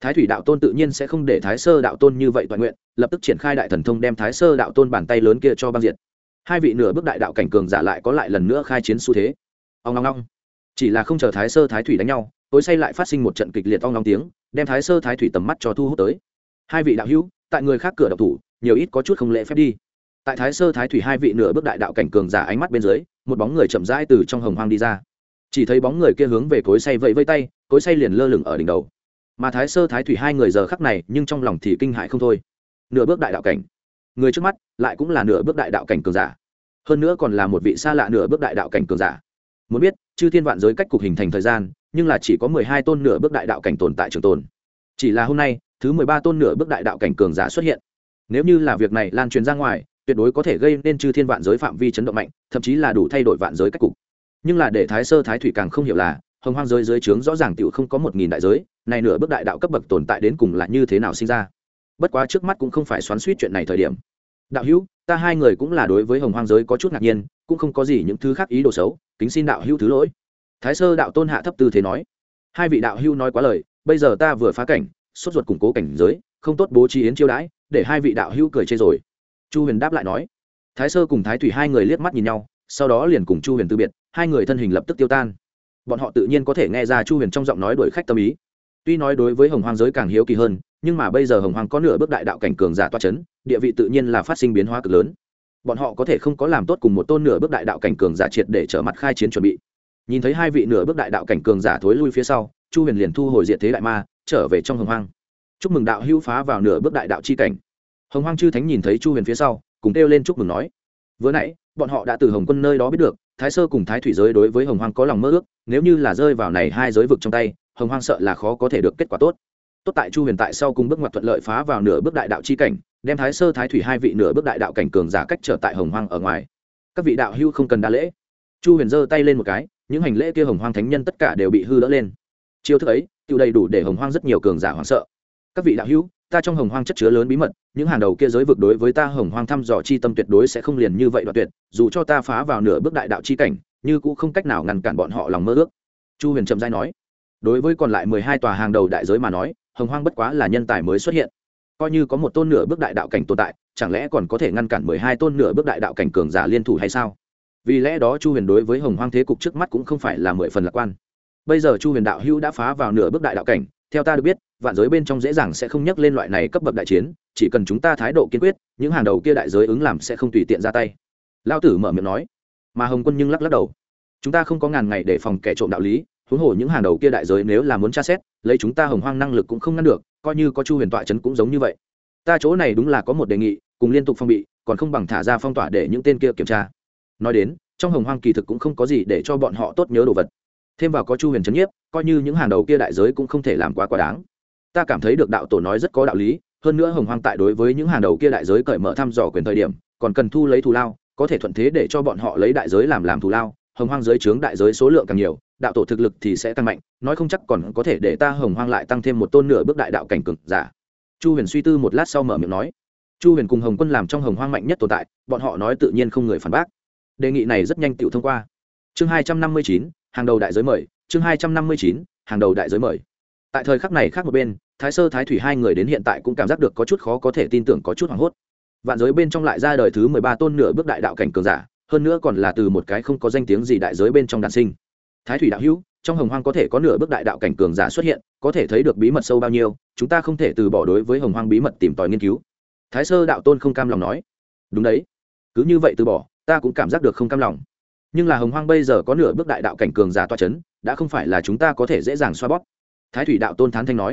thái thủy đạo tôn tự nhiên sẽ không để thái sơ đạo tôn như vậy toàn nguyện, lập tức triển khai đại thần thông đem thái sơ đạo tôn bàn tay lớn kia cho băng diệt. Hai vị nửa bước đại đạo cảnh cường giả lại có lại lần nữa khai chiến xu thế. Ông long long chỉ là không chờ thái sơ thái thủy đánh nhau, tối say lại phát sinh một trận kịch liệt ong long tiếng, đem thái sơ thái thủy tầm mắt cho thu hút tới. Hai vị đạo hữu, tại người khác cửa độc thủ, nhiều ít có chút không lễ phép đi tại thái sơ thái thủy hai vị nửa bước đại đạo cảnh cường giả ánh mắt bên dưới, một bóng người chậm rãi từ trong hồng hoang đi ra. Chỉ thấy bóng người kia hướng về cối say vẫy vây tay, cối say liền lơ lửng ở đỉnh đầu. Mà thái sơ thái thủy hai người giờ khắc này, nhưng trong lòng thì kinh hại không thôi. Nửa bước đại đạo cảnh. Người trước mắt, lại cũng là nửa bước đại đạo cảnh cường giả. Hơn nữa còn là một vị xa lạ nửa bước đại đạo cảnh cường giả. Muốn biết, chư thiên vạn giới cách cục hình thành thời gian, nhưng là chỉ có mười hai tôn nửa bước đại đạo cảnh tồn tại trường tồn. Chỉ là hôm nay, thứ mười ba tôn nửa bước đại đạo cảnh cường giả xuất hiện. Nếu như là việc này lan truyền ra ngoài tuyệt đối có thể gây nên chư thiên vạn giới phạm vi chấn động mạnh, thậm chí là đủ thay đổi vạn giới cách cục. Nhưng là để thái sơ thái thủy càng không hiểu là, hồng hoang giới dưới trướng rõ ràng t không có một nghìn đại giới, này nửa bước đại đạo cấp bậc tồn tại đến cùng là như thế nào sinh ra? Bất quá trước mắt cũng không phải xoắn suýt chuyện này thời điểm. Đạo hữu, ta hai người cũng là đối với hồng hoang giới có chút ngạc nhiên, cũng không có gì những thứ khác ý đồ xấu, kính xin đạo hữu thứ lỗi. Thái sơ đạo tôn hạ thấp tư thế nói. Hai vị đạo hữu nói quá lời, bây giờ ta vừa phá cảnh, sốt ruột củng cố cảnh giới, không tốt bố trí yến chiêu đãi, để hai vị đạo hữu cười chê rồi chu huyền đáp lại nói. Thái sơ cùng thái thủy hai người liếc mắt nhìn nhau, sau đó liền cùng chu huyền từ biệt, hai người thân hình lập tức tiêu tan. Bọn họ tự nhiên có thể nghe ra chu huyền trong giọng nói đuổi khách tâm ý. Tuy nói đối với hồng hoang giới càng hiếu kỳ hơn, nhưng mà bây giờ hồng hoang có nửa bước đại đạo cảnh cường giả toa c h ấ n địa vị tự nhiên là phát sinh biến hóa cực lớn. Bọn họ có thể không có làm tốt cùng một tôn nửa bước đại đạo cảnh cường giả triệt để trở mặt khai chiến chuẩn bị. Nhìn thấy hai vị nửa bước đại đạo cảnh cường giả thối lui phía sau, chu huyền liền thu hồi diện thế đại ma, trở về trong hồng hoang. Chúc mừng đạo hữu phá vào nửa bước đại đạo c h i cảnh hồng hoang chư thánh nhìn thấy chu huyền phía sau, cùng kêu lên chúc mừng nói, vừa nãy, bọn họ đã từ hồng quân nơi đó biết được, thái sơ cùng thái thủy giới đối với hồng hoang có lòng mơ ước, nếu như là rơi vào này hai giới vực trong tay, hồng hoang sợ là khó có thể được kết quả tốt. Tốt tại chu huyền tại sau cùng bước ngoặt thuận lợi phá vào nửa bước đại đạo chi cảnh, đem thái sơ, thái thủy hai vị nửa bước đại đạo cảnh cường giả cách trở tại hồng hoang ở ngoài. Các vị đạo hưu không cần đa lễ. Chu huyền giơ tay lên một cái, những hành lễ kia hồng hoang thánh nhân tất cả đều bị hư đỡ lên. Chiêu thức ấy, tự đầy đủ để hồng hoang rất nhiều cường giả hoảng sợ. Các vị đạo hưu ta trong hồng hoang chất chứa lớn bí mật, những hàng đầu kia giới vực đối với ta hồng hoang thăm dò chi tâm tuyệt đối sẽ không liền như vậy đoạn tuyệt, dù cho ta phá vào nửa bước đại đạo chi cảnh, như cũng không cách nào ngăn cản bọn họ lòng mơ ước. Chu huyền trầm giai nói. Đối với còn lại mười hai tòa hàng đầu đại giới mà nói, hồng hoang bất quá là nhân tài mới xuất hiện. Coi như có một tôn nửa bước đại đạo cảnh tồn tại, chẳng lẽ còn có thể ngăn cản mười hai tôn nửa bước đại đạo cảnh cường giả liên thủ hay sao? Vì lẽ đó chu huyền đối với hồng hoang thế cục trước mắt cũng không phải là mười phần lạc quan. Bây giờ chu huyền đạo hữu đã phá vào nửa bước đại đạo cảnh, theo ta được biết vạn giới bên trong dễ dàng sẽ không nhắc lên loại này cấp bậc đại chiến, chỉ cần chúng ta thái độ kiên quyết, những hàng đầu kia đại giới ứng làm sẽ không tùy tiện ra tay. Lao tử mở miệng nói. Mà hồng quân nhưng lắc lắc đầu. Chúng ta không có ngàn ngày để phòng kẻ trộm đạo lý, huống hồ những hàng đầu kia đại giới nếu là muốn tra xét, lấy chúng ta hồng hoang năng lực cũng không ngăn được, coi như có chu huyền tọa trấn cũng giống như vậy. Ta chỗ này đúng là có một đề nghị, cùng liên tục phong bị, còn không bằng thả ra phong tỏa để những tên kia kiểm tra. Nói đến, trong hồng hoang kỳ thực cũng không có gì để cho bọn họ tốt nhớ đồ vật. Thêm vào có chu huyền trấn nhiếp, coi như những hàng đầu kia đại giới cũng không thể làm quá quá đáng ta cảm thấy được đạo tổ nói rất có đạo lý, hơn nữa hồng hoang tại đối với những hàng đầu kia đại giới cởi mở thăm dò quyền thời điểm, còn cần thu lấy thù lao, có thể thuận thế để cho bọn họ lấy đại giới làm làm thù lao, hồng hoang giới trướng đại giới số lượng càng nhiều, đạo tổ thực lực thì sẽ tăng mạnh, nói không chắc còn có thể để ta hồng hoang lại tăng thêm một tôn nửa bước đại đạo cảnh cực giả. Chu huyền suy tư một lát sau mở miệng nói. Chu huyền cùng hồng quân làm trong hồng hoang mạnh nhất tồn tại, bọn họ nói tự nhiên không người phản bác. Đề nghị này rất nhanh tự thông qua. Chương hai trăm năm mươi chín, hàng đầu đại giới mời, chương hai trăm năm mươi chín, hàng đầu đại giới mời. Tại thời khắc này khác một bên thái sơ thái thủy hai người đến hiện tại cũng cảm giác được có chút khó có thể tin tưởng có chút hoảng hốt. Vạn giới bên trong lại ra đời thứ mười ba tôn nửa bước đại đạo cảnh cường giả, hơn nữa còn là từ một cái không có danh tiếng gì đại giới bên trong đàn sinh. Thái thủy đạo hữu, trong hồng hoang có thể có nửa bước đại đạo cảnh cường giả xuất hiện, có thể thấy được bí mật sâu bao nhiêu, chúng ta không thể từ bỏ đối với hồng hoang bí mật tìm tòi nghiên cứu. Thái sơ đạo tôn không cam lòng nói. Đúng đấy. Cứ như vậy từ bỏ, ta cũng cảm giác được không cam lòng. Nhưng là hồng hoang bây giờ có nửa bước đại đạo cảnh cường giả toa c h ấ n đã không phải là chúng ta có thể dễ dàng xoa bóp. Thái thủy đạo tôn thán thanh nói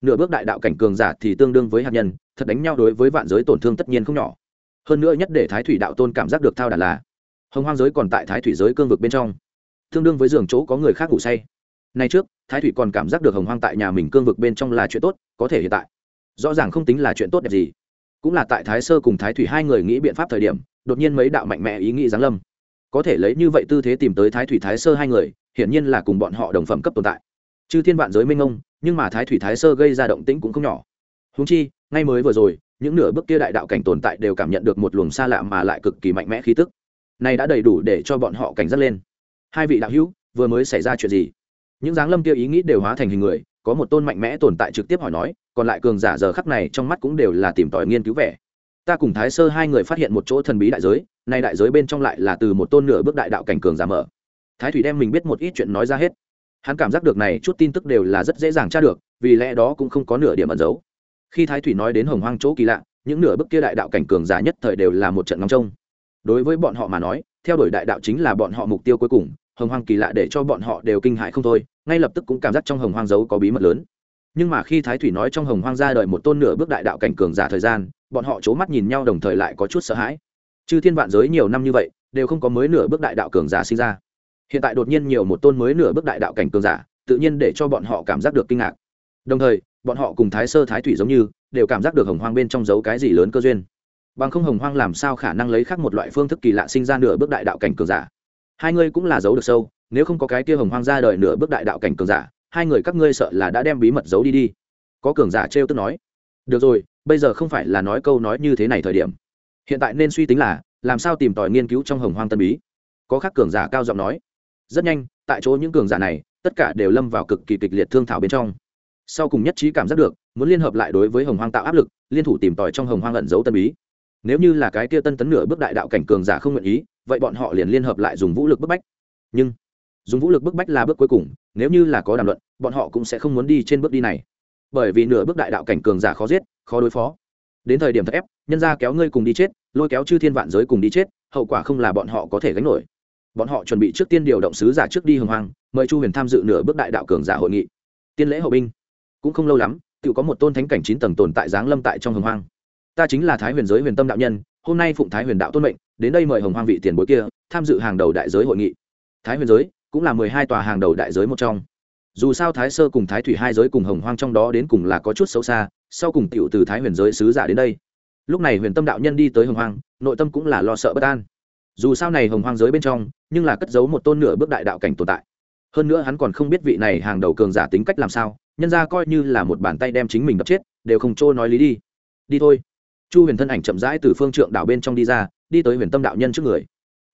nửa bước đại đạo cảnh cường giả thì tương đương với hạt nhân, thật đánh nhau đối với vạn giới tổn thương tất nhiên không nhỏ. Hơn nữa nhất để thái thủy đạo tôn cảm giác được thao đà là, hồng hoang giới còn tại thái thủy giới cương vực bên trong, tương đương với giường chỗ có người khác ngủ say. Nay trước, thái thủy còn cảm giác được hồng hoang tại nhà mình cương vực bên trong là chuyện tốt, có thể hiện tại. Rõ ràng không tính là chuyện tốt đẹp gì. Cũng là tại thái sơ cùng thái thủy hai người nghĩ biện pháp thời điểm, đột nhiên mấy đạo mạnh mẽ ý nghĩ giáng lâm. Có thể lấy như vậy tư thế tìm tới thái thủy thái sơ hai người, hiển nhiên là cùng bọn họ đồng phẩm cấp tồn tại. Chư thiên vạn giới minh ông nhưng mà thái thủy thái sơ gây ra động tĩnh cũng không nhỏ. Húng chi, ngay mới vừa rồi, những nửa bước kia đại đạo cảnh tồn tại đều cảm nhận được một luồng xa lạ mà lại cực kỳ mạnh mẽ khí tức. Này đã đầy đủ để cho bọn họ cảnh giác lên. Hai vị đạo hữu, vừa mới xảy ra chuyện gì? Những dáng lâm kia ý nghĩ đều hóa thành hình người, có một tôn mạnh mẽ tồn tại trực tiếp hỏi nói, còn lại cường giả giờ khắc này trong mắt cũng đều là tìm tòi nghiên cứu vẻ. Ta cùng thái sơ hai người phát hiện một chỗ thần bí đại giới, nay đại giới bên trong lại là từ một tôn nửa bước đại đạo cảnh cường giả mở. Thái thủy đem mình biết một ít chuyện nói ra hết hắn cảm giác được này chút tin tức đều là rất dễ dàng tra được, vì lẽ đó cũng không có nửa điểm ẩn giấu. Khi thái thủy nói đến hồng hoang chỗ kỳ lạ, những nửa bước kia đại đạo cảnh cường giả nhất thời đều là một trận ngóng trông. Đối với bọn họ mà nói, theo đuổi đại đạo chính là bọn họ mục tiêu cuối cùng, hồng hoang kỳ lạ để cho bọn họ đều kinh hãi không thôi, ngay lập tức cũng cảm giác trong hồng hoang giấu có bí mật lớn. Nhưng mà khi thái thủy nói trong hồng hoang ra đời một tôn nửa bước đại đạo cảnh cường giả thời gian, bọn họ c h ố mắt nhìn nhau đồng thời lại có chút sợ hãi. Chư thiên vạn giới nhiều năm như vậy, đều không có mới nửa bước đại đạo cường giả sinh ra hiện tại đột nhiên nhiều một tôn mới nửa bước đại đạo cảnh cường giả, tự nhiên để cho bọn họ cảm giác được kinh ngạc. Đồng thời, bọn họ cùng thái sơ thái thủy giống như, đều cảm giác được hồng hoang bên trong giấu cái gì lớn cơ duyên. Bằng không hồng hoang làm sao khả năng lấy khác một loại phương thức kỳ lạ sinh ra nửa bước đại đạo cảnh cường giả? Hai ngươi cũng là giấu được sâu, nếu không có cái kia hồng hoang ra đời nửa bước đại đạo cảnh cường giả, hai người các ngươi sợ là đã đem bí mật giấu đi đi. Có cường giả trêu tức nói. Được rồi, bây giờ không phải là nói câu nói như thế này thời điểm. Hiện tại nên suy tính là, làm sao tìm tòi nghiên cứu trong hồng hoang tân bí? Có khác cường giả cao giọng nói rất nhanh, tại chỗ những cường giả này, tất cả đều lâm vào cực kỳ kịch liệt thương thảo bên trong. Sau cùng nhất trí cảm giác được, muốn liên hợp lại đối với hồng hoang tạo áp lực, liên thủ tìm tòi trong hồng hoang ẩn giấu tân bí. Nếu như là cái kia tân tấn nửa bước đại đạo cảnh cường giả không nguyện ý, vậy bọn họ liền liên hợp lại dùng vũ lực bức bách. Nhưng, dùng vũ lực bức bách là bước cuối cùng, nếu như là có đàm luận, bọn họ cũng sẽ không muốn đi trên bước đi này. Bởi vì nửa bước đại đạo cảnh cường giả khó giết, khó đối phó. Đến thời điểm thật ép, nhân ra kéo ngươi cùng đi chết, lôi kéo chư thiên vạn giới cùng đi chết, hậu quả không là bọn họ có thể gánh nổi bọn họ chuẩn bị trước tiên điều động sứ giả trước đi hồng hoàng mời chu huyền tham dự nửa bước đại đạo cường giả hội nghị. Tiên lễ hậu binh. Cũng không lâu lắm tự có một tôn thánh cảnh chín tầng tồn tại giáng lâm tại trong hồng hoàng ta chính là thái huyền giới huyền tâm đạo nhân, hôm nay phụng thái huyền đạo tôn mệnh, đến đây mời hồng hoàng vị tiền bối kia tham dự hàng đầu đại giới hội nghị. Thái huyền giới, cũng là mười hai tòa hàng đầu đại giới một trong. Dù sao thái sơ cùng thái thủy hai giới cùng hồng hoang trong đó đến cùng là có chút xấu xa, sau cùng tựu từ thái huyền giới sứ giả đến đây. Lúc này huyền tâm đạo nhân đi tới hồng hoang, nội tâm cũng là lo sợ bất an dù sao này hồng hoang giới bên trong, nhưng là cất giấu một tôn nửa bước đại đạo cảnh tồn tại. Hơn nữa hắn còn không biết vị này hàng đầu cường giả tính cách làm sao, nhân ra coi như là một bàn tay đem chính mình đập chết, đều không trôi nói lý đi. Đi thôi. Chu huyền thân ảnh chậm rãi từ phương trượng đảo bên trong đi ra, đi tới huyền tâm đạo nhân trước người.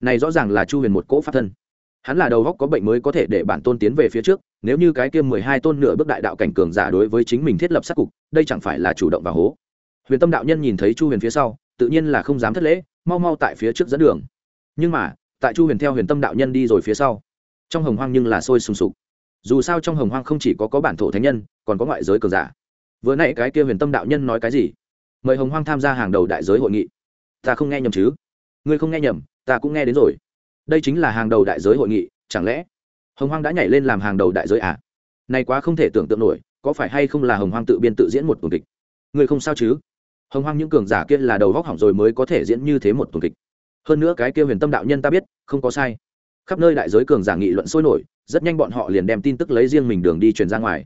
Này rõ ràng là chu huyền một cỗ pháp thân. Hắn là đầu góc có bệnh mới có thể để bản tôn tiến về phía trước, nếu như cái kia mười hai tôn nửa bước đại đạo cảnh cường giả đối với chính mình thiết lập sát cục, đây chẳng phải là chủ động và hố. Huyền tâm đạo nhân nhìn thấy chu huyền phía sau, tự nhiên là không dám thất lễ, mau mau tại phía trước dẫn đường nhưng mà, tại chu huyền theo huyền tâm đạo nhân đi rồi phía sau, trong hồng hoang nhưng là sôi sùng sục. Dù sao trong hồng hoang không chỉ có có bản thổ thánh nhân, còn có ngoại giới cường giả. Vừa nãy cái kia huyền tâm đạo nhân nói cái gì? Mời hồng hoang tham gia hàng đầu đại giới hội nghị. Ta không nghe nhầm chứ? Ngươi không nghe nhầm, ta cũng nghe đến rồi. Đây chính là hàng đầu đại giới hội nghị, chẳng lẽ? Hồng hoang đã nhảy lên làm hàng đầu đại giới à? Này quá không thể tưởng tượng nổi, có phải hay không là hồng hoang tự biên tự diễn một tuần kịch? Người không sao chứ? Hồng hoang những cường giả kia là đầu góc hỏng rồi mới có thể diễn như thế một tuần kịch hơn nữa cái kia huyền tâm đạo nhân ta biết, không có sai. Khắp nơi đại giới cường giả nghị luận sôi nổi, rất nhanh bọn họ liền đem tin tức lấy riêng mình đường đi truyền ra ngoài.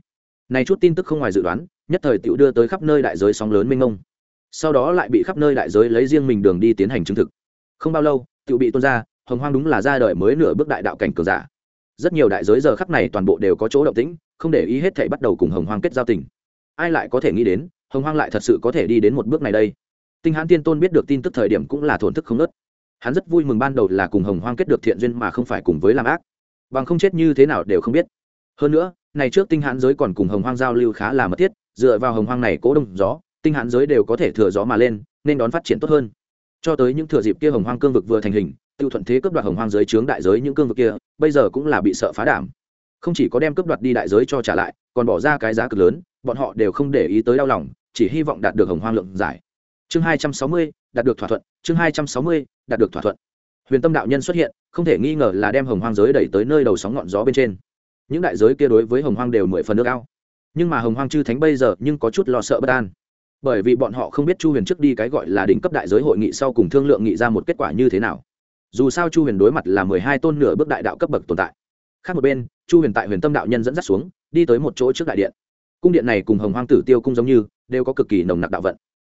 Này chút tin tức không ngoài dự đoán, nhất thời tựu đưa tới khắp nơi đại giới sóng lớn mênh mông. Sau đó lại bị khắp nơi đại giới lấy riêng mình đường đi tiến hành chứng thực. Không bao lâu tựu bị tuôn ra, hồng hoang đúng là ra đời mới nửa bước đại đạo cảnh cường giả. Rất nhiều đại giới giờ khắc này toàn bộ đều có chỗ động tĩnh, không để ý hết thể bắt đầu cùng hồng hoang kết giao tình. Ai lại có thể nghĩ đến, hồng hoang lại thật sự có thể đi đến một bước này đây? Tinh hãn tiên tôn biết được tin tức thời điểm cũng là thổn thức không nớt hắn rất vui mừng ban đầu là cùng hồng hoang kết được thiện duyên mà không phải cùng với làm ác. Bằng không chết như thế nào đều không biết. Hơn nữa, này trước tinh hãn giới còn cùng hồng hoang giao lưu khá là mật thiết, dựa vào hồng hoang này cố đông gió, tinh hãn giới đều có thể thừa gió mà lên, nên đón phát triển tốt hơn. Cho tới những thừa dịp kia hồng hoang cương vực vừa thành hình, tiêu thuận thế cướp đoạt hồng hoang giới chướng đại giới những cương vực kia, bây giờ cũng là bị sợ phá đảm. Không chỉ có đem cướp đoạt đi đại giới cho trả lại, còn bỏ ra cái giá cực lớn, bọn họ đều không để ý tới đau lòng, chỉ hy vọng đạt được hồng hoang lượng giải. Chương hai trăm sáu mươi đạt được thỏa thuận, chương hai trăm sáu mươi, đạt được thỏa thuận. Huyền tâm đạo nhân xuất hiện, không thể nghi ngờ là đem hồng hoang giới đẩy tới nơi đầu sóng ngọn gió bên trên. Những đại giới kia đối với hồng hoang đều mười phần nước ao. Nhưng mà hồng hoang chư thánh bây giờ nhưng có chút lo sợ bất an. Bởi vì bọn họ không biết chu huyền trước đi cái gọi là đỉnh cấp đại giới hội nghị sau cùng thương lượng nghị ra một kết quả như thế nào. Dù sao chu huyền đối mặt là mười hai tôn nửa bước đại đạo cấp bậc tồn tại. Khác một bên, chu huyền tại huyền tâm đạo nhân dẫn dắt xuống, đi tới một chỗ trước đại điện. Cung điện này cùng hồng hoang tử tiêu cung giống như, đều có cực kỳ nồng nặc đạo vận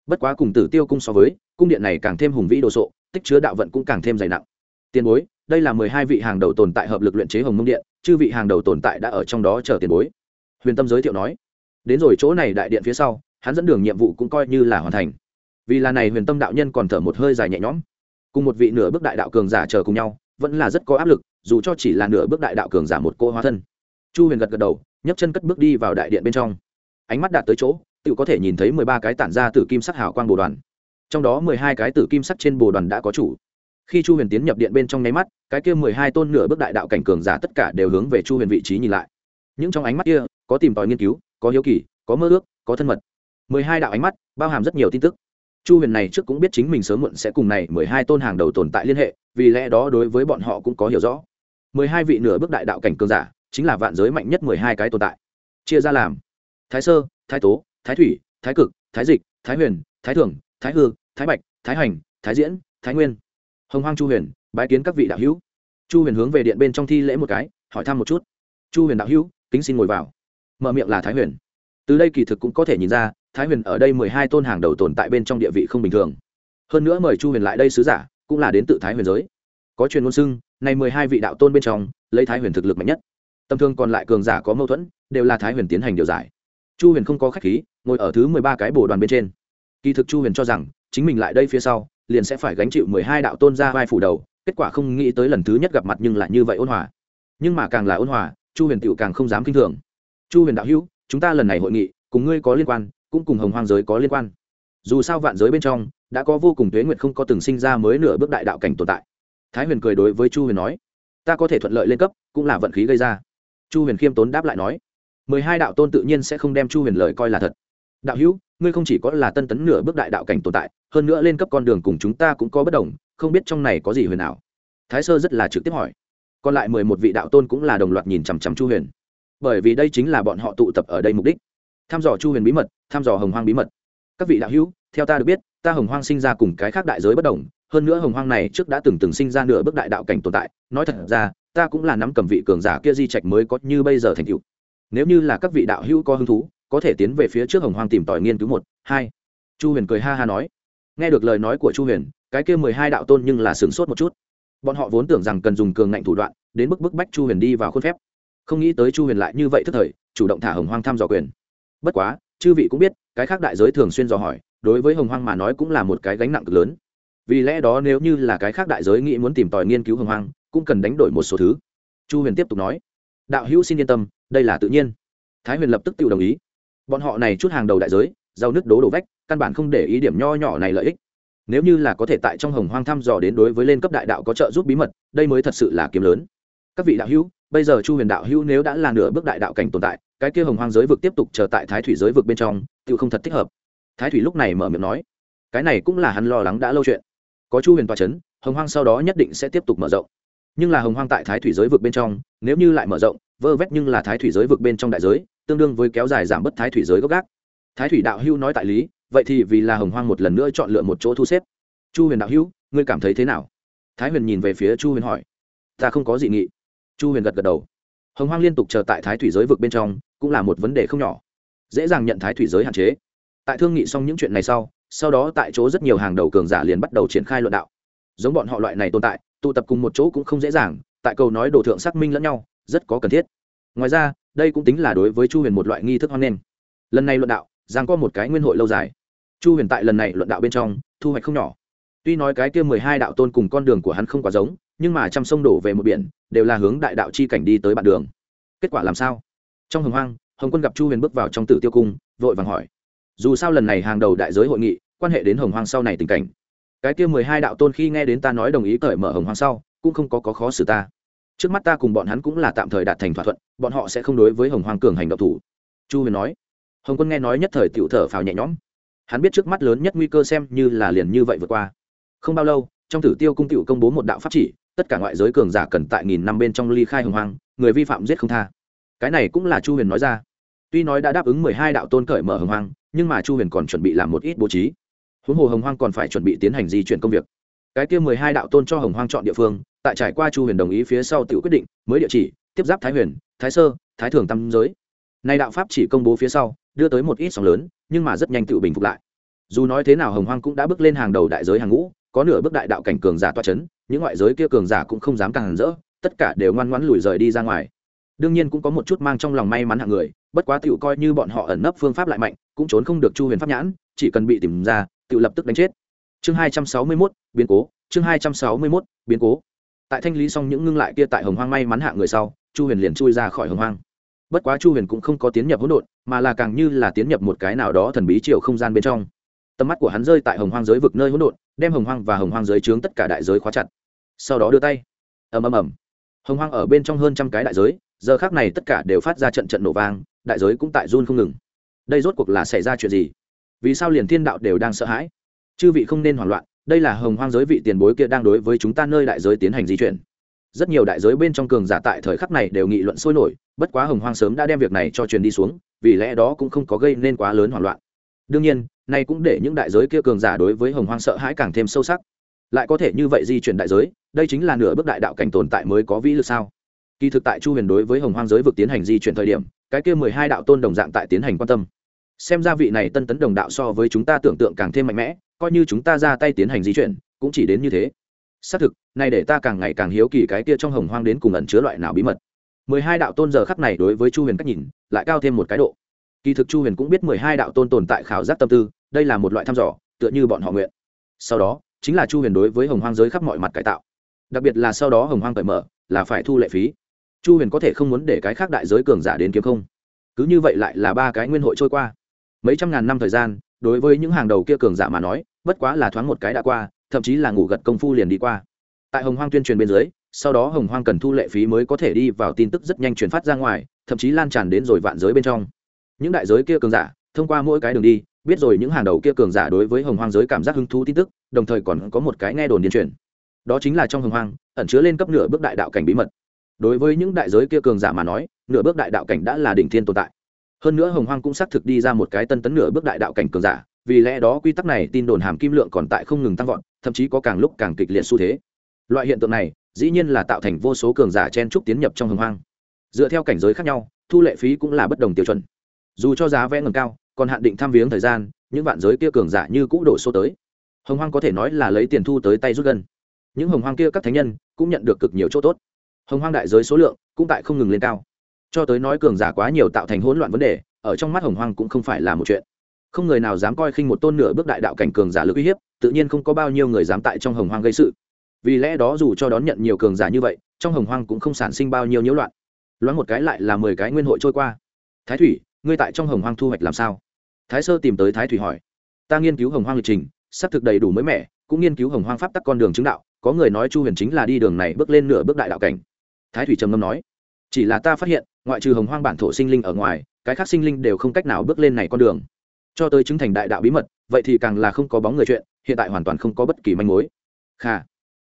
bất quá cùng tử tiêu cung so với, cung điện này càng thêm hùng vĩ đồ sộ, tích chứa đạo vận cũng càng thêm dày nặng. Tiền bối, đây là mười hai vị hàng đầu tồn tại hợp lực luyện chế hồng mông điện, chư vị hàng đầu tồn tại đã ở trong đó chờ tiền bối. Huyền tâm giới thiệu nói. Đến rồi chỗ này đại điện phía sau, hắn dẫn đường nhiệm vụ cũng coi như là hoàn thành. Vì là này huyền tâm đạo nhân còn thở một hơi dài nhẹ nhõm. Cùng một vị nửa bước đại đạo cường giả chờ cùng nhau, vẫn là rất có áp lực, dù cho chỉ là nửa bước đại đạo cường giả một cô hóa thân. Chu huyền gật gật đầu, nhấc chân cất bước đi vào đại điện bên trong. Ánh mắt đạt tới chỗ tự có thể nhìn thấy mười ba cái tản ra từ kim sắc hào quang bồ đoàn. Trong đó mười hai cái tử kim sắc trên bồ đoàn đã có chủ. Khi chu huyền tiến nhập điện bên trong nháy mắt, cái kia mười hai tôn nửa bước đại đạo cảnh cường giả tất cả đều hướng về chu huyền vị trí nhìn lại. Những trong ánh mắt kia, có tìm tòi nghiên cứu, có hiếu kỳ, có mơ ước, có thân mật. Mười hai đạo ánh mắt, bao hàm rất nhiều tin tức. Chu huyền này trước cũng biết chính mình sớm muộn sẽ cùng này mười hai tôn hàng đầu tồn tại liên hệ, vì lẽ đó đối với bọn họ cũng có hiểu rõ. Mười hai vị nửa bước đại đạo cảnh cường giả, chính là vạn giới mạnh nhất mười hai cái tồn tại. Chia ra làm. Thái sơ, thái tố thái thủy, thái cực, thái dịch, thái huyền, thái thường, thái hư, thái bạch, thái hành, thái diễn, thái nguyên. Hồng hoang chu huyền, bái kiến các vị đạo hữu. Chu huyền hướng về điện bên trong thi lễ một cái, hỏi thăm một chút. Chu huyền đạo hữu, kính xin ngồi vào. Mở miệng là thái huyền. Từ đây kỳ thực cũng có thể nhìn ra, thái huyền ở đây mười hai tôn hàng đầu tồn tại bên trong địa vị không bình thường. Hơn nữa mời chu huyền lại đây sứ giả, cũng là đến tự thái huyền giới. Có truyền ngôn xưng này mười hai vị đạo tôn bên trong, lấy thái huyền thực lực mạnh nhất. Tầm thương còn lại cường giả có mâu thuẫn, đều là thái huyền tiến hành điều giải chu huyền không có khách khí, ngồi ở thứ mười ba cái bồ đoàn bên trên. Kỳ thực chu huyền cho rằng, chính mình lại đây phía sau, liền sẽ phải gánh chịu mười hai đạo tôn ra vai phủ đầu, kết quả không nghĩ tới lần thứ nhất gặp mặt nhưng lại như vậy ôn hòa. Nhưng mà càng là ôn hòa, chu huyền tựu càng không dám kinh thường. Chu huyền đạo hữu, chúng ta lần này hội nghị, cùng ngươi có liên quan, cũng cùng hồng hoang giới có liên quan. Dù sao vạn giới bên trong, đã có vô cùng tuế nguyệt không có từng sinh ra mới nửa bước đại đạo cảnh tồn tại. Thái huyền cười đối với chu huyền nói, ta có thể thuận lợi lên cấp, cũng là vận khí gây ra. Chu huyền khiêm tốn đáp lại nói mười hai đạo tôn tự nhiên sẽ không đem chu huyền lời coi là thật. Đạo hữu, ngươi không chỉ có là tân tấn nửa bước đại đạo cảnh tồn tại, hơn nữa lên cấp con đường cùng chúng ta cũng có bất đồng, không biết trong này có gì huyền nào thái sơ rất là trực tiếp hỏi. Còn lại mười một vị đạo tôn cũng là đồng loạt nhìn chằm chằm chu huyền. Bởi vì đây chính là bọn họ tụ tập ở đây mục đích. Thăm dò chu huyền bí mật thăm dò hồng hoang bí mật. Các vị đạo hữu, theo ta được biết, ta hồng hoang sinh ra cùng cái khác đại giới bất đồng, hơn nữa hồng hoang này trước đã từng từng sinh ra nửa bước đại đạo cảnh tồn tại. Nói thật ra, ta cũng là nắm cầm vị cường giả kia di trạch mới có như bây giờ thành cựu nếu như là các vị đạo hữu có hứng thú, có thể tiến về phía trước hồng hoang tìm tòi nghiên cứu một, hai. Chu huyền cười ha ha nói. Nghe được lời nói của chu huyền, cái kia mười hai đạo tôn nhưng là sửng sốt một chút. Bọn họ vốn tưởng rằng cần dùng cường ngạnh thủ đoạn, đến bức bức bách chu huyền đi vào khuôn phép. Không nghĩ tới chu huyền lại như vậy thức thời, chủ động thả hồng hoang thăm dò quyền. Bất quá, chư vị cũng biết, cái khác đại giới thường xuyên dò hỏi, đối với hồng hoang mà nói cũng là một cái gánh nặng cực lớn. Vì lẽ đó nếu như là cái khác đại giới nghĩ muốn tìm tòi nghiên cứu hồng hoang, cũng cần đánh đổi một số thứ. Chu huyền tiếp tục nói. Đạo hữu xin yên tâm đây là tự nhiên. Thái huyền lập tức tự đồng ý. Bọn họ này chút hàng đầu đại giới giàu nước đố đổ vách, căn bản không để ý điểm nho nhỏ này lợi ích. Nếu như là có thể tại trong hồng hoang thăm dò đến đối với lên cấp đại đạo có trợ giúp bí mật, đây mới thật sự là kiếm lớn. Các vị đạo hữu, bây giờ chu huyền đạo hữu nếu đã là nửa bước đại đạo cảnh tồn tại, cái kia hồng hoang giới vực tiếp tục chờ tại thái thủy giới vực bên trong, tự không thật thích hợp. Thái thủy lúc này mở miệng nói, cái này cũng là hắn lo lắng đã lâu chuyện. Có chu huyền toa c h ấ n hồng hoang sau đó nhất định sẽ tiếp tục mở rộng. Nhưng là hồng hoang tại thái thủy giới vực bên trong, nếu như lại mở rộng vơ vét nhưng là thái thủy giới vực bên trong đại giới, tương đương với kéo dài giảm bớt thái thủy giới gốc gác. Thái thủy đạo hưu nói tại lý, vậy thì vì là hồng hoang một lần nữa chọn lựa một chỗ thu xếp. Chu huyền đạo hưu ngươi cảm thấy thế nào? Thái huyền nhìn về phía chu huyền hỏi. Ta không có dị nghị. Chu huyền gật gật đầu. Hồng hoang liên tục chờ tại thái thủy giới vực bên trong, cũng là một vấn đề không nhỏ. Dễ dàng nhận thái thủy giới hạn chế. Tại thương nghị xong những chuyện này sau sau đó tại chỗ rất nhiều hàng đầu cường giả liền bắt đầu triển khai luận đạo. Giống bọn họ loại này tồn tại, tụ tập cùng một chỗ cũng không dễ dàng, tại cầu nói đồ thượng xác minh lẫn nhau rất có cần thiết. Ngoài ra đây cũng tính là đối với chu huyền một loại nghi thức hoan nghênh. Lần này luận đạo giang có một cái nguyên hội lâu dài. Chu huyền tại lần này luận đạo bên trong thu hoạch không nhỏ. Tuy nói cái kia mười hai đạo tôn cùng con đường của hắn không quá giống nhưng mà trăm sông đổ về một biển đều là hướng đại đạo chi cảnh đi tới bạn đường. Kết quả làm sao? Trong hồng hoang hồng quân gặp chu huyền bước vào trong tử tiêu cung vội vàng hỏi. Dù sao lần này hàng đầu đại giới hội nghị quan hệ đến hồng hoang sau này tình cảnh. Cái kia mười hai đạo tôn khi nghe đến ta nói đồng ý cởi mở hồng hoang sau cũng không có, có khó xử ta trước mắt ta cùng bọn hắn cũng là tạm thời đạt thành thỏa thuận, bọn họ sẽ không đối với hồng hoang cường hành động thủ. Chu huyền nói. Hồng quân nghe nói nhất thời tiểu thở phào nhẹ nhõm. Hắn biết trước mắt lớn nhất nguy cơ xem như là liền như vậy vượt qua. Không bao lâu, trong tử tiêu cung tiểu công bố một đạo pháp chỉ, tất cả ngoại giới cường giả cần tại nghìn năm bên trong ly khai hồng hoang, người vi phạm giết không tha. Cái này cũng là chu huyền nói ra. Tuy nói đã đáp ứng mười hai đạo tôn cởi mở hồng hoang, nhưng mà chu huyền còn chuẩn bị làm một ít bố trí. Huống hồ hồng hoang còn phải chuẩn bị tiến hành di chuyển công việc cái kia mười hai đạo tôn cho hồng hoang chọn địa phương, tại trải qua chu huyền đồng ý phía sau tự quyết định, mới địa chỉ, tiếp giáp thái huyền, thái sơ, thái thường tam giới. Nay đạo pháp chỉ công bố phía sau, đưa tới một ít sóng lớn, nhưng mà rất nhanh tự bình phục lại. Dù nói thế nào hồng hoang cũng đã bước lên hàng đầu đại giới hàng ngũ, có nửa bước đại đạo cảnh cường giả toa c h ấ n những ngoại giới kia cường giả cũng không dám càng rỡ, tất cả đều ngoan ngoãn lùi rời đi ra ngoài. Đương nhiên cũng có một chút mang trong lòng may mắn hạng người, bất quá tựu coi như bọn họ ẩn nấp phương pháp lại mạnh, cũng trốn không được chu huyền pháp nhãn, chỉ cần bị tìm ra tựu lập tức đánh chết chương hai trăm sáu mươi mốt, biến cố. Chương hai trăm sáu mươi mốt, biến cố. Tại thanh lý xong những ngưng lại kia tại hồng hoang may mắn hạ người sau, chu huyền liền chui ra khỏi hồng hoang. Bất quá chu huyền cũng không có tiến nhập hỗn độn, mà là càng như là tiến nhập một cái nào đó thần bí chiều không gian bên trong. Tầm mắt của hắn rơi tại hồng hoang giới vực nơi hỗn độn, đem hồng hoang và hồng hoang giới chướng tất cả đại giới khóa chặt. Sau đó đưa tay. Ầm ầm ầm. Hồng hoang ở bên trong hơn trăm cái đại giới, giờ khác này tất cả đều phát ra trận trận nổ vang, đại giới cũng tại run không ngừng. Đây rốt cuộc là xảy ra chuyện gì? Vì sao liền thiên đạo đều đang sợ hãi? Chư vị không nên hoảng loạn, đây là hồng hoang giới vị tiền bối kia đang đối với chúng ta nơi đại giới tiến hành di chuyển. Rất nhiều đại giới bên trong cường giả tại thời khắc này đều nghị luận sôi nổi, bất quá hồng hoang sớm đã đem việc này cho truyền đi xuống, vì lẽ đó cũng không có gây nên quá lớn hoảng loạn. Đương nhiên, nay cũng để những đại giới kia cường giả đối với hồng hoang sợ hãi càng thêm sâu sắc. Lại có thể như vậy di chuyển đại giới, đây chính là nửa bước đại đạo cảnh tồn tại mới có vĩ lực sao? Kỳ thực tại chu huyền đối với hồng hoang giới vực tiến hành di chuyển thời điểm, cái kia mười hai đạo tôn đồng dạng tại tiến hành quan tâm. Xem ra vị này tân tấn đồng đạo so với chúng ta tưởng tượng càng thêm mạnh mẽ coi như chúng ta ra tay tiến hành di chuyển, cũng chỉ đến như thế. Xác thực này để ta càng ngày càng hiếu kỳ cái kia trong hồng hoang đến cùng ẩn chứa loại nào bí mật. Mười hai đạo tôn giờ khắc này đối với chu huyền cách nhìn, lại cao thêm một cái độ. Kỳ thực chu huyền cũng biết mười hai đạo tôn tồn tại khảo giác tâm tư, đây là một loại thăm dò, tựa như bọn họ nguyện. Sau đó, chính là chu huyền đối với hồng hoang giới khắp mọi mặt cải tạo. Đặc biệt là sau đó hồng hoang cởi mở, là phải thu lệ phí. Chu huyền có thể không muốn để cái khác đại giới cường giả đến kiếm không? Cứ như vậy lại là ba cái nguyên hội trôi qua. Mấy trăm ngàn năm thời gian, đối với những hàng đầu kia cường giả mà nói bất quá là thoáng một cái đã qua, thậm chí là ngủ gật công phu liền đi qua. Tại hồng hoang tuyên truyền bên dưới, sau đó hồng hoang cần thu lệ phí mới có thể đi vào tin tức rất nhanh truyền phát ra ngoài, thậm chí lan tràn đến rồi vạn giới bên trong. Những đại giới kia cường giả, thông qua mỗi cái đường đi, biết rồi những hàng đầu kia cường giả đối với hồng hoang giới cảm giác hứng thú tin tức, đồng thời còn có một cái nghe đồn điên truyền. Đó chính là trong hồng hoang, ẩn chứa lên cấp nửa bước đại đạo cảnh bí mật. Đối với những đại giới kia cường giả mà nói, nửa bước đại đạo cảnh đã là đỉnh thiên tồn tại. Hơn nữa hồng hoang cũng xác thực đi ra một cái tân tấn nửa bước đại đạo cảnh cường giả vì lẽ đó quy tắc này tin đồn hàm kim lượng còn tại không ngừng tăng vọt, thậm chí có càng lúc càng kịch liệt xu thế. Loại hiện tượng này, dĩ nhiên là tạo thành vô số cường giả chen trúc tiến nhập trong hồng hoang. Dựa theo cảnh giới khác nhau, thu lệ phí cũng là bất đồng tiêu chuẩn. Dù cho giá vé ngầm cao, còn hạn định tham viếng thời gian, những vạn giới kia cường giả như cũ đổ số tới. Hồng hoang có thể nói là lấy tiền thu tới tay rút gân những hồng hoang kia các thánh nhân cũng nhận được cực nhiều chỗ tốt. Hồng hoang đại giới số lượng cũng tại không ngừng lên cao. Cho tới nói cường giả quá nhiều tạo thành hỗn loạn vấn đề, ở trong mắt hồng hoang cũng không phải là một chuyện không người nào dám coi khinh một tôn nửa bước đại đạo cảnh cường giả lực uy hiếp, tự nhiên không có bao nhiêu người dám tại trong hồng hoang gây sự. Vì lẽ đó dù cho đón nhận nhiều cường giả như vậy, trong hồng hoang cũng không sản sinh bao nhiêu nhiễu loạn. Loáng một cái lại là mười cái nguyên hội trôi qua. Thái thủy, ngươi tại trong hồng hoang thu hoạch làm sao? Thái sơ tìm tới thái thủy hỏi. Ta nghiên cứu hồng hoang lịch trình, sắp thực đầy đủ mới mẻ, cũng nghiên cứu hồng hoang pháp tắc con đường chứng đạo, có người nói chu huyền chính là đi đường này bước lên nửa bước đại đạo cảnh. Thái thủy trầm ngâm nói. Chỉ là ta phát hiện, ngoại trừ hồng hoang bản thổ sinh linh ở ngoài, cái khác sinh linh đều không cách nào bước lên này con đường cho tới chứng thành đại đạo bí mật, vậy thì càng là không có bóng người chuyện, hiện tại hoàn toàn không có bất kỳ manh mối. Khả,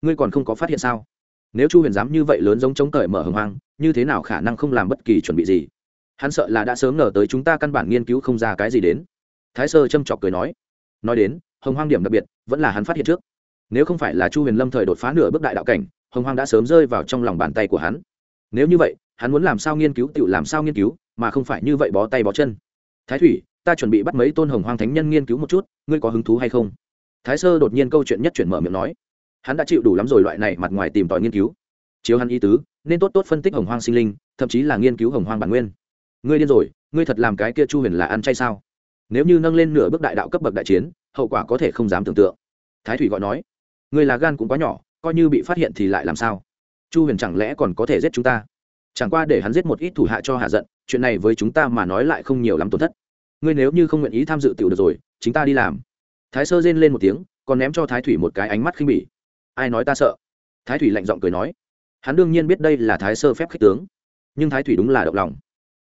ngươi còn không có phát hiện sao? Nếu chu huyền dám như vậy lớn giống chống cởi mở hồng hoang, như thế nào khả năng không làm bất kỳ chuẩn bị gì? Hắn sợ là đã sớm ngờ tới chúng ta căn bản nghiên cứu không ra cái gì đến. Thái sơ châm chọc cười nói. Nói đến, hồng hoang điểm đặc biệt, vẫn là hắn phát hiện trước. Nếu không phải là chu huyền lâm thời đột phá nửa bước đại đạo cảnh, hồng hoang đã sớm rơi vào trong lòng bàn tay của hắn. Nếu như vậy, hắn muốn làm sao nghiên cứu, tự làm sao nghiên cứu, mà không phải như vậy bó tay bó chân. Thái thủy ta chuẩn bị bắt mấy tôn hồng hoang thánh nhân nghiên cứu một chút, ngươi có hứng thú hay không? Thái sơ đột nhiên câu chuyện nhất chuyển mở miệng nói. Hắn đã chịu đủ lắm rồi loại này mặt ngoài tìm tòi nghiên cứu. Chiếu hắn ý tứ, nên tốt tốt phân tích hồng hoang sinh linh, thậm chí là nghiên cứu hồng hoang bản nguyên. Ngươi điên rồi, ngươi thật làm cái kia chu huyền là ăn chay sao? Nếu như nâng lên nửa bước đại đạo cấp bậc đại chiến, hậu quả có thể không dám tưởng tượng. Thái thủy gọi nói. Ngươi là gan cũng quá nhỏ, coi như bị phát hiện thì lại làm sao? Chu huyền chẳng lẽ còn có thể giết chúng ta? Chẳng qua để hắn giết một ít thủ hạ cho hạ giận, chuyện này với chúng ta mà nói lại không nhiều lắm tổn thất ngươi nếu như không nguyện ý tham dự tiểu được rồi chính ta đi làm. Thái sơ rên lên một tiếng còn ném cho thái thủy một cái ánh mắt khinh bỉ. Ai nói ta sợ? Thái thủy lạnh giọng cười nói. Hắn đương nhiên biết đây là thái sơ phép khích tướng nhưng thái thủy đúng là động lòng.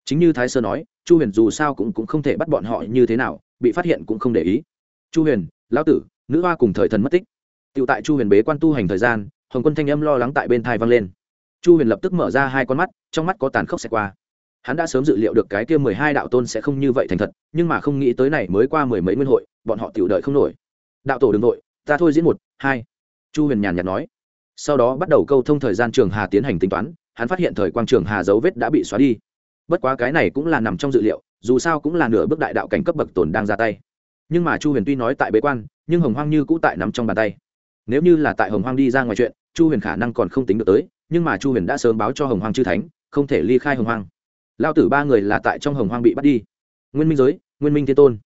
Chính như thái sơ nói chu huyền dù sao cũng, cũng không thể bắt bọn họ như thế nào bị phát hiện cũng không để ý. Chu huyền lão tử nữ hoa cùng thời thần mất tích. Tựu tại chu huyền bế quan tu hành thời gian hồng quân thanh âm lo lắng tại bên thai vang lên. Chu huyền lập tức mở ra hai con mắt trong mắt có tàn khốc xẹt qua hắn đã sớm dự liệu được cái kia mười hai đạo tôn sẽ không như vậy thành thật, nhưng mà không nghĩ tới này mới qua mười mấy nguyên hội, bọn họ tiểu đợi không nổi. Đạo tổ đ ừ n g nội ta thôi diễn một, hai. Chu huyền nhàn nhạt nói. Sau đó bắt đầu câu thông thời gian trường hà tiến hành tính toán, hắn phát hiện thời quang trường hà dấu vết đã bị xóa đi. Bất quá cái này cũng là nằm trong dự liệu, dù sao cũng là nửa bước đại đạo cảnh cấp bậc tồn đang ra tay. Nhưng mà chu huyền tuy nói tại bế quan, nhưng hồng hoang như cũ tại nằm trong bàn tay. Nếu như là tại hồng hoang đi ra ngoài chuyện, chu huyền khả năng còn không tính được tới, nhưng mà chu huyền đã sớm báo cho hồng hoang chư thánh, không thể ly khai hồng hoang lao tử ba người là tại trong hồng hoang bị bắt đi. Nguyên minh giới, nguyên minh thiên tôn.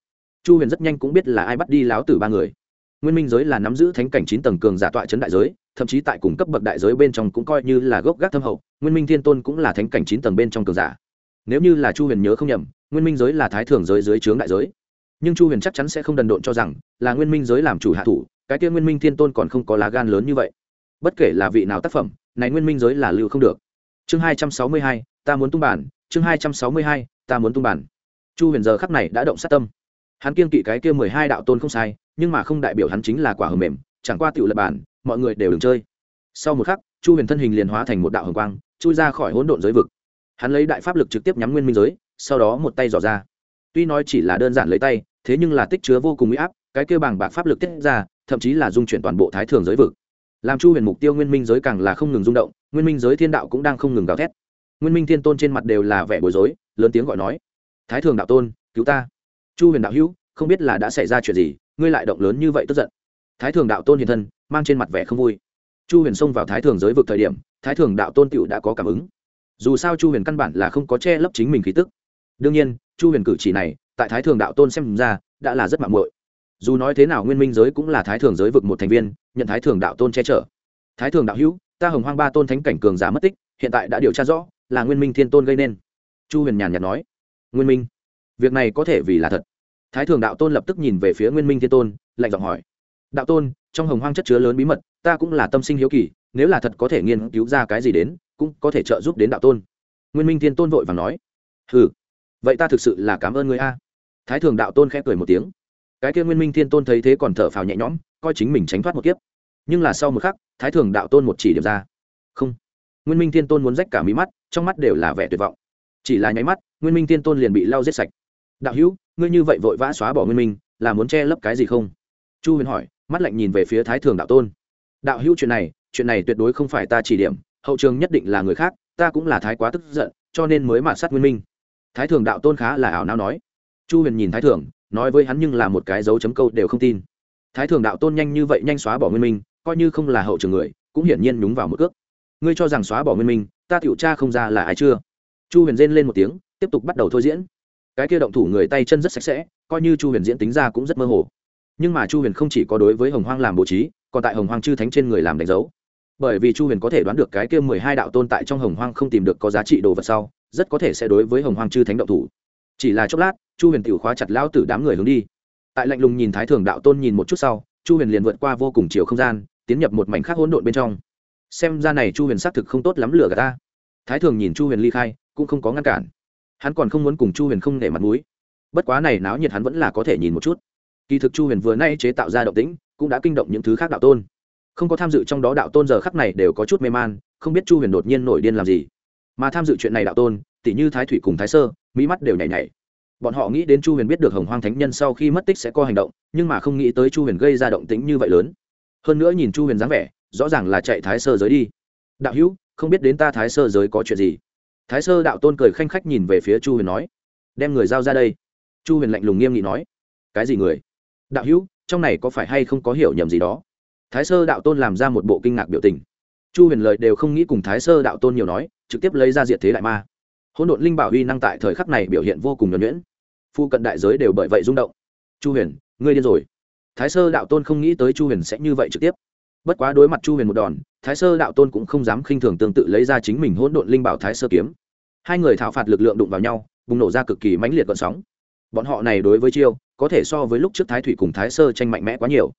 Chu huyền rất nhanh cũng biết là ai bắt đi lão tử ba người. Nguyên minh giới là nắm giữ thánh cảnh chín tầng cường giả tọa chấn đại giới, thậm chí tại cùng cấp bậc đại giới bên trong cũng coi như là gốc gác thâm hậu, nguyên minh thiên tôn cũng là thánh cảnh chín tầng bên trong cường giả. Nếu như là chu huyền nhớ không nhầm, nguyên minh giới là thái thường giới dưới trướng đại giới. Nhưng chu huyền chắc chắn sẽ không đần độn cho rằng là nguyên minh giới làm chủ hạ thủ, cái kia nguyên minh thiên tôn còn không có lá gan lớn như vậy. Bất kể là vị nào tác phẩm, này nguyên minh giới là lưu không được. Chương hai trăm sáu mươi hai, ta muốn tung bản chương hai trăm sáu mươi hai, ta muốn tung bản chu huyền giờ khắc này đã động sát tâm. Hắn kiên kỵ cái kia mười hai đạo tôn không sai, nhưng mà không đại biểu hắn chính là quả hờ mềm, chẳng qua tựu lập bản, mọi người đều đừng chơi. Sau một khắc, chu huyền thân hình liền hóa thành một đạo hồng quang, chui ra khỏi hỗn độn giới vực. Hắn lấy đại pháp lực trực tiếp nhắm nguyên minh giới, sau đó một tay dò ra. Tuy nói chỉ là đơn giản lấy tay, thế nhưng là tích chứa vô cùng uy áp, cái kia bảng bạc pháp lực tiết ra, thậm chí là dung chuyển toàn bộ thái thường giới vực. Làm chu huyền mục tiêu nguyên minh giới càng là không ngừng rung động, nguyên minh giới thiên đạo cũng đang không ngừng gào thét nguyên minh thiên tôn trên mặt đều là vẻ bối rối, lớn tiếng gọi nói, thái thường đạo tôn, cứu ta. Chu huyền đạo hữu, không biết là đã xảy ra chuyện gì, ngươi lại động lớn như vậy tức giận. Thái thường đạo tôn hiện thân, mang trên mặt vẻ không vui. Chu huyền xông vào thái thường giới vực thời điểm, thái thường đạo tôn cựu đã có cảm ứng. Dù sao chu huyền căn bản là không có che lấp chính mình khí tức. Đương nhiên, chu huyền cử chỉ này, tại thái thường đạo tôn xem ra, đã là rất mạng muội. Dù nói thế nào nguyên minh giới cũng là thái thường giới vực một thành viên, nhận thái thường đạo tôn che chở. Thái thường đạo hữu, ta hồng hoang ba tôn thánh cảnh cường giả mất tích, hiện tại đã điều tra rõ là nguyên minh thiên tôn gây nên. Chu huyền nhàn nhạt nói, nguyên minh, việc này có thể vì là thật. Thái thường đạo tôn lập tức nhìn về phía nguyên minh thiên tôn, lạnh giọng hỏi, đạo tôn, trong hồng hoang chất chứa lớn bí mật, ta cũng là tâm sinh hiếu kỳ, nếu là thật có thể nghiên cứu ra cái gì đến, cũng có thể trợ giúp đến đạo tôn. Nguyên minh thiên tôn vội và nói ừ vậy ta thực sự là cảm ơn người a. Thái thường đạo tôn khẽ cười một tiếng, cái kia nguyên minh thiên tôn thấy thế còn thở phào nhẹ nhõm, coi chính mình tránh thoát một kiếp. Nhưng là sau một khắc, thái thường đạo tôn một chỉ điểm ra, không nguyên minh thiên tôn muốn rách cả mí mắt, trong mắt đều là vẻ tuyệt vọng. Chỉ là nháy mắt, nguyên minh thiên tôn liền bị lau giết sạch. Đạo hữu, ngươi như vậy vội vã xóa bỏ nguyên minh, là muốn che lấp cái gì không? Chu huyền hỏi, mắt lạnh nhìn về phía thái thường đạo tôn. Đạo hữu, chuyện này chuyện này tuyệt đối không phải ta chỉ điểm, hậu trường nhất định là người khác, ta cũng là thái quá tức giận, cho nên mới mạt sát nguyên minh. Thái thường đạo tôn khá là ảo não nói. Chu huyền nhìn thái thường, nói với hắn nhưng là một cái dấu chấm câu đều không tin. Thái thường đạo tôn nhanh như vậy nhanh xóa bỏ nguyên minh, coi như không là hậu trường người, cũng hiển nhiên nhúng vào một cước ngươi cho rằng xóa bỏ nguyên minh, ta tiểu tra không ra là ai chưa? Chu huyền rên lên một tiếng, tiếp tục bắt đầu thôi diễn. Cái kia động thủ người tay chân rất sạch sẽ, coi như chu huyền diễn tính ra cũng rất mơ hồ. Nhưng mà chu huyền không chỉ có đối với hồng hoang làm bố trí, còn tại hồng hoang chư thánh trên người làm đánh dấu. Bởi vì chu huyền có thể đoán được cái kia mười hai đạo tôn tại trong hồng hoang không tìm được có giá trị đồ vật sau, rất có thể sẽ đối với hồng hoang chư thánh động thủ. Chỉ là chốc lát, chu huyền tiểu khóa chặt lao tử đám người hướng đi. Tại lạnh lùng nhìn thái thường đạo tôn nhìn một chút sau, chu huyền liền vượt qua vô cùng chiều không gian, tiến nhập một mảnh khác hỗn độn bên trong xem ra này chu huyền xác thực không tốt lắm lửa cả ta. Thái thường nhìn chu huyền ly khai, cũng không có ngăn cản. Hắn còn không muốn cùng chu huyền không nể mặt mũi. Bất quá này náo nhiệt hắn vẫn là có thể nhìn một chút. Kỳ thực chu huyền vừa nay chế tạo ra động tĩnh, cũng đã kinh động những thứ khác đạo tôn. Không có tham dự trong đó đạo tôn giờ khắc này đều có chút mê man, không biết chu huyền đột nhiên nổi điên làm gì. Mà tham dự chuyện này đạo tôn tỷ như thái thủy cùng thái sơ, mỹ mắt đều nhảy nhảy. Bọn họ nghĩ đến chu huyền biết được hồng hoang thánh nhân sau khi mất tích sẽ có hành động, nhưng mà không nghĩ tới chu huyền gây ra động tĩnh như vậy lớn. Hơn nữa nhìn chu huyền dáng vẻ rõ ràng là chạy thái sơ giới đi. Đạo hữu, không biết đến ta thái sơ giới có chuyện gì? Thái sơ đạo tôn cười khanh khách nhìn về phía chu huyền nói, đem người giao ra đây. Chu huyền lạnh lùng nghiêm nghị nói, cái gì người? Đạo hữu, trong này có phải hay không có hiểu nhầm gì đó? Thái sơ đạo tôn làm ra một bộ kinh ngạc biểu tình. Chu huyền lời đều không nghĩ cùng thái sơ đạo tôn nhiều nói, trực tiếp lấy ra diệt thế đại ma. Hỗn độn linh bảo huy năng tại thời khắc này biểu hiện vô cùng nhuẩn nhuyễn. Phu cận đại giới đều bởi vậy rung động. Chu huyền, ngươi điên rồi. Thái sơ đạo tôn không nghĩ tới chu huyền sẽ như vậy trực tiếp bất quá đối mặt chu huyền một đòn, thái sơ đạo tôn cũng không dám khinh thường tương tự lấy ra chính mình hỗn độn linh bảo thái sơ kiếm. Hai người thảo phạt lực lượng đụng vào nhau, bùng nổ ra cực kỳ mãnh liệt gọn sóng. Bọn họ này đối với chiêu, có thể so với lúc trước thái thủy cùng thái sơ tranh mạnh mẽ quá nhiều.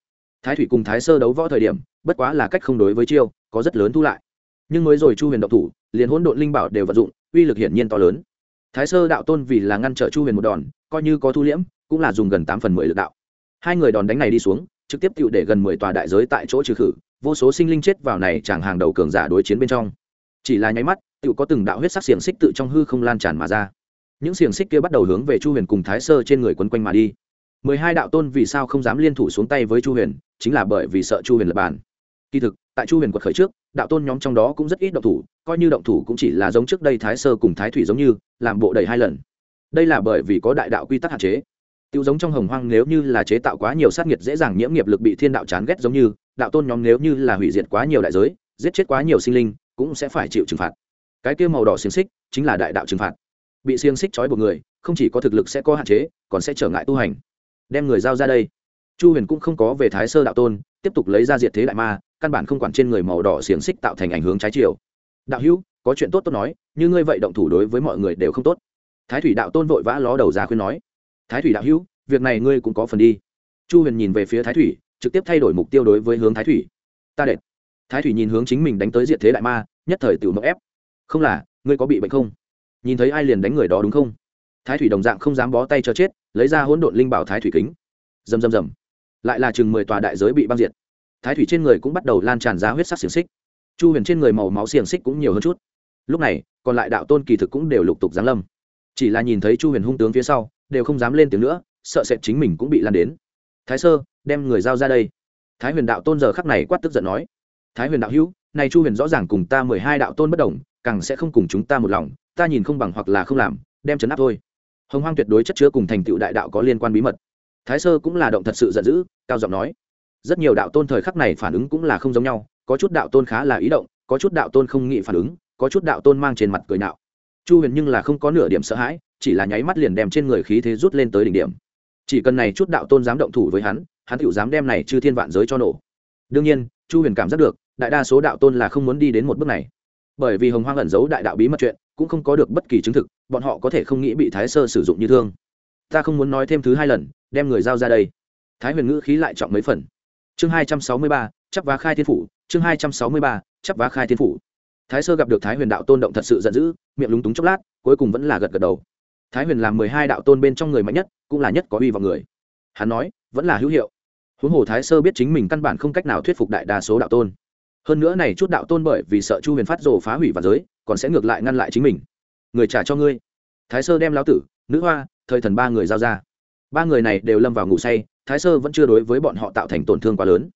Thái thủy cùng thái sơ đấu võ thời điểm, bất quá là cách không đối với chiêu, có rất lớn thu lại. Nhưng mới rồi chu huyền độc thủ, liền hỗn độn linh bảo đều vận dụng, uy lực hiển nhiên to lớn. Thái sơ đạo tôn vì là ngăn trở chu huyền một đòn, coi như có thu liễm, cũng là dùng gần tám phần mười lực đạo. Hai người đòn đánh này đi xuống trực tiếp tiêu để gần mười tòa đại giới tại chỗ trừ khử, vô số sinh linh chết vào này chẳng hàng đầu cường giả đối chiến bên trong. Chỉ là nháy mắt tự có từng đạo huyết sắc xiềng xích tự trong hư không lan tràn mà ra. Những xiềng xích kia bắt đầu hướng về chu huyền cùng thái sơ trên người quấn quanh mà đi. Mười hai đạo tôn vì sao không dám liên thủ xuống tay với chu huyền, chính là bởi vì sợ chu huyền lập bàn. Kỳ thực, tại chu huyền quật khởi trước, đạo tôn nhóm trong đó cũng rất ít động thủ, coi như động thủ cũng chỉ là giống trước đây thái sơ cùng thái thủy giống như, làm bộ đầy hai lần. Đây là bởi vì có đại đạo quy tắc hạn chế tiêu giống trong hồng hoang nếu như là chế tạo quá nhiều sát nhiệt dễ dàng nhiễm nghiệp lực bị thiên đạo chán ghét giống như, đạo tôn nhóm nếu như là hủy diệt quá nhiều đại giới, giết chết quá nhiều sinh linh, cũng sẽ phải chịu trừng phạt. Cái kia màu đỏ xiềng xích chính là đại đạo trừng phạt. Bị xiềng xích trói buộc người, không chỉ có thực lực sẽ có hạn chế, còn sẽ trở ngại tu hành. Đem người giao ra đây. Chu huyền cũng không có về thái sơ đạo tôn, tiếp tục lấy ra diệt thế đại ma, căn bản không quản trên người màu đỏ xiềng xích tạo thành ảnh hướng trái chiều. Đạo hữu, có chuyện tốt tốt nói, như ngươi vậy động thủ đối với mọi người đều không tốt. Thái thủy đạo tôn vội vã ló đầu ra khuyên nói thái thủy đạo hữu, việc này ngươi cũng có phần đi. Chu huyền nhìn về phía thái thủy, trực tiếp thay đổi mục tiêu đối với hướng thái thủy. Ta đệt. Thái thủy nhìn hướng chính mình đánh tới diệt thế đại ma, nhất thời tự mậu ép. Không là, ngươi có bị bệnh không? Nhìn thấy ai liền đánh người đó đúng không? Thái thủy đồng dạng không dám bó tay cho chết, lấy ra hỗn độn linh bảo thái thủy kính. Rầm rầm rầm. Lại là chừng mười tòa đại giới bị băng diệt. Thái thủy trên người cũng bắt đầu lan tràn ra huyết sắc xiềng xích. Chu huyền trên người màu máu xiềng xích cũng nhiều hơn chút. Lúc này, còn lại đạo tôn kỳ thực cũng đều lục tục giáng lâm chỉ là nhìn thấy chu huyền hung tướng phía sau, đều không dám lên tiếng nữa, sợ sệt chính mình cũng bị lan đến. Thái sơ, đem người giao ra đây. Thái huyền đạo tôn giờ khắc này quát tức giận nói. Thái huyền đạo hữu, này chu huyền rõ ràng cùng ta mười hai đạo tôn bất đồng, càng sẽ không cùng chúng ta một lòng, ta nhìn không bằng hoặc là không làm, đem chấn áp thôi. Hồng hoang tuyệt đối chất chứa cùng thành tựu đại đạo có liên quan bí mật. Thái sơ cũng là động thật sự giận dữ, cao giọng nói. Rất nhiều đạo tôn thời khắc này phản ứng cũng là không giống nhau, có chút đạo tôn khá là ý động, có chút đạo tôn không nghị phản ứng, có chút đạo tôn mang trên mặt cười nạo chu huyền nhưng là không có nửa điểm sợ hãi, chỉ là nháy mắt liền đem trên người khí thế rút lên tới đỉnh điểm. Chỉ cần này chút đạo tôn dám động thủ với hắn hắn tự dám đem này chư thiên vạn giới cho nổ. Đương nhiên, chu huyền cảm giác được, đại đa số đạo tôn là không muốn đi đến một bước này. Bởi vì hồng hoang ẩn giấu đại đạo bí mật chuyện, cũng không có được bất kỳ chứng thực, bọn họ có thể không nghĩ bị thái sơ sử dụng như thương. Ta không muốn nói thêm thứ hai lần, đem người giao ra đây. Thái huyền ngữ khí lại trọng mấy phần. Chương hai trăm sáu mươi ba chấp vá khai thiên phủ, chương hai trăm sáu mươi ba chấp vá khai thiên phủ thái sơ gặp được thái huyền đạo tôn động thật sự giận dữ, miệng lúng túng chốc lát, cuối cùng vẫn là gật gật đầu. Thái huyền làm mười hai đạo tôn bên trong người mạnh nhất, cũng là nhất có uy vào người. Hắn nói, vẫn là hữu hiệu. Huống hồ thái sơ biết chính mình căn bản không cách nào thuyết phục đại đa số đạo tôn. Hơn nữa này chút đạo tôn bởi vì sợ chu huyền phát rồ phá hủy và giới, còn sẽ ngược lại ngăn lại chính mình. Người trả cho ngươi. Thái sơ đem lão tử, nữ hoa, thời thần ba người giao ra. Ba người này đều lâm vào ngủ say, thái sơ vẫn chưa đối với bọn họ tạo thành tổn thương quá lớn.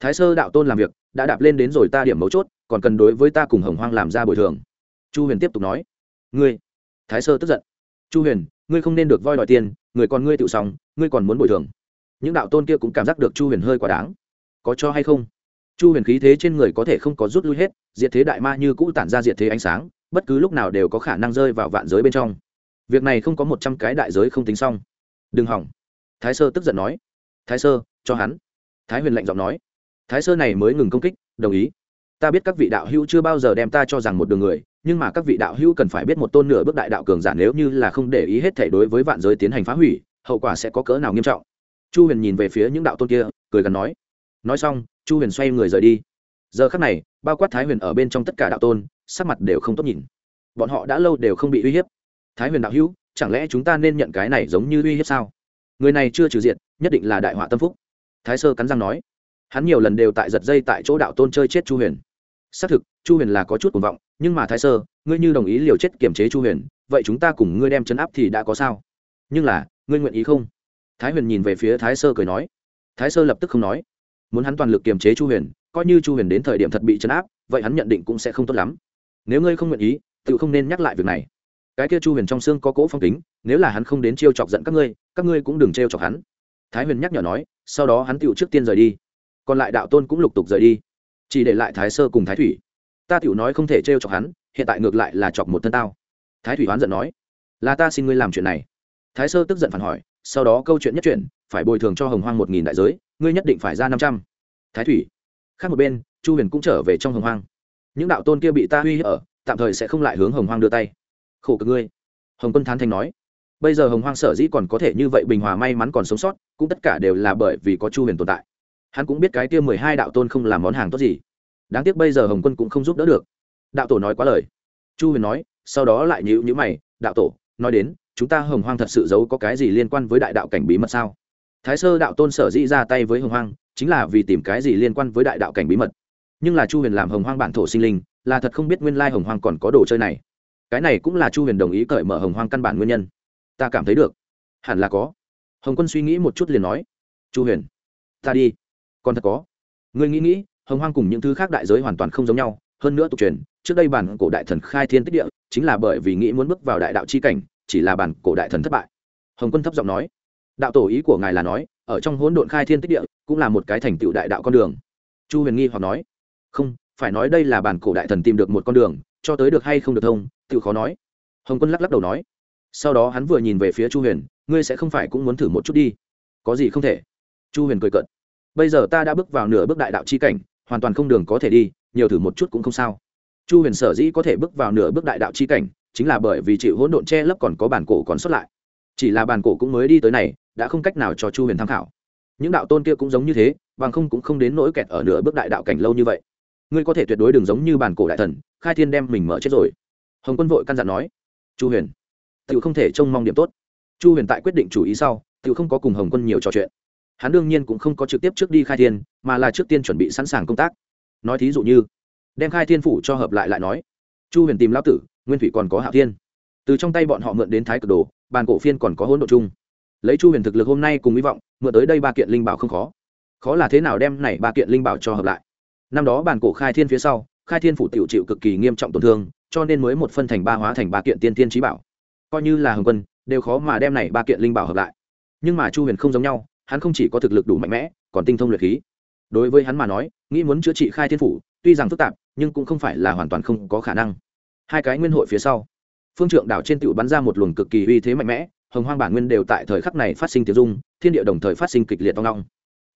Thái sơ đạo tôn làm việc, đã đạp lên đến rồi ta điểm mấu chốt còn cần đối với ta cùng hồng hoang làm ra bồi thường. Chu huyền tiếp tục nói, ngươi, thái sơ tức giận. Chu huyền, ngươi không nên được voi đòi tiền, người còn ngươi tự xong, ngươi còn muốn bồi thường. Những đạo tôn kia cũng cảm giác được chu huyền hơi quá đáng. Có cho hay không? Chu huyền khí thế trên người có thể không có rút lui hết, diệt thế đại ma như cũ tản ra diệt thế ánh sáng, bất cứ lúc nào đều có khả năng rơi vào vạn giới bên trong. Việc này không có một trăm cái đại giới không tính xong. Đừng hỏng. Thái sơ tức giận nói. Thái sơ, cho hắn. Thái huyền lạnh giọng nói. Thái sơ này mới ngừng công kích, đồng ý ta biết các vị đạo hữu chưa bao giờ đem ta cho rằng một đường người, nhưng mà các vị đạo hữu cần phải biết một tôn nửa bước đại đạo cường giả nếu như là không để ý hết thể đối với vạn giới tiến hành phá hủy, hậu quả sẽ có cỡ nào nghiêm trọng. Chu huyền nhìn về phía những đạo tôn kia, cười gần nói. Nói xong, chu huyền xoay người rời đi. Giờ khắc này, bao quát thái huyền ở bên trong tất cả đạo tôn, sắc mặt đều không tốt nhìn. Bọn họ đã lâu đều không bị uy hiếp. Thái huyền đạo hữu, chẳng lẽ chúng ta nên nhận cái này giống như uy hiếp sao? Người này chưa trừ diện nhất định là đại họa tâm phúc. Thái sơ cắn răng nói. Hắn nhiều lần đều tại giật dây tại chỗ đạo tôn chơi chết chu huyền xác thực, chu huyền là có chút cuồng vọng, nhưng mà thái sơ, ngươi như đồng ý liều chết kiềm chế chu huyền, vậy chúng ta cùng ngươi đem chấn áp thì đã có sao? Nhưng là, ngươi nguyện ý không? Thái huyền nhìn về phía thái sơ cười nói. Thái sơ lập tức không nói. Muốn hắn toàn lực kiềm chế chu huyền, coi như chu huyền đến thời điểm thật bị chấn áp, vậy hắn nhận định cũng sẽ không tốt lắm. Nếu ngươi không nguyện ý, tự không nên nhắc lại việc này. Cái kia chu huyền trong xương có cỗ phong kính, nếu là hắn không đến trêu chọc giận các ngươi các ngươi cũng đừng trêu chọc hắn. Thái huyền nhắc nhở nói, sau đó hắn tựu trước tiên rời đi. Còn lại đạo tôn cũng lục tục rời đi chỉ để lại thái sơ cùng thái thủy. Ta Tiểu nói không thể trêu chọc hắn, hiện tại ngược lại là chọc một thân tao. Thái thủy oán giận nói, là ta xin ngươi làm chuyện này. Thái sơ tức giận phản hỏi, sau đó câu chuyện nhất chuyện phải bồi thường cho hồng hoang một nghìn đại giới, ngươi nhất định phải ra năm trăm. Thái thủy, khác một bên, chu huyền cũng trở về trong hồng hoang. Những đạo tôn kia bị ta uy hiếp ở, tạm thời sẽ không lại hướng hồng hoang đưa tay. Khổ cực ngươi. Hồng quân thán thanh nói, bây giờ hồng hoang sở dĩ còn có thể như vậy bình hòa may mắn còn sống sót, cũng tất cả đều là bởi vì có chu huyền tồn tại hắn cũng biết cái kia mười hai đạo tôn không làm món hàng tốt gì. Đáng tiếc bây giờ hồng quân cũng không giúp đỡ được. Đạo tổ nói quá lời. Chu huyền nói, sau đó lại nhữ nhữ mày, đạo tổ, nói đến, chúng ta hồng hoang thật sự giấu có cái gì liên quan với đại đạo cảnh bí mật sao? Thái sơ đạo tôn sở dĩ ra tay với hồng hoang, chính là vì tìm cái gì liên quan với đại đạo cảnh bí mật. Nhưng là chu huyền làm hồng hoang bản thổ sinh linh, là thật không biết nguyên lai hồng hoang còn có đồ chơi này. Cái này cũng là chu huyền đồng ý cởi mở hồng hoang căn bản nguyên nhân. Ta cảm thấy được. Hẳn là có. Hồng quân suy nghĩ một chút liền nói, chu huyền, ta đi còn thật có. Người nghĩ nghĩ, hồng hoang cùng những thứ khác đại giới hoàn toàn không giống nhau, hơn nữa tục truyền, trước đây bản cổ đại thần khai thiên tích địa, chính là bởi vì nghĩ muốn bước vào đại đạo c h i cảnh, chỉ là bản cổ đại thần thất bại. Hồng quân thấp giọng nói, đạo tổ ý của ngài là nói, ở trong hỗn độn khai thiên tích địa, cũng là một cái thành tựu đại đạo con đường. Chu huyền nghi hoặc nói, không, phải nói đây là bản cổ đại thần tìm được một con đường, cho tới được hay không được thông, tự khó nói. Hồng quân lắc lắc đầu nói, sau đó hắn vừa nhìn về phía chu huyền, ngươi sẽ không phải cũng muốn thử một chút đi. Có gì không thể? Chu huyền cười cợt bây giờ ta đã bước vào nửa bước đại đạo chi cảnh, hoàn toàn không đường có thể đi, nhiều thử một chút cũng không sao. Chu huyền sở dĩ có thể bước vào nửa bước đại đạo chi cảnh, chính là bởi vì chịu hỗn độn che lấp còn có bản cổ còn xuất lại. Chỉ là bản cổ cũng mới đi tới này, đã không cách nào cho chu huyền tham khảo. Những đạo tôn kia cũng giống như thế, bằng không cũng không đến nỗi kẹt ở nửa bước đại đạo cảnh lâu như vậy. Ngươi có thể tuyệt đối đừng giống như bản cổ đại thần, khai thiên đem mình mở chết rồi. Hồng quân vội căn dặn nói. Chu huyền tự không thể trông mong điểm tốt. Chu huyền tại quyết định chủ ý sau tự không có cùng hồng quân nhiều trò chuyện hắn đương nhiên cũng không có trực tiếp trước đi khai thiên, mà là trước tiên chuẩn bị sẵn sàng công tác. Nói thí dụ như, đem khai thiên phủ cho hợp lại lại nói, chu huyền tìm lão tử, nguyên thủy còn có hạ thiên. Từ trong tay bọn họ mượn đến thái cực đồ, bàn cổ phiên còn có hỗn độ chung. Lấy chu huyền thực lực hôm nay cùng hy vọng, mượn tới đây ba kiện linh bảo không khó. Khó là thế nào đem này ba kiện linh bảo cho hợp lại? Năm đó bàn cổ khai thiên phía sau, khai thiên phủ tiểu chịu cực kỳ nghiêm trọng tổn thương, cho nên mới một phân thành ba hóa thành ba kiện tiên tiên trí bảo. Coi như là hồng quân, đều khó mà đem này ba kiện linh bảo hợp lại. Nhưng mà chu huyền không giống nhau hắn không chỉ có thực lực đủ mạnh mẽ, còn tinh thông luyện khí. Đối với hắn mà nói, nghĩ muốn chữa trị khai thiên phủ, tuy rằng phức tạp, nhưng cũng không phải là hoàn toàn không có khả năng. Hai cái nguyên hội phía sau, phương trượng đảo trên tựu bắn ra một luồng cực kỳ uy thế mạnh mẽ, hồng hoang bản nguyên đều tại thời khắc này phát sinh tiếng dung, thiên địa đồng thời phát sinh kịch liệt to ngong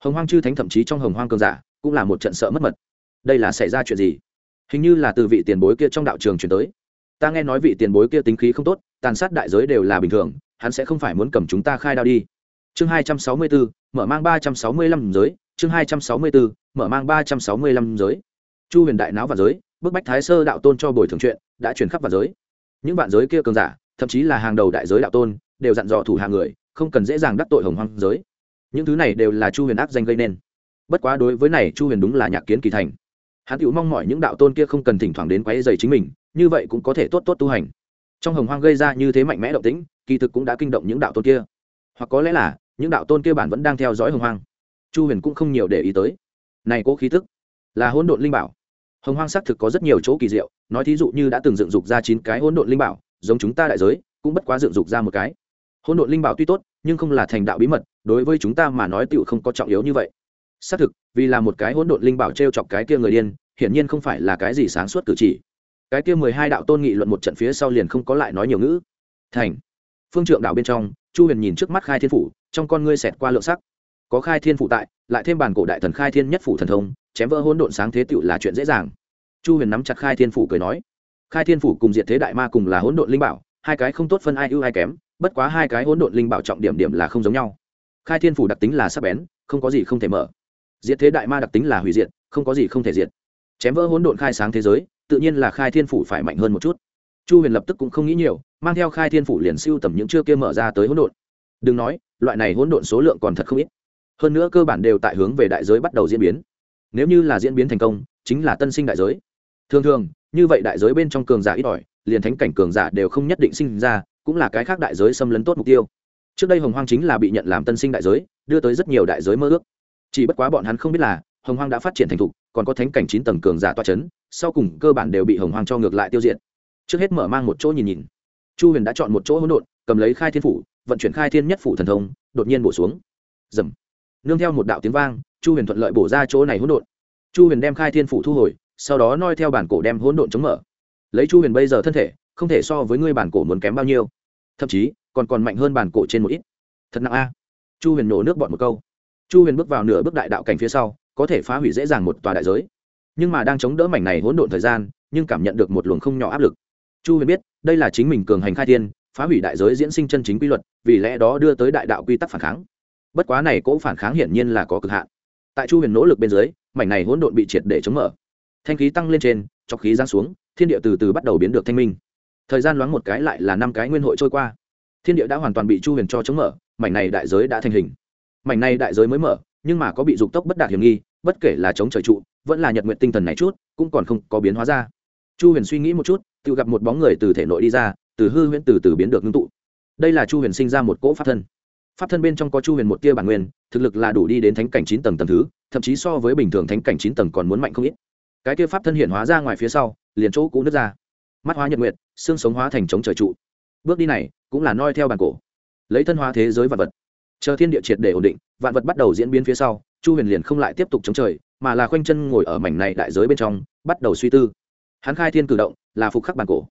hồng hoang chư thánh thậm chí trong hồng hoang cường giả, cũng là một trận sợ mất mật. Đây là xảy ra chuyện gì? Hình như là từ vị tiền bối kia trong đạo trường chuyển tới. Ta nghe nói vị tiền bối kia tính khí không tốt, tàn sát đại giới đều là bình thường, hắn sẽ không phải muốn cầm chúng ta khai đao đi chương hai trăm sáu mươi bốn mở mang ba trăm sáu mươi lăm giới. Chương hai trăm sáu mươi bốn mở mang ba trăm sáu mươi lăm giới. Chu huyền đại náo và giới, bức bách thái sơ đạo tôn cho bồi thường chuyện, đã truyền khắp vào giới. Những bạn giới kia cường giả, thậm chí là hàng đầu đại giới đạo tôn, đều dặn dò thủ hàng người, không cần dễ dàng đắc tội hồng hoang giới. Những thứ này đều là chu huyền ác danh gây nên. Bất quá đối với này, chu huyền đúng là nhạc kiến kỳ thành. Hắn tự mong mọi những đạo tôn kia không cần thỉnh thoảng đến quấy dày chính mình, như vậy cũng có thể tốt tốt tu hành. Trong hồng hoang gây ra như thế mạnh mẽ động tĩnh, kỳ thực cũng đã kinh động những đạo tôn kia. Hoặc có lẽ là những đạo tôn kia bản vẫn đang theo dõi hồng hoang. Chu huyền cũng không nhiều để ý tới. Này cố khí tức, là hỗn độn linh bảo. Hồng hoang xác thực có rất nhiều chỗ kỳ diệu, nói thí dụ như đã từng dựng dục ra chín cái hỗn độn linh bảo, giống chúng ta đại giới, cũng bất quá dựng dục ra một cái. Hỗn độn linh bảo tuy tốt, nhưng không là thành đạo bí mật, đối với chúng ta mà nói tựu không có trọng yếu như vậy. Xác thực, vì là một cái hỗn độn linh bảo t r e o chọc cái kia người điên, hiển nhiên không phải là cái gì sáng suốt cử chỉ. Cái kia mười hai đạo tôn nghị luận một trận phía sau liền không có lại nói nhiều ngữ. Thành. Phương trượng đạo bên trong chu huyền nhìn trước mắt khai thiên phủ, trong con ngươi xẹt qua lượng sắc. Có khai thiên phủ tại, lại thêm bản cổ đại thần khai thiên nhất phủ thần thông, chém vỡ hỗn độn sáng thế tựu là chuyện dễ dàng. Chu huyền nắm chặt khai thiên phủ cười nói, khai thiên phủ cùng diệt thế đại ma cùng là hỗn độn linh bảo, hai cái không tốt phân ai ưu ai kém, bất quá hai cái hỗn độn linh bảo trọng điểm điểm là không giống nhau. Khai thiên phủ đặc tính là sắc bén, không có gì không thể mở. Diệt thế đại ma đặc tính là hủy diệt, không có gì không thể diệt. Chém vỡ hỗn độn khai sáng thế giới, tự nhiên là khai thiên phủ phải mạnh hơn một chút chu huyền lập tức cũng không nghĩ nhiều, mang theo khai thiên phủ liền siêu tầm những chưa kia mở ra tới hỗn độn. Đừng nói, loại này hỗn độn số lượng còn thật không ít. Hơn nữa cơ bản đều tại hướng về đại giới bắt đầu diễn biến. Nếu như là diễn biến thành công, chính là tân sinh đại giới. Thường thường, như vậy đại giới bên trong cường giả ít ỏi, liền thánh cảnh cường giả đều không nhất định sinh ra, cũng là cái khác đại giới xâm lấn tốt mục tiêu. Trước đây hồng hoang chính là bị nhận làm tân sinh đại giới, đưa tới rất nhiều đại giới mơ ước. Chỉ bất quá bọn hắn không biết là, hồng hoang đã phát triển thành thục, còn có thánh cảnh chín tầng cường giả toa c h ấ n sau cùng cơ bản đều bị hồng hoang cho ngược lại tiêu diệt trước hết mở mang một chỗ nhìn nhìn. Chu huyền đã chọn một chỗ hỗn độn, cầm lấy khai thiên phủ, vận chuyển khai thiên nhất phủ thần thông, đột nhiên bổ xuống. Dầm nương theo một đạo tiếng vang, chu huyền thuận lợi bổ ra chỗ này hỗn độn. Chu huyền đem khai thiên phủ thu hồi, sau đó noi theo bản cổ đem hỗn độn chống mở. Lấy chu huyền bây giờ thân thể, không thể so với ngươi bản cổ muốn kém bao nhiêu. Thậm chí, còn còn mạnh hơn bản cổ trên một ít. Thật nặng a. Chu huyền nổ nước bọn một câu. Chu huyền bước vào nửa bước đại đạo cảnh phía sau, có thể phá hủy dễ dàng một tòa đại giới. Nhưng mà đang chống đỡ mảnh này hỗn độn thời gian, nhưng cảm nhận được một luồng không nhỏ áp lực chu huyền biết, đây là chính mình cường hành khai thiên, phá hủy đại giới diễn sinh chân chính quy luật, vì lẽ đó đưa tới đại đạo quy tắc phản kháng. Bất quá này cỗ phản kháng hiển nhiên là có cực hạn. Tại chu huyền nỗ lực bên dưới, mảnh này hỗn độn bị triệt để chống mở. Thanh khí tăng lên trên cho khí giáng xuống, thiên địa từ từ bắt đầu biến được thanh minh. Thời gian loáng một cái lại là năm cái nguyên hội trôi qua. Thiên địa đã hoàn toàn bị chu huyền cho chống mở, mảnh này đại giới đã thành hình. Mảnh này đại giới mới mở, nhưng mà có bị dục tốc bất đạt hiểm nghi, bất kể là chống trời trụ, vẫn là nhật nguyện tinh thần này chút, cũng còn không có biến hóa ra. Chu huyền suy nghĩ một chút tự gặp một bóng người từ thể nội đi ra, từ hư huyễn từ từ biến được ngưng tụ. Đây là chu huyền sinh ra một cỗ pháp thân. Pháp thân bên trong có chu huyền một tia bản nguyên, thực lực là đủ đi đến thánh cảnh chín tầng tầng thứ, thậm chí so với bình thường thánh cảnh chín tầng còn muốn mạnh không ít. Cái tia pháp thân hiện hóa ra ngoài phía sau, liền chỗ cũ nước ra. Mắt hóa nhật nguyện xương sống hóa thành chống trời trụ. Bước đi này, cũng là noi theo bản cổ. Lấy thân hóa thế giới vật vật. Chờ thiên địa triệt để ổn định, vạn vật bắt đầu diễn biến phía sau, chu huyền liền không lại tiếp tục chống trời, mà là khoanh chân ngồi ở mảnh này đại giới bên trong, bắt đầu suy tư hắn khai thiên cử động là phục khắc bản cổ.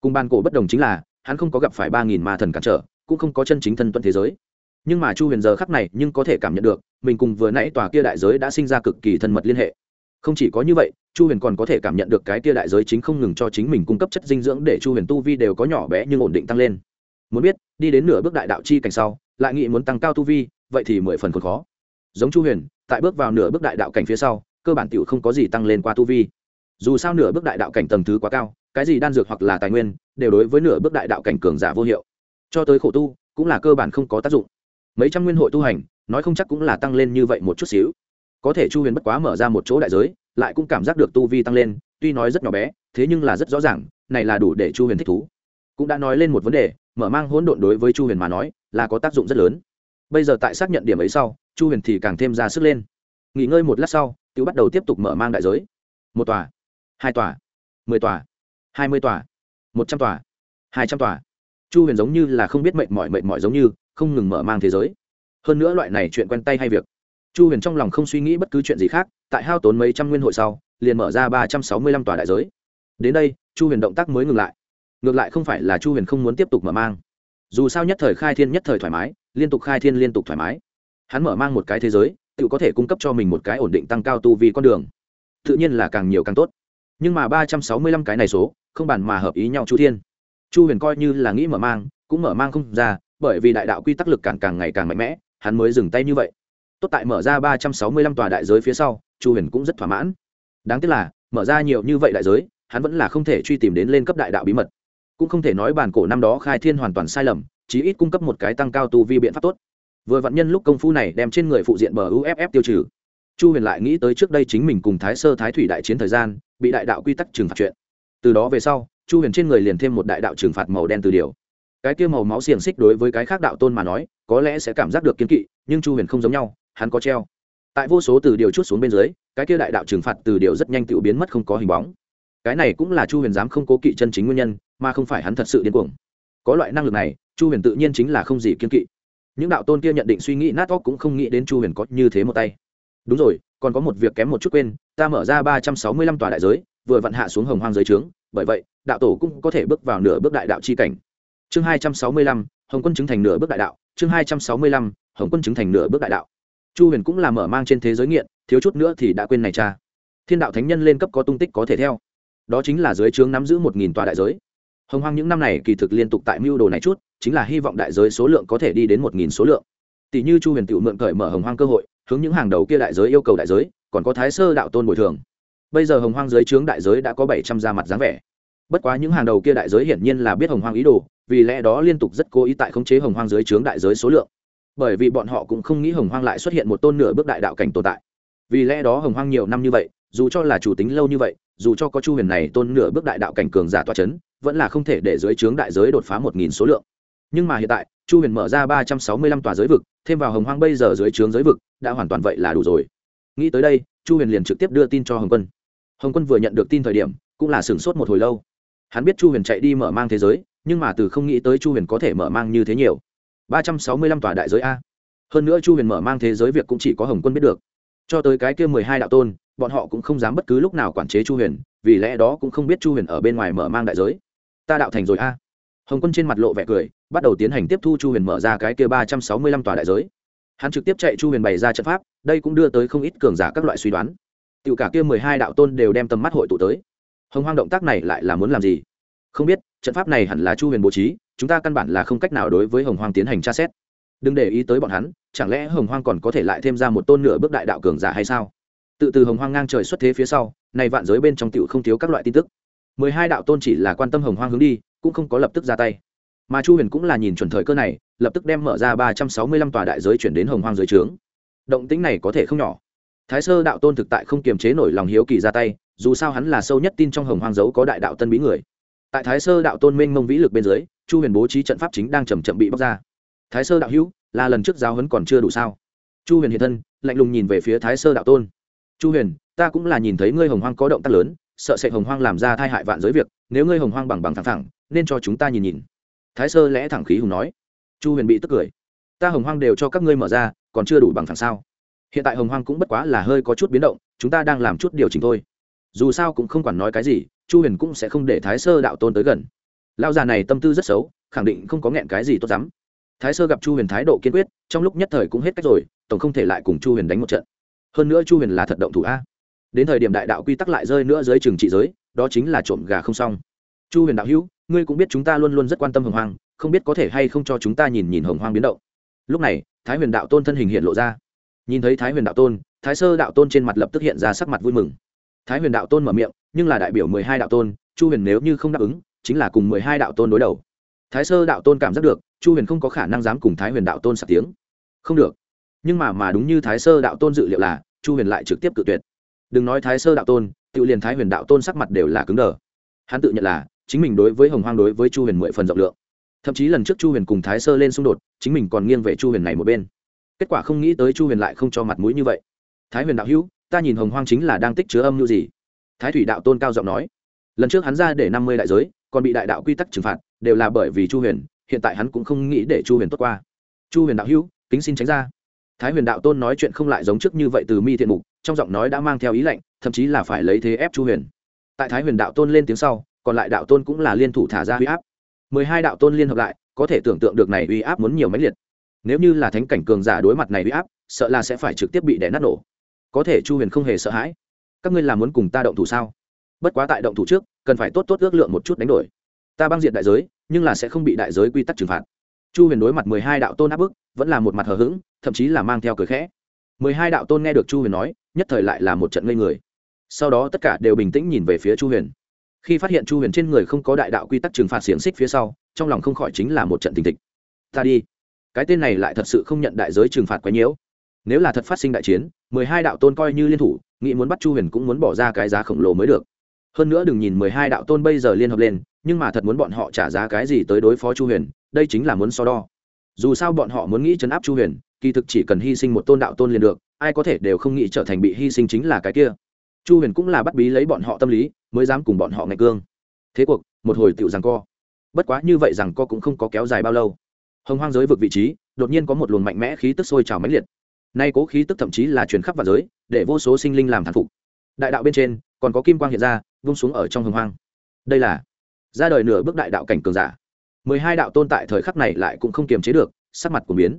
Cùng bản cổ bất đồng chính là, hắn không có gặp phải ba nghìn ma thần cản trở, cũng không có chân chính thân tuân thế giới. Nhưng mà chu huyền giờ khắc này nhưng có thể cảm nhận được, mình cùng vừa nãy tòa kia đại giới đã sinh ra cực kỳ thân mật liên hệ. Không chỉ có như vậy, chu huyền còn có thể cảm nhận được cái kia đại giới chính không ngừng cho chính mình cung cấp chất dinh dưỡng để chu huyền tu vi đều có nhỏ bé nhưng ổn định tăng lên. Muốn biết, đi đến nửa bước đại đạo chi cảnh sau, lại nghĩ muốn tăng cao tu vi, vậy thì mười phần còn khó. Giống chu huyền, tại bước vào nửa bước đại đạo cảnh phía sau, cơ bản t i ể u không có gì tăng lên qua tu vi dù sao nửa bước đại đạo cảnh tầng thứ quá cao, cái gì đan dược hoặc là tài nguyên, đều đối với nửa bước đại đạo cảnh cường giả vô hiệu. Cho tới khổ tu, cũng là cơ bản không có tác dụng. Mấy trăm nguyên hội tu hành, nói không chắc cũng là tăng lên như vậy một chút xíu. Có thể chu huyền bất quá mở ra một chỗ đại giới, lại cũng cảm giác được tu vi tăng lên, tuy nói rất nhỏ bé, thế nhưng là rất rõ ràng, này là đủ để chu huyền thích thú. Cũng đã nói lên một vấn đề, mở mang hỗn độn đối với chu huyền mà nói, là có tác dụng rất lớn. Bây giờ tại xác nhận điểm ấy sau, chu huyền thì càng thêm ra sức lên. Nghỉ ngơi một lát sau tự bắt đầu tiếp tục mở mang đại giới. Một tòa hai tòa, mười tòa, hai mươi tòa, một trăm tòa, hai trăm tòa. Chu huyền giống như là không biết mệnh mỏi mệnh mỏi giống như, không ngừng mở mang thế giới. Hơn nữa loại này chuyện quen tay hay việc. Chu huyền trong lòng không suy nghĩ bất cứ chuyện gì khác, tại hao tốn mấy trăm nguyên hội sau, liền mở ra ba trăm sáu mươi lăm tòa đại giới. Đến đây, chu huyền động tác mới ngừng lại. Ngược lại không phải là chu huyền không muốn tiếp tục mở mang. Dù sao nhất thời khai thiên nhất thời thoải mái, liên tục khai thiên liên tục thoải mái. Hắn mở mang một cái thế giới, tự có thể cung cấp cho mình một cái ổn định tăng cao tu vì con đường. Tự nhiên là càng nhiều càng tốt nhưng mà ba trăm sáu mươi lăm cái này số, không bàn mà hợp ý nhau chu thiên. Chu huyền coi như là nghĩ mở mang, cũng mở mang không ra, bởi vì đại đạo quy tắc lực càng càng ngày càng mạnh mẽ, hắn mới dừng tay như vậy. Tốt tại mở ra ba trăm sáu mươi lăm tòa đại giới phía sau, chu huyền cũng rất thỏa mãn. Đáng tiếc là, mở ra nhiều như vậy đại giới, hắn vẫn là không thể truy tìm đến lên cấp đại đạo bí mật. Cũng không thể nói bản cổ năm đó khai thiên hoàn toàn sai lầm, chí ít cung cấp một cái tăng cao tu vi biện pháp tốt. Vừa vạn nhân lúc công phu này đem trên người phụ diện bờ uff tiêu trừ. Chu huyền lại nghĩ tới trước đây chính mình cùng thái sơ thái thủy đại chiến thời gian bị đại đạo quy tắc trừng phạt chuyện. Từ đó về sau, chu huyền trên người liền thêm một đại đạo trừng phạt màu đen từ điều. Cái kia màu máu xiềng xích đối với cái khác đạo tôn mà nói, có lẽ sẽ cảm giác được kiên kỵ, nhưng chu huyền không giống nhau, hắn có treo. Tại vô số từ điều chút xuống bên dưới, cái kia đại đạo trừng phạt từ điều rất nhanh tự biến mất không có hình bóng. Cái này cũng là chu huyền dám không cố kỵ chân chính nguyên nhân, mà không phải hắn thật sự điên cuồng. Có loại năng lực này, chu huyền tự nhiên chính là không gì kiên kỵ. Những đạo tôn kia nhận định suy nghĩ nát óc cũng không nghĩ đến chu huyền có như thế một tay. Đúng rồi còn có một việc kém một chút quên, ta mở ra ba trăm sáu mươi lăm tòa đại giới, vừa vặn hạ xuống hồng hoang giới trướng, bởi vậy, đạo tổ cũng có thể bước vào nửa bước đại đạo chi cảnh. Chương hai trăm sáu mươi lăm, hồng quân chứng thành nửa bước đại đạo, chương hai trăm sáu mươi lăm, hồng quân chứng thành nửa bước đại đạo. Chu huyền cũng là mở mang trên thế giới nghiện, thiếu chút nữa thì đã quên này cha. Thiên đạo thánh nhân lên cấp có tung tích có thể theo. Đó chính là dưới trướng nắm giữ một nghìn tòa đại giới. Hồng hoang những năm này kỳ thực liên tục tại mưu đồ này chút, chính là hy vọng đại giới số lượng có thể đi đến một nghìn số lượng. Tỷ như chu huyền tự mượn cởi mở hồng hoang cơ hội hướng những hàng đầu kia đại giới yêu cầu đại giới, còn có thái sơ đạo tôn bồi thường. Bây giờ hồng hoang giới trướng đại giới đã có bảy trăm ra mặt dáng vẻ. Bất quá những hàng đầu kia đại giới hiển nhiên là biết hồng hoang ý đồ, vì lẽ đó liên tục rất cố ý tại khống chế hồng hoang giới trướng đại giới số lượng. Bởi vì bọn họ cũng không nghĩ hồng hoang lại xuất hiện một tôn nửa bước đại đạo cảnh tồn tại. Vì lẽ đó hồng hoang nhiều năm như vậy, dù cho là chủ tính lâu như vậy, dù cho có chu huyền này tôn nửa bước đại đạo cảnh cường giả toa c h ấ n vẫn là không thể để dưới trướng đại giới đột phá một nghìn số lượng nhưng mà hiện tại, chu huyền mở ra ba trăm sáu mươi lăm tòa giới vực, thêm vào hồng hoang bây giờ dưới trướng giới vực, đã hoàn toàn vậy là đủ rồi. Nghĩ tới đây, chu huyền liền trực tiếp đưa tin cho hồng quân. Hồng quân vừa nhận được tin thời điểm, cũng là sửng sốt một hồi lâu. Hắn biết chu huyền chạy đi mở mang thế giới, nhưng mà từ không nghĩ tới chu huyền có thể mở mang như thế nhiều. ba trăm sáu mươi lăm tòa đại giới a. Hơn nữa chu huyền mở mang thế giới việc cũng chỉ có hồng quân biết được. Cho tới cái kia mười hai đạo tôn, bọn họ cũng không dám bất cứ lúc nào quản chế chu huyền, vì lẽ đó cũng không biết chu huyền ở bên ngoài mở mang đại giới. Ta đạo thành rồi a hồng quân trên mặt lộ vẻ cười, bắt đầu tiến hành tiếp thu chu huyền mở ra cái kia ba trăm sáu mươi lăm tòa đại giới. Hắn trực tiếp chạy chu huyền bày ra trận pháp, đây cũng đưa tới không ít cường giả các loại suy đoán. Tự cả kia mười hai đạo tôn đều đem tầm mắt hội tụ tới. Hồng hoang động tác này lại là muốn làm gì? Không biết, trận pháp này hẳn là chu huyền bố trí, chúng ta căn bản là không cách nào đối với hồng hoang tiến hành tra xét. Đừng để ý tới bọn hắn, chẳng lẽ hồng hoang còn có thể lại thêm ra một tôn nửa bước đại đạo cường giả hay sao? Tự từ hồng hoang ngang trời xuất thế phía sau này vạn giới bên trong tiểu không thiếu các loại tin tức. Mười hai đạo tôn chỉ là quan tâm hồng hoang hướng đi cũng không có lập tức ra tay. Mà chu huyền cũng là nhìn chuẩn thời cơ này, lập tức đem mở ra ba trăm sáu mươi lăm tòa đại giới chuyển đến hồng hoang dưới trướng. Động tĩnh này có thể không nhỏ. Thái sơ đạo tôn thực tại không kiềm chế nổi lòng hiếu kỳ ra tay, dù sao hắn là sâu nhất tin trong hồng hoang dấu có đại đạo tân bí người. Tại thái sơ đạo tôn minh mông vĩ lực bên dưới, chu huyền bố trí trận pháp chính đang chầm chậm bị bóc ra. Thái sơ đạo hữu, là lần trước giáo huấn còn chưa đủ sao? Chu huyền hiện thân, lạnh lùng nhìn về phía thái sơ đạo tôn. Chu huyền, ta cũng là nhìn thấy ngươi hồng hoang có động tác lớn sợ sệt hồng hoang làm ra thai hại vạn giới việc, nếu ngươi hồng hoang bằng bằng thẳng thẳng, nên cho chúng ta nhìn nhìn. Thái sơ lẽ thẳng khí hùng nói. Chu huyền bị tức cười. Ta hồng hoang đều cho các ngươi mở ra, còn chưa đủ bằng thẳng sao? Hiện tại hồng hoang cũng bất quá là hơi có chút biến động, chúng ta đang làm chút điều chỉnh thôi. Dù sao cũng không quản nói cái gì, chu huyền cũng sẽ không để thái sơ đạo tôn tới gần. Lao già này tâm tư rất xấu, khẳng định không có nghẹn cái gì tốt lắm. Thái sơ gặp chu huyền thái độ kiên quyết, trong lúc nhất thời cũng hết cách rồi, tổng không thể lại cùng chu huyền đánh một trận. Hơn nữa chu huyền là thật động thủ a đến thời điểm đại đạo quy tắc lại rơi nữa dưới trường trị giới, đó chính là trộm gà không xong. Chu huyền đạo hữu, ngươi cũng biết chúng ta luôn luôn rất quan tâm hồng hoang, không biết có thể hay không cho chúng ta nhìn nhìn hồng hoang biến động. Lúc này, thái huyền đạo tôn thân hình hiện lộ ra. Nhìn thấy thái huyền đạo tôn, thái sơ đạo tôn trên mặt lập tức hiện ra sắc mặt vui mừng. Thái huyền đạo tôn mở miệng, nhưng là đại biểu mười hai đạo tôn, chu huyền nếu như không đáp ứng, chính là cùng mười hai đạo tôn đối đầu. Thái sơ đạo tôn cảm giác được, chu huyền không có khả năng dám cùng thái huyền đạo tôn sạc tiếng. Không được. Nhưng mà mà đúng như thái sơ đạo tôn dự liệu là, chu huyền lại trực tiếp cự tuyệt đừng nói thái sơ đạo tôn, tự liền thái huyền đạo tôn sắc mặt đều là cứng đờ. Hắn tự nhận là, chính mình đối với hồng hoang đối với chu huyền mười phần rộng lượng. Thậm chí lần trước chu huyền cùng thái sơ lên xung đột, chính mình còn nghiêng về chu huyền này một bên. Kết quả không nghĩ tới chu huyền lại không cho mặt mũi như vậy. Thái huyền đạo hữu, ta nhìn hồng hoang chính là đang tích chứa âm mưu gì? Thái thủy đạo tôn cao giọng nói. Lần trước hắn ra để năm mươi đại giới, còn bị đại đạo quy tắc trừng phạt, đều là bởi vì chu huyền, hiện tại hắn cũng không nghĩ để chu huyền tốt qua. Chu huyền đạo hữu, kính xin tránh ra. Thái huyền đạo tôn nói chuyện không lại giống trước như vậy từ mi thiện mục trong giọng nói đã mang theo ý lệnh thậm chí là phải lấy thế ép chu huyền. Tại thái huyền đạo tôn lên tiếng sau, còn lại đạo tôn cũng là liên thủ thả ra uy áp. Mười hai đạo tôn liên hợp lại, có thể tưởng tượng được này uy áp muốn nhiều mấy liệt. Nếu như là thánh cảnh cường giả đối mặt này uy áp, sợ là sẽ phải trực tiếp bị đè nát nổ. Có thể chu huyền không hề sợ hãi. Các ngươi là muốn cùng ta động thủ sao? Bất quá tại động thủ trước, cần phải tốt tốt ước lượng một chút đánh đổi. Ta băng diện đại giới, nhưng là sẽ không bị đại giới quy tắc trừng phạt. Chu huyền đối mặt mười hai đạo tôn áp bức, vẫn là một mặt hờ hững, thậm chí là mang theo cười khẽ mười hai đạo tôn nghe được chu huyền nói, nhất thời lại là một trận ngây người. Sau đó tất cả đều bình tĩnh nhìn về phía chu huyền. Khi phát hiện chu huyền trên người không có đại đạo quy tắc trừng phạt xiềng xích phía sau, trong lòng không khỏi chính là một trận tình thịch ta đi. Cái tên này lại thật sự không nhận đại giới trừng phạt quấy nhiễu. Nếu là thật phát sinh đại chiến, mười hai đạo tôn coi như liên thủ, nghĩ muốn bắt chu huyền cũng muốn bỏ ra cái giá khổng lồ mới được. Hơn nữa đừng nhìn mười hai đạo tôn bây giờ liên hợp lên, nhưng mà thật muốn bọn họ trả giá cái gì tới đối phó chu huyền, đây chính là muốn so đo. Dù sao bọn họ muốn nghĩ chấn áp chu huyền kỳ thực chỉ cần hy sinh một tôn đạo tôn liền được, ai có thể đều không nghĩ trở thành bị hy sinh chính là cái kia. Chu huyền cũng là bắt bí lấy bọn họ tâm lý, mới dám cùng bọn họ ngày cương. Thế cuộc, một hồi tựu rằng co. Bất quá như vậy rằng co cũng không có kéo dài bao lâu. Hồng hoang giới vực vị trí, đột nhiên có một luồng mạnh mẽ khí tức sôi trào mãnh liệt. Nay cố khí tức thậm chí là truyền khắp vào giới, để vô số sinh linh làm thản phục. Đại đạo bên trên, còn có kim quang hiện ra, vung xuống ở trong hồng hoang. Đây là, ra đời nửa bước đại đạo cảnh cường giả. Mười hai đạo tôn tại thời khắc này lại cũng không kiềm chế được, sắc mặt của biến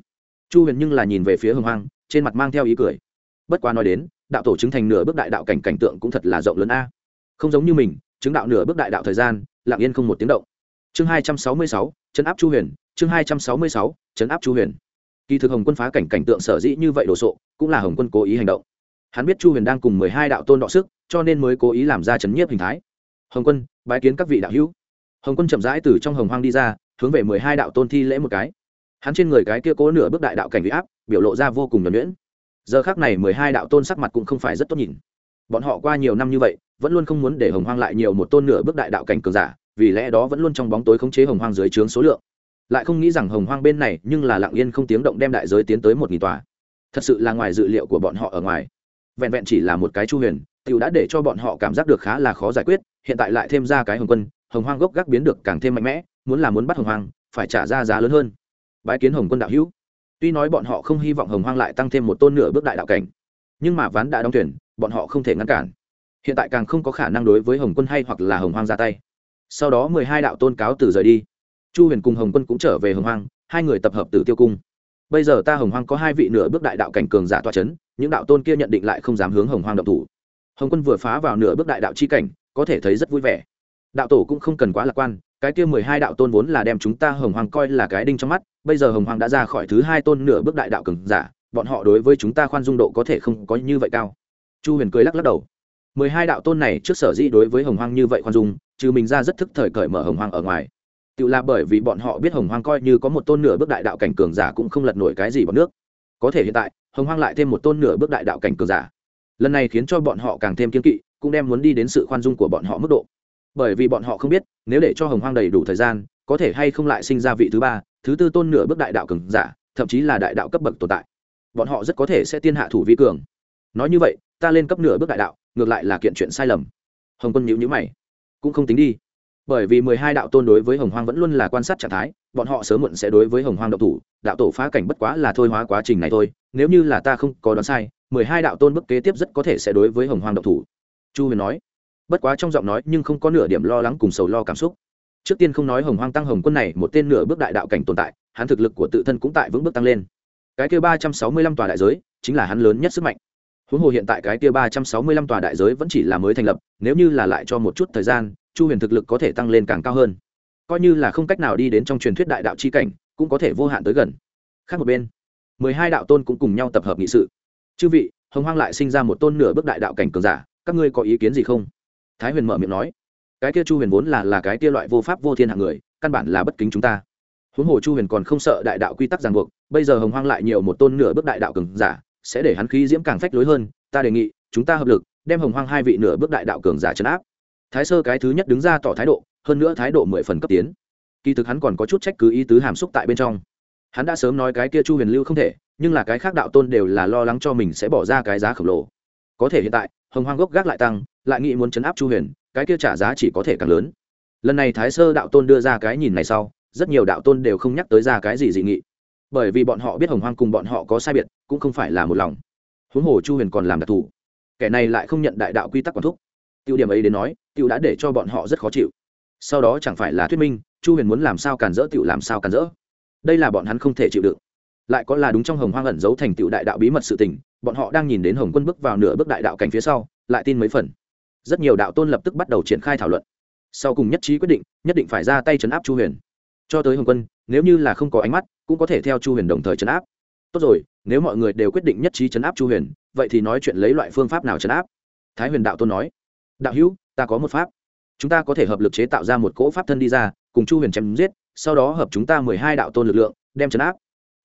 chu huyền nhưng là nhìn về phía hồng hoang, trên mặt mang theo ý cười. Bất quá nói đến, đạo tổ chứng thành nửa bước đại đạo cảnh cảnh tượng cũng thật là rộng lớn a. Không giống như mình, chứng đạo nửa bước đại đạo thời gian, lặng yên không một tiếng động. Chương hai trăm sáu mươi sáu chấn áp chu huyền, chương hai trăm sáu mươi sáu chấn áp chu huyền. Kỳ thực hồng quân phá cảnh cảnh tượng sở dĩ như vậy đồ sộ, cũng là hồng quân cố ý hành động. Hắn biết chu huyền đang cùng mười hai đạo tôn đọ sức, cho nên mới cố ý làm ra chấn nhiếp hình thái. Hồng quân, bái kiến các vị đạo hữu. Hồng quân chậm rãi từ trong hồng hoang đi ra, hướng về mười hai đạo tôn thi lễ một cái hắn trên người cái kia cố nửa bước đại đạo cảnh bị áp, biểu lộ ra vô cùng nhuẩn nhuyễn. Giờ khác này mười hai đạo tôn sắc mặt cũng không phải rất tốt nhìn. Bọn họ qua nhiều năm như vậy, vẫn luôn không muốn để hồng hoang lại nhiều một tôn nửa bước đại đạo cảnh cường giả, vì lẽ đó vẫn luôn trong bóng tối khống chế hồng hoang dưới trướng số lượng. Lại không nghĩ rằng hồng hoang bên này nhưng là lặng yên không tiếng động đem đại giới tiến tới một nghìn tòa. Thật sự là ngoài dự liệu của bọn họ ở ngoài. Vẹn vẹn chỉ là một cái chu huyền t i ể u đã để cho bọn họ cảm giác được khá là khó giải quyết, hiện tại lại thêm ra cái hồng quân, hồng hoang gốc gác biến được càng thêm mạnh mẽ, muốn là muốn bắt hồng hoang, phải trả ra giá lớn hơn bái kiến hồng quân đạo hữu. Tuy nói bọn họ không hy vọng hồng hoang lại tăng thêm một tôn nửa bước đại đạo cảnh, nhưng mà ván đã đóng thuyền, bọn họ không thể ngăn cản. Hiện tại càng không có khả năng đối với hồng quân hay hoặc là hồng hoang ra tay. Sau đó mười hai đạo tôn cáo từ rời đi. Chu huyền cùng hồng quân cũng trở về hồng hoang, hai người tập hợp từ tiêu cung. Bây giờ ta hồng hoang có hai vị nửa bước đại đạo cảnh cường giả toa c h ấ n những đạo tôn kia nhận định lại không dám hướng hồng hoang động thủ. Hồng quân vừa phá vào nửa bước đại đạo c h i cảnh, có thể thấy rất vui vẻ đạo tổ cũng không cần quá lạc quan, cái kia mười hai đạo tôn vốn là đem chúng ta hồng hoàng coi là cái đinh trong mắt, bây giờ hồng hoàng đã ra khỏi thứ hai tôn nửa bước đại đạo cường giả, bọn họ đối với chúng ta khoan dung độ có thể không có như vậy cao. Chu huyền cười lắc lắc đầu. Mười hai đạo tôn này trước sở dĩ đối với hồng hoàng như vậy khoan dung, trừ mình ra rất thức thời cởi mở hồng hoàng ở ngoài. Tự là bởi vì bọn họ biết hồng hoàng coi như có một tôn nửa bước đại đạo cảnh cường giả cũng không lật nổi cái gì bằng nước. Có thể hiện tại, hồng hoàng lại thêm một tôn nửa bước đại đạo cảnh cường giả. Lần này khiến cho bọn họ càng thêm kiên kỵ, cũng đem muốn đi đến sự khoan dung của bọn họ mức độ bởi vì bọn họ không biết, nếu để cho hồng hoang đầy đủ thời gian, có thể hay không lại sinh ra vị thứ ba, thứ tư tôn nửa bước đại đạo cường giả, thậm chí là đại đạo cấp bậc tồn tại. Bọn họ rất có thể sẽ tiên hạ thủ vi cường. Nói như vậy, ta lên cấp nửa bước đại đạo, ngược lại là kiện chuyện sai lầm. Hồng quân nhữ nhữ mày. Cũng không tính đi. Bởi vì mười hai đạo tôn đối với hồng hoang vẫn luôn là quan sát trạng thái, bọn họ sớm muộn sẽ đối với hồng hoang độc thủ, đạo tổ phá cảnh bất quá là thôi hóa quá trình này thôi, nếu như là ta không có đoán sai, mười hai đạo tôn bước kế tiếp rất có thể sẽ đối với hồng hoang độc thủ. Chu huyền nói bất quá trong giọng nói nhưng không có nửa điểm lo lắng cùng sầu lo cảm xúc. Trước tiên không nói hồng hoang tăng hồng quân này một tên nửa bước đại đạo cảnh tồn tại, hắn thực lực của tự thân cũng tại vững bước tăng lên. Cái kia ba trăm sáu mươi lăm tòa đại giới chính là hắn lớn nhất sức mạnh. Huống hồ hiện tại cái kia ba trăm sáu mươi lăm tòa đại giới vẫn chỉ là mới thành lập, nếu như là lại cho một chút thời gian, chu huyền thực lực có thể tăng lên càng cao hơn. Coi như là không cách nào đi đến trong truyền thuyết đại đạo c h i cảnh, cũng có thể vô hạn tới gần. Khác một bên, mười hai đạo tôn cũng cùng nhau tập hợp nghị sự. Chư vị, hồng hoang lại sinh ra một tôn nửa bước đại đạo cảnh cường giả, các ngươi có ý kiến gì không? Thái huyền mở miệng nói, cái kia chu huyền vốn là là cái kia loại vô pháp vô thiên hạng người, căn bản là bất kính chúng ta. Huống hồ chu huyền còn không sợ đại đạo quy tắc ràng buộc, bây giờ hồng hoang lại nhiều một tôn nửa bước đại đạo cường giả, sẽ để hắn khí diễm càng phách lối hơn, ta đề nghị, chúng ta hợp lực, đem hồng hoang hai vị nửa bước đại đạo cường giả chấn áp. Thái sơ cái thứ nhất đứng ra tỏ thái độ, hơn nữa thái độ mười phần cấp tiến. Kỳ thực hắn còn có chút trách cứ ý tứ hàm xúc tại bên trong. Hắn đã sớm nói cái kia chu huyền lưu không thể, nhưng là cái khác đạo tôn đều là lo lắng cho mình sẽ bỏ ra cái giá khổng lồ. Có thể hiện tại hồng hoang gốc gác lại tăng, lại nghĩ muốn chấn áp chu huyền, cái kia trả giá chỉ có thể càng lớn. Lần này thái sơ đạo tôn đưa ra cái nhìn này sau, rất nhiều đạo tôn đều không nhắc tới ra cái gì dị nghị. Bởi vì bọn họ biết hồng hoang cùng bọn họ có sai biệt, cũng không phải là một lòng. Huống hồ chu huyền còn làm đặc thù. Kẻ này lại không nhận đại đạo quy tắc quản thúc. Tiêu điểm ấy đến nói tiêu đã để cho bọn họ rất khó chịu. Sau đó chẳng phải là thuyết minh, chu huyền muốn làm sao càn rỡ tiêu làm sao càn rỡ. Đây là bọn hắn không thể chịu đựng. Lại có là đúng trong hồng hoang ẩn giấu thành tựu đại đạo bí mật sự tình bọn họ đang nhìn đến hồng quân bước vào nửa bước đại đạo cảnh phía sau, lại tin mấy phần. Rất nhiều đạo tôn lập tức bắt đầu triển khai thảo luận. Sau cùng nhất trí quyết định, nhất định phải ra tay chấn áp chu huyền. Cho tới hồng quân, nếu như là không có ánh mắt, cũng có thể theo chu huyền đồng thời chấn áp. Tốt rồi, nếu mọi người đều quyết định nhất trí chấn áp chu huyền, vậy thì nói chuyện lấy loại phương pháp nào chấn áp? Thái huyền đạo tôn nói. Đạo hữu, ta có một pháp. Chúng ta có thể hợp lực chế tạo ra một cỗ pháp thân đi ra, cùng chu huyền chém giết, sau đó hợp chúng ta mười hai đạo tôn lực lượng, đem chấn áp.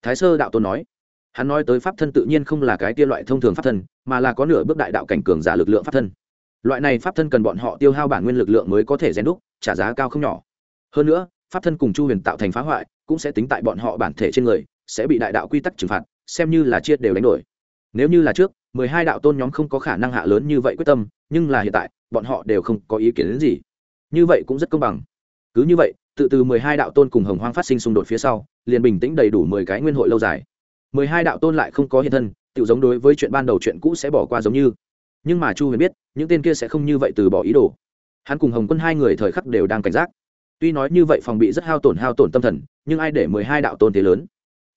Thái sơ đạo tôn nói hắn nói tới pháp thân tự nhiên không là cái kia loại thông thường pháp thân, mà là có nửa bước đại đạo cảnh cường giả lực lượng pháp thân. Loại này pháp thân cần bọn họ tiêu hao bản nguyên lực lượng mới có thể rèn đúc, trả giá cao không nhỏ. Hơn nữa, pháp thân cùng chu huyền tạo thành phá hoại, cũng sẽ tính tại bọn họ bản thể trên người, sẽ bị đại đạo quy tắc trừng phạt, xem như là chia đều đánh đổi. Nếu như là trước, mười hai đạo tôn nhóm không có khả năng hạ lớn như vậy quyết tâm, nhưng là hiện tại, bọn họ đều không có ý kiến đến gì. Như vậy cũng rất công bằng. Cứ như vậy, tự từ mười hai đạo tôn cùng hồng hoang phát sinh xung đột phía sau, liền bình tĩnh đầy đủ mười cái nguyên hội lâu dài mười hai đạo tôn lại không có hiện thân tự giống đối với chuyện ban đầu chuyện cũ sẽ bỏ qua giống như. Nhưng mà chu huyền biết, những tên kia sẽ không như vậy từ bỏ ý đồ. Hắn cùng hồng quân hai người thời khắc đều đang cảnh giác. Tuy nói như vậy phòng bị rất hao tổn hao tổn tâm thần, nhưng ai để mười hai đạo tôn thế lớn?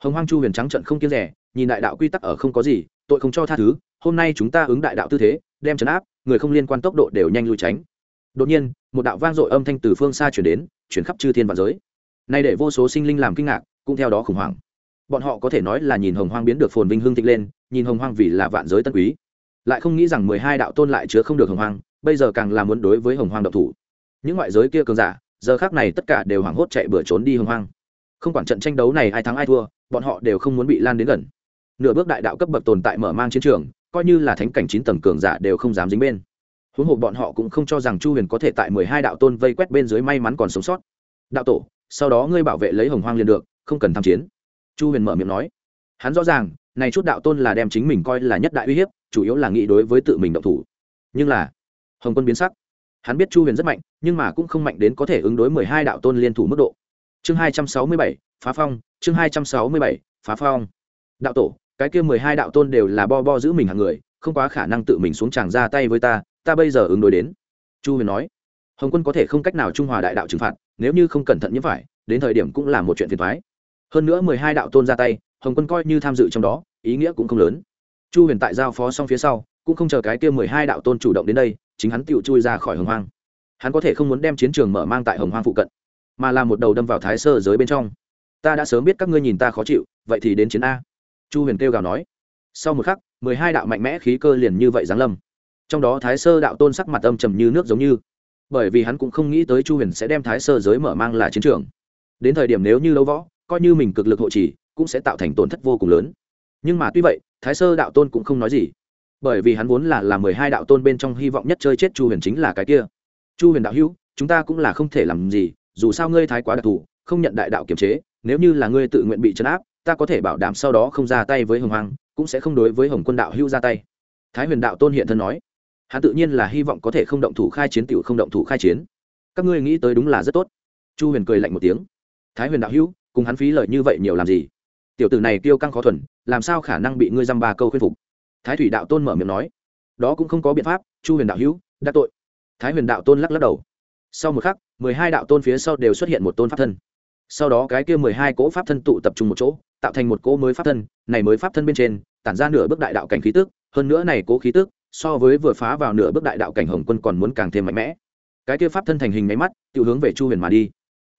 Hồng hoang chu huyền trắng trận không kiên rẻ, nhìn đại đạo quy tắc ở không có gì, tội không cho tha thứ, hôm nay chúng ta ứng đại đạo tư thế, đem chấn áp, người không liên quan tốc độ đều nhanh lui tránh. Đột nhiên, một đạo vang dội âm thanh từ phương xa chuyển đến, chuyển khắp chư thiên và giới. Nay để vô số sinh linh làm kinh ngạc, cũng theo đó khủng hoảng bọn họ có thể nói là nhìn hồng hoang biến được phồn vinh hương thịnh lên, nhìn hồng hoang vì là vạn giới tân quý. Lại không nghĩ rằng mười hai đạo tôn lại chứa không được hồng hoang, bây giờ càng là muốn đối với hồng hoang độc thủ. Những ngoại giới kia cường giả, giờ khác này tất cả đều hoảng hốt chạy bừa trốn đi hồng hoang. Không quản trận tranh đấu này ai thắng ai thua, bọn họ đều không muốn bị lan đến gần. Nửa bước đại đạo cấp bậc tồn tại mở mang chiến trường, coi như là thánh cảnh chín tầng cường giả đều không dám dính bên. Huống hồ bọn họ cũng không cho rằng chu huyền có thể tại mười hai đạo tôn vây quét bên dưới may mắn còn sống sót. Đạo tổ, sau đó ngươi bảo vệ lấy hồng hoang liền được, không cần tham chiến chu huyền mở miệng nói, hắn rõ ràng, này chút đạo tôn là đem chính mình coi là nhất đại uy hiếp, chủ yếu là nghĩ đối với tự mình động thủ. Nhưng là, hồng quân biến sắc. Hắn biết chu huyền rất mạnh, nhưng mà cũng không mạnh đến có thể ứng đối mười hai đạo tôn liên thủ mức độ. Chương hai trăm sáu mươi bảy, phá phong, chương hai trăm sáu mươi bảy, phá phong. Đạo tổ, cái kia mười hai đạo tôn đều là bo bo giữ mình hàng người, không quá khả năng tự mình xuống tràng ra tay với ta ta bây giờ ứng đối đến. Chu huyền nói, hồng quân có thể không cách nào trung hòa đại đạo trừng phạt, nếu như không cẩn thận như phải đến thời điểm cũng là một chuyện phiền thoái hơn nữa mười hai đạo tôn ra tay, hồng quân coi như tham dự trong đó, ý nghĩa cũng không lớn. Chu huyền tại giao phó xong phía sau, cũng không chờ cái kia mười hai đạo tôn chủ động đến đây, chính hắn tựu chui ra khỏi hồng hoang. Hắn có thể không muốn đem chiến trường mở mang tại hồng hoang phụ cận, mà là một đầu đâm vào thái sơ giới bên trong. Ta đã sớm biết các ngươi nhìn ta khó chịu, vậy thì đến chiến a. Chu huyền kêu gào nói. Sau một khắc, mười hai đạo mạnh mẽ khí cơ liền như vậy giáng lâm. Trong đó thái sơ đạo tôn sắc mặt âm trầm như nước giống như. Bởi vì hắn cũng không nghĩ tới chu huyền sẽ đem thái sơ giới mở mang là chiến trường. Đến thời điểm nếu như lâu võ coi như mình cực lực hộ trì, cũng sẽ tạo thành tổn thất vô cùng lớn. Nhưng mà tuy vậy, thái sơ đạo tôn cũng không nói gì. Bởi vì hắn vốn là là mười hai đạo tôn bên trong hy vọng nhất chơi chết chu huyền chính là cái kia. Chu huyền đạo hữu, chúng ta cũng là không thể làm gì, dù sao ngươi thái quá đặc thù, không nhận đại đạo kiềm chế, nếu như là ngươi tự nguyện bị chấn áp, ta có thể bảo đảm sau đó không ra tay với hồng hoàng cũng sẽ không đối với hồng quân đạo hữu ra tay. Thái huyền đạo tôn hiện thân nói. Hắn tự nhiên là hy vọng có thể không động thủ khai chiến t không động thủ khai chiến. Các ngươi nghĩ tới đúng là rất tốt. Chu huyền cười lạnh một tiếng. Thái huyền đạo hữu cùng hắn phí lời như vậy nhiều làm gì? Tiểu tử này tiêu căng khó thuần, làm sao khả năng bị ngươi dăm ba câu khuyên phục? Thái thủy đạo tôn mở miệng nói. Đó cũng không có biện pháp, chu huyền đạo hữu, đã tội. Thái huyền đạo tôn lắc lắc đầu. Sau một khắc, mười hai đạo tôn phía sau đều xuất hiện một tôn pháp thân. Sau đó cái kia mười hai cỗ pháp thân tụ tập trung một chỗ, tạo thành một cỗ mới pháp thân, này mới pháp thân bên trên, tản ra nửa bước đại đạo cảnh khí tức, hơn nữa này cố khí tức, so với vừa phá vào nửa bước đại đạo cảnh hồng quân còn muốn càng thêm mạnh mẽ. Cái kia pháp thân thành hình máy mắt tự hướng về chu huyền mà đi.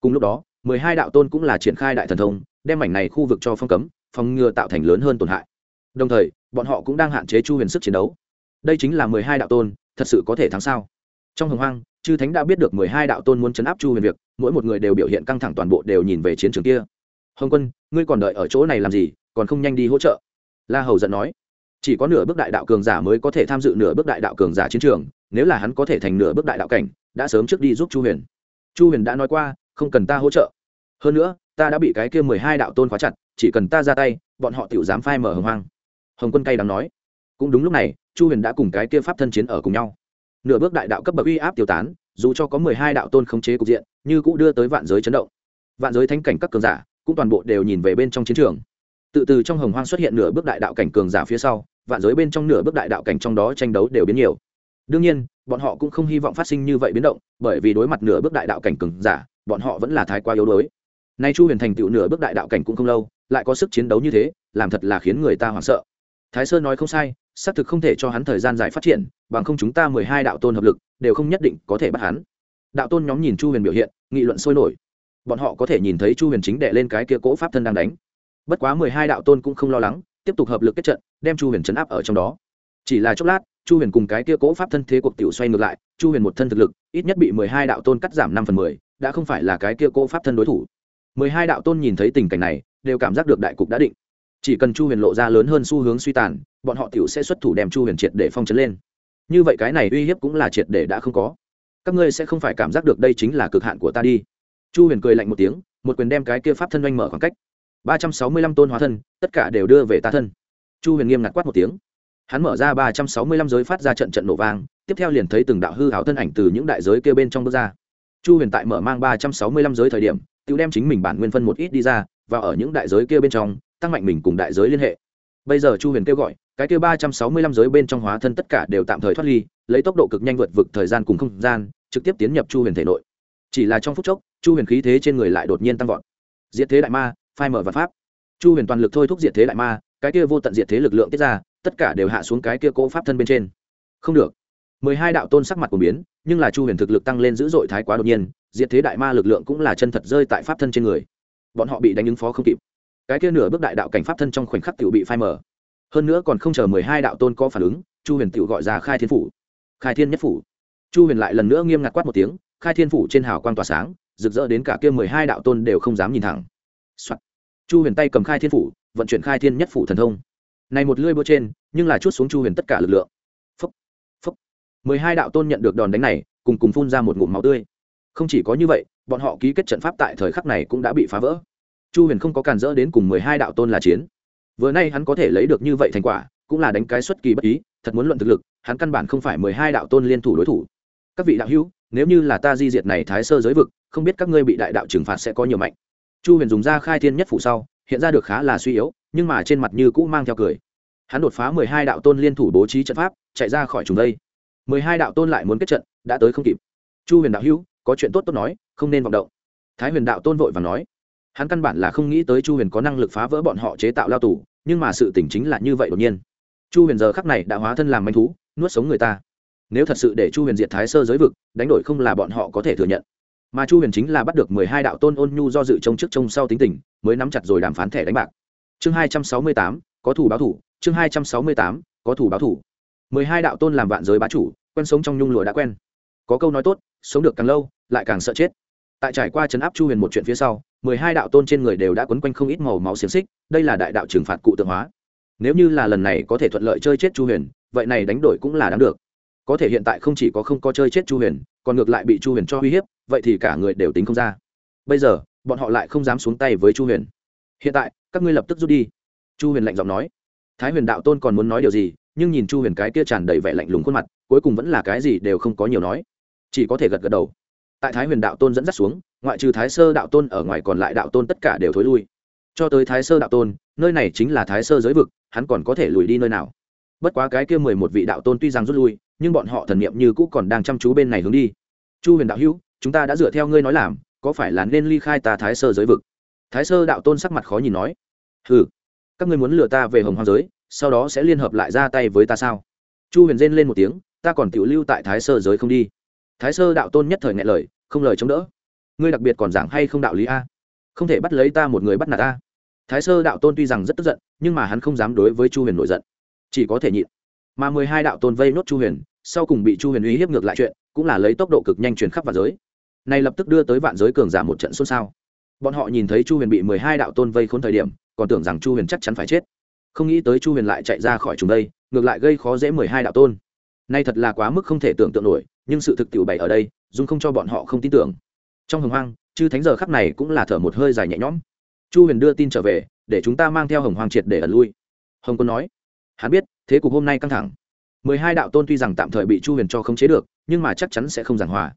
Cùng lúc đó mười hai đạo tôn cũng là triển khai đại thần thông, đem mảnh này khu vực cho phong cấm, phòng ngừa tạo thành lớn hơn tổn hại. Đồng thời, bọn họ cũng đang hạn chế chu huyền sức chiến đấu. Đây chính là mười hai đạo tôn, thật sự có thể thắng sao? Trong hồng hoang, chư thánh đã biết được mười hai đạo tôn muốn chấn áp chu huyền việc, mỗi một người đều biểu hiện căng thẳng toàn bộ đều nhìn về chiến trường kia. Hồng quân, ngươi còn đợi ở chỗ này làm gì, còn không nhanh đi hỗ trợ? La hầu giận nói. Chỉ có nửa bước đại đạo cường giả mới có thể tham dự nửa bước đại đạo cường giả chiến trường, nếu là hắn có thể thành nửa bước đại đạo cảnh, đã sớm trước đi giúp chu huyền. Chu huyền đã nói qua không cần ta hỗ trợ. Hơn nữa, ta đã bị cái kia mười hai đạo tôn khóa chặt, chỉ cần ta ra tay, bọn họ tự dám phai mở hồng hoang. Hồng quân cay đắng nói. Cũng đúng lúc này, chu huyền đã cùng cái kia pháp thân chiến ở cùng nhau. Nửa bước đại đạo cấp bậc uy áp tiêu tán, dù cho có mười hai đạo tôn khống chế cục diện, như cũng đưa tới vạn giới chấn động. Vạn giới thanh cảnh các cường giả cũng toàn bộ đều nhìn về bên trong chiến trường. Tự từ trong hồng hoang xuất hiện nửa bước đại đạo cảnh cường giả phía sau, vạn giới bên trong nửa bước đại đạo cảnh trong đó tranh đấu đều biến nhiều. Đương nhiên, bọn họ cũng không hy vọng phát sinh như vậy biến động, bởi vì đối mặt nửa bước đại đạo cảnh cường giả bọn họ vẫn là thái quá yếu đuối. Nay chu huyền thành tựu nửa bước đại đạo cảnh cũng không lâu, lại có sức chiến đấu như thế, làm thật là khiến người ta hoảng sợ. Thái sơn nói không sai, xác thực không thể cho hắn thời gian dài phát triển, bằng không chúng ta mười hai đạo tôn hợp lực, đều không nhất định có thể bắt hắn. Đạo tôn nhóm nhìn chu huyền biểu hiện, nghị luận sôi nổi. Bọn họ có thể nhìn thấy chu huyền chính đệ lên cái kia cỗ pháp thân đang đánh. Bất quá mười hai đạo tôn cũng không lo lắng, tiếp tục hợp lực kết trận, đem chu huyền chấn áp ở trong đó. Chỉ là chốc lát, chu huyền cùng cái kia cỗ pháp thân thế cuộc tiểu xoay ngược lại, chu huyền một thân thực lực, ít nhất bị mười hai đạo tôn cắt giảm năm phần mười đã không phải là cái kia cô pháp thân đối thủ. Mười hai đạo tôn nhìn thấy tình cảnh này, đều cảm giác được đại cục đã định. Chỉ cần chu huyền lộ ra lớn hơn xu hướng suy tàn, bọn họ tiểu sẽ xuất thủ đem chu huyền triệt để phong trấn lên. Như vậy cái này uy hiếp cũng là triệt để đã không có. Các ngươi sẽ không phải cảm giác được đây chính là cực hạn của ta đi. Chu huyền cười lạnh một tiếng, một quyền đem cái kia pháp thân oanh mở khoảng cách. Ba trăm sáu mươi lăm tôn hóa thân, tất cả đều đưa về ta thân. Chu huyền nghiêm ngặt quát một tiếng. Hắn mở ra ba trăm sáu mươi lăm giới phát ra trận trận nổ vang, tiếp theo liền thấy từng đạo hư hảo thân ảnh từ những đại giới kia bên trong bước ra chu huyền tại mở mang ba trăm sáu mươi lăm giới thời điểm tự đem chính mình bản nguyên phân một ít đi ra, và ở những đại giới kia bên trong, tăng mạnh mình cùng đại giới liên hệ. Bây giờ chu huyền kêu gọi, cái kia ba trăm sáu mươi lăm giới bên trong hóa thân tất cả đều tạm thời thoát ly, lấy tốc độ cực nhanh vượt vực thời gian cùng không gian, trực tiếp tiến nhập chu huyền thể nội. Chỉ là trong phút chốc, chu huyền khí thế trên người lại đột nhiên tăng vọt. Diệt thế đại ma, phai mở vật pháp. Chu huyền toàn lực thôi thúc diệt thế đại ma, cái kia vô tận diệt thế lực lượng tiết ra, tất cả đều hạ xuống cái kia cỗ pháp thân bên trên. Không được mười hai đạo tôn sắc mặt của biến, nhưng là chu huyền thực lực tăng lên dữ dội thái quá đột nhiên, diệt thế đại ma lực lượng cũng là chân thật rơi tại pháp thân trên người. Bọn họ bị đánh ứng phó không kịp. Cái kia nửa bước đại đạo cảnh pháp thân trong khoảnh khắc tiểu bị phai mở hơn nữa còn không chờ mười hai đạo tôn có phản ứng, chu huyền tiểu gọi ra khai thiên phủ. Khai thiên nhất phủ. Chu huyền lại lần nữa nghiêm ngặt quát một tiếng, khai thiên phủ trên hào quang tỏa sáng, rực rỡ đến cả kia mười hai đạo tôn đều không dám nhìn thẳng、Soạn. chu huyền tay cầm khai thiên phủ, vận chuyển khai thiên nhất phủ thần thông. Này một lưỡi búa trên, nhưng là chút xuống chu huyền tất cả lực lượng mười hai đạo tôn nhận được đòn đánh này, cùng cùng phun ra một ngụm máu tươi. Không chỉ có như vậy, bọn họ ký kết trận pháp tại thời khắc này cũng đã bị phá vỡ. Chu huyền không có cản rỡ đến cùng mười hai đạo tôn là chiến. Vừa nay hắn có thể lấy được như vậy thành quả, cũng là đánh cái xuất kỳ bất ý, thật muốn luận thực lực, hắn căn bản không phải mười hai đạo tôn liên thủ đối thủ. Các vị đạo hữu, nếu như là ta di diệt này thái sơ giới vực, không biết các ngươi bị đại đạo trừng phạt sẽ có nhiều mạnh. Chu huyền dùng ra khai thiên nhất phủ sau, hiện ra được khá là suy yếu, nhưng mà trên mặt như cũ mang theo cười. Hắn đột phá mười hai đạo tôn liên thủ bố trí trận pháp, chạy ra khỏi chúng đây mười hai đạo tôn lại muốn kết trận, đã tới không kịp. Chu huyền đạo hữu, có chuyện tốt tốt nói, không nên vọng động. Thái huyền đạo tôn vội và nói. Hắn căn bản là không nghĩ tới chu huyền có năng lực phá vỡ bọn họ chế tạo lao tù, nhưng mà sự tỉnh chính là như vậy đột nhiên. Chu huyền giờ khắc này đã hóa thân làm manh thú, nuốt sống người ta. Nếu thật sự để chu huyền diệt thái sơ giới vực, đánh đổi không là bọn họ có thể thừa nhận. Mà chu huyền chính là bắt được mười hai đạo tôn ôn nhu do dự trông trước trông sau tính tình, mới nắm chặt rồi đàm phán thẻ đánh bạc. Chương hai trăm sáu mươi tám, có thủ báo thủ, chương hai trăm sáu mươi tám, có thủ báo thủ. Mười hai đạo tôn làm vạn giới bá chủ quen sống trong nhung lụa đã quen. Có câu nói tốt, sống được càng lâu, lại càng sợ chết. Tại trải qua chấn áp chu huyền một chuyện phía sau, mười hai đạo tôn trên người đều đã quấn quanh không ít màu máu xiềng xích, đây là đại đạo trừng phạt cụ tượng hóa. Nếu như là lần này có thể thuận lợi chơi chết chu huyền, vậy này đánh đổi cũng là đáng được. Có thể hiện tại không chỉ có không có chơi chết chu huyền, còn ngược lại bị chu huyền cho uy hiếp, vậy thì cả người đều tính không ra. Bây giờ, bọn họ lại không dám xuống tay với chu huyền. Hiện tại, các ngươi lập tức rút đi. Chu huyền lạnh giọng nói. Thái huyền đạo tôn còn muốn nói điều gì nhưng nhìn chu huyền cái kia tràn đầy vẻ lạnh lùng khuôn mặt, cuối cùng vẫn là cái gì đều không có nhiều nói. Chỉ có thể gật gật đầu. Tại thái huyền đạo tôn dẫn dắt xuống, ngoại trừ thái sơ đạo tôn ở ngoài còn lại đạo tôn tất cả đều thối lui. Cho tới thái sơ đạo tôn, nơi này chính là thái sơ giới vực, hắn còn có thể lùi đi nơi nào? Bất quá cái kia mười một vị đạo tôn tuy rằng rút lui, nhưng bọn họ thần niệm như cũ còn đang chăm chú bên này hướng đi. Chu huyền đạo hữu, chúng ta đã dựa theo ngươi nói làm, có phải là nên ly khai ta thái sơ giới vực? Thái sơ đạo tôn sắc mặt khó nhìn nói. Ừ các ngươi muốn lừa ta về hồng hoàng giới sau đó sẽ liên hợp lại ra tay với ta sao? Chu huyền rên lên một tiếng, ta còn tiểu lưu tại thái sơ giới không đi. Thái sơ đạo tôn nhất thời ngại lời, không lời chống đỡ. Ngươi đặc biệt còn giảng hay không đạo lý a? Không thể bắt lấy ta một người bắt nạt ta. Thái sơ đạo tôn tuy rằng rất tức giận, nhưng mà hắn không dám đối với chu huyền nổi giận. Chỉ có thể nhịn. Mà mười hai đạo tôn vây nốt chu huyền, sau cùng bị chu huyền uy hiếp ngược lại chuyện, cũng là lấy tốc độ cực nhanh chuyển khắp vạn giới. Này lập tức đưa tới vạn giới cường giả một trận xôn xao. Bọn họ nhìn thấy chu huyền bị mười hai đạo tôn vây khốn thời điểm, còn tưởng rằng chu huyền chắc chắn phải chết không nghĩ tới chu huyền lại chạy ra khỏi chúng đây, ngược lại gây khó dễ mười hai đạo tôn. Nay thật là quá mức không thể tưởng tượng nổi, nhưng sự thực tiểu bày ở đây, dung không cho bọn họ không tin tưởng. Trong hồng hoang, chư thánh giờ khắc này cũng là thở một hơi dài nhẹ nhõm. Chu huyền đưa tin trở về, để chúng ta mang theo hồng hoang triệt để ẩn lui. Hồng quân nói, hắn biết, thế cục hôm nay căng thẳng. Mười hai đạo tôn tuy rằng tạm thời bị chu huyền cho khống chế được, nhưng mà chắc chắn sẽ không giảng hòa.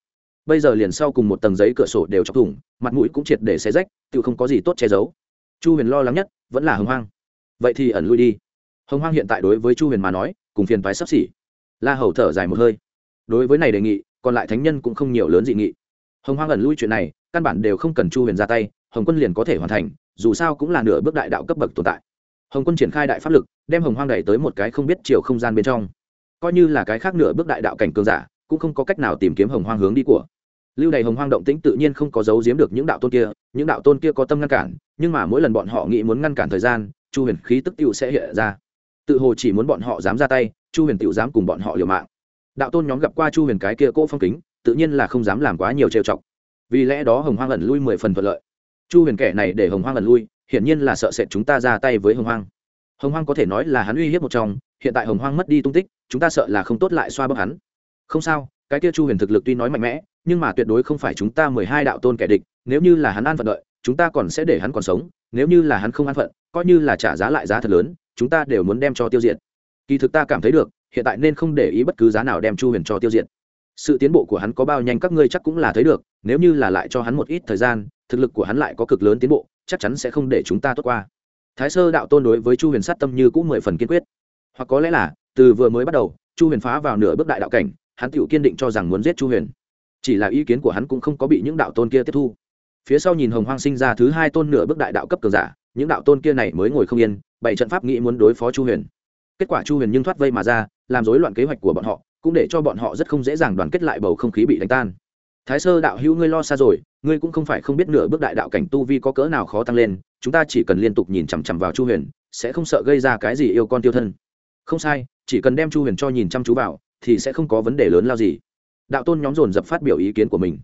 Bây giờ liền sau cùng một tầng giấy cửa sổ đều chọc thủng, mặt mũi cũng triệt để xé rách tự không có gì tốt che giấu. Chu huyền lo lắng nhất, vẫn là hồng hoang vậy thì ẩn lui đi. Hồng hoang hiện tại đối với chu huyền mà nói, cùng phiền phái sắp xỉ. La hầu thở dài một hơi. Đối với này đề nghị, còn lại thánh nhân cũng không nhiều lớn dị nghị. Hồng hoang ẩn lui chuyện này, căn bản đều không cần chu huyền ra tay, hồng quân liền có thể hoàn thành, dù sao cũng là nửa bước đại đạo cấp bậc tồn tại. Hồng quân triển khai đại pháp lực, đem hồng hoang đẩy tới một cái không biết chiều không gian bên trong. Coi như là cái khác nửa bước đại đạo cảnh cường giả, cũng không có cách nào tìm kiếm hồng hoang hướng đi của. Lưu đầy hồng hoang động tĩnh tự nhiên không có giấu giếm được những đạo tôn kia, những đạo tôn kia có tâm ngăn cản, nhưng mà mỗi lần bọn họ nghĩ muốn ngăn cản thời gian chu huyền khí tức tựu sẽ hiện ra. Tự hồ chỉ muốn bọn họ dám ra tay, chu huyền tựu dám cùng bọn họ liều mạng. Đạo tôn nhóm gặp qua chu huyền cái kia cỗ phong kính, tự nhiên là không dám làm quá nhiều trêu chọc. Vì lẽ đó hồng hoang ẩn lui mười phần thuận lợi. Chu huyền kẻ này để hồng hoang ẩn lui, hiển nhiên là sợ sệt chúng ta ra tay với hồng hoang. Hồng hoang có thể nói là hắn uy hiếp một trong, hiện tại hồng hoang mất đi tung tích, chúng ta sợ là không tốt lại xoa bấm hắn. Không sao, cái kia chu huyền thực lực tuy nói mạnh mẽ, nhưng mà tuyệt đối không phải chúng ta mười hai đạo tôn kẻ địch, nếu như là hắn an phận đợi chúng ta còn sẽ để hắn còn sống, nếu như là hắn không an phận, coi như là trả giá lại giá thật lớn, chúng ta đều muốn đem cho tiêu diệt. Kỳ thực ta cảm thấy được, hiện tại nên không để ý bất cứ giá nào đem chu huyền cho tiêu diệt. Sự tiến bộ của hắn có bao nhanh các ngươi chắc cũng là thấy được, nếu như là lại cho hắn một ít thời gian, thực lực của hắn lại có cực lớn tiến bộ, chắc chắn sẽ không để chúng ta tốt qua. Thái sơ đạo tôn đối với chu huyền sát tâm như cũng mười phần kiên quyết. Hoặc có lẽ là, từ vừa mới bắt đầu, chu huyền phá vào nửa bước đại đạo cảnh, hắn tự kiên định cho rằng muốn giết chu huyền. Chỉ là ý kiến của hắn cũng không có bị những đạo tôn kia tiếp thu phía sau nhìn hồng hoang sinh ra thứ hai tôn nửa bước đại đạo cấp cường giả, những đạo tôn kia này mới ngồi không yên, bảy trận pháp nghĩ muốn đối phó chu huyền. Kết quả chu huyền nhưng thoát vây mà ra, làm rối loạn kế hoạch của bọn họ, cũng để cho bọn họ rất không dễ dàng đoàn kết lại bầu không khí bị đánh tan. Thái sơ đạo hữu ngươi lo xa rồi, ngươi cũng không phải không biết nửa bước đại đạo cảnh tu vi có cỡ nào khó tăng lên, chúng ta chỉ cần liên tục nhìn chằm chằm vào chu huyền, sẽ không sợ gây ra cái gì yêu con tiêu thân. Không sai, chỉ cần đem chu huyền cho nhìn chăm chú vào, thì sẽ không có vấn đề lớn lao gì. Đạo tôn nhóm dồn dập phát biểu ý kiến của mình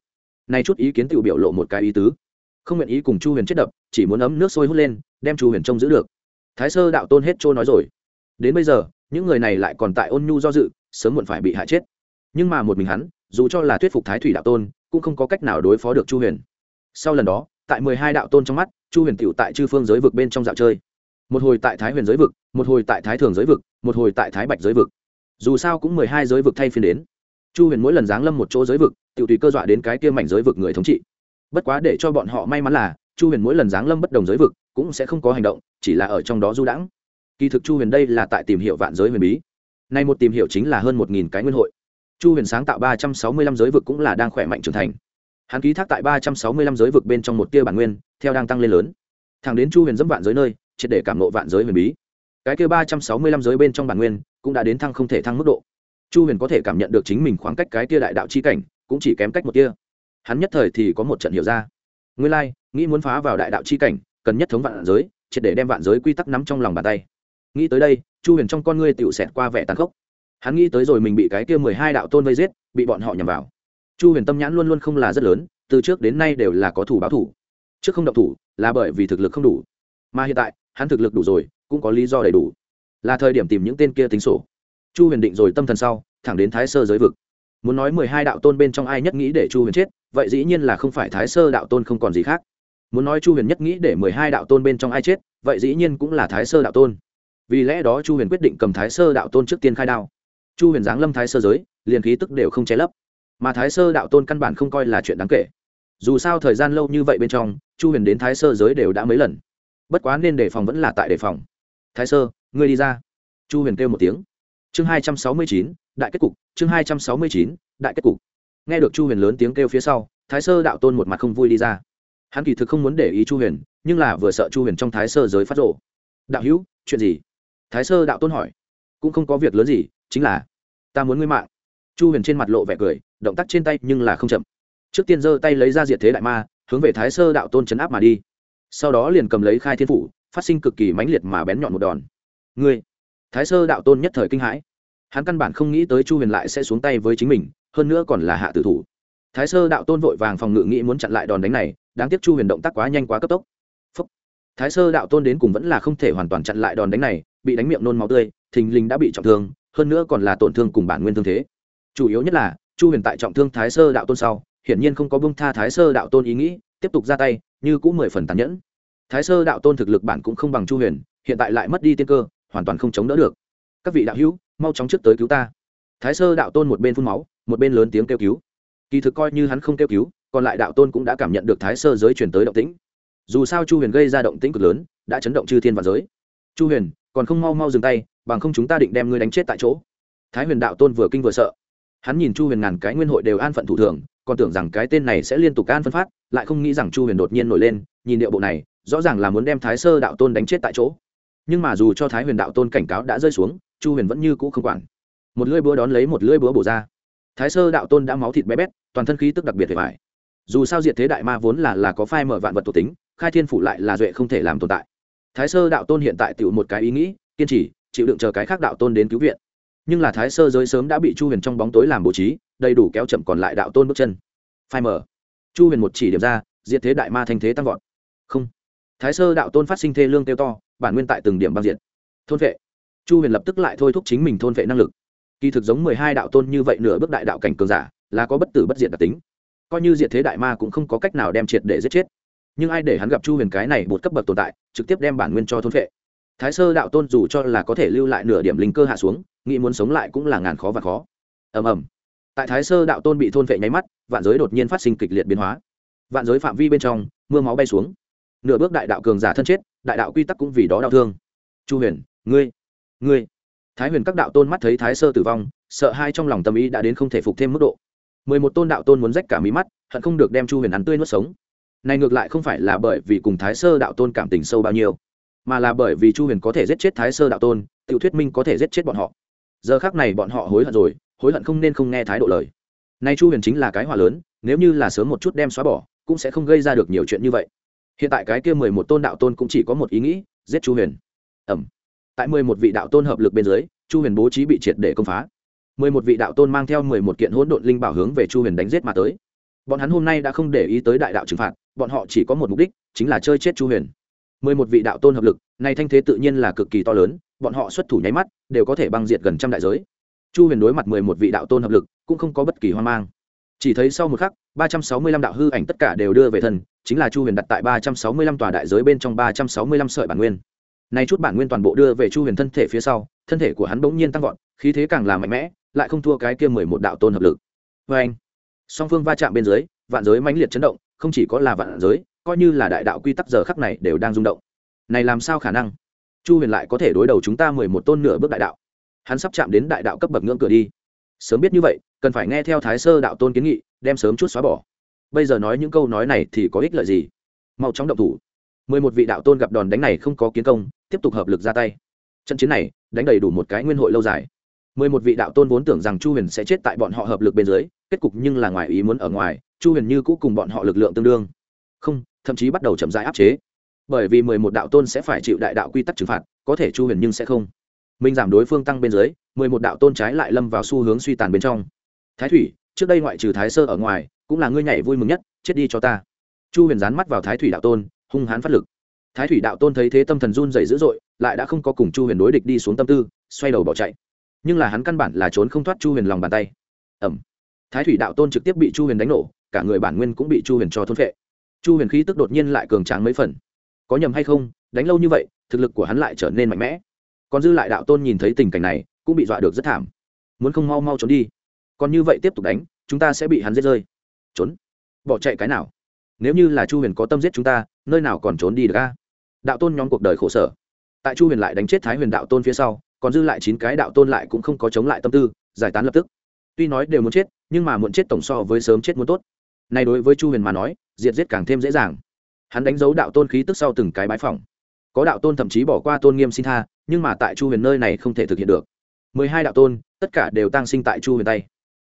nay chút ý kiến tự biểu lộ một cái ý tứ. Không nguyện ý cùng chu huyền chết đập, chỉ muốn ấm nước sôi hút lên, đem chu huyền trông giữ được. Thái sơ đạo tôn hết trôi nói rồi. Đến bây giờ, những người này lại còn tại ôn nhu do dự, sớm muộn phải bị hại chết. Nhưng mà một mình hắn, dù cho là thuyết phục thái thủy đạo tôn, cũng không có cách nào đối phó được chu huyền. Sau lần đó, tại mười hai đạo tôn trong mắt, chu huyền t tại chư phương giới vực bên trong dạo chơi. Một hồi tại thái huyền giới vực, một hồi tại thái thường giới vực, một hồi tại thái bạch giới vực. Dù sao cũng mười hai giới vực thay phiên đến chu huyền mỗi lần giáng lâm một chỗ giới vực tự tùy cơ dọa đến cái kia mảnh giới vực người thống trị. Bất quá để cho bọn họ may mắn là, chu huyền mỗi lần giáng lâm bất đồng giới vực, cũng sẽ không có hành động, chỉ là ở trong đó du đãng. Kỳ thực chu huyền đây là tại tìm hiểu vạn giới huyền bí. Nay một tìm hiểu chính là hơn một nghìn cái nguyên hội. Chu huyền sáng tạo ba trăm sáu mươi lăm giới vực cũng là đang khỏe mạnh trưởng thành. Hắn ký thác tại ba trăm sáu mươi lăm giới vực bên trong một tia bản nguyên, theo đang tăng lên lớn. Thẳng đến chu huyền dẫm vạn giới nơi, triệt để cảm nộ vạn giới huyền bí. Cái kia ba trăm sáu mươi lăm giới bên trong bản nguyên, cũng đã đến thăng không thể thăng mức độ chu huyền có thể cảm nhận được chính mình khoảng cách cái kia đại đạo chi cảnh cũng chỉ kém cách một kia. Hắn nhất thời thì có một trận hiểu ra. Nguyên lai、like, nghĩ muốn phá vào đại đạo chi cảnh cần nhất thống vạn giới triệt để đem vạn giới quy tắc nắm trong lòng bàn tay. Nghĩ tới đây chu huyền trong con ngươi tựu xẹt qua vẻ tàn khốc. Hắn nghĩ tới rồi mình bị cái kia mười hai đạo tôn vây giết bị bọn họ nhằm vào. Chu huyền tâm nhãn luôn luôn không là rất lớn từ trước đến nay đều là có thủ báo thủ. Trước không độc thủ là bởi vì thực lực không đủ. Mà hiện tại hắn thực lực đủ rồi cũng có lý do đầy đủ. Là thời điểm tìm những tên kia tính sổ chu huyền định rồi tâm thần sau, thẳng đến thái sơ giới vực. Muốn nói mười hai đạo tôn bên trong ai nhất nghĩ để chu huyền chết, vậy dĩ nhiên là không phải thái sơ đạo tôn không còn gì khác. Muốn nói chu huyền nhất nghĩ để mười hai đạo tôn bên trong ai chết, vậy dĩ nhiên cũng là thái sơ đạo tôn. Vì lẽ đó chu huyền quyết định cầm thái sơ đạo tôn trước tiên khai đao. Chu huyền giáng lâm thái sơ giới, liền khí tức đều không che lấp. Mà thái sơ đạo tôn căn bản không coi là chuyện đáng kể. Dù sao thời gian lâu như vậy bên trong, chu huyền đến thái sơ giới đều đã mấy lần. Bất quá nên đề phòng vẫn là tại đề phòng. Thái sơ, ngươi đi ra. Chu huyền kêu một tiếng chương hai trăm sáu mươi chín, đại kết cục, chương hai trăm sáu mươi chín, đại kết cục. Nghe được chu huyền lớn tiếng kêu phía sau, thái sơ đạo tôn một mặt không vui đi ra. Hắn kỳ thực không muốn để ý chu huyền, nhưng là vừa sợ chu huyền trong thái sơ giới phát rộ đạo hữu, chuyện gì? Thái sơ đạo tôn hỏi. Cũng không có việc lớn gì, chính là ta muốn ngươi mạng. Chu huyền trên mặt lộ vẻ cười, động tác trên tay nhưng là không chậm. Trước tiên giơ tay lấy ra diệt thế đại ma, hướng về thái sơ đạo tôn chấn áp mà đi. Sau đó liền cầm lấy khai thiên phủ, phát sinh cực kỳ mãnh liệt mà bén nhọn một đòn. Ngươi thái sơ đạo tôn nhất thời kinh hãi. Hắn căn bản không nghĩ tới chu huyền lại sẽ xuống tay với chính mình, hơn nữa còn là hạ tử thủ. Thái sơ đạo tôn vội vàng phòng ngự nghĩ muốn chặn lại đòn đánh này, đáng tiếc chu huyền động tác quá nhanh quá cấp tốc、Phúc. Thái sơ đạo tôn đến cùng vẫn là không thể hoàn toàn chặn lại đòn đánh này, bị đánh miệng nôn máu tươi, thình lình đã bị trọng thương, hơn nữa còn là tổn thương cùng bản nguyên thương thế. Chủ yếu nhất là, chu huyền tại trọng thương thái sơ đạo tôn sau, hiển nhiên không có bông tha thái sơ đạo tôn ý nghĩ, tiếp tục ra tay, như cũng mười phần tàn nhẫn. Thái sơ đạo tôn thực lực bản cũng không bằng chu huyền, hiện tại lại mất đi tiên cơ hoàn toàn không chống đỡ được. Các vị đạo hữu, mau chóng trước tới cứu ta. Thái sơ đạo tôn một bên phun máu, một bên lớn tiếng kêu cứu. Kỳ thực coi như hắn không kêu cứu, còn lại đạo tôn cũng đã cảm nhận được thái sơ giới chuyển tới động tĩnh. Dù sao chu huyền gây ra động tĩnh cực lớn, đã chấn động chư thiên và giới. Chu huyền, còn không mau mau dừng tay, bằng không chúng ta định đem ngươi đánh chết tại chỗ. Thái huyền đạo tôn vừa kinh vừa sợ. Hắn nhìn chu huyền ngàn cái nguyên hội đều an phận thủ thường, còn tưởng rằng cái tên này sẽ liên tục an phân phát, lại không nghĩ rằng chu huyền đột nhiên nổi lên, nhìn điệu bộ này, rõ ràng là muốn đem thái sơ đạo tôn đánh chết tại chỗ nhưng mà dù cho thái huyền đạo tôn cảnh cáo đã rơi xuống, chu huyền vẫn như cũ không quản. Một lưỡi búa đón lấy một lưỡi búa bổ ra. Thái sơ đạo tôn đã máu thịt bé bét, toàn thân khí tức đặc biệt về vải dù sao diệt thế đại ma vốn là là có phai mở vạn vật thuộc tính, khai thiên phủ lại là duệ không thể làm tồn tại. Thái sơ đạo tôn hiện tại tự một cái ý nghĩ, kiên trì, chịu đựng chờ cái khác đạo tôn đến cứu viện. Nhưng là thái sơ giới sớm đã bị chu huyền trong bóng tối làm bố trí, đầy đủ kéo chậm còn lại đạo tôn bước chân. Phai mở chu huyền một chỉ điểm ra, diệt thế đại ma thanh thế tăng vọt. Không. Thái sơ đạo tôn phát sinh thê lương tiêu to bản nguyên tại từng điểm băng diện thôn vệ. Chu huyền lập tức lại thôi thúc chính mình thôn vệ năng lực. Kỳ thực giống mười hai đạo tôn như vậy nửa bước đại đạo cảnh cường giả, là có bất tử bất diệt đặc tính. Coi như diệt thế đại ma cũng không có cách nào đem triệt để giết chết. Nhưng ai để hắn gặp chu huyền cái này một cấp bậc tồn tại, trực tiếp đem bản nguyên cho thôn vệ. Thái sơ đạo tôn dù cho là có thể lưu lại nửa điểm linh cơ hạ xuống, nghĩ muốn sống lại cũng là ngàn khó và khó. Ầm ầm. Tại thái sơ đạo tôn bị thôn vệ nháy mắt, vạn giới đột nhiên phát sinh kịch liệt biến hóa. Vạn giới phạm vi bên trong, mưa máu bay xuống nửa bước đại đạo cường giả thân chết, đại đạo quy tắc cũng vì đó đau thương. Chu huyền, ngươi ngươi. Thái huyền các đạo tôn mắt thấy thái sơ tử vong, sợ hai trong lòng tâm ý đã đến không thể phục thêm mức độ. Mười một tôn đạo tôn muốn rách cả mí mắt, hận không được đem chu huyền ăn tươi nuốt sống. Này ngược lại không phải là bởi vì cùng thái sơ đạo tôn cảm tình sâu bao nhiêu, mà là bởi vì chu huyền có thể giết chết thái sơ đạo tôn tự thuyết minh có thể giết chết bọn họ. Giờ khác này bọn họ hối hận rồi, hối hận không nên không nghe thái độ lời. Nay chu huyền chính là cái hòa lớn, nếu như là sớm một chút đem xóa bỏ, cũng sẽ không gây ra được nhiều chuyện như vậy hiện tại cái kia mười một tôn đạo tôn cũng chỉ có một ý nghĩ, giết chu huyền. Ẩm tại mười một vị đạo tôn hợp lực bên dưới, chu huyền bố trí bị triệt để công phá. Mười một vị đạo tôn mang theo mười một kiện hỗn độn linh bảo hướng về chu huyền đánh giết mà tới. Bọn hắn hôm nay đã không để ý tới đại đạo trừng phạt, bọn họ chỉ có một mục đích, chính là chơi chết chu huyền. Mười một vị đạo tôn hợp lực nay thanh thế tự nhiên là cực kỳ to lớn, bọn họ xuất thủ nháy mắt, đều có thể băng diệt gần trăm đại giới. Chu huyền đối mặt mười một vị đạo tôn hợp lực, cũng không có bất kỳ hoang mang. Chỉ thấy sau một khắc, ba trăm sáu mươi lăm đạo hư ảnh tất cả đều đưa về thần chính là chu huyền đặt tại ba trăm sáu mươi lăm tòa đại giới bên trong ba trăm sáu mươi lăm sợi bản nguyên. Nay chút bản nguyên toàn bộ đưa về chu huyền thân thể phía sau, thân thể của hắn bỗng nhiên tăng vọt, khí thế càng là mạnh mẽ, lại không thua cái kia mười một đạo tôn hợp lực. Vê anh, song phương va chạm bên dưới, vạn giới mãnh liệt chấn động, không chỉ có là vạn giới, coi như là đại đạo quy tắc giờ khắc này đều đang rung động. Này làm sao khả năng? Chu huyền lại có thể đối đầu chúng ta mười một tôn nửa bước đại đạo. Hắn sắp chạm đến đại đạo cấp bậc ngưỡng cửa đi. Sớm biết như vậy, cần phải nghe theo thái sơ đạo tôn kiến nghị, đem sớm chút xóa bỏ bây giờ nói những câu nói này thì có ích lợi gì? Mau chóng động thủ. Mười một vị đạo tôn gặp đòn đánh này không có kiến công, tiếp tục hợp lực ra tay. Trận chiến này, đánh đầy đủ một cái nguyên hội lâu dài. Mười một vị đạo tôn vốn tưởng rằng chu huyền sẽ chết tại bọn họ hợp lực bên dưới, kết cục nhưng là ngoài ý muốn ở ngoài, chu huyền như cũ cùng bọn họ lực lượng tương đương. Không, thậm chí bắt đầu chậm rãi áp chế. Bởi vì mười một đạo tôn sẽ phải chịu đại đạo quy tắc trừng phạt, có thể chu huyền nhưng sẽ không. Minh giảm đối phương tăng bên dưới, mười một đạo tôn trái lại lâm vào xu hướng suy tàn bên trong. Thái thủy, trước đây ngoại trừ thái sơ ở ngoài cũng là ngươi nhảy vui mừng nhất, chết đi cho ta. Chu huyền dán mắt vào thái thủy đạo tôn, hung hãn phát lực. Thái thủy đạo tôn thấy thế tâm thần run dày dữ dội, lại đã không có cùng chu huyền đối địch đi xuống tâm tư, xoay đầu bỏ chạy. Nhưng là hắn căn bản là trốn không thoát chu huyền lòng bàn tay. Ẩm thái thủy đạo tôn trực tiếp bị chu huyền đánh nổ, cả người bản nguyên cũng bị chu huyền cho thôn phệ. Chu huyền khí tức đột nhiên lại cường tráng mấy phần. Có nhầm hay không, đánh lâu như vậy, thực lực của hắn lại trở nên mạnh mẽ. Còn dư lại đạo tôn nhìn thấy tình cảnh này, cũng bị dọa được rất thảm. Muốn không mau mau trốn đi. Còn như vậy tiếp tục đánh, chúng ta sẽ bị hắn giết rơi trốn. Bỏ chạy cái nào? Nếu như là chu huyền có tâm giết chúng ta, nơi nào còn trốn đi được a? Đạo tôn nhóm cuộc đời khổ sở. Tại chu huyền lại đánh chết thái huyền đạo tôn phía sau, còn dư lại chín cái đạo tôn lại cũng không có chống lại tâm tư, giải tán lập tức. Tuy nói đều muốn chết, nhưng mà muộn chết tổng so với sớm chết muốn tốt. Này đối với chu huyền mà nói, diệt giết càng thêm dễ dàng. Hắn đánh dấu đạo tôn khí tức sau từng cái bãi phòng có đạo tôn thậm chí bỏ qua tôn nghiêm xin tha, nhưng mà tại chu huyền nơi này không thể thực hiện được. Mười hai đạo tôn, tất cả đều tăng sinh tại chu huyền tay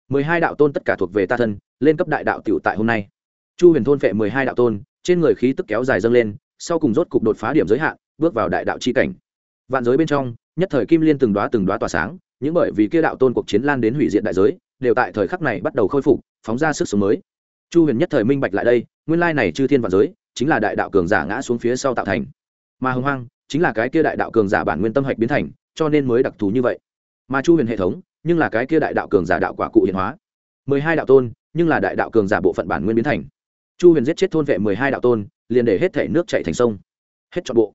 mười hai đạo tôn tất cả thuộc về ta thân, lên cấp đại đạo t i ể u tại hôm nay. Chu huyền thôn phệ mười hai đạo tôn, trên người khí tức kéo dài dâng lên, sau cùng rốt cục đột phá điểm giới hạn, bước vào đại đạo c h i cảnh. Vạn giới bên trong, nhất thời kim liên từng đoá từng đoá tỏa sáng những bởi vì kia đạo tôn cuộc chiến lan đến hủy diệt đại giới, đều tại thời khắc này bắt đầu khôi phục, phóng ra sức sống mới. Chu huyền nhất thời minh bạch lại đây, nguyên lai này chư thiên vạn giới, chính là đại đạo cường giả ngã xuống phía sau tạo thành. Mà hưng hoang, chính là cái kia đại đạo cường giả bản nguyên tâm hạch biến thành, cho nên mới đặc thù như vậy. Mà chu huyền hệ thống nhưng là cái kia đại đạo cường giả đạo quả cụ hiện hóa. Mười hai đạo tôn, nhưng là đại đạo cường giả bộ phận bản nguyên biến thành. Chu huyền giết chết thôn vệ mười hai đạo tôn, liền để hết thể nước chạy thành sông. Hết trọn bộ.